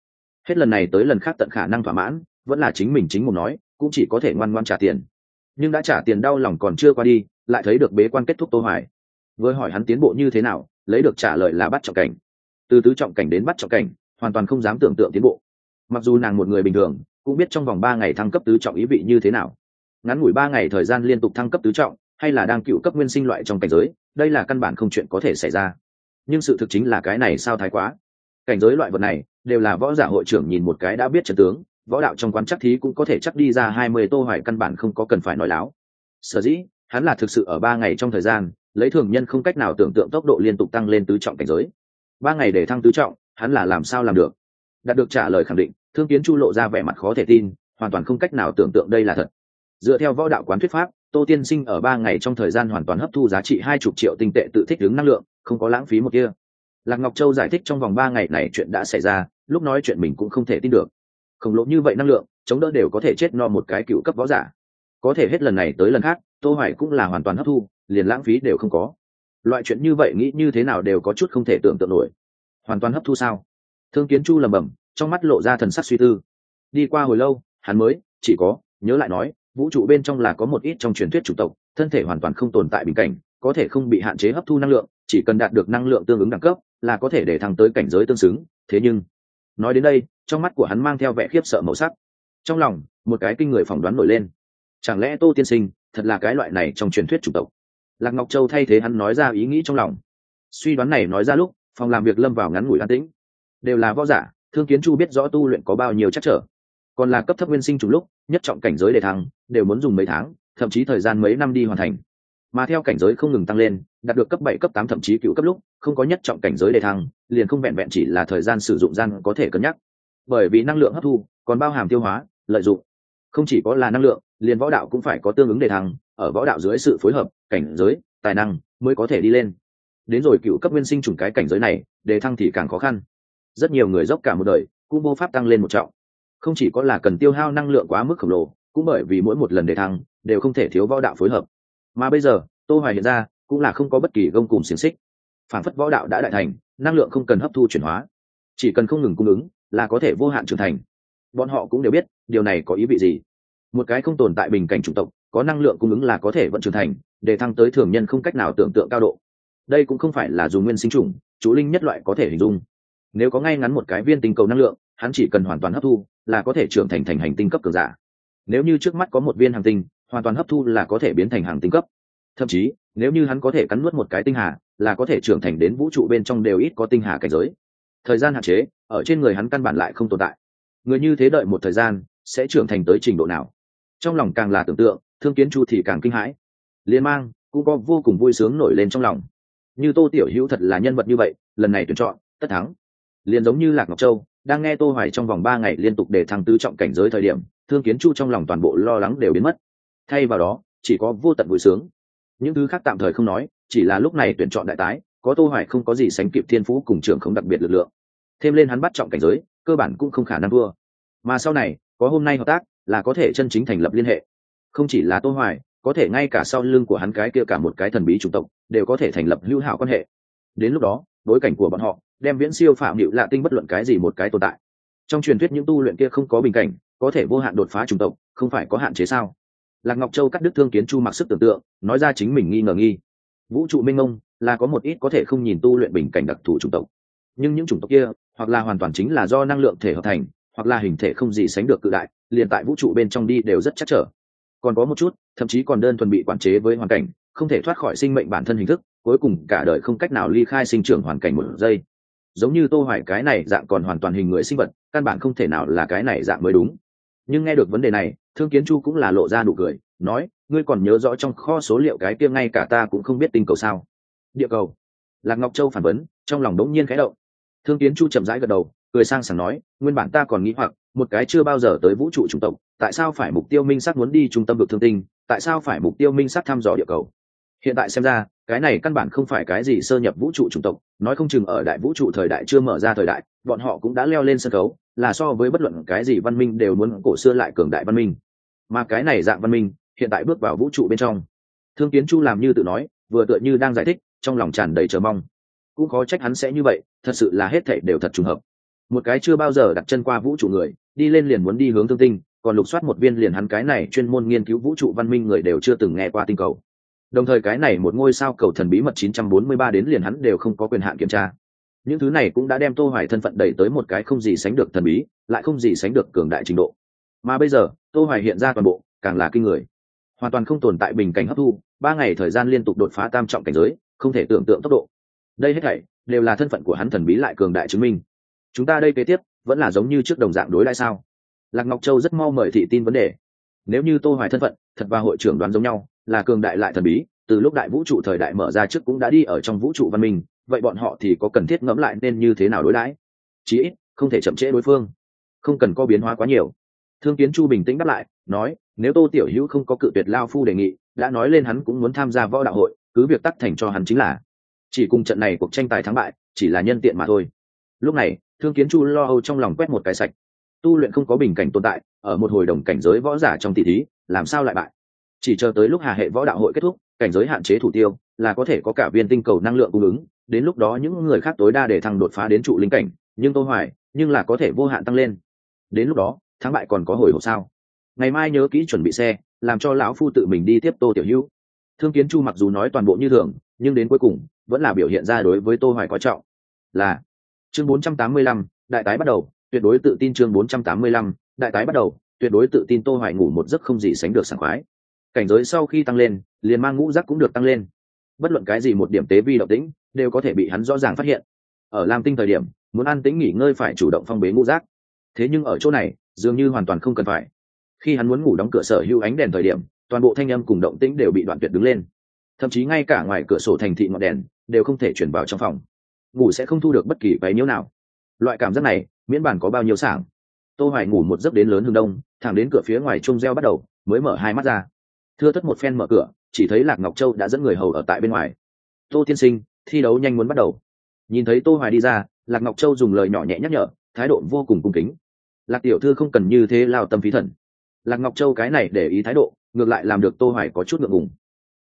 Hết lần này tới lần khác tận khả năng thỏa mãn, vẫn là chính mình chính một nói, cũng chỉ có thể ngoan ngoan trả tiền. Nhưng đã trả tiền đau lòng còn chưa qua đi, lại thấy được bế quan kết thúc tô hoài. Vừa hỏi hắn tiến bộ như thế nào, lấy được trả lời là bắt trọng cảnh từ tứ trọng cảnh đến bắt trọng cảnh, hoàn toàn không dám tưởng tượng tiến bộ. Mặc dù nàng một người bình thường, cũng biết trong vòng ba ngày thăng cấp tứ trọng ý vị như thế nào. Ngắn ngủi ba ngày thời gian liên tục thăng cấp tứ trọng, hay là đang cựu cấp nguyên sinh loại trong cảnh giới, đây là căn bản không chuyện có thể xảy ra. Nhưng sự thực chính là cái này sao thái quá. Cảnh giới loại vật này, đều là võ giả hội trưởng nhìn một cái đã biết trận tướng, võ đạo trong quán chắc thí cũng có thể chắc đi ra hai mươi tô hoài căn bản không có cần phải nói láo. Sở dĩ, hắn là thực sự ở ba ngày trong thời gian, lấy thường nhân không cách nào tưởng tượng tốc độ liên tục tăng lên tứ trọng cảnh giới ba ngày để thăng tứ trọng, hắn là làm sao làm được? Đạt được trả lời khẳng định, thương kiến chu lộ ra vẻ mặt khó thể tin, hoàn toàn không cách nào tưởng tượng đây là thật. Dựa theo võ đạo quán thuyết pháp, tô tiên sinh ở ba ngày trong thời gian hoàn toàn hấp thu giá trị hai chục triệu tinh tệ tự thích ứng năng lượng, không có lãng phí một kia. Lạc ngọc châu giải thích trong vòng ba ngày này chuyện đã xảy ra, lúc nói chuyện mình cũng không thể tin được. Khổng lồ như vậy năng lượng, chống đỡ đều có thể chết no một cái cựu cấp võ giả. Có thể hết lần này tới lần khác, tô hoài cũng là hoàn toàn hấp thu, liền lãng phí đều không có loại chuyện như vậy nghĩ như thế nào đều có chút không thể tưởng tượng nổi. Hoàn toàn hấp thu sao? Thương kiến chu lầm bầm trong mắt lộ ra thần sắc suy tư. Đi qua hồi lâu, hắn mới, chỉ có, nhớ lại nói, vũ trụ bên trong là có một ít trong truyền thuyết chủ tộc, thân thể hoàn toàn không tồn tại bình cảnh, có thể không bị hạn chế hấp thu năng lượng, chỉ cần đạt được năng lượng tương ứng đẳng cấp, là có thể để thăng tới cảnh giới tương xứng. Thế nhưng, nói đến đây, trong mắt của hắn mang theo vẻ khiếp sợ màu sắc. Trong lòng, một cái kinh người phỏng đoán nổi lên. Chẳng lẽ tô tiên sinh thật là cái loại này trong truyền thuyết chủng tộc? Lạc ngọc châu thay thế hắn nói ra ý nghĩ trong lòng. Suy đoán này nói ra lúc, phòng làm việc lâm vào ngắn ngủi an tĩnh. Đều là võ giả, thương kiến chu biết rõ tu luyện có bao nhiêu chắc trở. Còn là cấp thấp nguyên sinh trùng lúc, nhất trọng cảnh giới để thăng, đều muốn dùng mấy tháng, thậm chí thời gian mấy năm đi hoàn thành. Mà theo cảnh giới không ngừng tăng lên, đạt được cấp bảy, cấp tám, thậm chí cựu cấp lúc, không có nhất trọng cảnh giới để thăng, liền không vẹn vẹn chỉ là thời gian sử dụng gian có thể cân nhắc. Bởi vì năng lượng hấp thu, còn bao hàm tiêu hóa, lợi dụng. Không chỉ có là năng lượng, liền võ đạo cũng phải có tương ứng để thăng ở võ đạo dưới sự phối hợp, cảnh giới, tài năng mới có thể đi lên. Đến rồi cựu cấp nguyên sinh trùng cái cảnh giới này, đề thăng thì càng khó khăn. Rất nhiều người dốc cả một đời cũng vô pháp tăng lên một trọng. Không chỉ có là cần tiêu hao năng lượng quá mức khổng lồ, cũng bởi vì mỗi một lần đề thăng đều không thể thiếu võ đạo phối hợp. Mà bây giờ, tô hoài hiện ra cũng là không có bất kỳ gông cùng xiềng xích. Phản phất võ đạo đã đại thành, năng lượng không cần hấp thu chuyển hóa. Chỉ cần không ngừng cung ứng là có thể vô hạn trưởng thành. Bọn họ cũng đều biết điều này có ý vị gì. Một cái không tồn tại bình cảnh chủng tộc có năng lượng cung ứng là có thể vận trưởng thành, để thăng tới thường nhân không cách nào tưởng tượng cao độ. Đây cũng không phải là dùng nguyên sinh chủng, chủ linh nhất loại có thể hình dung. Nếu có ngay ngắn một cái viên tinh cầu năng lượng, hắn chỉ cần hoàn toàn hấp thu là có thể trưởng thành thành hành tinh cấp cường giả. Nếu như trước mắt có một viên hàng tinh, hoàn toàn hấp thu là có thể biến thành hàng tinh cấp. Thậm chí, nếu như hắn có thể cắn nuốt một cái tinh hà, là có thể trưởng thành đến vũ trụ bên trong đều ít có tinh hà cảnh giới. Thời gian hạn chế, ở trên người hắn căn bản lại không tồn tại. Người như thế đợi một thời gian, sẽ trưởng thành tới trình độ nào? Trong lòng càng là tưởng tượng thương kiến chu thì càng kinh hãi. Liên mang cũng có vô cùng vui sướng nổi lên trong lòng. Như tô tiểu hữu thật là nhân vật như vậy, lần này tuyển chọn, tất thắng. Liền giống như lạc ngọc châu, đang nghe tô hoài trong vòng ba ngày liên tục để thăng tứ trọng cảnh giới thời điểm, thương kiến chu trong lòng toàn bộ lo lắng đều biến mất. Thay vào đó, chỉ có vô tận vui sướng. Những thứ khác tạm thời không nói, chỉ là lúc này tuyển chọn đại tái, có tô hoài không có gì sánh kịp thiên phú cùng trưởng không đặc biệt lực lượng. Thêm lên hắn bắt trọng cảnh giới, cơ bản cũng không khả năng vua mà sau này, có hôm nay hợp tác, là có thể chân chính thành lập liên hệ không chỉ là tô hoài, có thể ngay cả sau lưng của hắn cái kia cả một cái thần bí chủng tộc, đều có thể thành lập hữu hảo quan hệ. Đến lúc đó, bối cảnh của bọn họ đem viễn siêu phạm hiệu lạ tinh bất luận cái gì một cái tồn tại. Trong truyền thuyết những tu luyện kia không có bình cảnh, có thể vô hạn đột phá chủng tộc, không phải có hạn chế sao? Lạc ngọc châu cắt đứt thương kiến chu mặc sức tưởng tượng, nói ra chính mình nghi ngờ nghi. Vũ trụ minh ông là có một ít có thể không nhìn tu luyện bình cảnh đặc thù chủng tộc. Nhưng những chủng tộc kia, hoặc là hoàn toàn chính là do năng lượng thể hợp thành, hoặc là hình thể không gì sánh được cự đại, liền tại vũ trụ bên trong đi đều rất chắc trở còn có một chút, thậm chí còn đơn thuần bị quản chế với hoàn cảnh, không thể thoát khỏi sinh mệnh bản thân hình thức, cuối cùng cả đời không cách nào ly khai sinh trưởng hoàn cảnh một giây. Giống như tô hoài, cái này dạng còn hoàn toàn hình người sinh vật, căn bản không thể nào là cái này dạng mới đúng. Nhưng nghe được vấn đề này, thương kiến chu cũng là lộ ra nụ cười, nói, ngươi còn nhớ rõ trong kho số liệu cái kia ngay cả ta cũng không biết tinh cầu sao? Địa cầu. Lạc ngọc châu phản vấn, trong lòng đống nhiên khẽ động. Thương kiến chu chậm rãi gật đầu, cười sang sảng nói, nguyên bản ta còn nghĩ hoặc, một cái chưa bao giờ tới vũ trụ chủng tộc tại sao phải mục tiêu minh sắc muốn đi trung tâm vực thương tinh, tại sao phải mục tiêu minh sắc thăm dò địa cầu? Hiện tại xem ra, cái này căn bản không phải cái gì sơ nhập vũ trụ chủng tộc, nói không chừng ở đại vũ trụ thời đại chưa mở ra thời đại, bọn họ cũng đã leo lên sân khấu, là so với bất luận cái gì văn minh đều muốn cổ xưa lại cường đại văn minh. Mà cái này dạng văn minh, hiện tại bước vào vũ trụ bên trong. Thương kiến chu làm như tự nói, vừa tựa như đang giải thích, trong lòng tràn đầy chờ mong. Cũng khó trách hắn sẽ như vậy, thật sự là hết thảy đều thật trùng hợp. Một cái chưa bao giờ đặt chân qua vũ trụ người, đi lên liền muốn đi hướng thương tinh còn lục soát một viên liền hắn cái này chuyên môn nghiên cứu vũ trụ văn minh người đều chưa từng nghe qua tinh cầu. Đồng thời cái này một ngôi sao cầu thần bí mật 943 đến liền hắn đều không có quyền hạn kiểm tra. Những thứ này cũng đã đem tô hoài thân phận đẩy tới một cái không gì sánh được thần bí, lại không gì sánh được cường đại trình độ. Mà bây giờ, tô hoài hiện ra toàn bộ, càng là kinh người. Hoàn toàn không tồn tại bình cảnh hấp thu, ba ngày thời gian liên tục đột phá tam trọng cảnh giới, không thể tưởng tượng tốc độ. Đây hết thảy, đều là thân phận của hắn thần bí lại cường đại chứng minh. Chúng ta đây kế tiếp, vẫn là giống như trước đồng dạng đối lại sao? Lạc ngọc châu rất mau mời thị tin vấn đề. Nếu như tô hoài thân phận, thật và hội trưởng đoán giống nhau, là cường đại lại thần bí, từ lúc đại vũ trụ thời đại mở ra trước cũng đã đi ở trong vũ trụ văn minh, vậy bọn họ thì có cần thiết ngẫm lại nên như thế nào đối đãi? Chí ít, không thể chậm trễ đối phương. Không cần có biến hóa quá nhiều. Thương kiến chu bình tĩnh đáp lại, nói, nếu tô tiểu hữu không có cự tuyệt lao phu đề nghị, đã nói lên hắn cũng muốn tham gia võ đạo hội, cứ việc tắc thành cho hắn chính là chỉ cùng trận này cuộc tranh tài thắng bại, chỉ là nhân tiện mà thôi. Lúc này, thương kiến chu lo âu trong lòng quét một cái sạch tu luyện không có bình cảnh tồn tại ở một hồi đồng cảnh giới võ giả trong tỷ thí làm sao lại bại? Chỉ chờ tới lúc hà hệ võ đạo hội kết thúc cảnh giới hạn chế thủ tiêu là có thể có cả viên tinh cầu năng lượng cung ứng. Đến lúc đó những người khác tối đa để thăng đột phá đến trụ linh cảnh nhưng tô hoài nhưng là có thể vô hạn tăng lên. Đến lúc đó thắng bại còn có hồi hộp sao? Ngày mai nhớ kỹ chuẩn bị xe làm cho lão phu tự mình đi tiếp tô tiểu hữu. Thương kiến chu mặc dù nói toàn bộ như thường nhưng đến cuối cùng vẫn là biểu hiện ra đối với tô hoài coi trọng. Là chương 485, đại tái bắt đầu tuyệt đối tự tin chương 485, đại tái bắt đầu tuyệt đối tự tin tô hoài ngủ một giấc không gì sánh được sảng khoái. Cảnh giới sau khi tăng lên liền mang ngũ giác cũng được tăng lên. Bất luận cái gì một điểm tế vi động tĩnh đều có thể bị hắn rõ ràng phát hiện. Ở lam tinh thời điểm muốn an tĩnh nghỉ ngơi phải chủ động phong bế ngũ giác. Thế nhưng ở chỗ này dường như hoàn toàn không cần phải. Khi hắn muốn ngủ đóng cửa sở hữu ánh đèn thời điểm toàn bộ thanh âm cùng động tĩnh đều bị đoạn tuyệt đứng lên. Thậm chí ngay cả ngoài cửa sổ thành thị ngọn đèn đều không thể chuyển vào trong phòng. Ngủ sẽ không thu được bất kỳ váy nhiễu nào. Loại cảm giác này miễn bản có bao nhiêu sảng. Tô hoài ngủ một giấc đến lớn hướng đông, thẳng đến cửa phía ngoài trung reo bắt đầu, mới mở hai mắt ra. Thưa thất một phen mở cửa, chỉ thấy lạc ngọc châu đã dẫn người hầu ở tại bên ngoài. Tô tiên sinh, thi đấu nhanh muốn bắt đầu. Nhìn thấy tô hoài đi ra, lạc ngọc châu dùng lời nhỏ nhẹ nhắc nhở, thái độ vô cùng cung kính. Lạc tiểu thư không cần như thế lao tâm phí thần. Lạc ngọc châu cái này để ý thái độ, ngược lại làm được tô hoài có chút ngượng ngùng.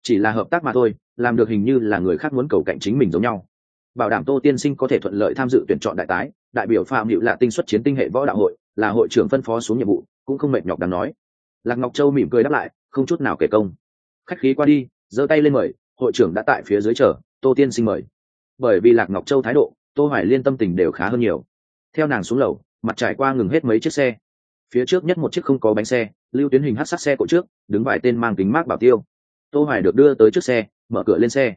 Chỉ là hợp tác mà thôi, làm được hình như là người khác muốn cầu cạnh chính mình giống nhau. Bảo đảm tô tiên sinh có thể thuận lợi tham dự tuyển chọn đại tái đại biểu phạm hữu là tinh xuất chiến tinh hệ võ đạo hội, là hội trưởng phân phó xuống nhiệm vụ, cũng không mệt nhọc đáng nói. Lạc ngọc châu mỉm cười đáp lại, không chút nào kể công. Khách khí qua đi, giơ tay lên mời, hội trưởng đã tại phía dưới chờ, tô tiên sinh mời. Bởi vì lạc ngọc châu thái độ, tô hoài liên tâm tình đều khá hơn nhiều. Theo nàng xuống lầu, mặt trải qua ngừng hết mấy chiếc xe. Phía trước nhất một chiếc không có bánh xe, lưu tuyến hình hát sát xe cộ trước, đứng vài tên mang kính mát bảo tiêu. Tô hoài được đưa tới trước xe, mở cửa lên xe.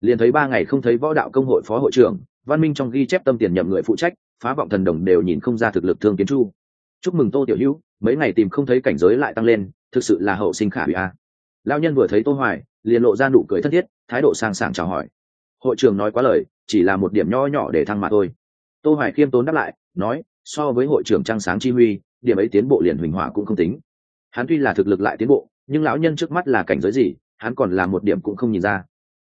Liền thấy ba ngày không thấy võ đạo công hội phó hội trưởng, văn minh trong ghi chép tâm tiền nhậm người phụ trách phá vọng thần đồng đều nhìn không ra thực lực thương kiến chu. Chúc mừng tô tiểu hữu, mấy ngày tìm không thấy cảnh giới lại tăng lên, thực sự là hậu sinh khả hủy a. Lao nhân vừa thấy tô hoài, liền lộ ra nụ cười thân thiết, thái độ sang sảng chào hỏi. Hội trưởng nói quá lời, chỉ là một điểm nho nhỏ để thăng mà thôi. Tô hoài khiêm tốn đáp lại, nói, so với hội trưởng trăng sáng chi huy, điểm ấy tiến bộ liền huỳnh hỏa cũng không tính. Hắn tuy là thực lực lại tiến bộ, nhưng lão nhân trước mắt là cảnh giới gì, hắn còn là một điểm cũng không nhìn ra.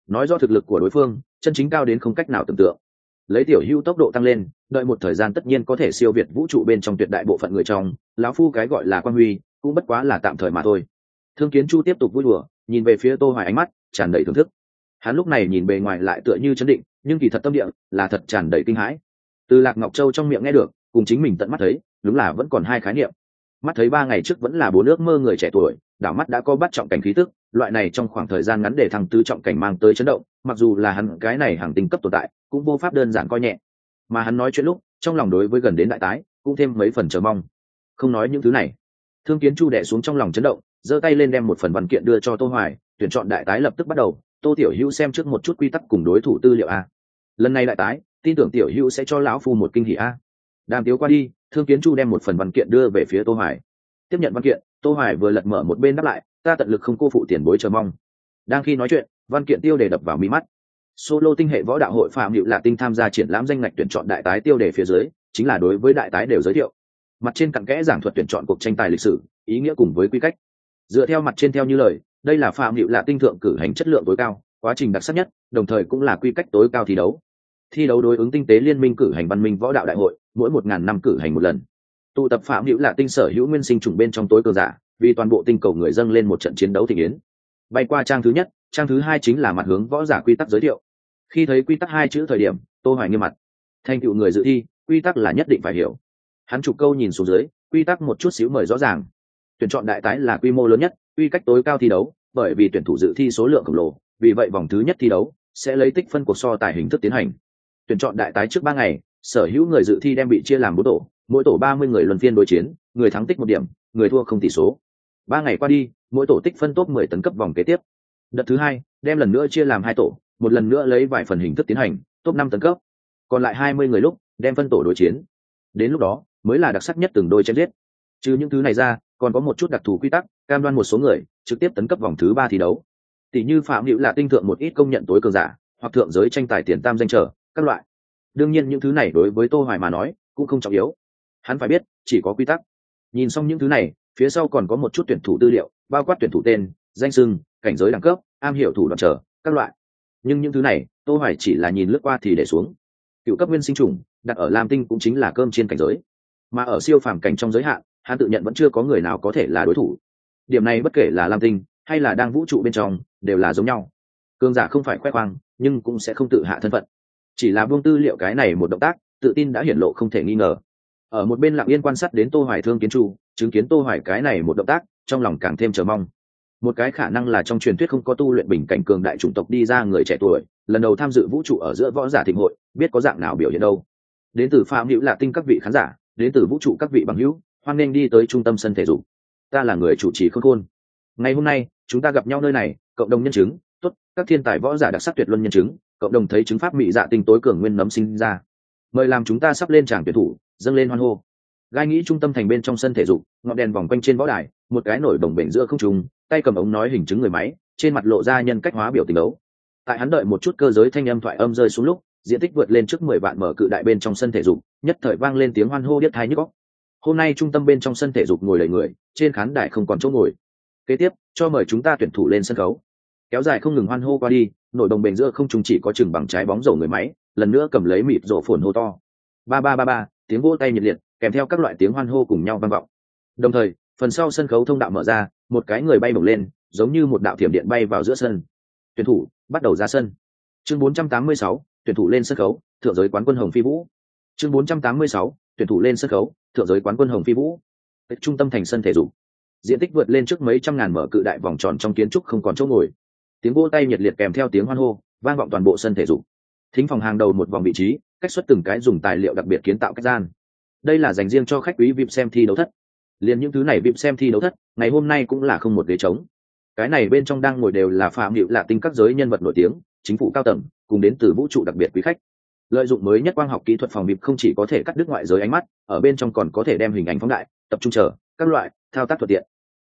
Nói do thực lực của đối phương, chân chính cao đến không cách nào tưởng tượng lấy tiểu hưu tốc độ tăng lên, đợi một thời gian tất nhiên có thể siêu việt vũ trụ bên trong tuyệt đại bộ phận người trong, lão phu cái gọi là quan huy, cũng bất quá là tạm thời mà thôi. Thương kiến chu tiếp tục vui đùa, nhìn về phía tô hoài ánh mắt, tràn đầy thưởng thức. Hắn lúc này nhìn bề ngoài lại tựa như chấn định, nhưng kỳ thật tâm địa là thật tràn đầy kinh hãi. Từ lạc ngọc châu trong miệng nghe được, cùng chính mình tận mắt thấy, đúng là vẫn còn hai khái niệm. Mắt thấy ba ngày trước vẫn là bốn ước mơ người trẻ tuổi đảo mắt đã có bắt trọng cảnh khí tức, loại này trong khoảng thời gian ngắn để thằng tứ trọng cảnh mang tới chấn động, mặc dù là hắn, cái này hàng tinh cấp tồn tại, cũng vô pháp đơn giản coi nhẹ. Mà hắn nói chuyện lúc, trong lòng đối với gần đến đại tái, cũng thêm mấy phần chờ mong. Không nói những thứ này. Thương kiến chu đẻ xuống trong lòng chấn động, giơ tay lên đem một phần văn kiện đưa cho tô hoài, tuyển chọn đại tái lập tức bắt đầu. Tô tiểu hữu xem trước một chút quy tắc cùng đối thủ tư liệu a. Lần này đại tái, tin tưởng tiểu hữu sẽ cho lão phu một kinh hỉ a. Đàm tiếu qua đi, thương kiến chu đem một phần văn kiện đưa về phía tô hoài tiếp nhận văn kiện, tô hoài vừa lật mở một bên đáp lại, ta tận lực không cô phụ tiền bối chờ mong. Đang khi nói chuyện, văn kiện tiêu đề đập vào mi mắt. Solo tinh hệ võ đạo hội phạm hiệu là tinh tham gia triển lãm danh ngạch tuyển chọn đại tái tiêu đề phía dưới, chính là đối với đại tái đều giới thiệu. Mặt trên cặn kẽ giảng thuật tuyển chọn cuộc tranh tài lịch sử, ý nghĩa cùng với quy cách. Dựa theo mặt trên theo như lời, đây là phạm hiệu là tinh thượng cử hành chất lượng tối cao, quá trình đặc sắc nhất, đồng thời cũng là quy cách tối cao thi đấu. Thi đấu đối ứng tinh tế liên minh cử hành văn minh võ đạo đại hội, mỗi một ngàn năm cử hành một lần tụ tập phạm hữu là tinh sở hữu nguyên sinh trùng bên trong tối cờ giả, vì toàn bộ tinh cầu người dân lên một trận chiến đấu thị yến. Bay qua trang thứ nhất, trang thứ hai chính là mặt hướng võ giả quy tắc giới thiệu. Khi thấy quy tắc hai chữ thời điểm, tô hoài nghiêm mặt. Thành tựu người dự thi, quy tắc là nhất định phải hiểu. Hắn chụp câu nhìn xuống dưới, quy tắc một chút xíu mời rõ ràng. Tuyển chọn đại tái là quy mô lớn nhất, quy cách tối cao thi đấu, bởi vì tuyển thủ dự thi số lượng khổng lồ, vì vậy vòng thứ nhất thi đấu sẽ lấy tích phân cuộc so tài hình thức tiến hành. Tuyển chọn đại tái trước ba ngày, sở hữu người dự thi đem bị chia làm bốn tổ mỗi tổ ba mươi người luân phiên đối chiến, người thắng tích một điểm, người thua không tỷ số. Ba ngày qua đi, mỗi tổ tích phân top mười tấn cấp vòng kế tiếp. Đợt thứ hai, đem lần nữa chia làm hai tổ, một lần nữa lấy vài phần hình thức tiến hành, top năm tấn cấp. Còn lại hai mươi người lúc, đem phân tổ đối chiến. Đến lúc đó, mới là đặc sắc nhất từng đôi chém giết. Trừ những thứ này ra, còn có một chút đặc thù quy tắc, cam đoan một số người, trực tiếp tấn cấp vòng thứ ba thi đấu. Tỷ như phạm hữu là tinh thượng một ít công nhận tối cường giả, hoặc thượng giới tranh tài tiền tam danh trở, các loại. Đương nhiên những thứ này đối với tô hoài mà nói, cũng không trọng yếu hắn phải biết, chỉ có quy tắc. Nhìn xong những thứ này, phía sau còn có một chút tuyển thủ tư liệu, bao quát tuyển thủ tên, danh sưng cảnh giới đẳng cấp, am hiểu thủ đoạn trở, các loại. Nhưng những thứ này, tô hoài chỉ là nhìn lướt qua thì để xuống. Cựu cấp nguyên sinh trùng đặt ở lam tinh cũng chính là cơm trên cảnh giới. Mà ở siêu phàm cảnh trong giới hạn, hắn tự nhận vẫn chưa có người nào có thể là đối thủ. Điểm này bất kể là lam tinh, hay là đang vũ trụ bên trong, đều là giống nhau. Cương giả không phải khoe khoang, nhưng cũng sẽ không tự hạ thân phận. Chỉ là buông tư liệu cái này một động tác, tự tin đã hiển lộ không thể nghi ngờ ở một bên lặng yên quan sát đến tô hoài thương kiến chu chứng kiến tô hoài cái này một động tác, trong lòng càng thêm chờ mong. Một cái khả năng là trong truyền thuyết không có tu luyện bình cảnh cường đại chủng tộc đi ra người trẻ tuổi, lần đầu tham dự vũ trụ ở giữa võ giả thịnh hội, biết có dạng nào biểu hiện đâu. Đến từ phạm hữu lạ tinh các vị khán giả, đến từ vũ trụ các vị bằng hữu, hoan nghênh đi tới trung tâm sân thể dục. Ta là người chủ trì khôn khôn. Ngày hôm nay, chúng ta gặp nhau nơi này, cộng đồng nhân chứng, tốt, các thiên tài võ giả đặc sắc tuyệt luân nhân chứng, cộng đồng thấy chứng pháp mỹ dạ tinh tối cường nguyên nấm sinh ra mời làm chúng ta sắp lên tràng tuyển thủ, dâng lên hoan hô. Gai nghĩ trung tâm thành bên trong sân thể dục, ngọn đèn vòng quanh trên võ đài, một cái nổi đồng bể giữa không trùng tay cầm ống nói hình chứng người máy, trên mặt lộ ra nhân cách hóa biểu tình đấu tại hắn đợi một chút cơ giới thanh âm thoại âm rơi xuống lúc, diện tích vượt lên trước mười vạn mở cự đại bên trong sân thể dục, nhất thời vang lên tiếng hoan hô điếc thái nhức góc hôm nay trung tâm bên trong sân thể dục ngồi đầy người, trên khán đài không còn chỗ ngồi. Kế tiếp, cho mời chúng ta tuyển thủ lên sân khấu. Kéo dài không ngừng hoan hô qua đi, nổi đồng bền giữa không trùng chỉ có chừng bằng trái bóng rổ người máy lần nữa cầm lấy mịt rổ phồn hô to. Ba ba ba ba tiếng vỗ tay nhiệt liệt kèm theo các loại tiếng hoan hô cùng nhau vang vọng. Đồng thời phần sau sân khấu thông đạo mở ra một cái người bay bổng lên giống như một đạo thiểm điện bay vào giữa sân. Tuyển thủ bắt đầu ra sân. Chương 486, tuyển thủ lên sân khấu thượng giới quán quân hồng phi vũ. Chương 486, tuyển thủ lên sân khấu thượng giới quán quân hồng phi vũ. Trung tâm thành sân thể dục. Diện tích vượt lên trước mấy trăm ngàn mở cự đại vòng tròn trong kiến trúc không còn chỗ ngồi. Tiếng vỗ tay nhiệt liệt kèm theo tiếng hoan hô vang vọng toàn bộ sân thể dục thính phòng hàng đầu một vòng vị trí, cách xuất từng cái dùng tài liệu đặc biệt kiến tạo cách gian. Đây là dành riêng cho khách quý vip xem thi đấu thất. Liền những thứ này vip xem thi đấu thất, ngày hôm nay cũng là không một ghế trống. Cái này bên trong đang ngồi đều là phạm hiệu lạ tinh các giới nhân vật nổi tiếng, chính phủ cao tầng, cùng đến từ vũ trụ đặc biệt quý khách. Lợi dụng mới nhất quang học kỹ thuật phòng vip không chỉ có thể cắt đứt ngoại giới ánh mắt, ở bên trong còn có thể đem hình ảnh phóng đại, tập trung chờ, các loại, thao tác thuận tiện.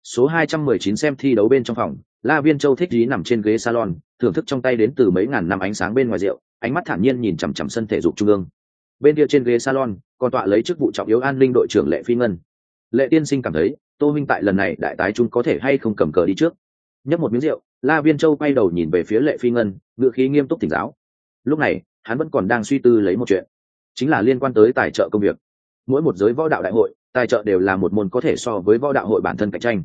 Số 219 xem thi đấu bên trong phòng, la viên châu thích dí nằm trên ghế salon, thưởng thức trong tay đến từ mấy ngàn năm ánh sáng bên ngoài rượu ánh mắt thản nhiên nhìn chằm chằm sân thể dục trung ương. Bên kia trên ghế salon, còn tọa lấy chức vụ trọng yếu an ninh đội trưởng lệ phi ngân. Lệ tiên sinh cảm thấy, tô minh tại lần này đại tái trung có thể hay không cầm cờ đi trước. Nhấp một miếng rượu, la viên châu quay đầu nhìn về phía lệ phi ngân ngựa khí nghiêm túc tỉnh giáo. Lúc này, hắn vẫn còn đang suy tư lấy một chuyện. Chính là liên quan tới tài trợ công việc. Mỗi một giới võ đạo đại hội, tài trợ đều là một môn có thể so với võ đạo hội bản thân cạnh tranh.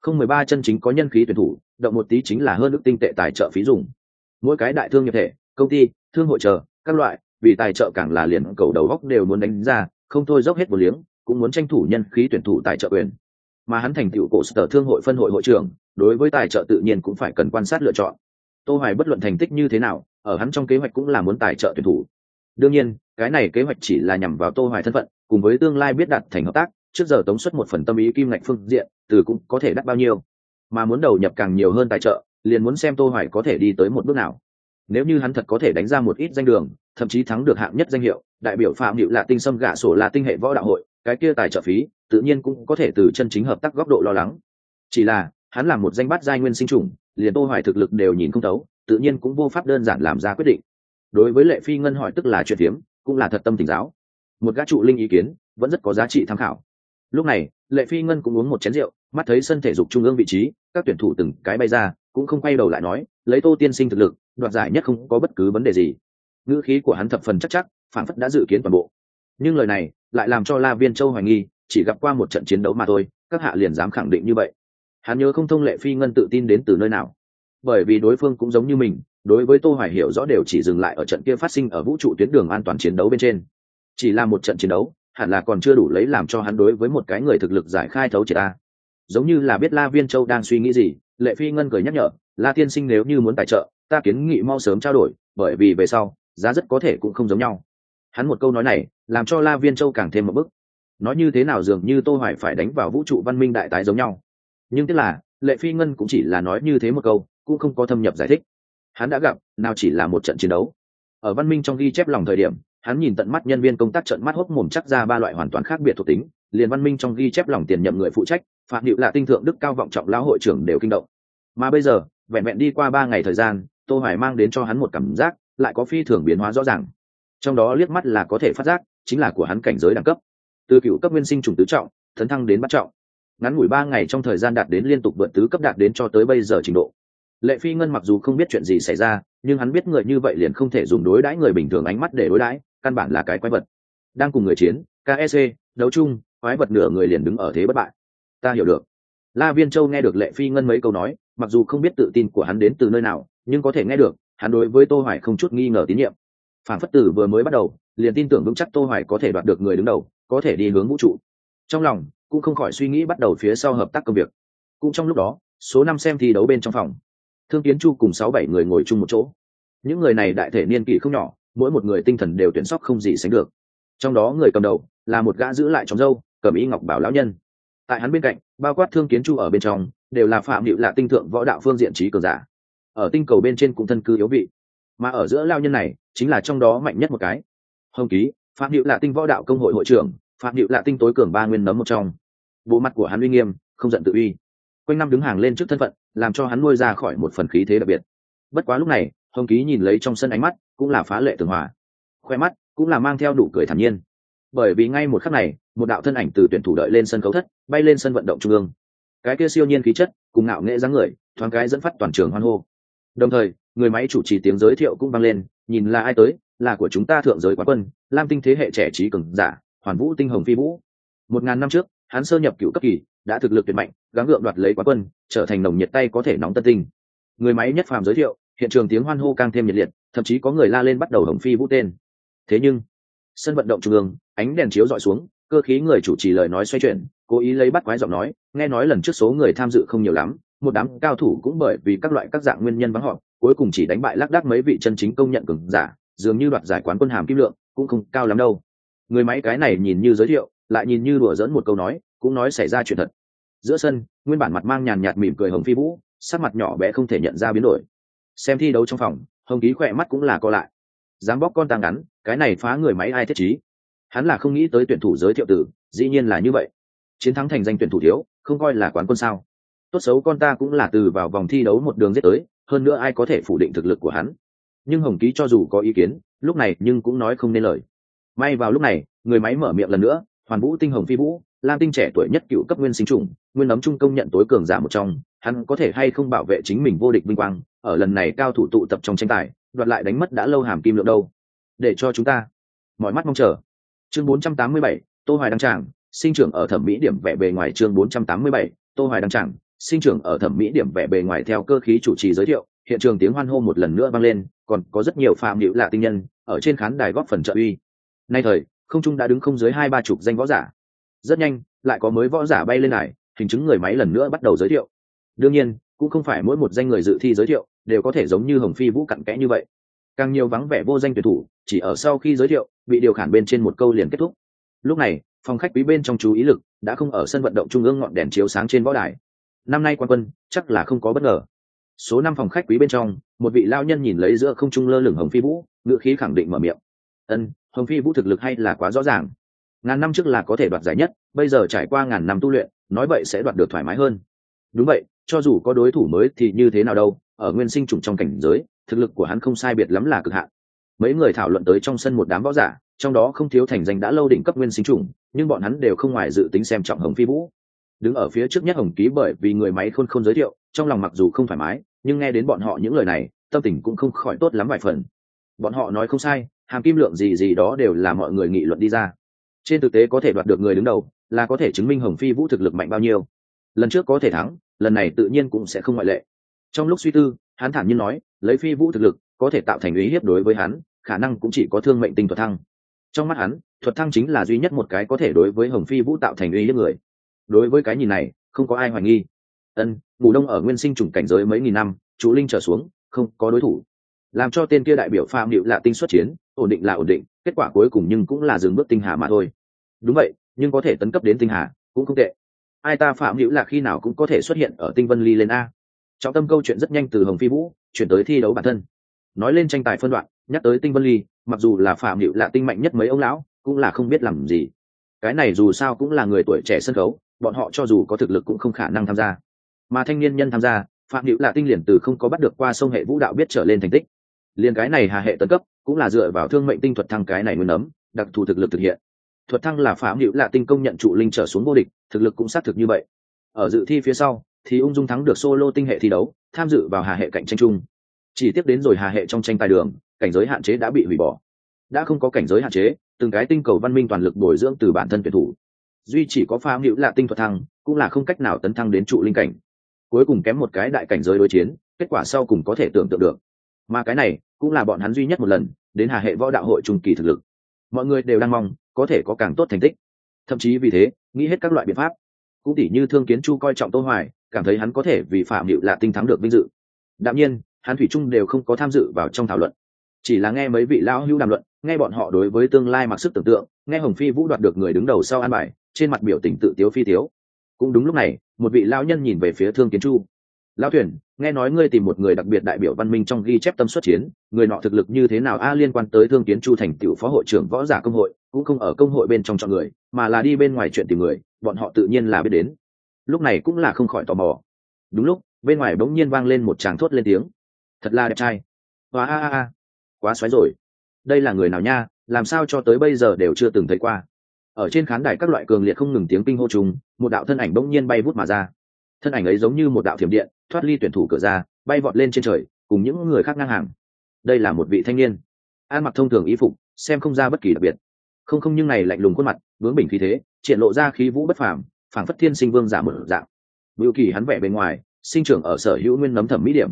Không mười ba chân chính có nhân khí tuyển thủ, động một tí chính là hơn ước tinh tệ tài trợ phí dùng. Mỗi cái đại thương nghiệp thể công ty, thương hội trợ các loại, vì tài trợ càng là liền cầu đầu góc đều muốn đánh ra, không thôi dốc hết một liếng, cũng muốn tranh thủ nhân khí tuyển thủ tài trợ quyền. Mà hắn thành tựu cổ sở thương hội phân hội hội trưởng, đối với tài trợ tự nhiên cũng phải cần quan sát lựa chọn. Tô hoài bất luận thành tích như thế nào, ở hắn trong kế hoạch cũng là muốn tài trợ tuyển thủ. Đương nhiên, cái này kế hoạch chỉ là nhằm vào tô hoài thân phận, cùng với tương lai biết đạt thành hợp tác, trước giờ tống xuất một phần tâm ý kim ngạch phương diện, từ cũng có thể đắt bao nhiêu. Mà muốn đầu nhập càng nhiều hơn tài trợ, liền muốn xem tô hoài có thể đi tới một bước nào nếu như hắn thật có thể đánh ra một ít danh đường, thậm chí thắng được hạng nhất danh hiệu, đại biểu phạm hiệu là tinh sâm gạ sổ là tinh hệ võ đạo hội, cái kia tài trợ phí, tự nhiên cũng có thể từ chân chính hợp tác góc độ lo lắng. Chỉ là, hắn là một danh bát giai nguyên sinh trùng liền tô hoài thực lực đều nhìn không thấu, tự nhiên cũng vô pháp đơn giản làm ra quyết định. Đối với lệ phi ngân hỏi tức là chuyện phiếm cũng là thật tâm tỉnh giáo. Một gã trụ linh ý kiến, vẫn rất có giá trị tham khảo. Lúc này, lệ phi ngân cũng uống một chén rượu, mắt thấy sân thể dục trung ương vị trí, các tuyển thủ từng cái bay ra, cũng không quay đầu lại nói lấy tô tiên sinh thực lực, đoạt giải nhất không có bất cứ vấn đề gì. Ngữ khí của hắn thập phần chắc chắc phản phất đã dự kiến toàn bộ. Nhưng lời này lại làm cho la viên châu hoài nghi, chỉ gặp qua một trận chiến đấu mà thôi, các hạ liền dám khẳng định như vậy. Hắn nhớ không thông lệ phi ngân tự tin đến từ nơi nào. Bởi vì đối phương cũng giống như mình, đối với tô hoài hiểu rõ đều chỉ dừng lại ở trận kia phát sinh ở vũ trụ tuyến đường an toàn chiến đấu bên trên. Chỉ là một trận chiến đấu, hẳn là còn chưa đủ lấy làm cho hắn đối với một cái người thực lực giải khai thấu triệt ta giống như là biết la viên châu đang suy nghĩ gì, lệ phi ngân cười nhắc nhở, la tiên sinh nếu như muốn tài trợ, ta kiến nghị mau sớm trao đổi, bởi vì về sau, giá rất có thể cũng không giống nhau. Hắn một câu nói này, làm cho la viên châu càng thêm một bức nói như thế nào dường như tô hoài phải đánh vào vũ trụ văn minh đại tái giống nhau. Nhưng tức là, lệ phi ngân cũng chỉ là nói như thế một câu, cũng không có thâm nhập giải thích. Hắn đã gặp, nào chỉ là một trận chiến đấu. Ở văn minh trong ghi chép lòng thời điểm, hắn nhìn tận mắt nhân viên công tác trận mắt hốc mồm chắc ra ba loại hoàn toàn khác biệt thuộc tính liền văn minh trong ghi chép lòng tiền nhậm người phụ trách, phạm hiệu là tinh thượng đức cao vọng trọng lão hội trưởng đều kinh động. Mà bây giờ, vẹn vẹn đi qua ba ngày thời gian, tô hoài mang đến cho hắn một cảm giác lại có phi thường biến hóa rõ ràng. Trong đó liếc mắt là có thể phát giác, chính là của hắn cảnh giới đẳng cấp. Từ cựu cấp nguyên sinh trùng tứ trọng thấn thăng đến bắt trọng. Ngắn ngủi ba ngày trong thời gian đạt đến liên tục vượt tứ cấp đạt đến cho tới bây giờ trình độ. Lệ phi ngân mặc dù không biết chuyện gì xảy ra, nhưng hắn biết người như vậy liền không thể dùng đối đãi người bình thường ánh mắt để đối đãi, căn bản là cái quái vật. Đang cùng người chiến kec đấu chung quái vật nửa người liền đứng ở thế bất bại. Ta hiểu được. La viên châu nghe được lệ phi ngân mấy câu nói, mặc dù không biết tự tin của hắn đến từ nơi nào, nhưng có thể nghe được, hắn đối với tô hoài không chút nghi ngờ tín nhiệm. Phản phất tử vừa mới bắt đầu, liền tin tưởng vững chắc tô hoài có thể đoạt được người đứng đầu, có thể đi hướng vũ trụ. Trong lòng, cũng không khỏi suy nghĩ bắt đầu phía sau hợp tác công việc. Cũng trong lúc đó, số năm xem thi đấu bên trong phòng. Thương kiến chu cùng sáu bảy người ngồi chung một chỗ. Những người này đại thể niên kỷ không nhỏ, mỗi một người tinh thần đều tuyển sóc không gì sánh được. Trong đó người cầm đầu là một gã giữ lại trong dâu cầm ý ngọc bảo lão nhân. Tại hắn bên cạnh, bao quát thương kiến chu ở bên trong, đều là phạm hiệu lạ tinh thượng võ đạo phương diện trí cường giả. Ở tinh cầu bên trên cũng thân cư yếu vị. Mà ở giữa lao nhân này, chính là trong đó mạnh nhất một cái. Hồng ký, phạm hiệu lạ tinh võ đạo công hội hội trưởng, phạm hiệu lạ tinh tối cường ba nguyên nấm một trong. Bộ mặt của hắn uy nghiêm, không giận tự uy. Quanh năm đứng hàng lên trước thân phận, làm cho hắn nuôi ra khỏi một phần khí thế đặc biệt. Bất quá lúc này, hồng ký nhìn lấy trong sân ánh mắt, cũng là phá lệ tường hòa. Khoe mắt, cũng là mang theo đủ cười thản nhiên. Bởi vì ngay một khắc này một đạo thân ảnh từ tuyển thủ đợi lên sân khấu thất, bay lên sân vận động trung ương. Cái kia siêu nhiên khí chất, cùng ngạo nghệ dáng người, thoáng cái dẫn phát toàn trường hoan hô. Đồng thời, người máy chủ trì tiếng giới thiệu cũng vang lên, nhìn là ai tới, là của chúng ta thượng giới quán quân, lam tinh thế hệ trẻ trí cường giả, hoàn vũ tinh hồng phi vũ. Một ngàn năm trước, hắn sơ nhập cựu cấp kỳ, đã thực lực tuyệt mạnh, gắng gượng đoạt lấy quán quân, trở thành nồng nhiệt tay có thể nóng tân tinh. Người máy nhất phàm giới thiệu, hiện trường tiếng hoan hô càng thêm nhiệt liệt, thậm chí có người la lên bắt đầu hồng phi vũ tên. Thế nhưng, sân vận động trung ương, ánh đèn chiếu dọi xuống cơ khí người chủ trì lời nói xoay chuyển, cố ý lấy bắt quái giọng nói, nghe nói lần trước số người tham dự không nhiều lắm, một đám cao thủ cũng bởi vì các loại các dạng nguyên nhân vắng họp, cuối cùng chỉ đánh bại lác đác mấy vị chân chính công nhận cường giả, dường như đoạt giải quán quân hàm kim lượng, cũng không cao lắm đâu. Người máy cái này nhìn như giới thiệu, lại nhìn như đùa dẫn một câu nói, cũng nói xảy ra chuyện thật. Giữa sân, nguyên bản mặt mang nhàn nhạt mỉm cười hồng phi vũ, sắc mặt nhỏ bé không thể nhận ra biến đổi. Xem thi đấu trong phòng, hồng ký khỏe mắt cũng là co lại. Dám bóc con tàng ngắn, cái này phá người máy ai thiết trí? Hắn là không nghĩ tới tuyển thủ giới thiệu tử, dĩ nhiên là như vậy. Chiến thắng thành danh tuyển thủ thiếu, không coi là quán quân sao. Tốt xấu con ta cũng là từ vào vòng thi đấu một đường giết tới, hơn nữa ai có thể phủ định thực lực của hắn. Nhưng hồng ký cho dù có ý kiến, lúc này nhưng cũng nói không nên lời. May vào lúc này, người máy mở miệng lần nữa, hoàn vũ tinh hồng phi vũ, lam tinh trẻ tuổi nhất cựu cấp nguyên sinh trùng nguyên ấm trung công nhận tối cường giả một trong, hắn có thể hay không bảo vệ chính mình vô địch vinh quang, ở lần này cao thủ tụ tập trong tranh tài, đoạt lại đánh mất đã lâu hàm kim lượng đâu. Để cho chúng ta. Mọi mắt mong chờ chương 487, tô hoài đăng tràng sinh trưởng ở thẩm mỹ điểm vẻ bề ngoài chương 487, tô hoài đăng tràng sinh trưởng ở thẩm mỹ điểm vẻ bề ngoài theo cơ khí chủ trì giới thiệu hiện trường tiếng hoan hô một lần nữa vang lên còn có rất nhiều phạm hữu lạ tinh nhân ở trên khán đài góp phần trợ uy. Nay thời không trung đã đứng không dưới hai ba chục danh võ giả. Rất nhanh lại có mới võ giả bay lên này hình chứng người máy lần nữa bắt đầu giới thiệu. Đương nhiên cũng không phải mỗi một danh người dự thi giới thiệu đều có thể giống như hồng phi vũ cặn kẽ như vậy càng nhiều vắng vẻ vô danh tuyển thủ, chỉ ở sau khi giới thiệu, bị điều khản bên trên một câu liền kết thúc. Lúc này, phòng khách quý bên trong chú ý lực đã không ở sân vận động trung ương ngọn đèn chiếu sáng trên võ đài. Năm nay quan quân, chắc là không có bất ngờ. Số năm phòng khách quý bên trong, một vị lao nhân nhìn lấy giữa không trung lơ lửng hồng phi vũ ngự khí khẳng định mở miệng. Ân, hồng phi vũ thực lực hay là quá rõ ràng. Ngàn năm trước là có thể đoạt giải nhất, bây giờ trải qua ngàn năm tu luyện, nói vậy sẽ đoạt được thoải mái hơn. Đúng vậy, cho dù có đối thủ mới thì như thế nào đâu, ở nguyên sinh trùng trong cảnh giới thực lực của hắn không sai biệt lắm là cực hạn. Mấy người thảo luận tới trong sân một đám võ giả, trong đó không thiếu thành danh đã lâu đỉnh cấp nguyên sinh trùng nhưng bọn hắn đều không ngoài dự tính xem trọng hồng phi vũ. Đứng ở phía trước nhất hồng ký bởi vì người máy khôn không giới thiệu, trong lòng mặc dù không thoải mái, nhưng nghe đến bọn họ những lời này, tâm tình cũng không khỏi tốt lắm vài phần. Bọn họ nói không sai, hàm kim lượng gì gì đó đều là mọi người nghị luận đi ra. Trên thực tế có thể đoạt được người đứng đầu, là có thể chứng minh hồng phi vũ thực lực mạnh bao nhiêu. Lần trước có thể thắng, lần này tự nhiên cũng sẽ không ngoại lệ. Trong lúc suy tư hắn thản nhiên nói, lấy phi vũ thực lực, có thể tạo thành ý hiếp đối với hắn, khả năng cũng chỉ có thương mệnh tinh thuật thăng. Trong mắt hắn, thuật thăng chính là duy nhất một cái có thể đối với hồng phi vũ tạo thành uy hiếp người. Đối với cái nhìn này, không có ai hoài nghi. Ân, ngủ đông ở nguyên sinh trùng cảnh giới mấy nghìn năm chú linh trở xuống, không có đối thủ. Làm cho tên kia đại biểu phạm điệu lạ tinh xuất chiến, ổn định là ổn định, kết quả cuối cùng nhưng cũng là dừng bước tinh hà mà thôi. Đúng vậy, nhưng có thể tấn cấp đến tinh hà, cũng không tệ. Ai ta phạm hữu là khi nào cũng có thể xuất hiện ở tinh vân ly lên a trọng tâm câu chuyện rất nhanh từ hồng phi vũ, chuyển tới thi đấu bản thân. Nói lên tranh tài phân đoạn, nhắc tới tinh vân ly, mặc dù là phạm hiệu lạ tinh mạnh nhất mấy ông lão, cũng là không biết làm gì. Cái này dù sao cũng là người tuổi trẻ sân khấu, bọn họ cho dù có thực lực cũng không khả năng tham gia. Mà thanh niên nhân tham gia, phạm hữu là tinh liền từ không có bắt được qua sông hệ vũ đạo biết trở lên thành tích. Liền cái này hà hệ tấn cấp, cũng là dựa vào thương mệnh tinh thuật thăng cái này nguyên nấm đặc thù thực lực thực hiện. Thuật thăng là phạm hữu là tinh công nhận trụ linh trở xuống vô địch, thực lực cũng xác thực như vậy. Ở dự thi phía sau thì ung dung thắng được solo tinh hệ thi đấu, tham dự vào hà hệ cạnh tranh chung. Chỉ tiếp đến rồi hà hệ trong tranh tài đường, cảnh giới hạn chế đã bị hủy bỏ. Đã không có cảnh giới hạn chế, từng cái tinh cầu văn minh toàn lực bồi dưỡng từ bản thân tuyển thủ. Duy chỉ có phạm hữu là tinh thuật thăng, cũng là không cách nào tấn thăng đến trụ linh cảnh. Cuối cùng kém một cái đại cảnh giới đối chiến, kết quả sau cùng có thể tưởng tượng được. Mà cái này, cũng là bọn hắn duy nhất một lần, đến hà hệ võ đạo hội trung kỳ thực lực. Mọi người đều đang mong, có thể có càng tốt thành tích. Thậm chí vì thế, nghĩ hết các loại biện pháp. Cũng tỉ như thương kiến chu coi trọng tô hoài cảm thấy hắn có thể vì phạm hiệu lạ tinh thắng được vinh dự. Đạm nhiên, hắn thủy trung đều không có tham dự vào trong thảo luận. Chỉ là nghe mấy vị lão hữu đàm luận, nghe bọn họ đối với tương lai mặc sức tưởng tượng, nghe hồng phi vũ đoạt được người đứng đầu sau an bài, trên mặt biểu tình tự tiếu phi tiếu. Cũng đúng lúc này, một vị lão nhân nhìn về phía thương kiến chu. Lão thuyền, nghe nói ngươi tìm một người đặc biệt đại biểu văn minh trong ghi chép tâm xuất chiến, người nọ thực lực như thế nào a liên quan tới thương kiến chu thành tựu phó hội trưởng võ giả công hội, cũng không ở công hội bên trong chọn người, mà là đi bên ngoài chuyện tìm người, bọn họ tự nhiên là biết đến lúc này cũng là không khỏi tò mò. Đúng lúc, bên ngoài bỗng nhiên vang lên một tràng thốt lên tiếng. Thật là đẹp trai. Hóa a a a quá xoáy rồi. Đây là người nào nha, làm sao cho tới bây giờ đều chưa từng thấy qua. Ở trên khán đài các loại cường liệt không ngừng tiếng kinh hô chung một đạo thân ảnh bỗng nhiên bay vút mà ra. Thân ảnh ấy giống như một đạo thiểm điện, thoát ly tuyển thủ cửa ra, bay vọt lên trên trời, cùng những người khác ngang hàng. Đây là một vị thanh niên. An mặc thông thường y phục, xem không ra bất kỳ đặc biệt. Không không, nhưng này lạnh lùng khuôn mặt, vướng bình khí thế, triển lộ ra khí vũ bất phàm phảng phất thiên sinh vương giả một dạng. Bưu kỳ hắn vẻ bên ngoài, sinh trưởng ở sở hữu nguyên nấm thẩm mỹ điểm.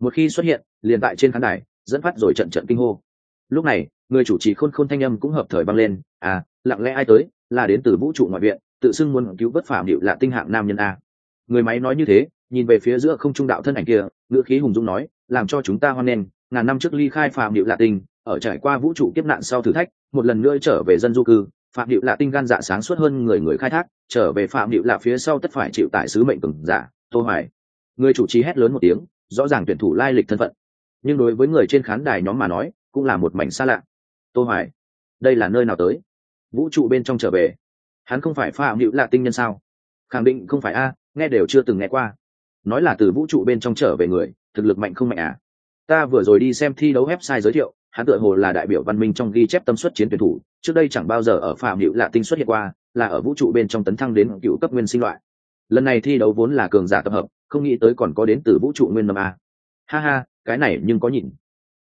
Một khi xuất hiện, liền tại trên khán đài, dẫn phát rồi trận trận kinh hô. Lúc này, người chủ trì khôn khôn thanh âm cũng hợp thời băng lên à lặng lẽ ai tới, là đến từ vũ trụ ngoại viện, tự xưng muốn cứu vất phàm điệu là tinh hạng nam nhân a. Người máy nói như thế, nhìn về phía giữa không trung đạo thân ảnh kia, ngữ khí hùng dũng nói, làm cho chúng ta hoan nghênh, ngàn năm trước ly khai phàm điệu lạ tinh, ở trải qua vũ trụ kiếp nạn sau thử thách, một lần nữa trở về dân du cư phạm điệu lạ tinh gan dạ sáng suốt hơn người người khai thác, trở về phạm điệu lạ phía sau tất phải chịu tại sứ mệnh cường giả, tô hoài. Người chủ trì hét lớn một tiếng, rõ ràng tuyển thủ lai lịch thân phận. Nhưng đối với người trên khán đài nhóm mà nói, cũng là một mảnh xa lạ. Tô hoài, đây là nơi nào tới? Vũ trụ bên trong trở về. Hắn không phải phạm điệu lạ tinh nhân sao? Khẳng định không phải a, nghe đều chưa từng nghe qua. Nói là từ vũ trụ bên trong trở về người, thực lực mạnh không mạnh à? Ta vừa rồi đi xem thi đấu website giới thiệu, hắn tựa hồ là đại biểu văn minh trong ghi chép tâm suất chiến tuyển thủ trước đây chẳng bao giờ ở phạm hữu lạ tinh xuất hiện qua, là ở vũ trụ bên trong tấn thăng đến cựu cấp nguyên sinh loại. Lần này thi đấu vốn là cường giả tập hợp, không nghĩ tới còn có đến từ vũ trụ nguyên năm a. Ha ha, cái này nhưng có nhìn.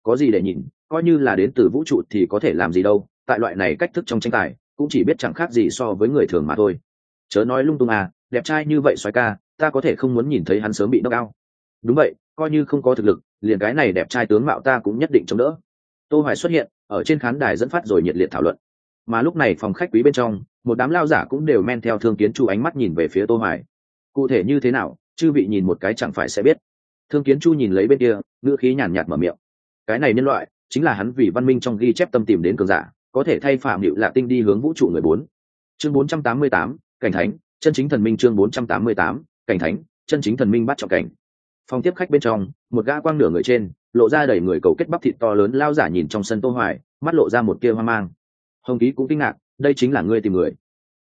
Có gì để nhìn, coi như là đến từ vũ trụ thì có thể làm gì đâu, tại loại này cách thức trong tranh tài, cũng chỉ biết chẳng khác gì so với người thường mà thôi. Chớ nói lung tung à đẹp trai như vậy xoái ca, ta có thể không muốn nhìn thấy hắn sớm bị nâng cao đúng vậy, coi như không có thực lực, liền cái này đẹp trai tướng mạo ta cũng nhất định chống đỡ. Tô hoài xuất hiện, ở trên khán đài dẫn phát rồi nhiệt liệt thảo luận mà lúc này phòng khách quý bên trong một đám lao giả cũng đều men theo thương kiến chu ánh mắt nhìn về phía tô hoài. Cụ thể như thế nào chư vị nhìn một cái chẳng phải sẽ biết. Thương kiến chu nhìn lấy bên kia ngữ khí nhàn nhạt mở miệng. Cái này nhân loại chính là hắn vì văn minh trong ghi chép tâm tìm đến cường giả có thể thay phạm hiệu lạ tinh đi hướng vũ trụ người bốn. Chương 488, cảnh thánh chân chính thần minh chương 488, cảnh thánh chân chính thần minh bắt trọng cảnh. Phòng tiếp khách bên trong một gã quang nửa người trên lộ ra đầy người cầu kết bắp thịt to lớn lao giả nhìn trong sân tô hoài mắt lộ ra một tia hoang mang hồng ký cũng kinh ngạc, đây chính là ngươi tìm người.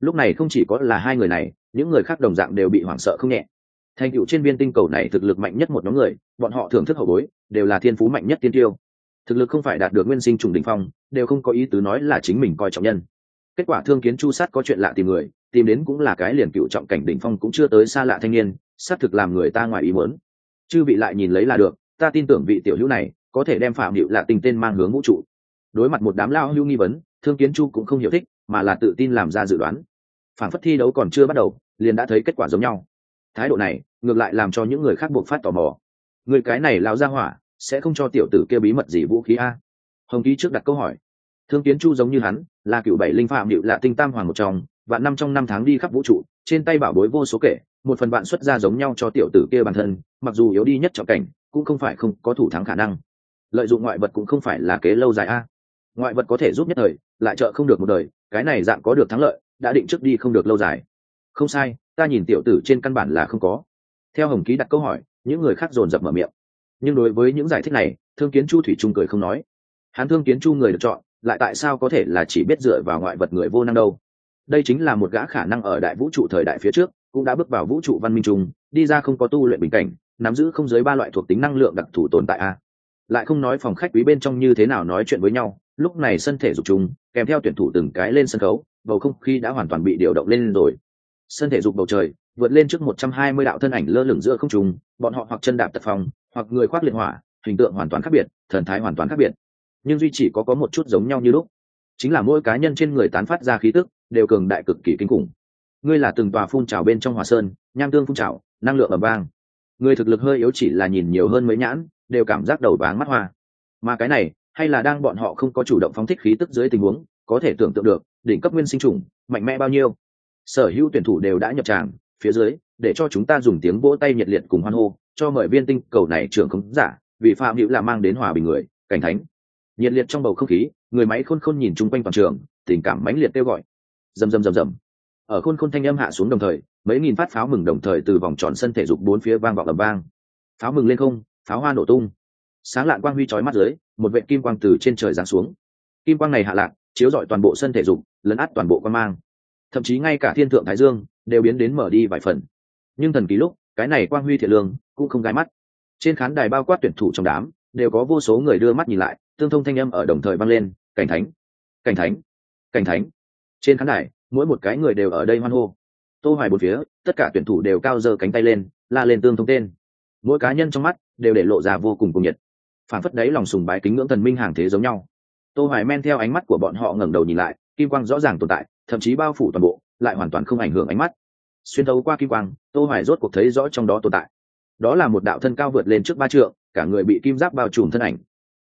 Lúc này không chỉ có là hai người này, những người khác đồng dạng đều bị hoảng sợ không nhẹ. Thành tựu trên viên tinh cầu này thực lực mạnh nhất một nhóm người, bọn họ thưởng thức hậu bối, đều là thiên phú mạnh nhất tiên tiêu. Thực lực không phải đạt được nguyên sinh trùng đỉnh phong, đều không có ý tứ nói là chính mình coi trọng nhân. Kết quả thương kiến chu sát có chuyện lạ tìm người, tìm đến cũng là cái liền cựu trọng cảnh đỉnh phong cũng chưa tới xa lạ thanh niên, xác thực làm người ta ngoài ý muốn. Chư vị lại nhìn lấy là được, ta tin tưởng vị tiểu hữu này có thể đem phạm hiệu lạ tình tên mang hướng vũ trụ. Đối mặt một đám lao hữu nghi vấn thương kiến chu cũng không hiểu thích, mà là tự tin làm ra dự đoán. Phản phất thi đấu còn chưa bắt đầu, liền đã thấy kết quả giống nhau. Thái độ này, ngược lại làm cho những người khác buộc phát tò mò. Người cái này lao ra hỏa, sẽ không cho tiểu tử kia bí mật gì vũ khí a? Hồng ký trước đặt câu hỏi. Thương kiến chu giống như hắn, là cựu bảy linh phạm điệu lạ tinh tam hoàng một trong và năm trong năm tháng đi khắp vũ trụ, trên tay bảo bối vô số kể, một phần bạn xuất ra giống nhau cho tiểu tử kia bản thân, mặc dù yếu đi nhất trọng cảnh, cũng không phải không có thủ thắng khả năng. Lợi dụng ngoại vật cũng không phải là kế lâu dài a ngoại vật có thể giúp nhất thời lại trợ không được một đời cái này dạng có được thắng lợi đã định trước đi không được lâu dài. Không sai ta nhìn tiểu tử trên căn bản là không có. Theo hồng ký đặt câu hỏi những người khác dồn dập mở miệng. Nhưng đối với những giải thích này thương kiến chu thủy trung cười không nói. Hắn thương kiến chu người được chọn lại tại sao có thể là chỉ biết dựa vào ngoại vật người vô năng đâu? Đây chính là một gã khả năng ở đại vũ trụ thời đại phía trước cũng đã bước vào vũ trụ văn minh trung, đi ra không có tu luyện bình cảnh nắm giữ không dưới ba loại thuộc tính năng lượng đặc thù tồn tại a. Lại không nói phòng khách quý bên trong như thế nào nói chuyện với nhau lúc này sân thể dục chung, kèm theo tuyển thủ từng cái lên sân khấu, bầu không khí đã hoàn toàn bị điều động lên rồi. Sân thể dục bầu trời, vượt lên trước một trăm hai mươi đạo thân ảnh lơ lửng giữa không trung, bọn họ hoặc chân đạp tật phòng hoặc người khoác liệt hỏa, hình tượng hoàn toàn khác biệt, thần thái hoàn toàn khác biệt. Nhưng duy chỉ có có một chút giống nhau như lúc. Chính là mỗi cá nhân trên người tán phát ra khí tức, đều cường đại cực kỳ kinh khủng. Ngươi là từng tòa phun trào bên trong hòa sơn, nham tương phun trào, năng lượng ẩm bang người thực lực hơi yếu chỉ là nhìn nhiều hơn mấy nhãn, đều cảm giác đầu váng mắt hoa. Mà cái này hay là đang bọn họ không có chủ động phóng thích khí tức dưới tình huống, có thể tưởng tượng được, đỉnh cấp nguyên sinh trùng, mạnh mẽ bao nhiêu. Sở hữu tuyển thủ đều đã nhập tràng, phía dưới, để cho chúng ta dùng tiếng vỗ tay nhiệt liệt cùng hoan hô, cho mời viên tinh cầu này trưởng khống giả, vì phạm hữu là mang đến hòa bình người, cảnh thánh. Nhiệt liệt trong bầu không khí, người máy khôn khôn nhìn chung quanh toàn trường, tình cảm mãnh liệt kêu gọi. Rầm rầm rầm rầm. Ở khôn khôn thanh âm hạ xuống đồng thời, mấy nghìn phát pháo mừng đồng thời từ vòng tròn sân thể dục bốn phía vang vọng ầm vang. Pháo mừng lên không, pháo hoa nổ tung sáng lạn quang huy chói mắt dưới, một vệ kim quang từ trên trời giáng xuống. Kim quang này hạ lạc, chiếu rọi toàn bộ sân thể dục, lấn át toàn bộ quan mang. Thậm chí ngay cả thiên thượng thái dương đều biến đến mở đi vài phần. Nhưng thần kỳ lúc, cái này quang huy thiện lương cũng không gai mắt. Trên khán đài bao quát tuyển thủ trong đám, đều có vô số người đưa mắt nhìn lại, tương thông thanh âm ở đồng thời vang lên, cảnh thánh cảnh thánh cảnh thánh. Trên khán đài, mỗi một cái người đều ở đây hoan hô. Tô hoài bốn phía, tất cả tuyển thủ đều cao giơ cánh tay lên, la lên tương thông tên. Mỗi cá nhân trong mắt đều để lộ ra vô cùng cuồng nhiệt phản phất đấy lòng sùng bái kính ngưỡng thần minh hàng thế giống nhau. Tô hoài men theo ánh mắt của bọn họ ngẩng đầu nhìn lại, kim quang rõ ràng tồn tại, thậm chí bao phủ toàn bộ, lại hoàn toàn không ảnh hưởng ánh mắt. Xuyên thấu qua kim quang, tô hoài rốt cuộc thấy rõ trong đó tồn tại. Đó là một đạo thân cao vượt lên trước ba trượng, cả người bị kim giáp bao trùm thân ảnh.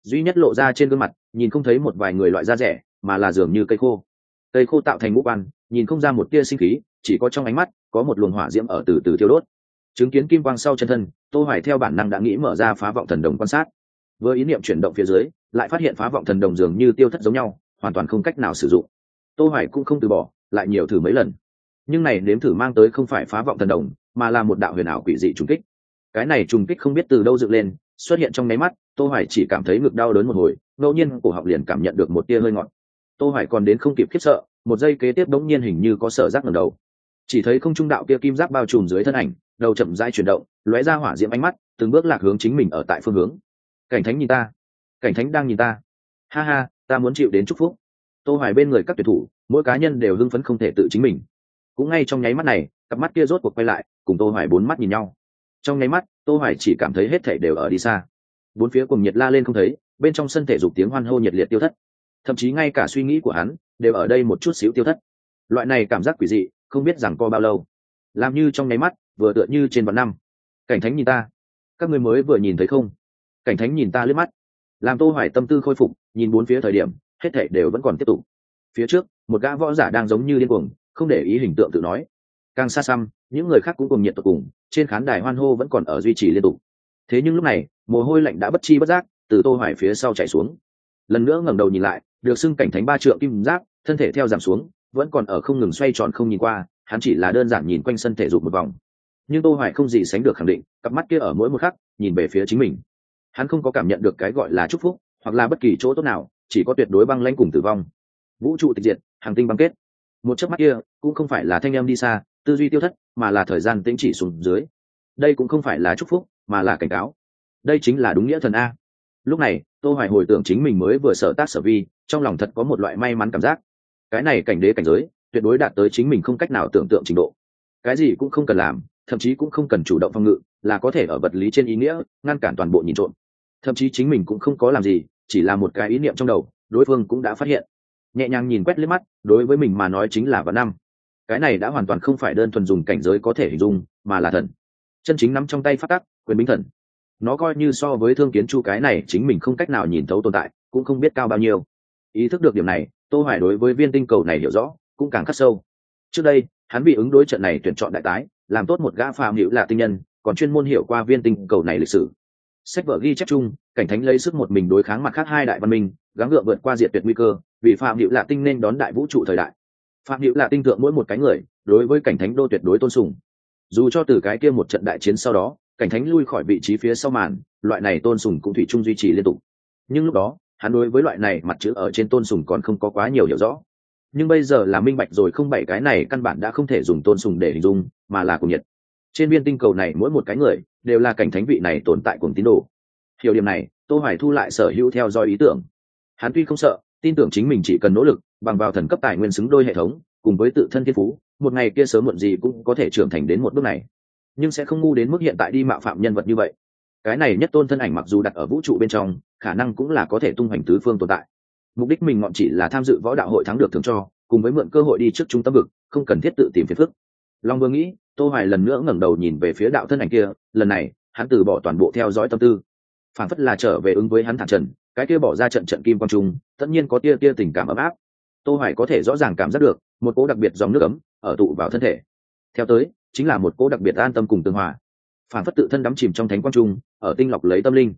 Duy nhất lộ ra trên gương mặt, nhìn không thấy một vài người loại da rẻ, mà là dường như cây khô. Cây khô tạo thành ngũ quan, nhìn không ra một tia sinh khí, chỉ có trong ánh mắt, có một luồng hỏa diễm ở từ từ thiêu đốt. Chứng kiến kim quang sau chân thân, tô hoài theo bản năng đã nghĩ mở ra phá vọng thần đồng quan sát với ý niệm chuyển động phía dưới, lại phát hiện phá vọng thần đồng dường như tiêu thất giống nhau, hoàn toàn không cách nào sử dụng. Tô hoài cũng không từ bỏ, lại nhiều thử mấy lần. Nhưng này nếm thử mang tới không phải phá vọng thần đồng, mà là một đạo huyền ảo quỷ dị trùng kích. Cái này trùng kích không biết từ đâu dựng lên, xuất hiện trong máy mắt, tô hoài chỉ cảm thấy ngực đau đớn một hồi, ngẫu nhiên cổ họng liền cảm nhận được một tia hơi ngọt. Tô hoài còn đến không kịp khiếp sợ, một giây kế tiếp đống nhiên hình như có sở giác ngẩng đầu. Chỉ thấy không trung đạo kia kim giáp bao trùm dưới thân ảnh, đầu chậm rãi chuyển động, lóe ra hỏa diễm ánh mắt, từng bước lạc hướng chính mình ở tại phương hướng cảnh thánh nhìn ta. Cảnh thánh đang nhìn ta. Ha ha, ta muốn chịu đến chúc phúc. Tô hoài bên người các tuyển thủ, mỗi cá nhân đều hưng phấn không thể tự chính mình. Cũng ngay trong nháy mắt này, cặp mắt kia rốt cuộc quay lại, cùng tô hoài bốn mắt nhìn nhau. Trong nháy mắt, tô hoài chỉ cảm thấy hết thảy đều ở đi xa. Bốn phía cùng nhiệt la lên không thấy, bên trong sân thể dục tiếng hoan hô nhiệt liệt tiêu thất. Thậm chí ngay cả suy nghĩ của hắn, đều ở đây một chút xíu tiêu thất. Loại này cảm giác quỷ dị, không biết rằng co bao lâu. Làm như trong nháy mắt, vừa tựa như trên vạn năm. Cảnh thánh nhìn ta. Các người mới vừa nhìn thấy không? Cảnh thánh nhìn ta lướt mắt. Làm tô hoài tâm tư khôi phục, nhìn bốn phía thời điểm, hết thảy đều vẫn còn tiếp tục. Phía trước, một gã võ giả đang giống như điên cuồng, không để ý hình tượng tự nói. Càng xa xăm, những người khác cũng cùng nhiệt tột cùng, trên khán đài hoan hô vẫn còn ở duy trì liên tục. Thế nhưng lúc này, mồ hôi lạnh đã bất chi bất giác từ tô hoài phía sau chảy xuống. Lần nữa ngẩng đầu nhìn lại, được xưng cảnh thánh ba trượng kim giáp, thân thể theo giảm xuống, vẫn còn ở không ngừng xoay tròn không nhìn qua, hắn chỉ là đơn giản nhìn quanh sân thể dục một vòng. Nhưng tô hoài không gì sánh được khẳng định, cặp mắt kia ở mỗi một khắc, nhìn về phía chính mình hắn không có cảm nhận được cái gọi là chúc phúc, hoặc là bất kỳ chỗ tốt nào, chỉ có tuyệt đối băng lãnh cùng tử vong. Vũ trụ tịch diệt, hàng tinh băng kết. Một chớp mắt kia, cũng không phải là thanh em đi xa, tư duy tiêu thất, mà là thời gian tĩnh chỉ xuống dưới. Đây cũng không phải là chúc phúc, mà là cảnh cáo. Đây chính là đúng nghĩa thần a. Lúc này, tô hoài hồi tưởng chính mình mới vừa sở tác sở vi, trong lòng thật có một loại may mắn cảm giác. Cái này cảnh đế cảnh giới, tuyệt đối đạt tới chính mình không cách nào tưởng tượng trình độ. Cái gì cũng không cần làm, thậm chí cũng không cần chủ động phòng ngự là có thể ở vật lý trên ý nghĩa ngăn cản toàn bộ nhìn trộm. Thậm chí chính mình cũng không có làm gì, chỉ là một cái ý niệm trong đầu, đối phương cũng đã phát hiện. Nhẹ nhàng nhìn quét liếc mắt, đối với mình mà nói chính là vạn năm. Cái này đã hoàn toàn không phải đơn thuần dùng cảnh giới có thể hình dung, mà là thần. Chân chính nắm trong tay phát tắc, quyền bính thần. Nó coi như so với thương kiến chu cái này, chính mình không cách nào nhìn thấu tồn tại, cũng không biết cao bao nhiêu. Ý thức được điểm này, tô hoài đối với viên tinh cầu này hiểu rõ, cũng càng khắc sâu. Trước đây, hắn bị ứng đối trận này tuyển chọn đại tái, làm tốt một gã phàm hữu là tinh nhân còn chuyên môn hiểu qua viên tinh cầu này lịch sử. Sách vở ghi chép chung, cảnh thánh lấy sức một mình đối kháng mặt khác hai đại văn minh, gắng gượng vượt qua diệt tuyệt nguy cơ, vì phạm hữu lạ tinh nên đón đại vũ trụ thời đại. Phạm hữu lạ tinh thượng mỗi một cái người, đối với cảnh thánh đô tuyệt đối tôn sùng. Dù cho từ cái kia một trận đại chiến sau đó, cảnh thánh lui khỏi vị trí phía sau màn, loại này tôn sùng cũng thủy chung duy trì liên tục. Nhưng lúc đó, hắn đối với loại này mặt chữ ở trên tôn sùng còn không có quá nhiều hiểu rõ. Nhưng bây giờ là minh bạch rồi không bảy cái này căn bản đã không thể dùng tôn sùng để hình dung, mà là cùng nhiệt trên viên tinh cầu này mỗi một cái người đều là cảnh thánh vị này tồn tại cùng tín đồ. Hiểu điểm này, tô hoài thu lại sở hữu theo dõi ý tưởng. Hắn tuy không sợ, tin tưởng chính mình chỉ cần nỗ lực, bằng vào thần cấp tài nguyên xứng đôi hệ thống, cùng với tự thân thiên phú, một ngày kia sớm muộn gì cũng có thể trưởng thành đến một bước này. Nhưng sẽ không ngu đến mức hiện tại đi mạo phạm nhân vật như vậy. Cái này nhất tôn thân ảnh mặc dù đặt ở vũ trụ bên trong, khả năng cũng là có thể tung hoành tứ phương tồn tại. Mục đích mình ngọn chỉ là tham dự võ đạo hội thắng được thường cho, cùng với mượn cơ hội đi trước trung tâm vực, không cần thiết tự tìm phiền phức. Long vương nghĩ tô hoài lần nữa ngẩng đầu nhìn về phía đạo thân ảnh kia lần này hắn từ bỏ toàn bộ theo dõi tâm tư. Phản phất là trở về ứng với hắn thản trần cái kia bỏ ra trận trận kim quang trung tất nhiên có tia tia tình cảm ấm áp. Tô hoài có thể rõ ràng cảm giác được một cỗ đặc biệt dòng nước ấm ở tụ vào thân thể. Theo tới chính là một cỗ đặc biệt an tâm cùng tương hòa. Phản phất tự thân đắm chìm trong thánh quang trung ở tinh lọc lấy tâm linh.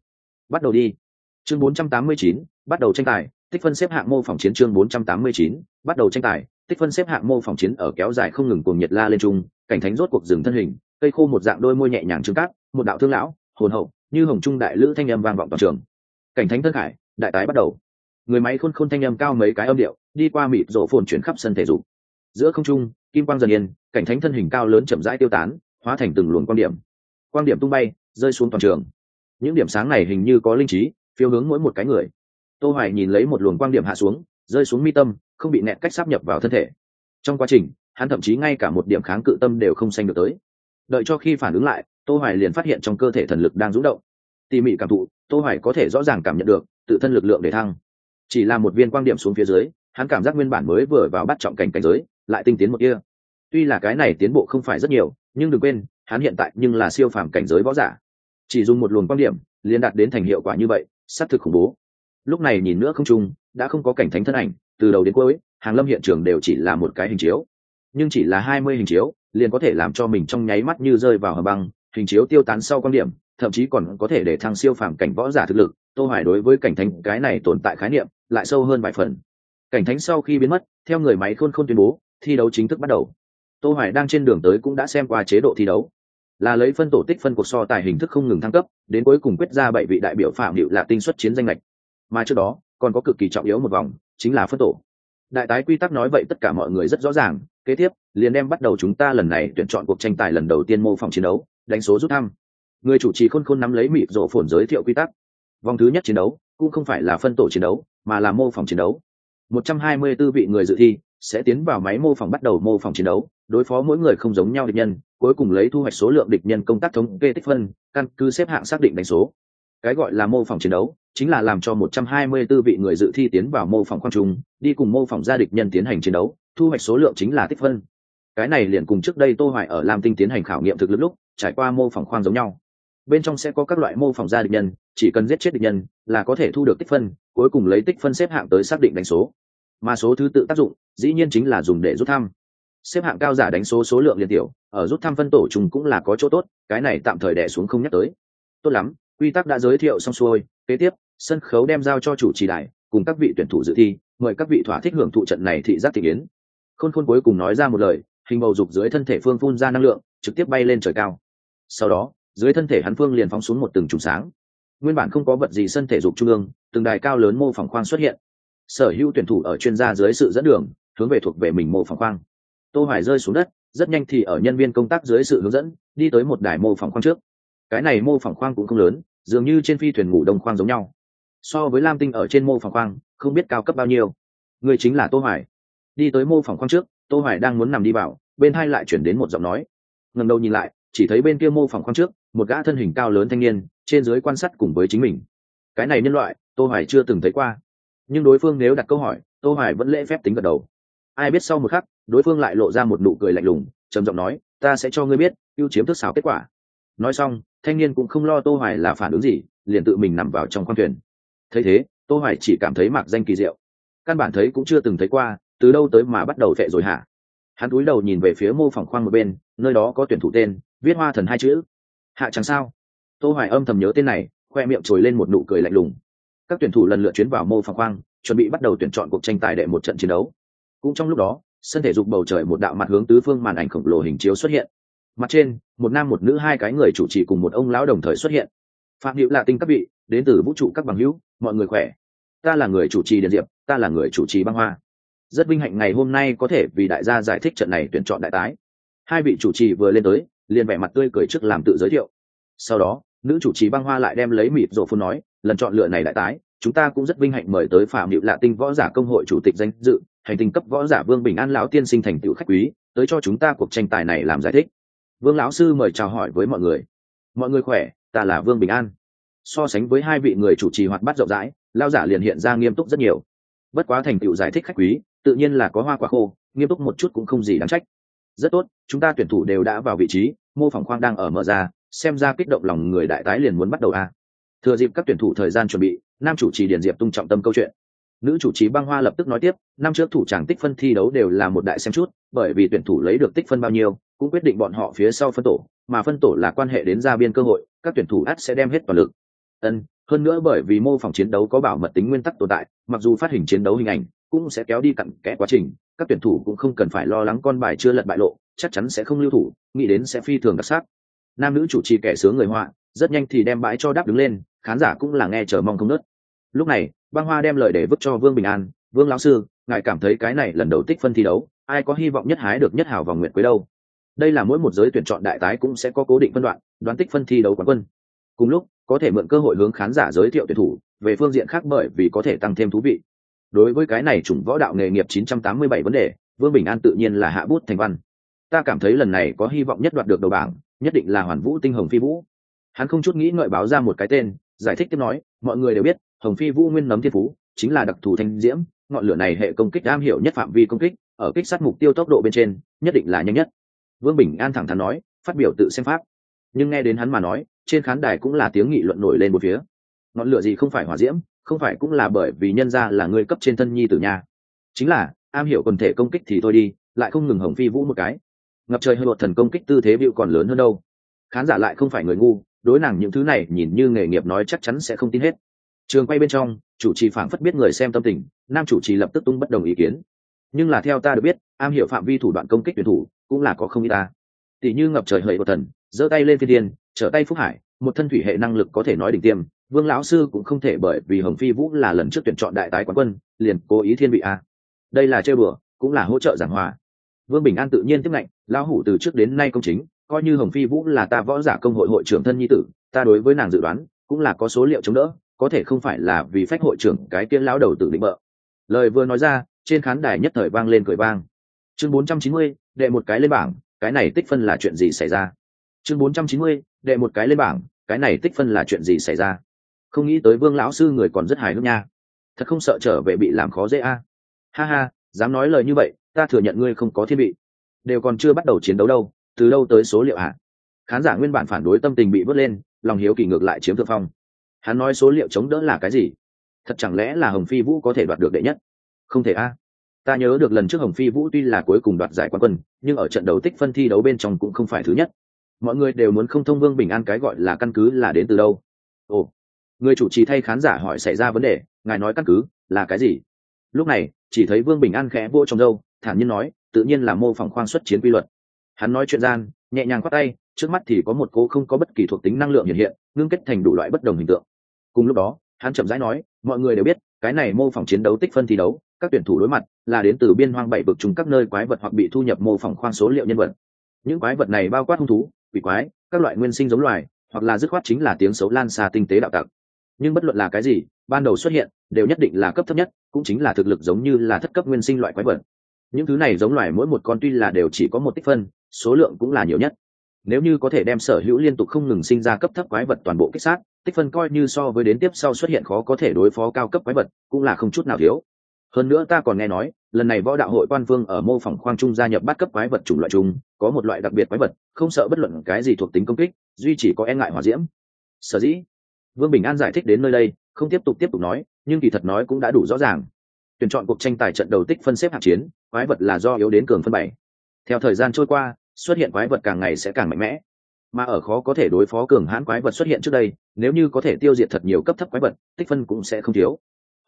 Bắt đầu đi. Chương 489, bắt đầu tranh tài tích phân xếp hạng mô phỏng chiến chương 489, bắt đầu tranh tài tích phân xếp hạng mô phỏng chiến ở kéo dài không ngừng cuồng nhiệt la lên trung, cảnh thánh rốt cuộc dừng thân hình, cây khô một dạng đôi môi nhẹ nhàng trưng cát, một đạo thương lão, hồn hậu, như hồng trung đại lữ thanh âm vang vọng toàn trường. Cảnh thánh thân khải, đại tái bắt đầu. Người máy khôn khôn thanh âm cao mấy cái âm điệu, đi qua mịt rổ phồn chuyển khắp sân thể dục. Giữa không trung, kim quang dần yên, cảnh thánh thân hình cao lớn chậm rãi tiêu tán, hóa thành từng luồng quan điểm. Quan điểm tung bay, rơi xuống toàn trường. Những điểm sáng này hình như có linh trí, phiêu hướng mỗi một cái người. Tô hoài nhìn lấy một luồng quang điểm hạ xuống, rơi xuống mi tâm không bị nẹt cách sắp nhập vào thân thể. Trong quá trình, hắn thậm chí ngay cả một điểm kháng cự tâm đều không sanh được tới. Đợi cho khi phản ứng lại, tô hoài liền phát hiện trong cơ thể thần lực đang rũ động. Tỉ mỉ cảm thụ, tô hoài có thể rõ ràng cảm nhận được tự thân lực lượng để thăng. Chỉ là một viên quang điểm xuống phía dưới, hắn cảm giác nguyên bản mới vừa vào bắt trọng cảnh cảnh giới, lại tinh tiến một kia. Tuy là cái này tiến bộ không phải rất nhiều, nhưng đừng quên, hắn hiện tại nhưng là siêu phàm cảnh giới võ giả. Chỉ dùng một luồng quang điểm, liền đạt đến thành hiệu quả như vậy sát thực khủng bố. Lúc này nhìn nữa không chung đã không có cảnh thánh thân ảnh từ đầu đến cuối, hàng lâm hiện trường đều chỉ là một cái hình chiếu. Nhưng chỉ là hai mươi hình chiếu, liền có thể làm cho mình trong nháy mắt như rơi vào hầm băng. Hình chiếu tiêu tán sau quan điểm, thậm chí còn có thể để thăng siêu phàm cảnh võ giả thực lực. Tô hoài đối với cảnh thánh cái này tồn tại khái niệm lại sâu hơn vài phần. Cảnh thánh sau khi biến mất, theo người máy khôn khôn tuyên bố, thi đấu chính thức bắt đầu. Tô hoài đang trên đường tới cũng đã xem qua chế độ thi đấu. Là lấy phân tổ tích phân cuộc so tài hình thức không ngừng thăng cấp, đến cuối cùng quyết ra bảy vị đại biểu phạm hiệu là tinh xuất chiến danh lệch. Mà trước đó, còn có cực kỳ trọng yếu một vòng chính là phân tổ. Đại tái quy tắc nói vậy tất cả mọi người rất rõ ràng, kế tiếp, liền đem bắt đầu chúng ta lần này tuyển chọn cuộc tranh tài lần đầu tiên mô phỏng chiến đấu, đánh số rút thăm. Người chủ trì khôn khôn nắm lấy mịt rộ phồn giới thiệu quy tắc. Vòng thứ nhất chiến đấu, cũng không phải là phân tổ chiến đấu, mà là mô phỏng chiến đấu. 124 vị người dự thi sẽ tiến vào máy mô phỏng bắt đầu mô phỏng chiến đấu, đối phó mỗi người không giống nhau địch nhân, cuối cùng lấy thu hoạch số lượng địch nhân công tác thống kê tích phân, căn cứ xếp hạng xác định đánh số cái gọi là mô phỏng chiến đấu, chính là làm cho 124 vị người dự thi tiến vào mô phỏng quan trung, đi cùng mô phỏng gia địch nhân tiến hành chiến đấu, thu hoạch số lượng chính là tích phân. Cái này liền cùng trước đây tô hoài ở lam tinh tiến hành khảo nghiệm thực lực lúc, trải qua mô phỏng khoang giống nhau. Bên trong sẽ có các loại mô phỏng gia địch nhân, chỉ cần giết chết địch nhân là có thể thu được tích phân, cuối cùng lấy tích phân xếp hạng tới xác định đánh số. Mà số thứ tự tác dụng, dĩ nhiên chính là dùng để rút thăm. Xếp hạng cao giả đánh số số lượng liên tiểu, ở rút thăm phân tổ trùng cũng là có chỗ tốt, cái này tạm thời đè xuống không nhắc tới. Tốt lắm quy tắc đã giới thiệu xong xuôi, kế tiếp, sân khấu đem giao cho chủ trì đại cùng các vị tuyển thủ dự thi, mời các vị thỏa thích hưởng thụ trận này thị giác thị kiến. khôn khôn cuối cùng nói ra một lời, hình bầu dục dưới thân thể phương phun ra năng lượng, trực tiếp bay lên trời cao. Sau đó, dưới thân thể hắn phương liền phóng xuống một từng trùng sáng. Nguyên bản không có vật gì sân thể dục trung ương, từng đài cao lớn mô phỏng khoang xuất hiện. Sở hữu tuyển thủ ở chuyên gia dưới sự dẫn đường, hướng về thuộc về mình mô phỏng khoang. Tô hoài rơi xuống đất, rất nhanh thì ở nhân viên công tác dưới sự hướng dẫn, đi tới một đài mô phỏng khoang trước. Cái này mô phỏng khoang cũng không lớn dường như trên phi thuyền ngủ đông khoang giống nhau. So với lam tinh ở trên mô phỏng khoang, không biết cao cấp bao nhiêu. Người chính là tô hoài. Đi tới mô phỏng khoang trước, tô hoài đang muốn nằm đi vào, bên hai lại chuyển đến một giọng nói. Ngẩng đầu nhìn lại, chỉ thấy bên kia mô phỏng khoang trước, một gã thân hình cao lớn thanh niên, trên dưới quan sát cùng với chính mình. Cái này nhân loại, tô hoài chưa từng thấy qua. Nhưng đối phương nếu đặt câu hỏi, tô hoài vẫn lễ phép tính gật đầu. Ai biết sau một khắc, đối phương lại lộ ra một nụ cười lạnh lùng, trầm giọng nói, ta sẽ cho ngươi biết, ưu chiếm thức xảo kết quả. Nói xong thanh niên cũng không lo tô hoài là phản ứng gì, liền tự mình nằm vào trong khoang thuyền. Thấy thế, tô hoài chỉ cảm thấy mạc danh kỳ diệu. Căn bản thấy cũng chưa từng thấy qua, từ đâu tới mà bắt đầu vẽ rồi hả? Hắn cúi đầu nhìn về phía mô phỏng khoang một bên, nơi đó có tuyển thủ tên, viết hoa thần hai chữ. Hạ chẳng sao. Tô hoài âm thầm nhớ tên này, khoe miệng trồi lên một nụ cười lạnh lùng. Các tuyển thủ lần lượt chuyến vào mô phỏng khoang, chuẩn bị bắt đầu tuyển chọn cuộc tranh tài để một trận chiến đấu. Cũng trong lúc đó, sân thể dục bầu trời một đạo mặt hướng tứ phương màn ảnh khổng lồ hình chiếu xuất hiện mặt trên, một nam một nữ hai cái người chủ trì cùng một ông lão đồng thời xuất hiện. Phạm hữu là tinh các vị, đến từ vũ trụ các bằng hữu, mọi người khỏe. Ta là người chủ trì điện diệp, ta là người chủ trì băng hoa. Rất vinh hạnh ngày hôm nay có thể vì đại gia giải thích trận này tuyển chọn đại tái. Hai vị chủ trì vừa lên tới, liền vẻ mặt tươi cười trước làm tự giới thiệu. Sau đó, nữ chủ trì băng hoa lại đem lấy mịt rổ phun nói, lần chọn lựa này đại tái, chúng ta cũng rất vinh hạnh mời tới phạm hữu lạ tinh võ giả công hội chủ tịch danh dự, hành tinh cấp võ giả vương bình an lão tiên sinh thành tựu khách quý, tới cho chúng ta cuộc tranh tài này làm giải thích vương lão sư mời chào hỏi với mọi người. Mọi người khỏe, ta là vương bình an. So sánh với hai vị người chủ trì hoạt bát rộng rãi lao giả liền hiện ra nghiêm túc rất nhiều. Bất quá thành tựu giải thích khách quý, tự nhiên là có hoa quả khô, nghiêm túc một chút cũng không gì đáng trách. Rất tốt, chúng ta tuyển thủ đều đã vào vị trí, mô phỏng khoang đang ở mở ra, xem ra kích động lòng người đại tái liền muốn bắt đầu a thừa dịp các tuyển thủ thời gian chuẩn bị, nam chủ trì điền diệp tung trọng tâm câu chuyện. Nữ chủ trì băng hoa lập tức nói tiếp, năm trước thủ tràng tích phân thi đấu đều là một đại xem chút, bởi vì tuyển thủ lấy được tích phân bao nhiêu cũng quyết định bọn họ phía sau phân tổ, mà phân tổ là quan hệ đến gia biên cơ hội, các tuyển thủ ắt sẽ đem hết toàn lực. Ân, hơn nữa bởi vì mô phỏng chiến đấu có bảo mật tính nguyên tắc tồn tại, mặc dù phát hình chiến đấu hình ảnh cũng sẽ kéo đi cặn kẽ quá trình, các tuyển thủ cũng không cần phải lo lắng con bài chưa lật bại lộ, chắc chắn sẽ không lưu thủ, nghĩ đến sẽ phi thường đặc sắc. Nam nữ chủ trì kẻ sướng người họa, rất nhanh thì đem bãi cho đáp đứng lên, khán giả cũng là nghe chờ mong không nớt. Lúc này, băng hoa đem lời để vứt cho vương bình an, vương lão sư, ngài cảm thấy cái này lần đầu tích phân thi đấu, ai có hy vọng nhất hái được nhất hào vòng nguyện quế đâu? Đây là mỗi một giới tuyển chọn đại tái cũng sẽ có cố định phân đoạn, đoán tích phân thi đấu quán quân. Cùng lúc, có thể mượn cơ hội hướng khán giả giới thiệu tuyển thủ, về phương diện khác bởi vì có thể tăng thêm thú vị. Đối với cái này chủng võ đạo nghề nghiệp 987 vấn đề, vương bình an tự nhiên là hạ bút thành văn. Ta cảm thấy lần này có hy vọng nhất đoạt được đầu bảng, nhất định là hoàn vũ tinh hồng phi vũ. Hắn không chút nghĩ ngợi báo ra một cái tên, giải thích tiếp nói, mọi người đều biết, hồng phi vũ nguyên nấm thiên phú, chính là đặc thù thanh diễm, ngọn lửa này hệ công kích am hiểu nhất phạm vi công kích, ở kích sát mục tiêu tốc độ bên trên, nhất định là nhanh nhất vương bình an thẳng thắn nói, phát biểu tự xem pháp. Nhưng nghe đến hắn mà nói, trên khán đài cũng là tiếng nghị luận nổi lên một phía. Ngọn lửa gì không phải hỏa diễm, không phải cũng là bởi vì nhân ra là người cấp trên thân nhi tử nhà chính là, am hiểu quần thể công kích thì thôi đi, lại không ngừng hồng phi vũ một cái. Ngập trời hơi luật thần công kích tư thế bịu còn lớn hơn đâu. Khán giả lại không phải người ngu, đối nàng những thứ này nhìn như nghề nghiệp nói chắc chắn sẽ không tin hết. Trường quay bên trong, chủ trì phảng phất biết người xem tâm tình, nam chủ trì lập tức tung bất đồng ý kiến nhưng là theo ta được biết, am hiểu phạm vi thủ đoạn công kích tuyển thủ cũng là có không ít ta. Tỷ như ngập trời hời của thần, giơ tay lên thiên tiên trở tay phúc hải, một thân thủy hệ năng lực có thể nói đỉnh tiêm, vương lão sư cũng không thể bởi vì hồng phi vũ là lần trước tuyển chọn đại tái quán quân, liền cố ý thiên vị a. Đây là chơi bừa, cũng là hỗ trợ giảng hòa. Vương bình an tự nhiên tiếp ngạnh, lão hủ từ trước đến nay công chính, coi như hồng phi vũ là ta võ giả công hội hội trưởng thân nhi tử, ta đối với nàng dự đoán cũng là có số liệu chống đỡ, có thể không phải là vì phách hội trưởng cái tiên lão đầu tử định bợ. Lời vừa nói ra trên khán đài nhất thời vang lên cười vang. Chương 490, đệ một cái lên bảng cái này tích phân là chuyện gì xảy ra? Chương 490, đệ một cái lên bảng cái này tích phân là chuyện gì xảy ra? Không nghĩ tới vương lão sư người còn rất hài hước nha. Thật không sợ trở về bị làm khó dễ a. Ha ha dám nói lời như vậy ta thừa nhận ngươi không có thiết bị. Đều còn chưa bắt đầu chiến đấu đâu từ đâu tới số liệu ạ? Khán giả nguyên bản phản đối tâm tình bị vớt lên lòng hiếu kỳ ngược lại chiếm thượng phong. Hắn nói số liệu chống đỡ là cái gì? Thật chẳng lẽ là hồng phi vũ có thể đoạt được đệ nhất? Không thể a. Ta nhớ được lần trước hồng phi vũ tuy là cuối cùng đoạt giải quán quân, nhưng ở trận đấu tích phân thi đấu bên trong cũng không phải thứ nhất. Mọi người đều muốn không thông vương bình an cái gọi là căn cứ là đến từ đâu. Ồ, người chủ trì thay khán giả hỏi xảy ra vấn đề, ngài nói căn cứ là cái gì? Lúc này, chỉ thấy vương bình an khẽ vô trong dâu thản nhiên nói, tự nhiên là mô phỏng khoang xuất chiến quy luật. Hắn nói chuyện gian, nhẹ nhàng khoát tay, trước mắt thì có một cố không có bất kỳ thuộc tính năng lượng hiện hiện, ngưng kết thành đủ loại bất đồng hình tượng. Cùng lúc đó, hắn chậm rãi nói, mọi người đều biết, cái này mô phỏng chiến đấu tích phân thi đấu các tuyển thủ đối mặt là đến từ biên hoang bảy vực trùng các nơi quái vật hoặc bị thu nhập mô phỏng khoang số liệu nhân vật. Những quái vật này bao quát hung thú, quỷ quái, các loại nguyên sinh giống loài, hoặc là dứt khoát chính là tiếng xấu lan xa tinh tế đạo tặc. Nhưng bất luận là cái gì, ban đầu xuất hiện, đều nhất định là cấp thấp nhất, cũng chính là thực lực giống như là thất cấp nguyên sinh loại quái vật. Những thứ này giống loài mỗi một con tuy là đều chỉ có một tích phân, số lượng cũng là nhiều nhất. Nếu như có thể đem sở hữu liên tục không ngừng sinh ra cấp thấp quái vật toàn bộ kích sát, tích phân coi như so với đến tiếp sau xuất hiện khó có thể đối phó cao cấp quái vật, cũng là không chút nào thiếu hơn nữa ta còn nghe nói, lần này võ đạo hội quan vương ở mô phỏng khoang trung gia nhập bắt cấp quái vật chủng loại chung, có một loại đặc biệt quái vật, không sợ bất luận cái gì thuộc tính công kích, duy chỉ có e ngại hỏa diễm. Sở dĩ, vương bình an giải thích đến nơi đây, không tiếp tục tiếp tục nói, nhưng kỳ thật nói cũng đã đủ rõ ràng. Tuyển chọn cuộc tranh tài trận đầu tích phân xếp hạng chiến, quái vật là do yếu đến cường phân bảy. Theo thời gian trôi qua, xuất hiện quái vật càng ngày sẽ càng mạnh mẽ. Mà ở khó có thể đối phó cường hãn quái vật xuất hiện trước đây, nếu như có thể tiêu diệt thật nhiều cấp thấp quái vật, tích phân cũng sẽ không thiếu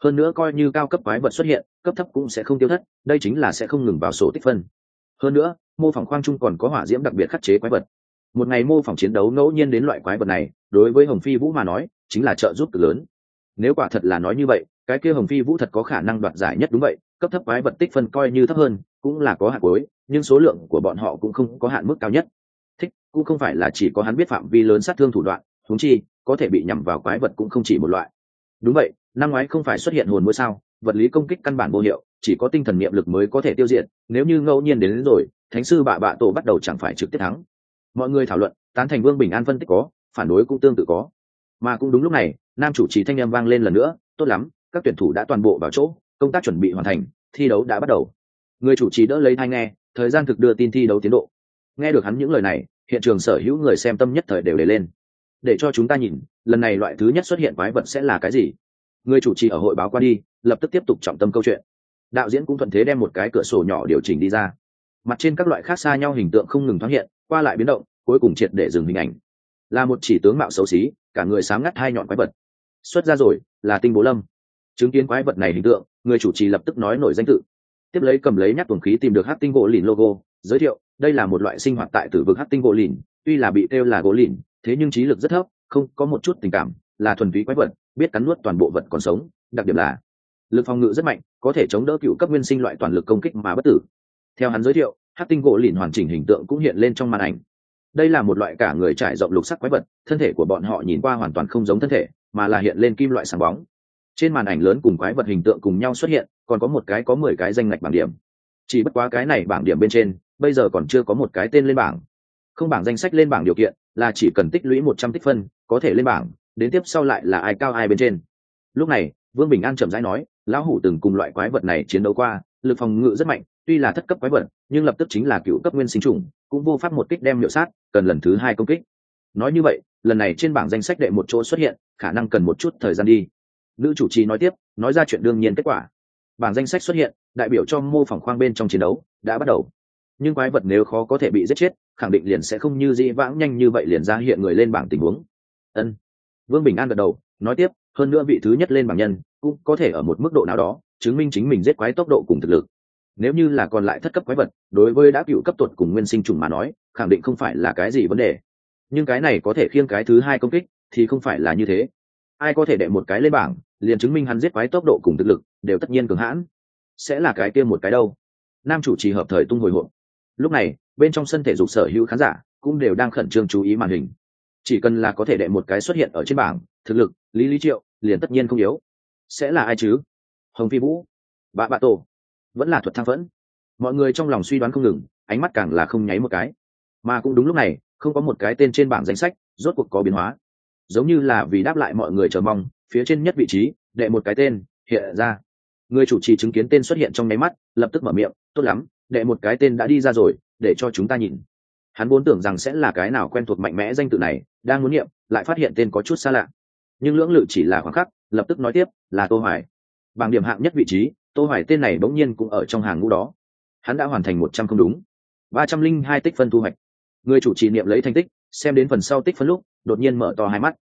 hơn nữa coi như cao cấp quái vật xuất hiện, cấp thấp cũng sẽ không tiêu thất, đây chính là sẽ không ngừng vào sổ tích phân. Hơn nữa, mô phỏng khoang trung còn có hỏa diễm đặc biệt khắc chế quái vật. Một ngày mô phỏng chiến đấu ngẫu nhiên đến loại quái vật này, đối với hồng phi vũ mà nói, chính là trợ giúp cực lớn. Nếu quả thật là nói như vậy, cái kia hồng phi vũ thật có khả năng đoạt giải nhất đúng vậy, cấp thấp quái vật tích phân coi như thấp hơn, cũng là có hạn cuối, nhưng số lượng của bọn họ cũng không có hạn mức cao nhất. Thích, cũng không phải là chỉ có hắn biết phạm vi lớn sát thương thủ đoạn thúng chi, có thể bị nhằm vào quái vật cũng không chỉ một loại đúng vậy năm ngoái không phải xuất hiện hồn mũi sao vật lý công kích căn bản vô hiệu chỉ có tinh thần niệm lực mới có thể tiêu diệt nếu như ngẫu nhiên đến, đến rồi thánh sư bạ bạ tổ bắt đầu chẳng phải trực tiếp thắng. Mọi người thảo luận tán thành vương bình an phân tích có phản đối cũng tương tự có. Mà cũng đúng lúc này nam chủ trì thanh â m vang lên lần nữa tốt lắm các tuyển thủ đã toàn bộ vào chỗ công tác chuẩn bị hoàn thành thi đấu đã bắt đầu. Người chủ trì đỡ lấy thai nghe thời gian thực đưa tin thi đấu tiến độ. Nghe được hắn những lời này hiện trường sở hữu người xem tâm nhất thời đều để lên để cho chúng ta nhìn, lần này loại thứ nhất xuất hiện quái vật sẽ là cái gì? Người chủ trì ở hội báo qua đi, lập tức tiếp tục trọng tâm câu chuyện. Đạo diễn cũng thuận thế đem một cái cửa sổ nhỏ điều chỉnh đi ra. Mặt trên các loại khác xa nhau hình tượng không ngừng thoáng hiện, qua lại biến động, cuối cùng triệt để dừng hình ảnh. Là một chỉ tướng mạo xấu xí, cả người sáng ngắt hai nhọn quái vật. Xuất ra rồi, là tinh bố lâm. Chứng kiến quái vật này hình tượng, người chủ trì lập tức nói nổi danh tự. Tiếp lấy cầm lấy nhát tuần khí tìm được hát tinh gỗ lìn logo, giới thiệu, đây là một loại sinh hoạt tại tử vực hát tinh gỗ lìn, tuy là bị kêu là gỗ lìn thế nhưng trí lực rất thấp, không có một chút tình cảm, là thuần túy quái vật, biết cắn nuốt toàn bộ vật còn sống, đặc điểm là lực phòng ngự rất mạnh, có thể chống đỡ cựu cấp nguyên sinh loại toàn lực công kích mà bất tử. Theo hắn giới thiệu hát tinh gỗ lìn hoàn chỉnh hình tượng cũng hiện lên trong màn ảnh. Đây là một loại cả người trải rộng lục sắc quái vật, thân thể của bọn họ nhìn qua hoàn toàn không giống thân thể, mà là hiện lên kim loại sáng bóng. Trên màn ảnh lớn cùng quái vật hình tượng cùng nhau xuất hiện, còn có một cái có mười cái danh ngạch bảng điểm. Chỉ bất quá cái này bảng điểm bên trên, bây giờ còn chưa có một cái tên lên bảng. Không bảng danh sách lên bảng điều kiện là chỉ cần tích lũy một trăm tích phân, có thể lên bảng, đến tiếp sau lại là ai cao ai bên trên. Lúc này, vương bình an chậm rãi nói, lão hủ từng cùng loại quái vật này chiến đấu qua, lực phòng ngự rất mạnh, tuy là thất cấp quái vật, nhưng lập tức chính là cựu cấp nguyên sinh trùng cũng vô pháp một kích đem miệu sát, cần lần thứ hai công kích. Nói như vậy, lần này trên bảng danh sách đệ một chỗ xuất hiện, khả năng cần một chút thời gian đi. Nữ chủ trì nói tiếp, nói ra chuyện đương nhiên kết quả. Bảng danh sách xuất hiện, đại biểu cho mô phỏng khoang bên trong chiến đấu, đã bắt đầu nhưng quái vật nếu khó có thể bị giết chết, khẳng định liền sẽ không như dĩ vãng nhanh như vậy liền ra hiện người lên bảng tình huống. Ân. Vương bình an gật đầu, nói tiếp, hơn nữa vị thứ nhất lên bảng nhân, cũng có thể ở một mức độ nào đó, chứng minh chính mình giết quái tốc độ cùng thực lực. Nếu như là còn lại thất cấp quái vật, đối với đã cựu cấp tuột cùng nguyên sinh trùng mà nói, khẳng định không phải là cái gì vấn đề. Nhưng cái này có thể khiêng cái thứ hai công kích, thì không phải là như thế. Ai có thể đệ một cái lên bảng, liền chứng minh hắn giết quái tốc độ cùng thực lực, đều tất nhiên cường hãn. Sẽ là cái kia một cái đâu? Nam chủ trì hợp thời tung hồi hộp lúc này, bên trong sân thể dục sở hữu khán giả cũng đều đang khẩn trương chú ý màn hình. Chỉ cần là có thể đệ một cái xuất hiện ở trên bảng, thực lực, lý lý triệu, liền tất nhiên không yếu. Sẽ là ai chứ? Hồng phi vũ, bạ bạ tổ, vẫn là thuật thăng phẫn. Mọi người trong lòng suy đoán không ngừng, ánh mắt càng là không nháy một cái. Mà cũng đúng lúc này, không có một cái tên trên bảng danh sách, rốt cuộc có biến hóa. Giống như là vì đáp lại mọi người chờ mong, phía trên nhất vị trí, đệ một cái tên, hiện ra. Người chủ trì chứng kiến tên xuất hiện trong nháy mắt, lập tức mở miệng, tốt lắm đệ một cái tên đã đi ra rồi, để cho chúng ta nhìn. Hắn vốn tưởng rằng sẽ là cái nào quen thuộc mạnh mẽ danh tự này, đang muốn niệm, lại phát hiện tên có chút xa lạ. Nhưng lưỡng lự chỉ là khoảng khắc, lập tức nói tiếp, là tô hoài. Bảng điểm hạng nhất vị trí, tô hoài tên này bỗng nhiên cũng ở trong hàng ngũ đó. Hắn đã hoàn thành một trăm không đúng. Ba trăm linh hai tích phân thu hoạch. Người chủ trì niệm lấy thành tích, xem đến phần sau tích phân lúc, đột nhiên mở to hai mắt.